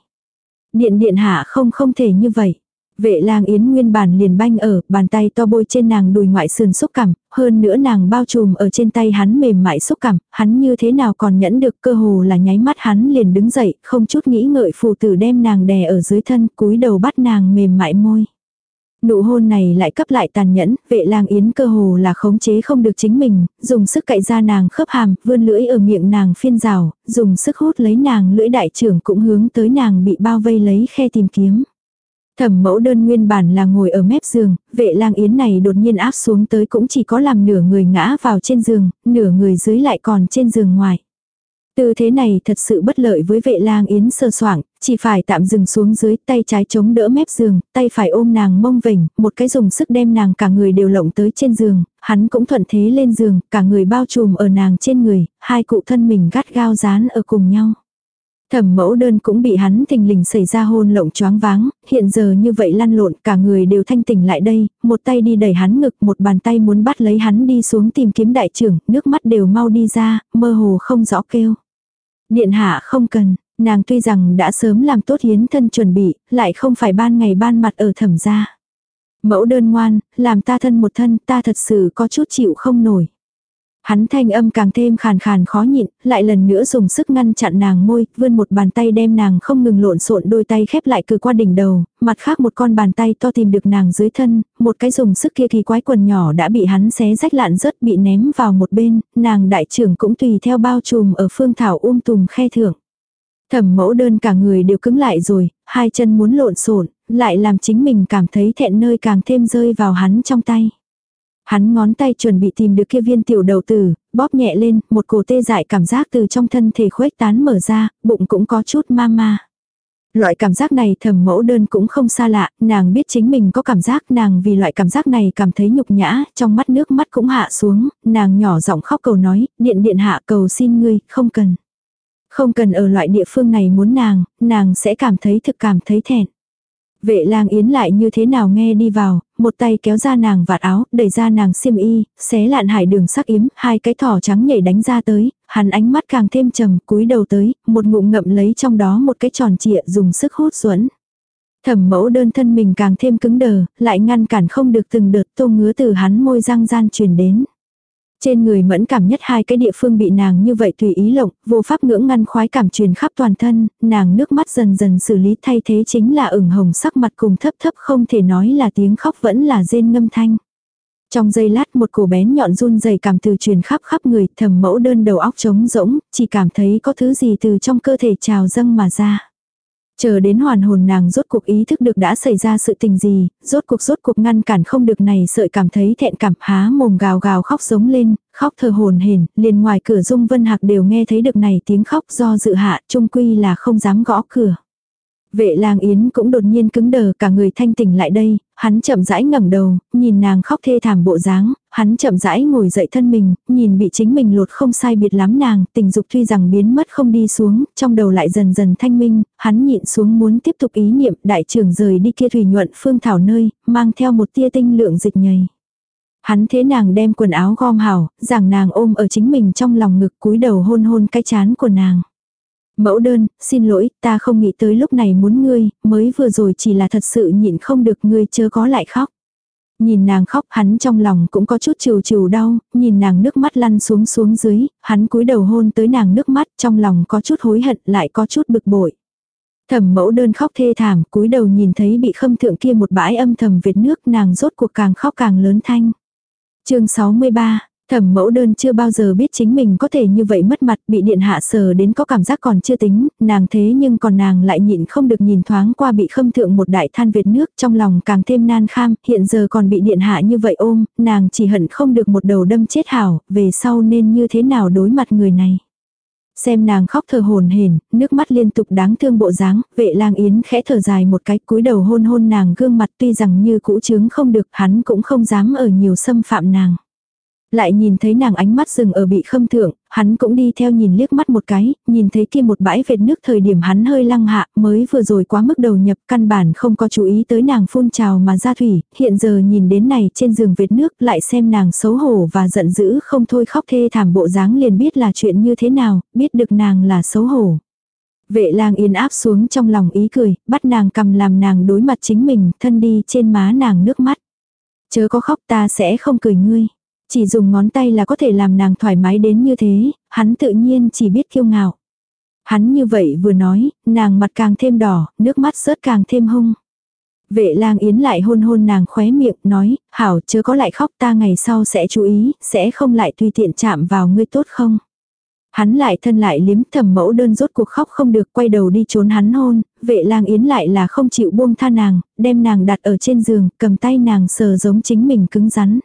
S1: Điện điện hạ không không thể như vậy. Vệ lang yến nguyên bản liền banh ở, bàn tay to bôi trên nàng đùi ngoại sườn xúc cảm, hơn nữa nàng bao trùm ở trên tay hắn mềm mại xúc cảm, hắn như thế nào còn nhẫn được cơ hồ là nháy mắt hắn liền đứng dậy, không chút nghĩ ngợi phù tử đem nàng đè ở dưới thân, cúi đầu bắt nàng mềm mại môi. Nụ hôn này lại cấp lại tàn nhẫn, vệ lang yến cơ hồ là khống chế không được chính mình, dùng sức cậy ra nàng khớp hàm, vươn lưỡi ở miệng nàng phiên rào, dùng sức hút lấy nàng lưỡi đại trưởng cũng hướng tới nàng bị bao vây lấy khe tìm kiếm. Thẩm mẫu đơn nguyên bản là ngồi ở mép giường, vệ lang yến này đột nhiên áp xuống tới cũng chỉ có làm nửa người ngã vào trên giường, nửa người dưới lại còn trên giường ngoài. Tư thế này thật sự bất lợi với vệ lang yến sơ soảng, chỉ phải tạm dừng xuống dưới tay trái chống đỡ mép giường, tay phải ôm nàng mông vỉnh, một cái dùng sức đem nàng cả người đều lộng tới trên giường, hắn cũng thuận thế lên giường, cả người bao trùm ở nàng trên người, hai cụ thân mình gắt gao dán ở cùng nhau. Thẩm mẫu đơn cũng bị hắn thình lình xảy ra hôn lộng choáng váng, hiện giờ như vậy lăn lộn cả người đều thanh tỉnh lại đây, một tay đi đẩy hắn ngực, một bàn tay muốn bắt lấy hắn đi xuống tìm kiếm đại trưởng, nước mắt đều mau đi ra, mơ hồ không rõ kêu. Điện hạ không cần, nàng tuy rằng đã sớm làm tốt hiến thân chuẩn bị, lại không phải ban ngày ban mặt ở thẩm gia. Mẫu đơn ngoan, làm ta thân một thân, ta thật sự có chút chịu không nổi. Hắn thanh âm càng thêm khàn khàn khó nhịn, lại lần nữa dùng sức ngăn chặn nàng môi, vươn một bàn tay đem nàng không ngừng lộn xộn đôi tay khép lại cử qua đỉnh đầu, mặt khác một con bàn tay to tìm được nàng dưới thân, một cái dùng sức kia kỳ quái quần nhỏ đã bị hắn xé rách lạn rớt bị ném vào một bên, nàng đại trưởng cũng tùy theo bao trùm ở phương thảo um tùm khe thưởng. Thẩm mẫu đơn cả người đều cứng lại rồi, hai chân muốn lộn xộn lại làm chính mình cảm thấy thẹn nơi càng thêm rơi vào hắn trong tay. Hắn ngón tay chuẩn bị tìm được kia viên tiểu đầu tử, bóp nhẹ lên, một cổ tê dại cảm giác từ trong thân thể khuếch tán mở ra, bụng cũng có chút ma ma. Loại cảm giác này thầm mẫu đơn cũng không xa lạ, nàng biết chính mình có cảm giác nàng vì loại cảm giác này cảm thấy nhục nhã, trong mắt nước mắt cũng hạ xuống, nàng nhỏ giọng khóc cầu nói, điện điện hạ cầu xin ngươi, không cần. Không cần ở loại địa phương này muốn nàng, nàng sẽ cảm thấy thực cảm thấy thẹn. Vệ lang yến lại như thế nào nghe đi vào, một tay kéo ra nàng vạt áo, đẩy ra nàng xiêm y, xé lạn hải đường sắc yếm, hai cái thỏ trắng nhảy đánh ra tới, hắn ánh mắt càng thêm trầm, cúi đầu tới, một ngụm ngậm lấy trong đó một cái tròn trịa dùng sức hút xuẩn. Thẩm mẫu đơn thân mình càng thêm cứng đờ, lại ngăn cản không được từng đợt tô ngứa từ hắn môi răng gian truyền đến. Trên người mẫn cảm nhất hai cái địa phương bị nàng như vậy tùy ý lộng, vô pháp ngưỡng ngăn khoái cảm truyền khắp toàn thân, nàng nước mắt dần dần xử lý thay thế chính là ửng hồng sắc mặt cùng thấp thấp không thể nói là tiếng khóc vẫn là rên ngâm thanh. Trong giây lát một cổ bén nhọn run dày cảm từ truyền khắp khắp người thầm mẫu đơn đầu óc trống rỗng, chỉ cảm thấy có thứ gì từ trong cơ thể trào dâng mà ra. Chờ đến hoàn hồn nàng rốt cuộc ý thức được đã xảy ra sự tình gì, rốt cuộc rốt cuộc ngăn cản không được này sợi cảm thấy thẹn cảm há mồm gào gào khóc giống lên, khóc thờ hồn hển, liền ngoài cửa dung vân hạc đều nghe thấy được này tiếng khóc do dự hạ, trung quy là không dám gõ cửa. Vệ lang yến cũng đột nhiên cứng đờ cả người thanh tỉnh lại đây, hắn chậm rãi ngẩng đầu, nhìn nàng khóc thê thảm bộ dáng, hắn chậm rãi ngồi dậy thân mình, nhìn bị chính mình lột không sai biệt lắm nàng, tình dục tuy rằng biến mất không đi xuống, trong đầu lại dần dần thanh minh, hắn nhịn xuống muốn tiếp tục ý niệm đại trưởng rời đi kia thủy nhuận phương thảo nơi, mang theo một tia tinh lượng dịch nhầy. Hắn thế nàng đem quần áo gom hảo, rằng nàng ôm ở chính mình trong lòng ngực cúi đầu hôn hôn cái chán của nàng. Mẫu đơn, xin lỗi, ta không nghĩ tới lúc này muốn ngươi, mới vừa rồi chỉ là thật sự nhịn không được ngươi chớ có lại khóc. Nhìn nàng khóc hắn trong lòng cũng có chút chiều chiều đau, nhìn nàng nước mắt lăn xuống xuống dưới, hắn cúi đầu hôn tới nàng nước mắt trong lòng có chút hối hận lại có chút bực bội. Thẩm mẫu đơn khóc thê thảm cúi đầu nhìn thấy bị khâm thượng kia một bãi âm thầm Việt nước nàng rốt cuộc càng khóc càng lớn thanh. chương 63, Thẩm mẫu đơn chưa bao giờ biết chính mình có thể như vậy mất mặt bị điện hạ sờ đến có cảm giác còn chưa tính, nàng thế nhưng còn nàng lại nhịn không được nhìn thoáng qua bị khâm thượng một đại than Việt nước trong lòng càng thêm nan kham, hiện giờ còn bị điện hạ như vậy ôm, nàng chỉ hận không được một đầu đâm chết hảo, về sau nên như thế nào đối mặt người này. Xem nàng khóc thở hồn hển, nước mắt liên tục đáng thương bộ dáng, vệ lang yến khẽ thở dài một cái cúi đầu hôn hôn nàng gương mặt tuy rằng như cũ trướng không được hắn cũng không dám ở nhiều xâm phạm nàng. Lại nhìn thấy nàng ánh mắt dừng ở bị khâm thượng, hắn cũng đi theo nhìn liếc mắt một cái, nhìn thấy kia một bãi vệt nước thời điểm hắn hơi lăng hạ, mới vừa rồi quá mức đầu nhập căn bản không có chú ý tới nàng phun trào mà ra thủy, hiện giờ nhìn đến này trên giường vệt nước lại xem nàng xấu hổ và giận dữ không thôi khóc thê thảm bộ dáng liền biết là chuyện như thế nào, biết được nàng là xấu hổ. Vệ lang yên áp xuống trong lòng ý cười, bắt nàng cầm làm nàng đối mặt chính mình, thân đi trên má nàng nước mắt. Chớ có khóc ta sẽ không cười ngươi. Chỉ dùng ngón tay là có thể làm nàng thoải mái đến như thế, hắn tự nhiên chỉ biết kiêu ngạo. Hắn như vậy vừa nói, nàng mặt càng thêm đỏ, nước mắt rớt càng thêm hung. Vệ lang yến lại hôn hôn nàng khóe miệng, nói, hảo chớ có lại khóc ta ngày sau sẽ chú ý, sẽ không lại tùy tiện chạm vào ngươi tốt không. Hắn lại thân lại liếm thầm mẫu đơn rốt cuộc khóc không được quay đầu đi trốn hắn hôn, vệ lang yến lại là không chịu buông tha nàng, đem nàng đặt ở trên giường, cầm tay nàng sờ giống chính mình cứng rắn.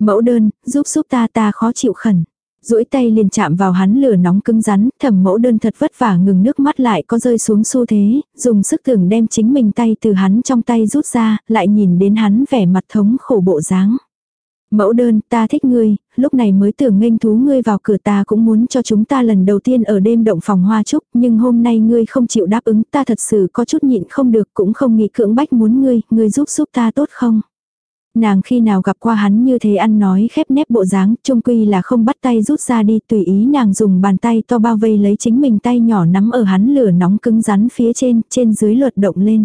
S1: Mẫu đơn, giúp giúp ta ta khó chịu khẩn. duỗi tay liền chạm vào hắn lửa nóng cứng rắn, thẩm mẫu đơn thật vất vả ngừng nước mắt lại có rơi xuống xu thế, dùng sức tưởng đem chính mình tay từ hắn trong tay rút ra, lại nhìn đến hắn vẻ mặt thống khổ bộ dáng. Mẫu đơn, ta thích ngươi, lúc này mới tưởng nghênh thú ngươi vào cửa ta cũng muốn cho chúng ta lần đầu tiên ở đêm động phòng hoa trúc, nhưng hôm nay ngươi không chịu đáp ứng, ta thật sự có chút nhịn không được, cũng không nghĩ cưỡng bách muốn ngươi, ngươi giúp giúp ta tốt không? Nàng khi nào gặp qua hắn như thế ăn nói khép nép bộ dáng, trung quy là không bắt tay rút ra đi, tùy ý nàng dùng bàn tay to bao vây lấy chính mình tay nhỏ nắm ở hắn lửa nóng cứng rắn phía trên, trên dưới luật động lên.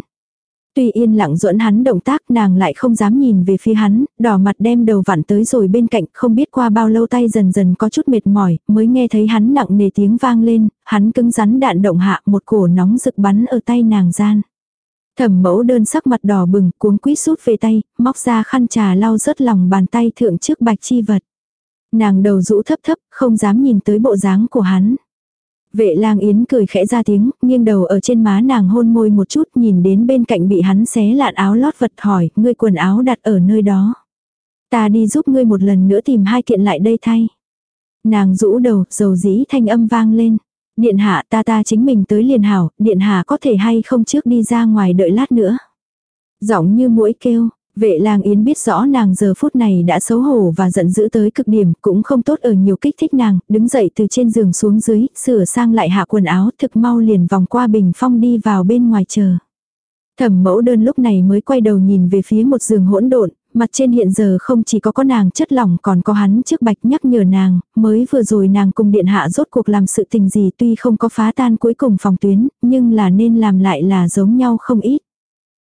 S1: Tuy yên lặng duẫn hắn động tác nàng lại không dám nhìn về phía hắn, đỏ mặt đem đầu vặn tới rồi bên cạnh, không biết qua bao lâu tay dần dần có chút mệt mỏi, mới nghe thấy hắn nặng nề tiếng vang lên, hắn cứng rắn đạn động hạ một cổ nóng rực bắn ở tay nàng gian. Thẩm mẫu đơn sắc mặt đỏ bừng, cuống quýt rút về tay, móc ra khăn trà lau rớt lòng bàn tay thượng trước bạch chi vật. Nàng đầu rũ thấp thấp, không dám nhìn tới bộ dáng của hắn. Vệ lang yến cười khẽ ra tiếng, nghiêng đầu ở trên má nàng hôn môi một chút nhìn đến bên cạnh bị hắn xé lạn áo lót vật hỏi, ngươi quần áo đặt ở nơi đó. Ta đi giúp ngươi một lần nữa tìm hai kiện lại đây thay. Nàng rũ đầu, dầu dĩ thanh âm vang lên. Điện hạ ta ta chính mình tới liền hảo, điện hạ có thể hay không trước đi ra ngoài đợi lát nữa. Giọng như mũi kêu, vệ lang yến biết rõ nàng giờ phút này đã xấu hổ và giận dữ tới cực điểm, cũng không tốt ở nhiều kích thích nàng, đứng dậy từ trên giường xuống dưới, sửa sang lại hạ quần áo, thực mau liền vòng qua bình phong đi vào bên ngoài chờ. Thẩm mẫu đơn lúc này mới quay đầu nhìn về phía một giường hỗn độn, mặt trên hiện giờ không chỉ có có nàng chất lỏng còn có hắn trước bạch nhắc nhở nàng, mới vừa rồi nàng cùng điện hạ rốt cuộc làm sự tình gì tuy không có phá tan cuối cùng phòng tuyến, nhưng là nên làm lại là giống nhau không ít.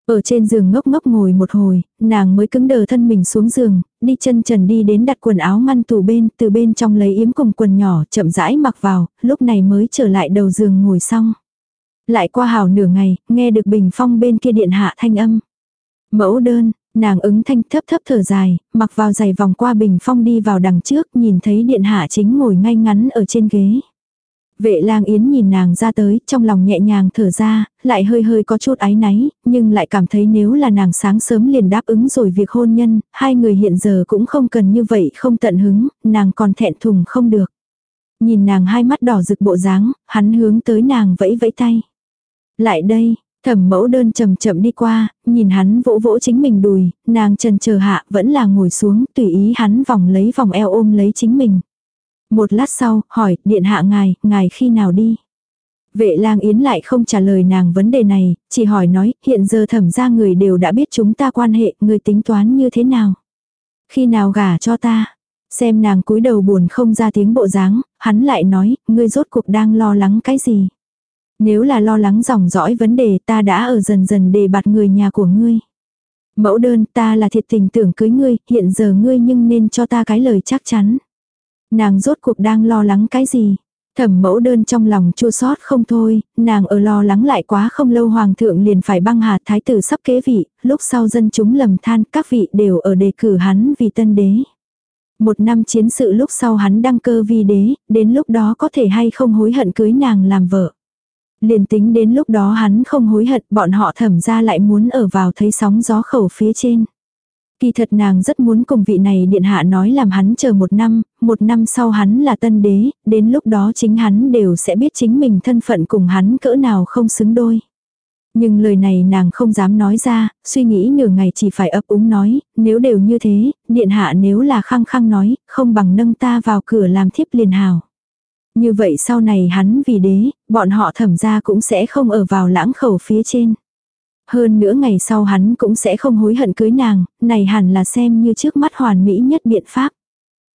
S1: Ở trên giường ngốc ngốc ngồi một hồi, nàng mới cứng đờ thân mình xuống giường, đi chân trần đi đến đặt quần áo ngăn tủ bên, từ bên trong lấy yếm cùng quần nhỏ chậm rãi mặc vào, lúc này mới trở lại đầu giường ngồi xong. Lại qua hào nửa ngày, nghe được bình phong bên kia điện hạ thanh âm. Mẫu đơn, Nàng ứng thanh thấp thấp thở dài, mặc vào giày vòng qua bình phong đi vào đằng trước, nhìn thấy điện hạ chính ngồi ngay ngắn ở trên ghế. Vệ lang yến nhìn nàng ra tới, trong lòng nhẹ nhàng thở ra, lại hơi hơi có chút áy náy, nhưng lại cảm thấy nếu là nàng sáng sớm liền đáp ứng rồi việc hôn nhân, hai người hiện giờ cũng không cần như vậy không tận hứng, nàng còn thẹn thùng không được. Nhìn nàng hai mắt đỏ rực bộ dáng, hắn hướng tới nàng vẫy vẫy tay. Lại đây, Thẩm mẫu đơn chậm chậm đi qua, nhìn hắn vỗ vỗ chính mình đùi, nàng trần chờ hạ vẫn là ngồi xuống tùy ý hắn vòng lấy vòng eo ôm lấy chính mình. Một lát sau, hỏi, điện hạ ngài, ngài khi nào đi? Vệ lang yến lại không trả lời nàng vấn đề này, chỉ hỏi nói, hiện giờ thẩm ra người đều đã biết chúng ta quan hệ, người tính toán như thế nào? Khi nào gả cho ta? Xem nàng cúi đầu buồn không ra tiếng bộ dáng, hắn lại nói, ngươi rốt cuộc đang lo lắng cái gì? Nếu là lo lắng dòng dõi vấn đề ta đã ở dần dần đề bạt người nhà của ngươi. Mẫu đơn ta là thiệt tình tưởng cưới ngươi, hiện giờ ngươi nhưng nên cho ta cái lời chắc chắn. Nàng rốt cuộc đang lo lắng cái gì? Thẩm mẫu đơn trong lòng chua sót không thôi, nàng ở lo lắng lại quá không lâu hoàng thượng liền phải băng hà thái tử sắp kế vị, lúc sau dân chúng lầm than các vị đều ở đề cử hắn vì tân đế. Một năm chiến sự lúc sau hắn đăng cơ vi đế, đến lúc đó có thể hay không hối hận cưới nàng làm vợ. Liền tính đến lúc đó hắn không hối hận bọn họ thẩm ra lại muốn ở vào thấy sóng gió khẩu phía trên. Kỳ thật nàng rất muốn cùng vị này điện hạ nói làm hắn chờ một năm, một năm sau hắn là tân đế, đến lúc đó chính hắn đều sẽ biết chính mình thân phận cùng hắn cỡ nào không xứng đôi. Nhưng lời này nàng không dám nói ra, suy nghĩ nửa ngày chỉ phải ấp úng nói, nếu đều như thế, điện hạ nếu là khăng khăng nói, không bằng nâng ta vào cửa làm thiếp liền hào. Như vậy sau này hắn vì đế, bọn họ thẩm ra cũng sẽ không ở vào lãng khẩu phía trên. Hơn nữa ngày sau hắn cũng sẽ không hối hận cưới nàng, này hẳn là xem như trước mắt hoàn mỹ nhất biện pháp.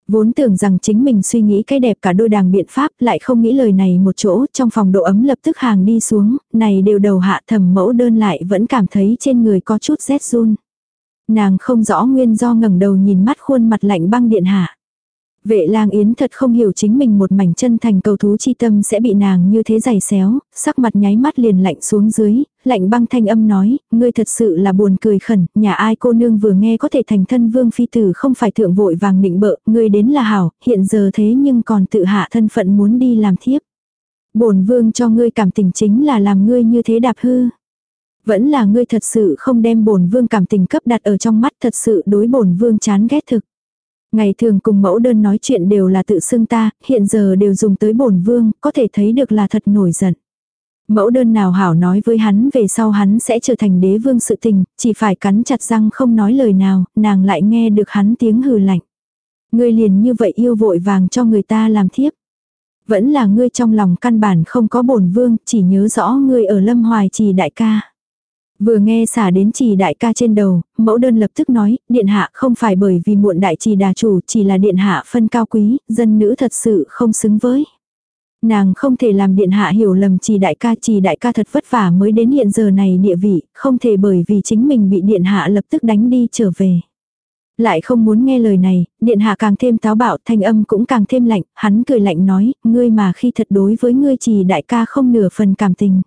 S1: Vốn tưởng rằng chính mình suy nghĩ cái đẹp cả đôi đàng biện pháp lại không nghĩ lời này một chỗ trong phòng độ ấm lập tức hàng đi xuống, này đều đầu hạ thầm mẫu đơn lại vẫn cảm thấy trên người có chút rét run. Nàng không rõ nguyên do ngẩng đầu nhìn mắt khuôn mặt lạnh băng điện hạ. Vệ lang yến thật không hiểu chính mình một mảnh chân thành cầu thú chi tâm sẽ bị nàng như thế giày xéo, sắc mặt nháy mắt liền lạnh xuống dưới, lạnh băng thanh âm nói, ngươi thật sự là buồn cười khẩn, nhà ai cô nương vừa nghe có thể thành thân vương phi tử không phải thượng vội vàng định bợ, ngươi đến là hảo, hiện giờ thế nhưng còn tự hạ thân phận muốn đi làm thiếp. Bổn vương cho ngươi cảm tình chính là làm ngươi như thế đạp hư. Vẫn là ngươi thật sự không đem bổn vương cảm tình cấp đặt ở trong mắt thật sự đối bổn vương chán ghét thực. Ngày thường cùng mẫu đơn nói chuyện đều là tự xưng ta, hiện giờ đều dùng tới bổn vương, có thể thấy được là thật nổi giận. Mẫu đơn nào hảo nói với hắn về sau hắn sẽ trở thành đế vương sự tình, chỉ phải cắn chặt răng không nói lời nào, nàng lại nghe được hắn tiếng hừ lạnh. Ngươi liền như vậy yêu vội vàng cho người ta làm thiếp. Vẫn là ngươi trong lòng căn bản không có bổn vương, chỉ nhớ rõ ngươi ở lâm hoài trì đại ca. Vừa nghe xả đến trì đại ca trên đầu, mẫu đơn lập tức nói, điện hạ không phải bởi vì muộn đại trì đà chủ, chỉ là điện hạ phân cao quý, dân nữ thật sự không xứng với. Nàng không thể làm điện hạ hiểu lầm trì đại ca trì đại ca thật vất vả mới đến hiện giờ này địa vị, không thể bởi vì chính mình bị điện hạ lập tức đánh đi trở về. Lại không muốn nghe lời này, điện hạ càng thêm táo bạo thanh âm cũng càng thêm lạnh, hắn cười lạnh nói, ngươi mà khi thật đối với ngươi trì đại ca không nửa phần cảm tình.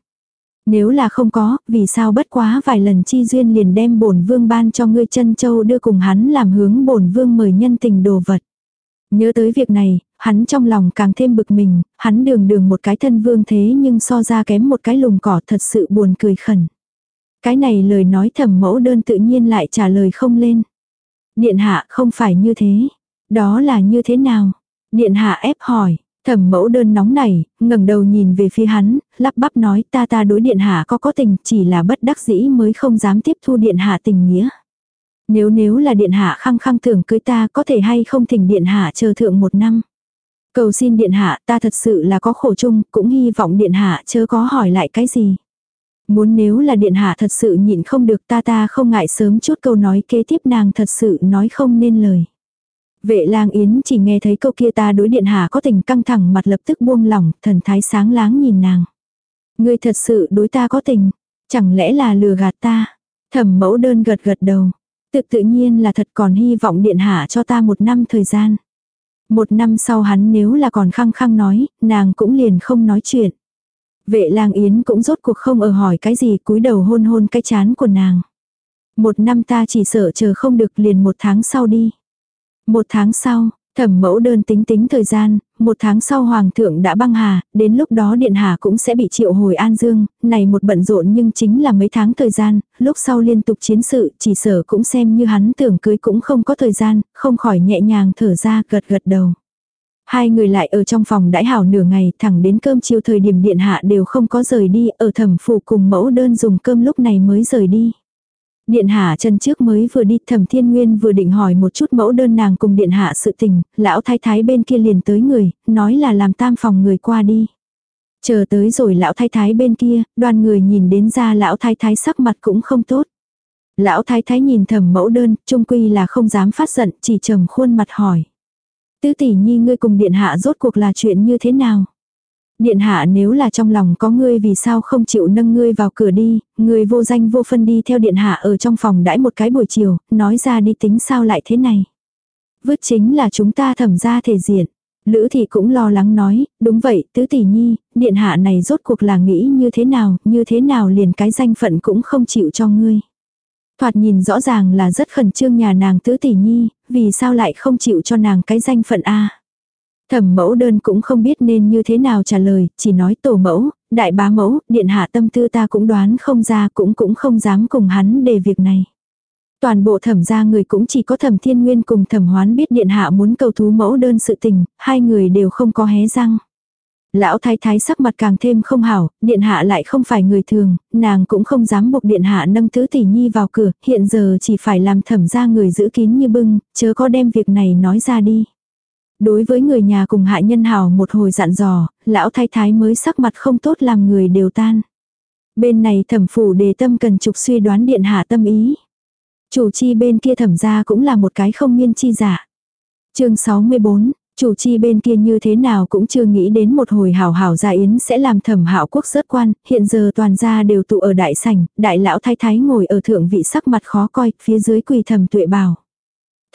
S1: Nếu là không có, vì sao bất quá vài lần chi duyên liền đem bổn vương ban cho ngươi chân châu đưa cùng hắn làm hướng bổn vương mời nhân tình đồ vật. Nhớ tới việc này, hắn trong lòng càng thêm bực mình, hắn đường đường một cái thân vương thế nhưng so ra kém một cái lùm cỏ thật sự buồn cười khẩn. Cái này lời nói thầm mẫu đơn tự nhiên lại trả lời không lên. Điện hạ không phải như thế. Đó là như thế nào? Điện hạ ép hỏi. Thẩm mẫu đơn nóng này ngẩng đầu nhìn về phía hắn, lắp bắp nói ta ta đối điện hạ có có tình chỉ là bất đắc dĩ mới không dám tiếp thu điện hạ tình nghĩa. Nếu nếu là điện hạ khăng khăng tưởng cưới ta có thể hay không thỉnh điện hạ chờ thượng một năm. Cầu xin điện hạ ta thật sự là có khổ chung, cũng hy vọng điện hạ chớ có hỏi lại cái gì. Muốn nếu là điện hạ thật sự nhịn không được ta ta không ngại sớm chút câu nói kế tiếp nàng thật sự nói không nên lời. Vệ lang yến chỉ nghe thấy câu kia ta đối điện hạ có tình căng thẳng mặt lập tức buông lỏng, thần thái sáng láng nhìn nàng. Ngươi thật sự đối ta có tình, chẳng lẽ là lừa gạt ta? Thẩm mẫu đơn gật gật đầu. Tự tự nhiên là thật còn hy vọng điện hạ cho ta một năm thời gian. Một năm sau hắn nếu là còn khăng khăng nói, nàng cũng liền không nói chuyện. Vệ lang yến cũng rốt cuộc không ở hỏi cái gì cúi đầu hôn hôn cái chán của nàng. Một năm ta chỉ sợ chờ không được liền một tháng sau đi. Một tháng sau, thẩm mẫu đơn tính tính thời gian, một tháng sau hoàng thượng đã băng hà, đến lúc đó điện hà cũng sẽ bị triệu hồi an dương, này một bận rộn nhưng chính là mấy tháng thời gian, lúc sau liên tục chiến sự, chỉ sở cũng xem như hắn tưởng cưới cũng không có thời gian, không khỏi nhẹ nhàng thở ra gật gật đầu. Hai người lại ở trong phòng đãi hảo nửa ngày thẳng đến cơm chiều thời điểm điện hạ đều không có rời đi, ở thẩm phủ cùng mẫu đơn dùng cơm lúc này mới rời đi. Điện hạ chân trước mới vừa đi thẩm thiên nguyên vừa định hỏi một chút mẫu đơn nàng cùng điện hạ sự tình, lão thái thái bên kia liền tới người, nói là làm tam phòng người qua đi. Chờ tới rồi lão thái thái bên kia, đoàn người nhìn đến ra lão thái thái sắc mặt cũng không tốt. Lão thái thái nhìn thẩm mẫu đơn, trung quy là không dám phát giận, chỉ trầm khuôn mặt hỏi. Tứ tỷ nhi ngươi cùng điện hạ rốt cuộc là chuyện như thế nào? Điện hạ nếu là trong lòng có ngươi vì sao không chịu nâng ngươi vào cửa đi, ngươi vô danh vô phân đi theo điện hạ ở trong phòng đãi một cái buổi chiều, nói ra đi tính sao lại thế này. Vứt chính là chúng ta thẩm ra thể diện. Lữ thì cũng lo lắng nói, đúng vậy, tứ tỷ nhi, điện hạ này rốt cuộc là nghĩ như thế nào, như thế nào liền cái danh phận cũng không chịu cho ngươi. Thoạt nhìn rõ ràng là rất khẩn trương nhà nàng tứ tỷ nhi, vì sao lại không chịu cho nàng cái danh phận A. Thẩm mẫu đơn cũng không biết nên như thế nào trả lời, chỉ nói tổ mẫu, đại bá mẫu, điện hạ tâm tư ta cũng đoán không ra cũng cũng không dám cùng hắn đề việc này. Toàn bộ thẩm gia người cũng chỉ có thẩm thiên nguyên cùng thẩm hoán biết điện hạ muốn cầu thú mẫu đơn sự tình, hai người đều không có hé răng. Lão thái thái sắc mặt càng thêm không hảo, điện hạ lại không phải người thường, nàng cũng không dám buộc điện hạ nâng thứ tỷ nhi vào cửa, hiện giờ chỉ phải làm thẩm ra người giữ kín như bưng, chớ có đem việc này nói ra đi. Đối với người nhà cùng hạ nhân hảo một hồi dặn dò, lão thái thái mới sắc mặt không tốt làm người đều tan. Bên này thẩm phủ đề tâm cần trục suy đoán điện hạ tâm ý. Chủ chi bên kia thẩm ra cũng là một cái không miên chi giả. chương 64, Chủ chi bên kia như thế nào cũng chưa nghĩ đến một hồi hảo hảo gia yến sẽ làm thẩm hạo quốc rớt quan, hiện giờ toàn gia đều tụ ở đại sảnh, đại lão thái thái ngồi ở thượng vị sắc mặt khó coi, phía dưới quỳ thẩm tuệ bảo.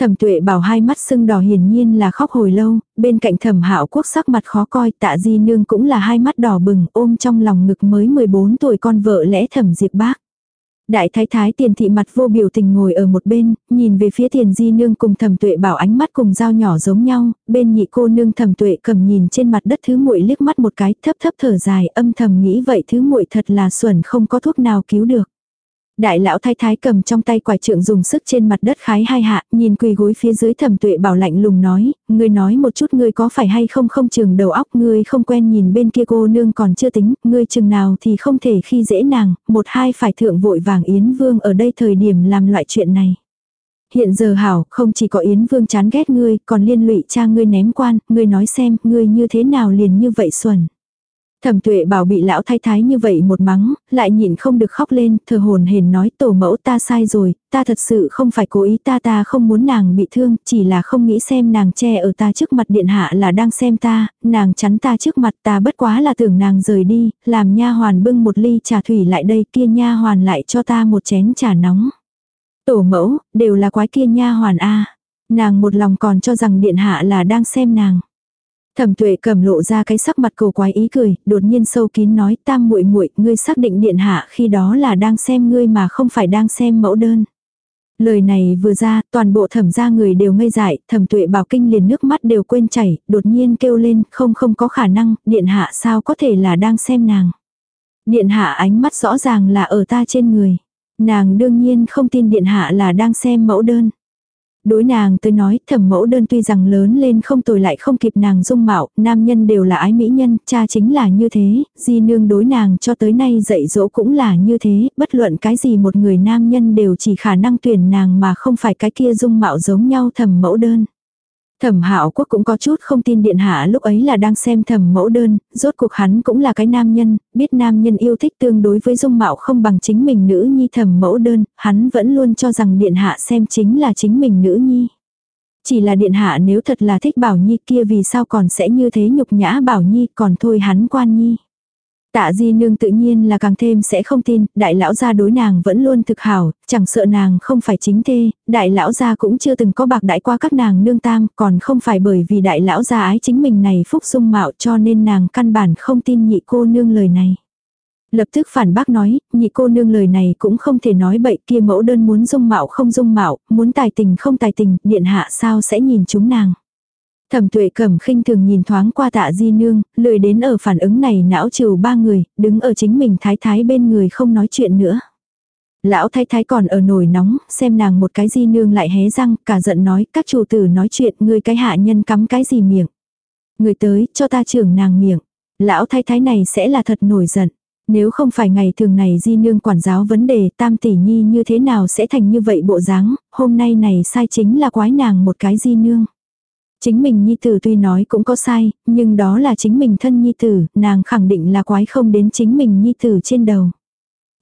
S1: Thẩm tuệ bảo hai mắt sưng đỏ hiển nhiên là khóc hồi lâu, bên cạnh thẩm hạo quốc sắc mặt khó coi tạ di nương cũng là hai mắt đỏ bừng ôm trong lòng ngực mới 14 tuổi con vợ lẽ thẩm diệp bác. Đại thái thái tiền thị mặt vô biểu tình ngồi ở một bên, nhìn về phía tiền di nương cùng thẩm tuệ bảo ánh mắt cùng dao nhỏ giống nhau, bên nhị cô nương thẩm tuệ cầm nhìn trên mặt đất thứ muội liếc mắt một cái thấp thấp thở dài âm thầm nghĩ vậy thứ muội thật là xuẩn không có thuốc nào cứu được. Đại lão thái thái cầm trong tay quải trượng dùng sức trên mặt đất khái hai hạ, nhìn quỳ gối phía dưới thẩm tuệ bảo lạnh lùng nói, ngươi nói một chút ngươi có phải hay không không trường đầu óc ngươi không quen nhìn bên kia cô nương còn chưa tính, ngươi chừng nào thì không thể khi dễ nàng, một hai phải thượng vội vàng yến vương ở đây thời điểm làm loại chuyện này. Hiện giờ hảo, không chỉ có Yến Vương chán ghét ngươi, còn liên lụy cha ngươi ném quan, ngươi nói xem, ngươi như thế nào liền như vậy xuẩn. Thẩm tuệ bảo bị lão thái thái như vậy một mắng, lại nhịn không được khóc lên, thờ hồn hền nói tổ mẫu ta sai rồi, ta thật sự không phải cố ý ta ta không muốn nàng bị thương, chỉ là không nghĩ xem nàng che ở ta trước mặt điện hạ là đang xem ta, nàng chắn ta trước mặt ta bất quá là tưởng nàng rời đi, làm nha hoàn bưng một ly trà thủy lại đây kia nha hoàn lại cho ta một chén trà nóng. Tổ mẫu, đều là quái kia nha hoàn a Nàng một lòng còn cho rằng điện hạ là đang xem nàng. Thẩm tuệ cầm lộ ra cái sắc mặt cầu quái ý cười, đột nhiên sâu kín nói tam muội muội ngươi xác định điện hạ khi đó là đang xem ngươi mà không phải đang xem mẫu đơn. Lời này vừa ra, toàn bộ thẩm gia người đều ngây dại, thẩm tuệ bảo kinh liền nước mắt đều quên chảy, đột nhiên kêu lên, không không có khả năng, điện hạ sao có thể là đang xem nàng. Điện hạ ánh mắt rõ ràng là ở ta trên người. Nàng đương nhiên không tin điện hạ là đang xem mẫu đơn. Đối nàng tới nói thẩm mẫu đơn tuy rằng lớn lên không tồi lại không kịp nàng dung mạo, nam nhân đều là ái mỹ nhân, cha chính là như thế, di nương đối nàng cho tới nay dạy dỗ cũng là như thế, bất luận cái gì một người nam nhân đều chỉ khả năng tuyển nàng mà không phải cái kia dung mạo giống nhau thẩm mẫu đơn. Thẩm Hạo Quốc cũng có chút không tin điện hạ lúc ấy là đang xem thẩm mẫu đơn, rốt cuộc hắn cũng là cái nam nhân, biết nam nhân yêu thích tương đối với dung mạo không bằng chính mình nữ nhi thẩm mẫu đơn, hắn vẫn luôn cho rằng điện hạ xem chính là chính mình nữ nhi. Chỉ là điện hạ nếu thật là thích bảo nhi kia vì sao còn sẽ như thế nhục nhã bảo nhi còn thôi hắn quan nhi. Tạ di nương tự nhiên là càng thêm sẽ không tin, đại lão gia đối nàng vẫn luôn thực hảo, chẳng sợ nàng không phải chính thê, đại lão gia cũng chưa từng có bạc đại qua các nàng nương tam, còn không phải bởi vì đại lão gia ái chính mình này phúc dung mạo cho nên nàng căn bản không tin nhị cô nương lời này. Lập tức phản bác nói, nhị cô nương lời này cũng không thể nói bậy kia mẫu đơn muốn dung mạo không dung mạo, muốn tài tình không tài tình, điện hạ sao sẽ nhìn chúng nàng. Thẩm tuệ cẩm khinh thường nhìn thoáng qua tạ di nương, lười đến ở phản ứng này não trừ ba người, đứng ở chính mình thái thái bên người không nói chuyện nữa. Lão thái thái còn ở nổi nóng, xem nàng một cái di nương lại hé răng, cả giận nói, các chủ tử nói chuyện, người cái hạ nhân cắm cái gì miệng. Người tới, cho ta trưởng nàng miệng. Lão thái thái này sẽ là thật nổi giận. Nếu không phải ngày thường này di nương quản giáo vấn đề tam tỷ nhi như thế nào sẽ thành như vậy bộ dáng, hôm nay này sai chính là quái nàng một cái di nương. Chính mình nhi tử tuy nói cũng có sai, nhưng đó là chính mình thân nhi tử, nàng khẳng định là quái không đến chính mình nhi tử trên đầu.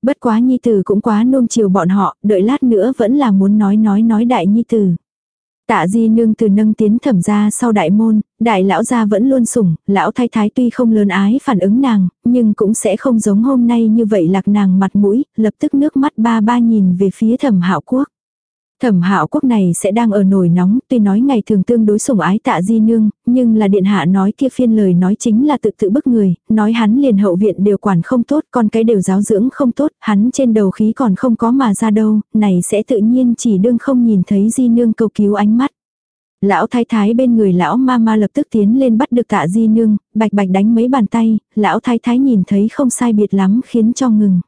S1: Bất quá nhi tử cũng quá nuông chiều bọn họ, đợi lát nữa vẫn là muốn nói nói nói đại nhi tử. Tạ di nương từ nâng tiến thẩm ra sau đại môn, đại lão gia vẫn luôn sủng, lão thái thái tuy không lớn ái phản ứng nàng, nhưng cũng sẽ không giống hôm nay như vậy lạc nàng mặt mũi, lập tức nước mắt ba ba nhìn về phía thẩm hạo quốc. Thẩm hạo quốc này sẽ đang ở nổi nóng, tuy nói ngày thường tương đối sủng ái tạ di nương, nhưng là điện hạ nói kia phiên lời nói chính là tự tự bức người, nói hắn liền hậu viện đều quản không tốt, con cái đều giáo dưỡng không tốt, hắn trên đầu khí còn không có mà ra đâu, này sẽ tự nhiên chỉ đương không nhìn thấy di nương cầu cứu ánh mắt. Lão thái thái bên người lão ma ma lập tức tiến lên bắt được tạ di nương, bạch bạch đánh mấy bàn tay, lão thái thái nhìn thấy không sai biệt lắm khiến cho ngừng.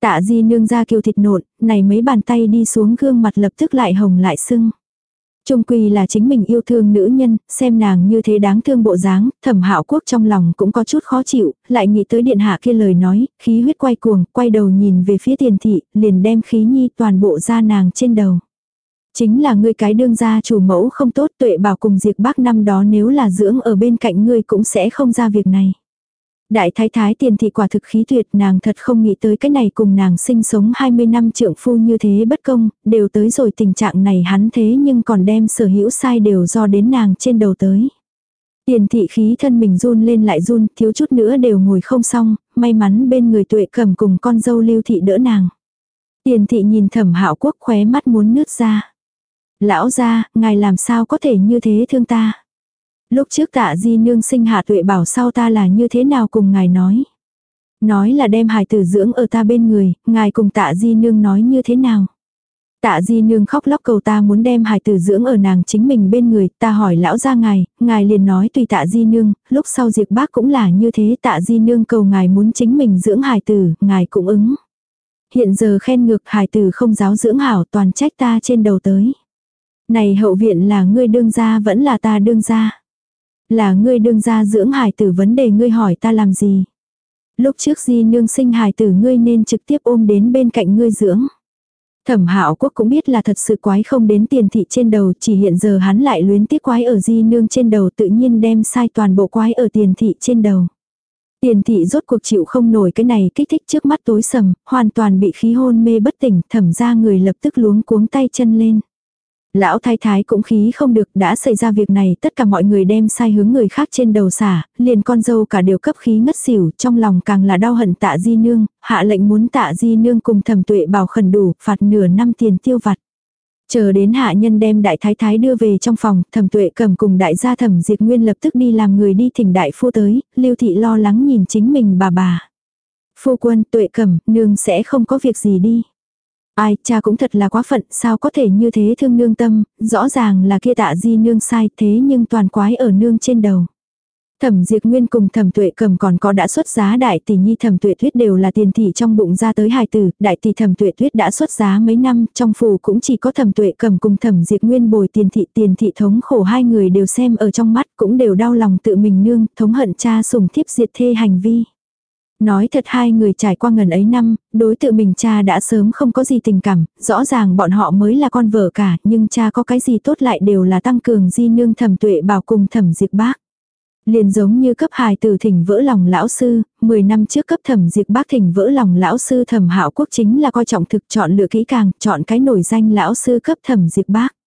S1: Tạ di nương ra kiều thịt nộn, này mấy bàn tay đi xuống gương mặt lập tức lại hồng lại sưng. Trung quy là chính mình yêu thương nữ nhân, xem nàng như thế đáng thương bộ dáng, thẩm hạo quốc trong lòng cũng có chút khó chịu, lại nghĩ tới điện hạ kia lời nói, khí huyết quay cuồng, quay đầu nhìn về phía tiền thị, liền đem khí nhi toàn bộ ra nàng trên đầu. Chính là ngươi cái đương gia chủ mẫu không tốt tuệ bảo cùng diệt bác năm đó nếu là dưỡng ở bên cạnh ngươi cũng sẽ không ra việc này. Đại thái thái tiền thị quả thực khí tuyệt nàng thật không nghĩ tới cái này cùng nàng sinh sống 20 năm trượng phu như thế bất công, đều tới rồi tình trạng này hắn thế nhưng còn đem sở hữu sai đều do đến nàng trên đầu tới. Tiền thị khí thân mình run lên lại run, thiếu chút nữa đều ngồi không xong, may mắn bên người tuệ cầm cùng con dâu lưu thị đỡ nàng. Tiền thị nhìn thẩm hạo quốc khóe mắt muốn nứt ra. Lão ra, ngài làm sao có thể như thế thương ta. Lúc trước tạ di nương sinh hạ tuệ bảo sau ta là như thế nào cùng ngài nói. Nói là đem hài tử dưỡng ở ta bên người, ngài cùng tạ di nương nói như thế nào. Tạ di nương khóc lóc cầu ta muốn đem hài tử dưỡng ở nàng chính mình bên người, ta hỏi lão ra ngài, ngài liền nói tùy tạ di nương, lúc sau diệt bác cũng là như thế tạ di nương cầu ngài muốn chính mình dưỡng hài tử, ngài cũng ứng. Hiện giờ khen ngược hài tử không giáo dưỡng hảo toàn trách ta trên đầu tới. Này hậu viện là ngươi đương gia vẫn là ta đương gia. Là ngươi đương ra dưỡng hài tử vấn đề ngươi hỏi ta làm gì. Lúc trước di nương sinh hài tử ngươi nên trực tiếp ôm đến bên cạnh ngươi dưỡng. Thẩm hạo quốc cũng biết là thật sự quái không đến tiền thị trên đầu, chỉ hiện giờ hắn lại luyến tiếc quái ở di nương trên đầu tự nhiên đem sai toàn bộ quái ở tiền thị trên đầu. Tiền thị rốt cuộc chịu không nổi cái này kích thích trước mắt tối sầm, hoàn toàn bị khí hôn mê bất tỉnh, thẩm ra người lập tức luống cuống tay chân lên. Lão thái thái cũng khí không được đã xảy ra việc này tất cả mọi người đem sai hướng người khác trên đầu xả, liền con dâu cả đều cấp khí ngất xỉu trong lòng càng là đau hận tạ di nương, hạ lệnh muốn tạ di nương cùng thẩm tuệ bảo khẩn đủ phạt nửa năm tiền tiêu vặt. Chờ đến hạ nhân đem đại thái thái đưa về trong phòng, thẩm tuệ cầm cùng đại gia thẩm diệt nguyên lập tức đi làm người đi thỉnh đại phu tới, lưu thị lo lắng nhìn chính mình bà bà. Phu quân tuệ cầm, nương sẽ không có việc gì đi. Ai, cha cũng thật là quá phận, sao có thể như thế thương nương tâm, rõ ràng là kia tạ di nương sai thế nhưng toàn quái ở nương trên đầu. Thẩm Diệp Nguyên cùng Thẩm Tuệ Cầm còn có đã xuất giá đại tỷ nhi Thẩm Tuệ Tuyết đều là tiền thị trong bụng ra tới hài tử, đại tỷ Thẩm Tuệ Tuyết đã xuất giá mấy năm, trong phủ cũng chỉ có Thẩm Tuệ Cầm cùng Thẩm Diệp Nguyên bồi tiền thị, tiền thị thống khổ hai người đều xem ở trong mắt, cũng đều đau lòng tự mình nương, thống hận cha sủng thiếp diệt thê hành vi. Nói thật hai người trải qua ngần ấy năm, đối tự mình cha đã sớm không có gì tình cảm, rõ ràng bọn họ mới là con vợ cả, nhưng cha có cái gì tốt lại đều là tăng cường di nương thẩm tuệ bảo cùng thẩm diệt bác. Liền giống như cấp hài từ thỉnh vỡ lòng lão sư, 10 năm trước cấp thẩm diệt bác thỉnh vỡ lòng lão sư thẩm hạo quốc chính là coi trọng thực chọn lựa kỹ càng, chọn cái nổi danh lão sư cấp thẩm diệt bác.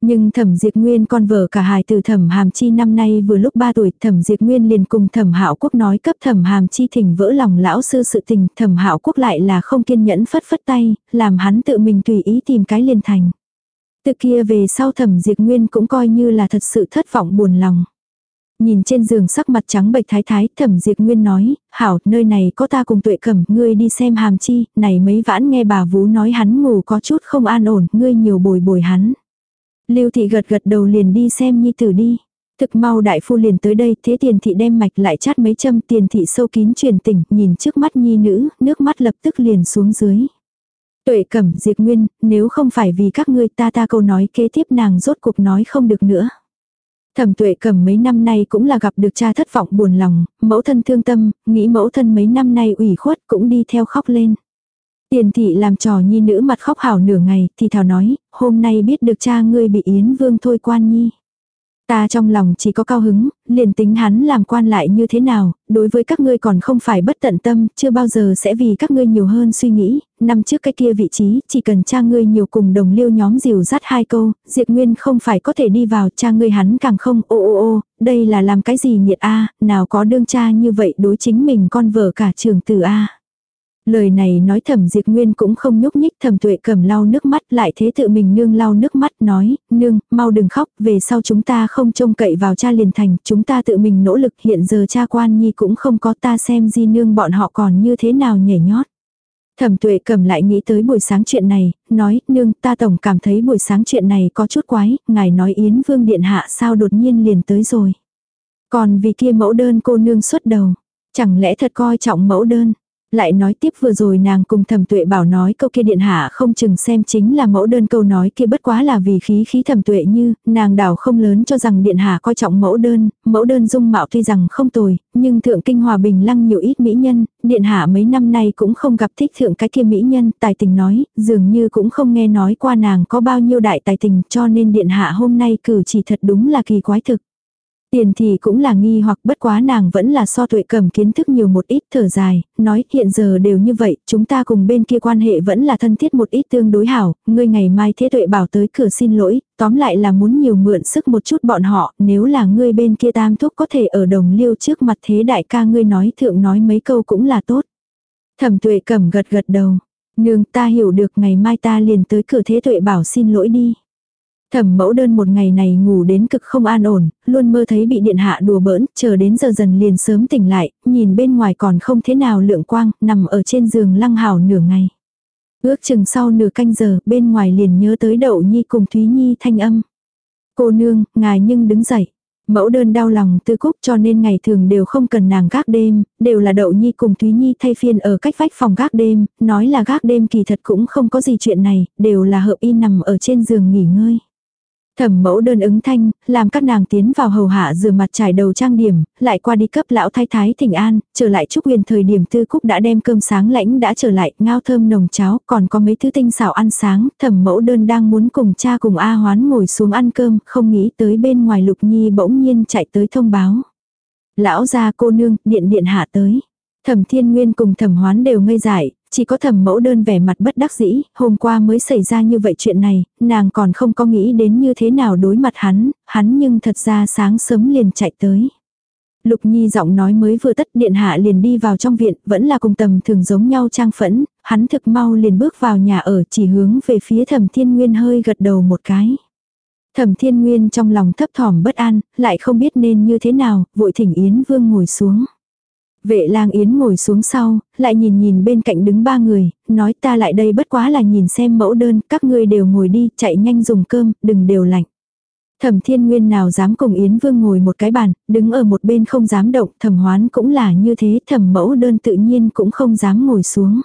S1: Nhưng thẩm diệt nguyên con vợ cả hài từ thẩm hàm chi năm nay vừa lúc 3 tuổi thẩm diệt nguyên liền cùng thẩm hạo quốc nói cấp thẩm hàm chi thỉnh vỡ lòng lão sư sự tình thẩm hạo quốc lại là không kiên nhẫn phất phất tay, làm hắn tự mình tùy ý tìm cái liền thành. Từ kia về sau thẩm diệt nguyên cũng coi như là thật sự thất vọng buồn lòng. Nhìn trên giường sắc mặt trắng bệch thái thái, thẩm diệt nguyên nói, hảo, nơi này có ta cùng tuệ cẩm, ngươi đi xem hàm chi, này mấy vãn nghe bà vú nói hắn ngủ có chút không an ổn, ngươi nhiều bồi bồi hắn. Lưu thị gật gật đầu liền đi xem nhi tử đi. Thực mau đại phu liền tới đây, thế tiền thị đem mạch lại chát mấy châm tiền thị sâu kín truyền tỉnh, nhìn trước mắt nhi nữ, nước mắt lập tức liền xuống dưới. Tuệ cẩm diệt nguyên, nếu không phải vì các ngươi ta ta câu nói kế tiếp nàng rốt cuộc nói không được nữa. Thẩm tuệ cầm mấy năm nay cũng là gặp được cha thất vọng buồn lòng, mẫu thân thương tâm, nghĩ mẫu thân mấy năm nay ủy khuất cũng đi theo khóc lên. Tiền thị làm trò nhi nữ mặt khóc hảo nửa ngày, thì thảo nói, hôm nay biết được cha ngươi bị Yến Vương thôi quan nhi. Ta trong lòng chỉ có cao hứng, liền tính hắn làm quan lại như thế nào, đối với các ngươi còn không phải bất tận tâm, chưa bao giờ sẽ vì các ngươi nhiều hơn suy nghĩ, năm trước cái kia vị trí, chỉ cần cha ngươi nhiều cùng đồng liêu nhóm dìu dắt hai câu, diệt Nguyên không phải có thể đi vào, cha ngươi hắn càng không, ô ô ô, đây là làm cái gì nhiệt a nào có đương cha như vậy đối chính mình con vợ cả trường tử a Lời này nói thẩm diệt nguyên cũng không nhúc nhích thẩm tuệ cầm lau nước mắt lại thế tự mình nương lau nước mắt nói, nương, mau đừng khóc, về sau chúng ta không trông cậy vào cha liền thành, chúng ta tự mình nỗ lực hiện giờ cha quan nhi cũng không có ta xem di nương bọn họ còn như thế nào nhảy nhót. Thẩm tuệ cầm lại nghĩ tới buổi sáng chuyện này, nói, nương, ta tổng cảm thấy buổi sáng chuyện này có chút quái, ngài nói Yến Vương Điện Hạ sao đột nhiên liền tới rồi. Còn vì kia mẫu đơn cô nương xuất đầu, chẳng lẽ thật coi trọng mẫu đơn. Lại nói tiếp vừa rồi nàng cùng thẩm tuệ bảo nói câu kia điện hạ không chừng xem chính là mẫu đơn câu nói kia bất quá là vì khí khí thẩm tuệ như, nàng đảo không lớn cho rằng điện hạ coi trọng mẫu đơn, mẫu đơn dung mạo tuy rằng không tồi, nhưng thượng kinh hòa bình lăng nhiều ít mỹ nhân, điện hạ mấy năm nay cũng không gặp thích thượng cái kia mỹ nhân, tài tình nói, dường như cũng không nghe nói qua nàng có bao nhiêu đại tài tình cho nên điện hạ hôm nay cử chỉ thật đúng là kỳ quái thực. Tiền thì cũng là nghi hoặc bất quá nàng vẫn là so tuệ cầm kiến thức nhiều một ít thở dài, nói hiện giờ đều như vậy, chúng ta cùng bên kia quan hệ vẫn là thân thiết một ít tương đối hảo, ngươi ngày mai thế tuệ bảo tới cửa xin lỗi, tóm lại là muốn nhiều mượn sức một chút bọn họ, nếu là ngươi bên kia tam thúc có thể ở đồng liêu trước mặt thế đại ca ngươi nói thượng nói mấy câu cũng là tốt. Thẩm tuệ cầm gật gật đầu, nương ta hiểu được ngày mai ta liền tới cửa thế tuệ bảo xin lỗi đi. Thẩm mẫu đơn một ngày này ngủ đến cực không an ổn, luôn mơ thấy bị điện hạ đùa bỡn, chờ đến giờ dần liền sớm tỉnh lại, nhìn bên ngoài còn không thế nào lượng quang, nằm ở trên giường lăng hào nửa ngày. Ước chừng sau nửa canh giờ, bên ngoài liền nhớ tới đậu nhi cùng Thúy Nhi thanh âm. Cô nương, ngài nhưng đứng dậy. Mẫu đơn đau lòng tư cúc cho nên ngày thường đều không cần nàng gác đêm, đều là đậu nhi cùng Thúy Nhi thay phiên ở cách vách phòng gác đêm, nói là gác đêm kỳ thật cũng không có gì chuyện này, đều là hợp y nằm ở trên giường nghỉ ngơi. Thẩm mẫu đơn ứng thanh, làm các nàng tiến vào hầu hạ rửa mặt trải đầu trang điểm, lại qua đi cấp lão thái thái thỉnh an, trở lại chúc huyền thời điểm tư cúc đã đem cơm sáng lãnh đã trở lại, ngao thơm nồng cháo, còn có mấy thứ tinh xảo ăn sáng, thẩm mẫu đơn đang muốn cùng cha cùng A hoán ngồi xuống ăn cơm, không nghĩ tới bên ngoài lục nhi bỗng nhiên chạy tới thông báo. Lão gia cô nương, điện điện hạ tới. Thẩm Thiên Nguyên cùng Thẩm Hoán đều ngây dại, chỉ có thẩm mẫu đơn vẻ mặt bất đắc dĩ, hôm qua mới xảy ra như vậy chuyện này, nàng còn không có nghĩ đến như thế nào đối mặt hắn, hắn nhưng thật ra sáng sớm liền chạy tới. Lục Nhi giọng nói mới vừa tất điện hạ liền đi vào trong viện, vẫn là cùng tầm thường giống nhau trang phẫn, hắn thực mau liền bước vào nhà ở chỉ hướng về phía thẩm thiên nguyên hơi gật đầu một cái. Thẩm thiên nguyên trong lòng thấp thỏm bất an, lại không biết nên như thế nào, vội thỉnh Yến Vương ngồi xuống. Vệ lang yến ngồi xuống sau, lại nhìn nhìn bên cạnh đứng ba người, nói ta lại đây bất quá là nhìn xem mẫu đơn, các ngươi đều ngồi đi, chạy nhanh dùng cơm, đừng đều lạnh. Thẩm thiên nguyên nào dám cùng Yến Vương ngồi một cái bàn, đứng ở một bên không dám động, thẩm hoán cũng là như thế, thẩm mẫu đơn tự nhiên cũng không dám ngồi xuống.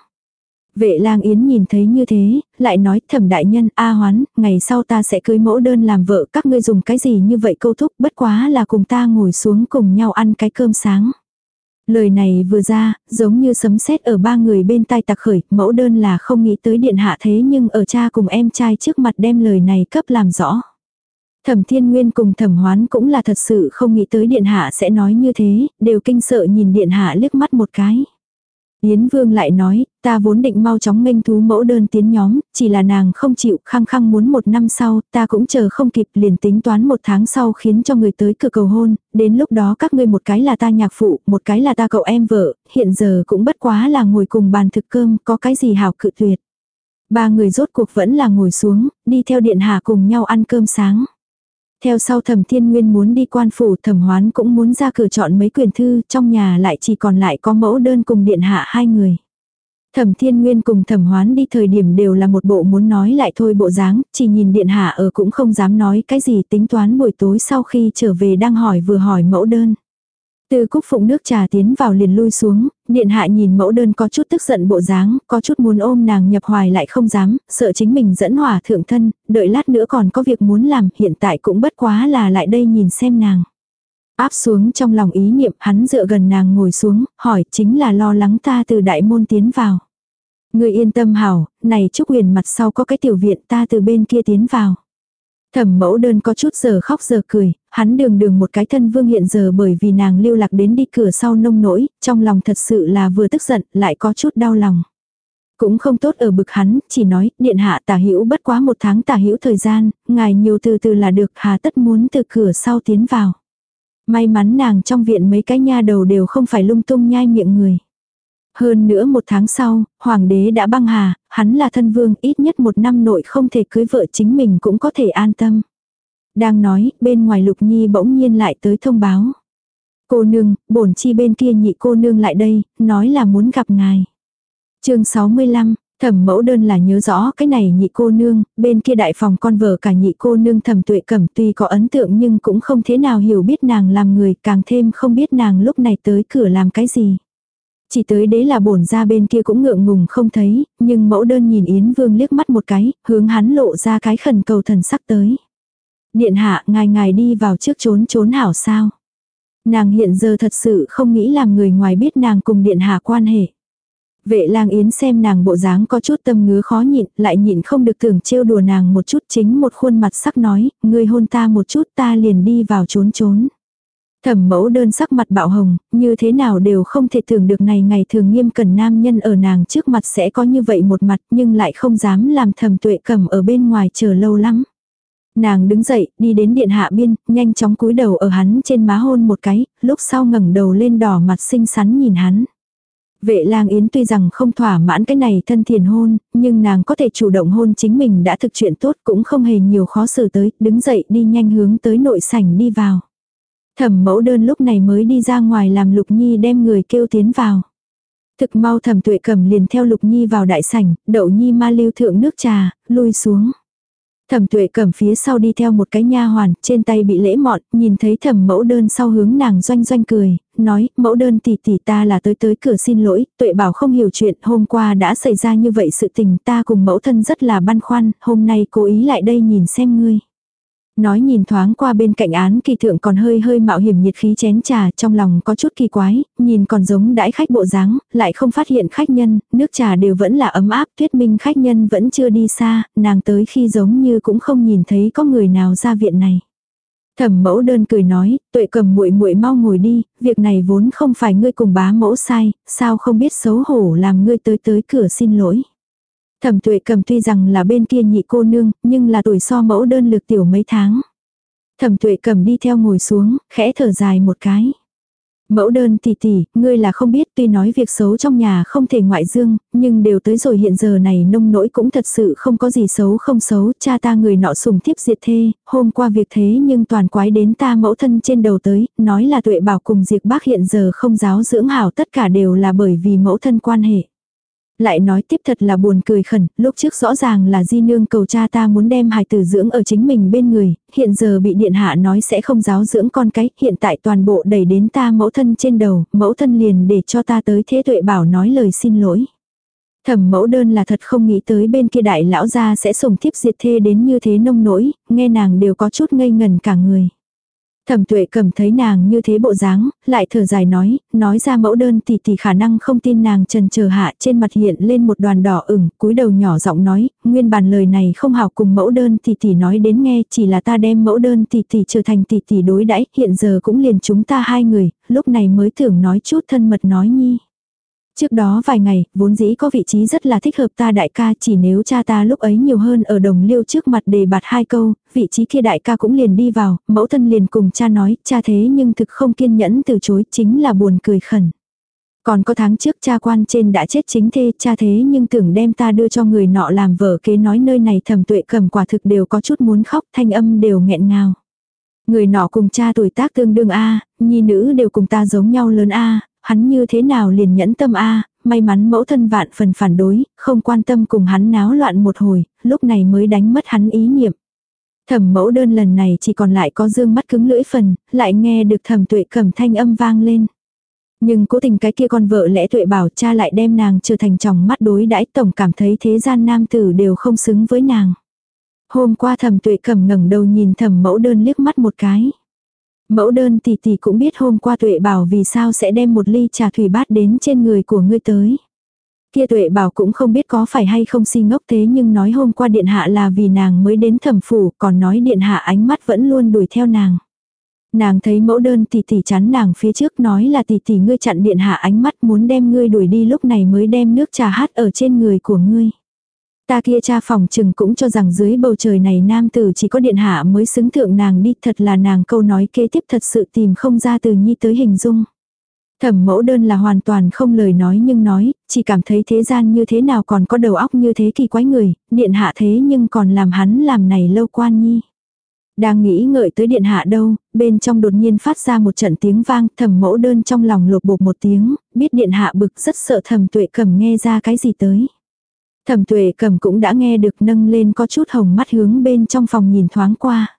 S1: Vệ lang yến nhìn thấy như thế, lại nói thẩm đại nhân A hoán, ngày sau ta sẽ cưới mẫu đơn làm vợ các ngươi dùng cái gì như vậy câu thúc bất quá là cùng ta ngồi xuống cùng nhau ăn cái cơm sáng. Lời này vừa ra, giống như sấm sét ở ba người bên tai tặc khởi, mẫu đơn là không nghĩ tới điện hạ thế nhưng ở cha cùng em trai trước mặt đem lời này cấp làm rõ. Thẩm thiên nguyên cùng thẩm hoán cũng là thật sự không nghĩ tới điện hạ sẽ nói như thế, đều kinh sợ nhìn điện hạ liếc mắt một cái. Yến Vương lại nói, ta vốn định mau chóng nghênh thú mẫu đơn tiến nhóm, chỉ là nàng không chịu khăng khăng muốn một năm sau, ta cũng chờ không kịp liền tính toán một tháng sau khiến cho người tới cửa cầu hôn, đến lúc đó các ngươi một cái là ta nhạc phụ, một cái là ta cậu em vợ, hiện giờ cũng bất quá là ngồi cùng bàn thực cơm, có cái gì hảo cự tuyệt. Ba người rốt cuộc vẫn là ngồi xuống, đi theo điện hạ cùng nhau ăn cơm sáng. Theo sau thẩm thiên nguyên muốn đi quan phủ thẩm hoán cũng muốn ra cửa chọn mấy quyền thư, trong nhà lại chỉ còn lại có mẫu đơn cùng điện hạ hai người. Thẩm Thiên Nguyên cùng Thẩm Hoán đi thời điểm đều là một bộ muốn nói lại thôi bộ dáng, chỉ nhìn điện hạ ở cũng không dám nói cái gì tính toán buổi tối sau khi trở về đang hỏi vừa hỏi mẫu đơn. Từ cúc phụng nước trà tiến vào liền lui xuống, điện hạ nhìn mẫu đơn có chút tức giận bộ dáng, có chút muốn ôm nàng nhập hoài lại không dám, sợ chính mình dẫn hỏa thượng thân, đợi lát nữa còn có việc muốn làm, hiện tại cũng bất quá là lại đây nhìn xem nàng. Áp xuống trong lòng ý niệm hắn dựa gần nàng ngồi xuống, hỏi chính là lo lắng ta từ đại môn tiến vào. Người yên tâm hảo, này Trúc Huyền mặt sau có cái tiểu viện ta từ bên kia tiến vào. Thẩm mẫu đơn có chút giờ khóc giờ cười, hắn đường đường một cái thân vương hiện giờ bởi vì nàng lưu lạc đến đi cửa sau nông nỗi, trong lòng thật sự là vừa tức giận, lại có chút đau lòng. Cũng không tốt ở bực hắn, chỉ nói, điện hạ tả hữu bất quá một tháng tả hữu thời gian, ngài nhiều từ từ là được, hà tất muốn từ cửa sau tiến vào. May mắn nàng trong viện mấy cái nha đầu đều không phải lung tung nhai miệng người. Hơn nữa một tháng sau, hoàng đế đã băng hà, hắn là thân vương ít nhất một năm nội không thể cưới vợ chính mình cũng có thể an tâm. Đang nói, bên ngoài lục nhi bỗng nhiên lại tới thông báo. Cô nương, bổn chi bên kia nhị cô nương lại đây, nói là muốn gặp ngài. chương 65, Thẩm mẫu đơn là nhớ rõ cái này nhị cô nương, bên kia đại phòng con vợ cả nhị cô nương thẩm tuệ cẩm tuy có ấn tượng nhưng cũng không thế nào hiểu biết nàng làm người, càng thêm không biết nàng lúc này tới cửa làm cái gì. Chỉ tới đế là bổn ra bên kia cũng ngượng ngùng không thấy, nhưng mẫu đơn nhìn Yến Vương liếc mắt một cái, hướng hắn lộ ra cái khẩn cầu thần sắc tới. Điện hạ, ngài ngài đi vào trước trốn trốn hảo sao. Nàng hiện giờ thật sự không nghĩ làm người ngoài biết nàng cùng điện hạ quan hệ. Vệ lang yến xem nàng bộ dáng có chút tâm ngứa khó nhịn, lại nhịn không được tưởng trêu đùa nàng một chút chính một khuôn mặt sắc nói, ngươi hôn ta một chút ta liền đi vào trốn trốn. Thẩm mẫu đơn sắc mặt bạo hồng, như thế nào đều không thể tưởng được này ngày thường nghiêm cẩn nam nhân ở nàng trước mặt sẽ có như vậy một mặt nhưng lại không dám làm thẩm tuệ cầm ở bên ngoài chờ lâu lắm. Nàng đứng dậy, đi đến điện hạ biên, nhanh chóng cúi đầu ở hắn trên má hôn một cái, lúc sau ngẩng đầu lên đỏ mặt xinh xắn nhìn hắn. Vệ lang yến tuy rằng không thỏa mãn cái này thân thiền hôn, nhưng nàng có thể chủ động hôn chính mình đã thực chuyện tốt cũng không hề nhiều khó xử tới, đứng dậy đi nhanh hướng tới nội sảnh đi vào. Thẩm mẫu đơn lúc này mới đi ra ngoài làm Lục Nhi đem người kêu tiến vào. Thực mau thẩm tuệ cầm liền theo Lục Nhi vào đại sảnh, đậu Nhi ma lưu thượng nước trà, lui xuống. Thẩm tuệ cầm phía sau đi theo một cái nha hoàn, trên tay bị lễ mọn, nhìn thấy thẩm mẫu đơn sau hướng nàng doanh doanh cười, nói, mẫu đơn tỷ tỷ ta là tới tới cửa xin lỗi, tuệ bảo không hiểu chuyện, hôm qua đã xảy ra như vậy sự tình ta cùng mẫu thân rất là băn khoăn, hôm nay cố ý lại đây nhìn xem ngươi. Nói nhìn thoáng qua bên cạnh án kỳ thượng còn hơi hơi mạo hiểm nhiệt khí chén trà trong lòng có chút kỳ quái, nhìn còn giống đãi khách bộ dáng, lại không phát hiện khách nhân, nước trà đều vẫn là ấm áp, thuyết minh khách nhân vẫn chưa đi xa, nàng tới khi giống như cũng không nhìn thấy có người nào ra viện này. Thẩm mẫu đơn cười nói, tuệ cầm muội muội mau ngồi đi, việc này vốn không phải ngươi cùng bá mẫu sai, sao không biết xấu hổ làm ngươi tới tới cửa xin lỗi. Thẩm tuệ cầm tuy rằng là bên kia nhị cô nương, nhưng là tuổi so mẫu đơn lực tiểu mấy tháng. Thẩm tuệ cầm đi theo ngồi xuống, khẽ thở dài một cái. Mẫu đơn tỷ tỷ, ngươi là không biết tuy nói việc xấu trong nhà không thể ngoại dương, nhưng đều tới rồi hiện giờ này nông nỗi cũng thật sự không có gì xấu không xấu, cha ta người nọ sùng thiếp diệt thê, hôm qua việc thế nhưng toàn quái đến ta mẫu thân trên đầu tới, nói là tuệ bảo cùng diệt bác hiện giờ không giáo dưỡng hảo tất cả đều là bởi vì mẫu thân quan hệ. Lại nói tiếp thật là buồn cười khẩn, lúc trước rõ ràng là di nương cầu cha ta muốn đem hài tử dưỡng ở chính mình bên người, hiện giờ bị điện hạ nói sẽ không giáo dưỡng con cái, hiện tại toàn bộ đẩy đến ta mẫu thân trên đầu, mẫu thân liền để cho ta tới thế tuệ bảo nói lời xin lỗi. Thẩm mẫu đơn là thật không nghĩ tới bên kia đại lão gia sẽ sùng thiếp diệt thê đến như thế nông nỗi, nghe nàng đều có chút ngây ngần cả người. Thẩm tuệ cầm thấy nàng như thế bộ dáng, lại thở dài nói, nói ra mẫu đơn tỷ tỷ khả năng không tin nàng trần chờ hạ trên mặt hiện lên một đoàn đỏ ửng, cúi đầu nhỏ giọng nói, nguyên bản lời này không hào cùng mẫu đơn tỷ tỷ nói đến nghe, chỉ là ta đem mẫu đơn tỷ tỷ trở thành tỷ tỷ đối đãi hiện giờ cũng liền chúng ta hai người, lúc này mới tưởng nói chút thân mật nói nhi. Trước đó vài ngày, vốn dĩ có vị trí rất là thích hợp ta đại ca chỉ nếu cha ta lúc ấy nhiều hơn ở đồng liêu trước mặt đề bạt hai câu, vị trí kia đại ca cũng liền đi vào, mẫu thân liền cùng cha nói, cha thế nhưng thực không kiên nhẫn từ chối, chính là buồn cười khẩn. Còn có tháng trước cha quan trên đã chết chính thê, cha thế nhưng tưởng đem ta đưa cho người nọ làm vợ kế nói nơi này thầm tuệ cầm quả thực đều có chút muốn khóc, thanh âm đều nghẹn ngào. Người nọ cùng cha tuổi tác tương đương A, nhi nữ đều cùng ta giống nhau lớn A, hắn như thế nào liền nhẫn tâm a may mắn mẫu thân vạn phần phản đối, không quan tâm cùng hắn náo loạn một hồi, lúc này mới đánh mất hắn ý niệm. Thẩm mẫu đơn lần này chỉ còn lại có dương mắt cứng lưỡi phần, lại nghe được thẩm tuệ cầm thanh âm vang lên. Nhưng cố tình cái kia con vợ lẽ tuệ bảo cha lại đem nàng trở thành chồng mắt đối đãi tổng cảm thấy thế gian nam tử đều không xứng với nàng. Hôm qua thẩm tuệ cầm ngẩng đầu nhìn thẩm mẫu đơn liếc mắt một cái. Mẫu đơn tỷ tỷ cũng biết hôm qua tuệ bảo vì sao sẽ đem một ly trà thủy bát đến trên người của ngươi tới. Kia tuệ bảo cũng không biết có phải hay không si ngốc thế nhưng nói hôm qua điện hạ là vì nàng mới đến thẩm phủ, còn nói điện hạ ánh mắt vẫn luôn đuổi theo nàng. Nàng thấy mẫu đơn tỷ tỷ chắn nàng phía trước nói là tỷ tỷ ngươi chặn điện hạ ánh mắt muốn đem ngươi đuổi đi lúc này mới đem nước trà hát ở trên người của ngươi. Ta kia cha phòng chừng cũng cho rằng dưới bầu trời này nam tử chỉ có điện hạ mới xứng thượng nàng đi thật là nàng câu nói kế tiếp thật sự tìm không ra từ nhi tới hình dung. Thẩm mẫu đơn là hoàn toàn không lời nói nhưng nói, chỉ cảm thấy thế gian như thế nào còn có đầu óc như thế kỳ quái người, điện hạ thế nhưng còn làm hắn làm này lâu quan nhi. Đang nghĩ ngợi tới điện hạ đâu, bên trong đột nhiên phát ra một trận tiếng vang, thẩm mẫu đơn trong lòng lột bột một tiếng, biết điện hạ bực rất sợ thẩm tuệ cầm nghe ra cái gì tới. Thẩm tuệ cầm cũng đã nghe được nâng lên có chút hồng mắt hướng bên trong phòng nhìn thoáng qua.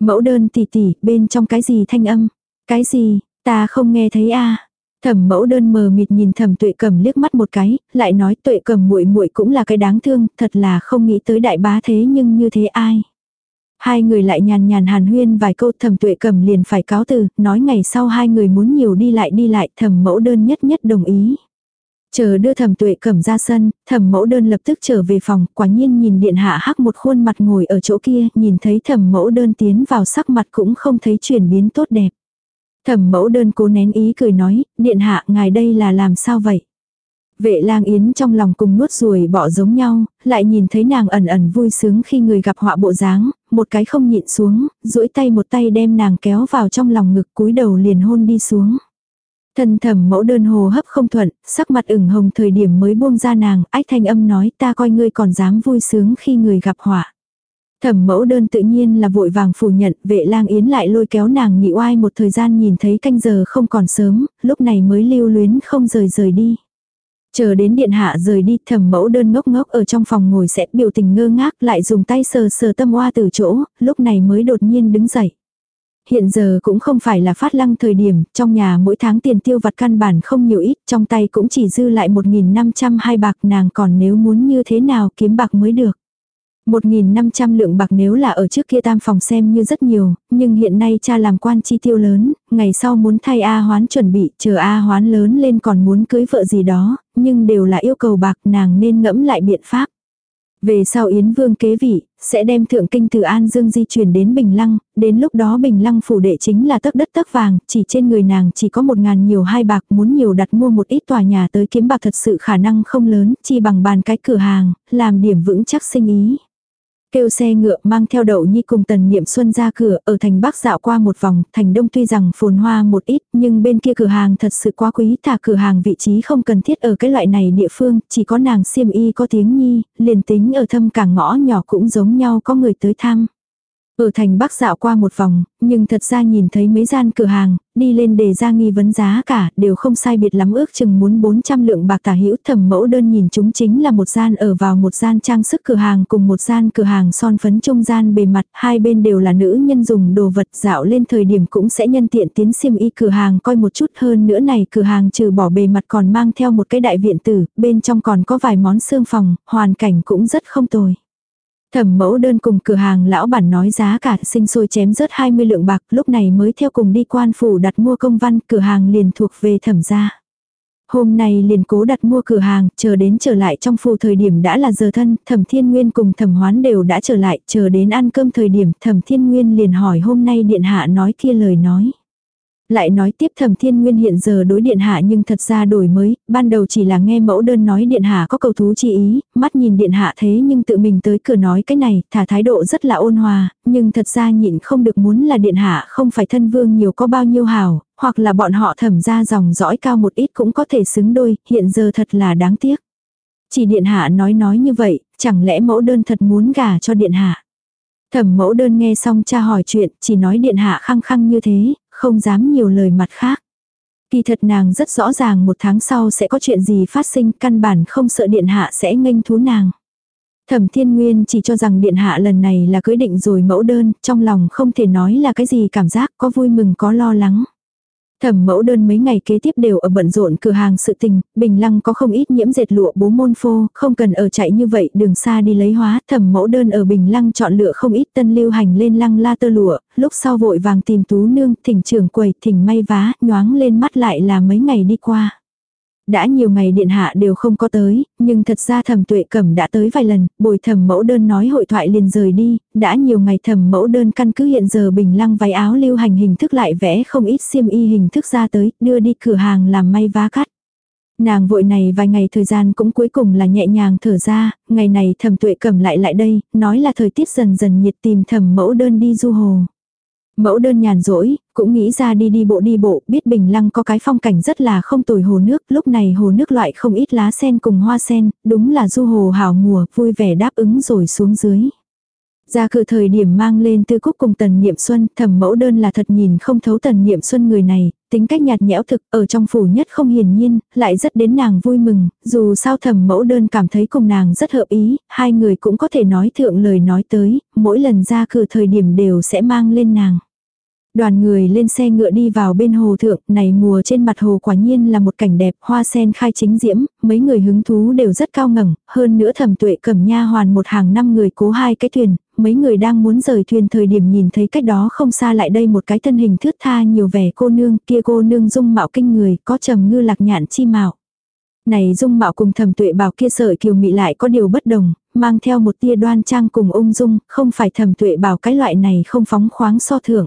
S1: Mẫu đơn tỉ tỉ, bên trong cái gì thanh âm? Cái gì, ta không nghe thấy a Thẩm mẫu đơn mờ mịt nhìn thẩm tuệ cầm liếc mắt một cái, lại nói tuệ cầm muội muội cũng là cái đáng thương, thật là không nghĩ tới đại bá thế nhưng như thế ai. Hai người lại nhàn nhàn hàn huyên vài câu thẩm tuệ cầm liền phải cáo từ, nói ngày sau hai người muốn nhiều đi lại đi lại thẩm mẫu đơn nhất nhất đồng ý. Chờ đưa thẩm tuệ cẩm ra sân, thẩm mẫu đơn lập tức trở về phòng, quả nhiên nhìn điện hạ hắc một khuôn mặt ngồi ở chỗ kia, nhìn thấy thẩm mẫu đơn tiến vào sắc mặt cũng không thấy chuyển biến tốt đẹp. Thẩm mẫu đơn cố nén ý cười nói, điện hạ ngài đây là làm sao vậy? Vệ lang yến trong lòng cùng nuốt ruồi bỏ giống nhau, lại nhìn thấy nàng ẩn ẩn vui sướng khi người gặp họa bộ dáng, một cái không nhịn xuống, duỗi tay một tay đem nàng kéo vào trong lòng ngực cúi đầu liền hôn đi xuống. Thân thẩm mẫu đơn hồ hấp không thuận, sắc mặt ửng hồng thời điểm mới buông ra nàng, ách thanh âm nói ta coi ngươi còn dám vui sướng khi người gặp họa. Thẩm mẫu đơn tự nhiên là vội vàng phủ nhận, vệ lang yến lại lôi kéo nàng nhị oai một thời gian nhìn thấy canh giờ không còn sớm, lúc này mới lưu luyến không rời rời đi. Chờ đến điện hạ rời đi thẩm mẫu đơn ngốc ngốc ở trong phòng ngồi sẽ biểu tình ngơ ngác lại dùng tay sờ sờ tâm oa từ chỗ, lúc này mới đột nhiên đứng dậy. Hiện giờ cũng không phải là phát lăng thời điểm, trong nhà mỗi tháng tiền tiêu vặt căn bản không nhiều ít, trong tay cũng chỉ dư lại 1.500 hai bạc nàng còn nếu muốn như thế nào kiếm bạc mới được. 1.500 lượng bạc nếu là ở trước kia tam phòng xem như rất nhiều, nhưng hiện nay cha làm quan chi tiêu lớn, ngày sau muốn thay A hoán chuẩn bị, chờ A hoán lớn lên còn muốn cưới vợ gì đó, nhưng đều là yêu cầu bạc nàng nên ngẫm lại biện pháp. Về sau Yến Vương kế vị, sẽ đem thượng kinh từ An Dương di chuyển đến Bình Lăng, đến lúc đó Bình Lăng phủ đệ chính là tấc đất tấc vàng, chỉ trên người nàng chỉ có một ngàn nhiều hai bạc muốn nhiều đặt mua một ít tòa nhà tới kiếm bạc thật sự khả năng không lớn, chi bằng bàn cái cửa hàng, làm điểm vững chắc sinh ý. Kêu xe ngựa mang theo đậu nhi cùng tần niệm xuân ra cửa, ở thành bắc dạo qua một vòng, thành đông tuy rằng phồn hoa một ít, nhưng bên kia cửa hàng thật sự quá quý, thả cửa hàng vị trí không cần thiết ở cái loại này địa phương, chỉ có nàng xiêm y có tiếng nhi, liền tính ở thâm cảng ngõ nhỏ cũng giống nhau có người tới thăm. Ở thành Bắc dạo qua một vòng, nhưng thật ra nhìn thấy mấy gian cửa hàng, đi lên đề ra nghi vấn giá cả, đều không sai biệt lắm ước chừng muốn 400 lượng bạc tả hữu thẩm mẫu đơn nhìn chúng chính là một gian ở vào một gian trang sức cửa hàng cùng một gian cửa hàng son phấn trung gian bề mặt, hai bên đều là nữ nhân dùng đồ vật dạo lên thời điểm cũng sẽ nhân tiện tiến xiêm y cửa hàng coi một chút hơn nữa này cửa hàng trừ bỏ bề mặt còn mang theo một cái đại viện tử, bên trong còn có vài món xương phòng, hoàn cảnh cũng rất không tồi. Thẩm mẫu đơn cùng cửa hàng lão bản nói giá cả sinh sôi chém rớt 20 lượng bạc lúc này mới theo cùng đi quan phủ đặt mua công văn cửa hàng liền thuộc về thẩm gia. Hôm nay liền cố đặt mua cửa hàng, chờ đến trở lại trong phủ thời điểm đã là giờ thân, thẩm thiên nguyên cùng thẩm hoán đều đã trở lại, chờ đến ăn cơm thời điểm thẩm thiên nguyên liền hỏi hôm nay điện hạ nói kia lời nói. Lại nói tiếp thẩm thiên nguyên hiện giờ đối điện hạ nhưng thật ra đổi mới, ban đầu chỉ là nghe mẫu đơn nói điện hạ có cầu thú chi ý, mắt nhìn điện hạ thế nhưng tự mình tới cửa nói cái này, thả thái độ rất là ôn hòa, nhưng thật ra nhịn không được muốn là điện hạ không phải thân vương nhiều có bao nhiêu hào, hoặc là bọn họ thẩm ra dòng dõi cao một ít cũng có thể xứng đôi, hiện giờ thật là đáng tiếc. Chỉ điện hạ nói nói như vậy, chẳng lẽ mẫu đơn thật muốn gả cho điện hạ. Thẩm mẫu đơn nghe xong cha hỏi chuyện, chỉ nói điện hạ khăng khăng như thế, không dám nhiều lời mặt khác. Kỳ thật nàng rất rõ ràng một tháng sau sẽ có chuyện gì phát sinh, căn bản không sợ điện hạ sẽ nghênh thú nàng. Thẩm Thiên Nguyên chỉ cho rằng điện hạ lần này là cưới định rồi mẫu đơn, trong lòng không thể nói là cái gì cảm giác có vui mừng có lo lắng. Thẩm mẫu đơn mấy ngày kế tiếp đều ở bận rộn cửa hàng sự tình, bình lăng có không ít nhiễm dệt lụa bố môn phô, không cần ở chạy như vậy đường xa đi lấy hóa. Thẩm mẫu đơn ở bình lăng chọn lựa không ít tân lưu hành lên lăng la tơ lụa, lúc sau vội vàng tìm tú nương, thỉnh trưởng quầy, thỉnh may vá, nhoáng lên mắt lại là mấy ngày đi qua. Đã nhiều ngày điện hạ đều không có tới, nhưng thật ra thẩm tuệ cẩm đã tới vài lần, bồi thẩm mẫu đơn nói hội thoại liền rời đi, đã nhiều ngày thẩm mẫu đơn căn cứ hiện giờ bình lăng váy áo lưu hành hình thức lại vẽ không ít xiêm y hình thức ra tới, đưa đi cửa hàng làm may vá cắt. Nàng vội này vài ngày thời gian cũng cuối cùng là nhẹ nhàng thở ra, ngày này thẩm tuệ cầm lại lại đây, nói là thời tiết dần dần nhiệt tìm thẩm mẫu đơn đi du hồ. Mẫu đơn nhàn rỗi, cũng nghĩ ra đi đi bộ đi bộ, biết Bình Lăng có cái phong cảnh rất là không tồi hồ nước, lúc này hồ nước loại không ít lá sen cùng hoa sen, đúng là du hồ hảo mùa, vui vẻ đáp ứng rồi xuống dưới. Ra cự thời điểm mang lên tư cúc cùng tần niệm xuân, thẩm mẫu đơn là thật nhìn không thấu tần niệm xuân người này, tính cách nhạt nhẽo thực, ở trong phủ nhất không hiền nhiên, lại rất đến nàng vui mừng, dù sao thẩm mẫu đơn cảm thấy cùng nàng rất hợp ý, hai người cũng có thể nói thượng lời nói tới, mỗi lần ra cử thời điểm đều sẽ mang lên nàng. Đoàn người lên xe ngựa đi vào bên hồ thượng, này mùa trên mặt hồ quả nhiên là một cảnh đẹp, hoa sen khai chính diễm, mấy người hứng thú đều rất cao ngẩng, hơn nữa thẩm tuệ cầm nha hoàn một hàng năm người cố hai cái thuyền, mấy người đang muốn rời thuyền thời điểm nhìn thấy cách đó không xa lại đây một cái thân hình thướt tha nhiều vẻ cô nương, kia cô nương dung mạo kinh người, có trầm ngư lạc nhạn chi mạo. Này dung mạo cùng thẩm tuệ bảo kia sợi kiều mị lại có điều bất đồng, mang theo một tia đoan trang cùng ung dung, không phải thẩm tuệ bảo cái loại này không phóng khoáng so thưởng.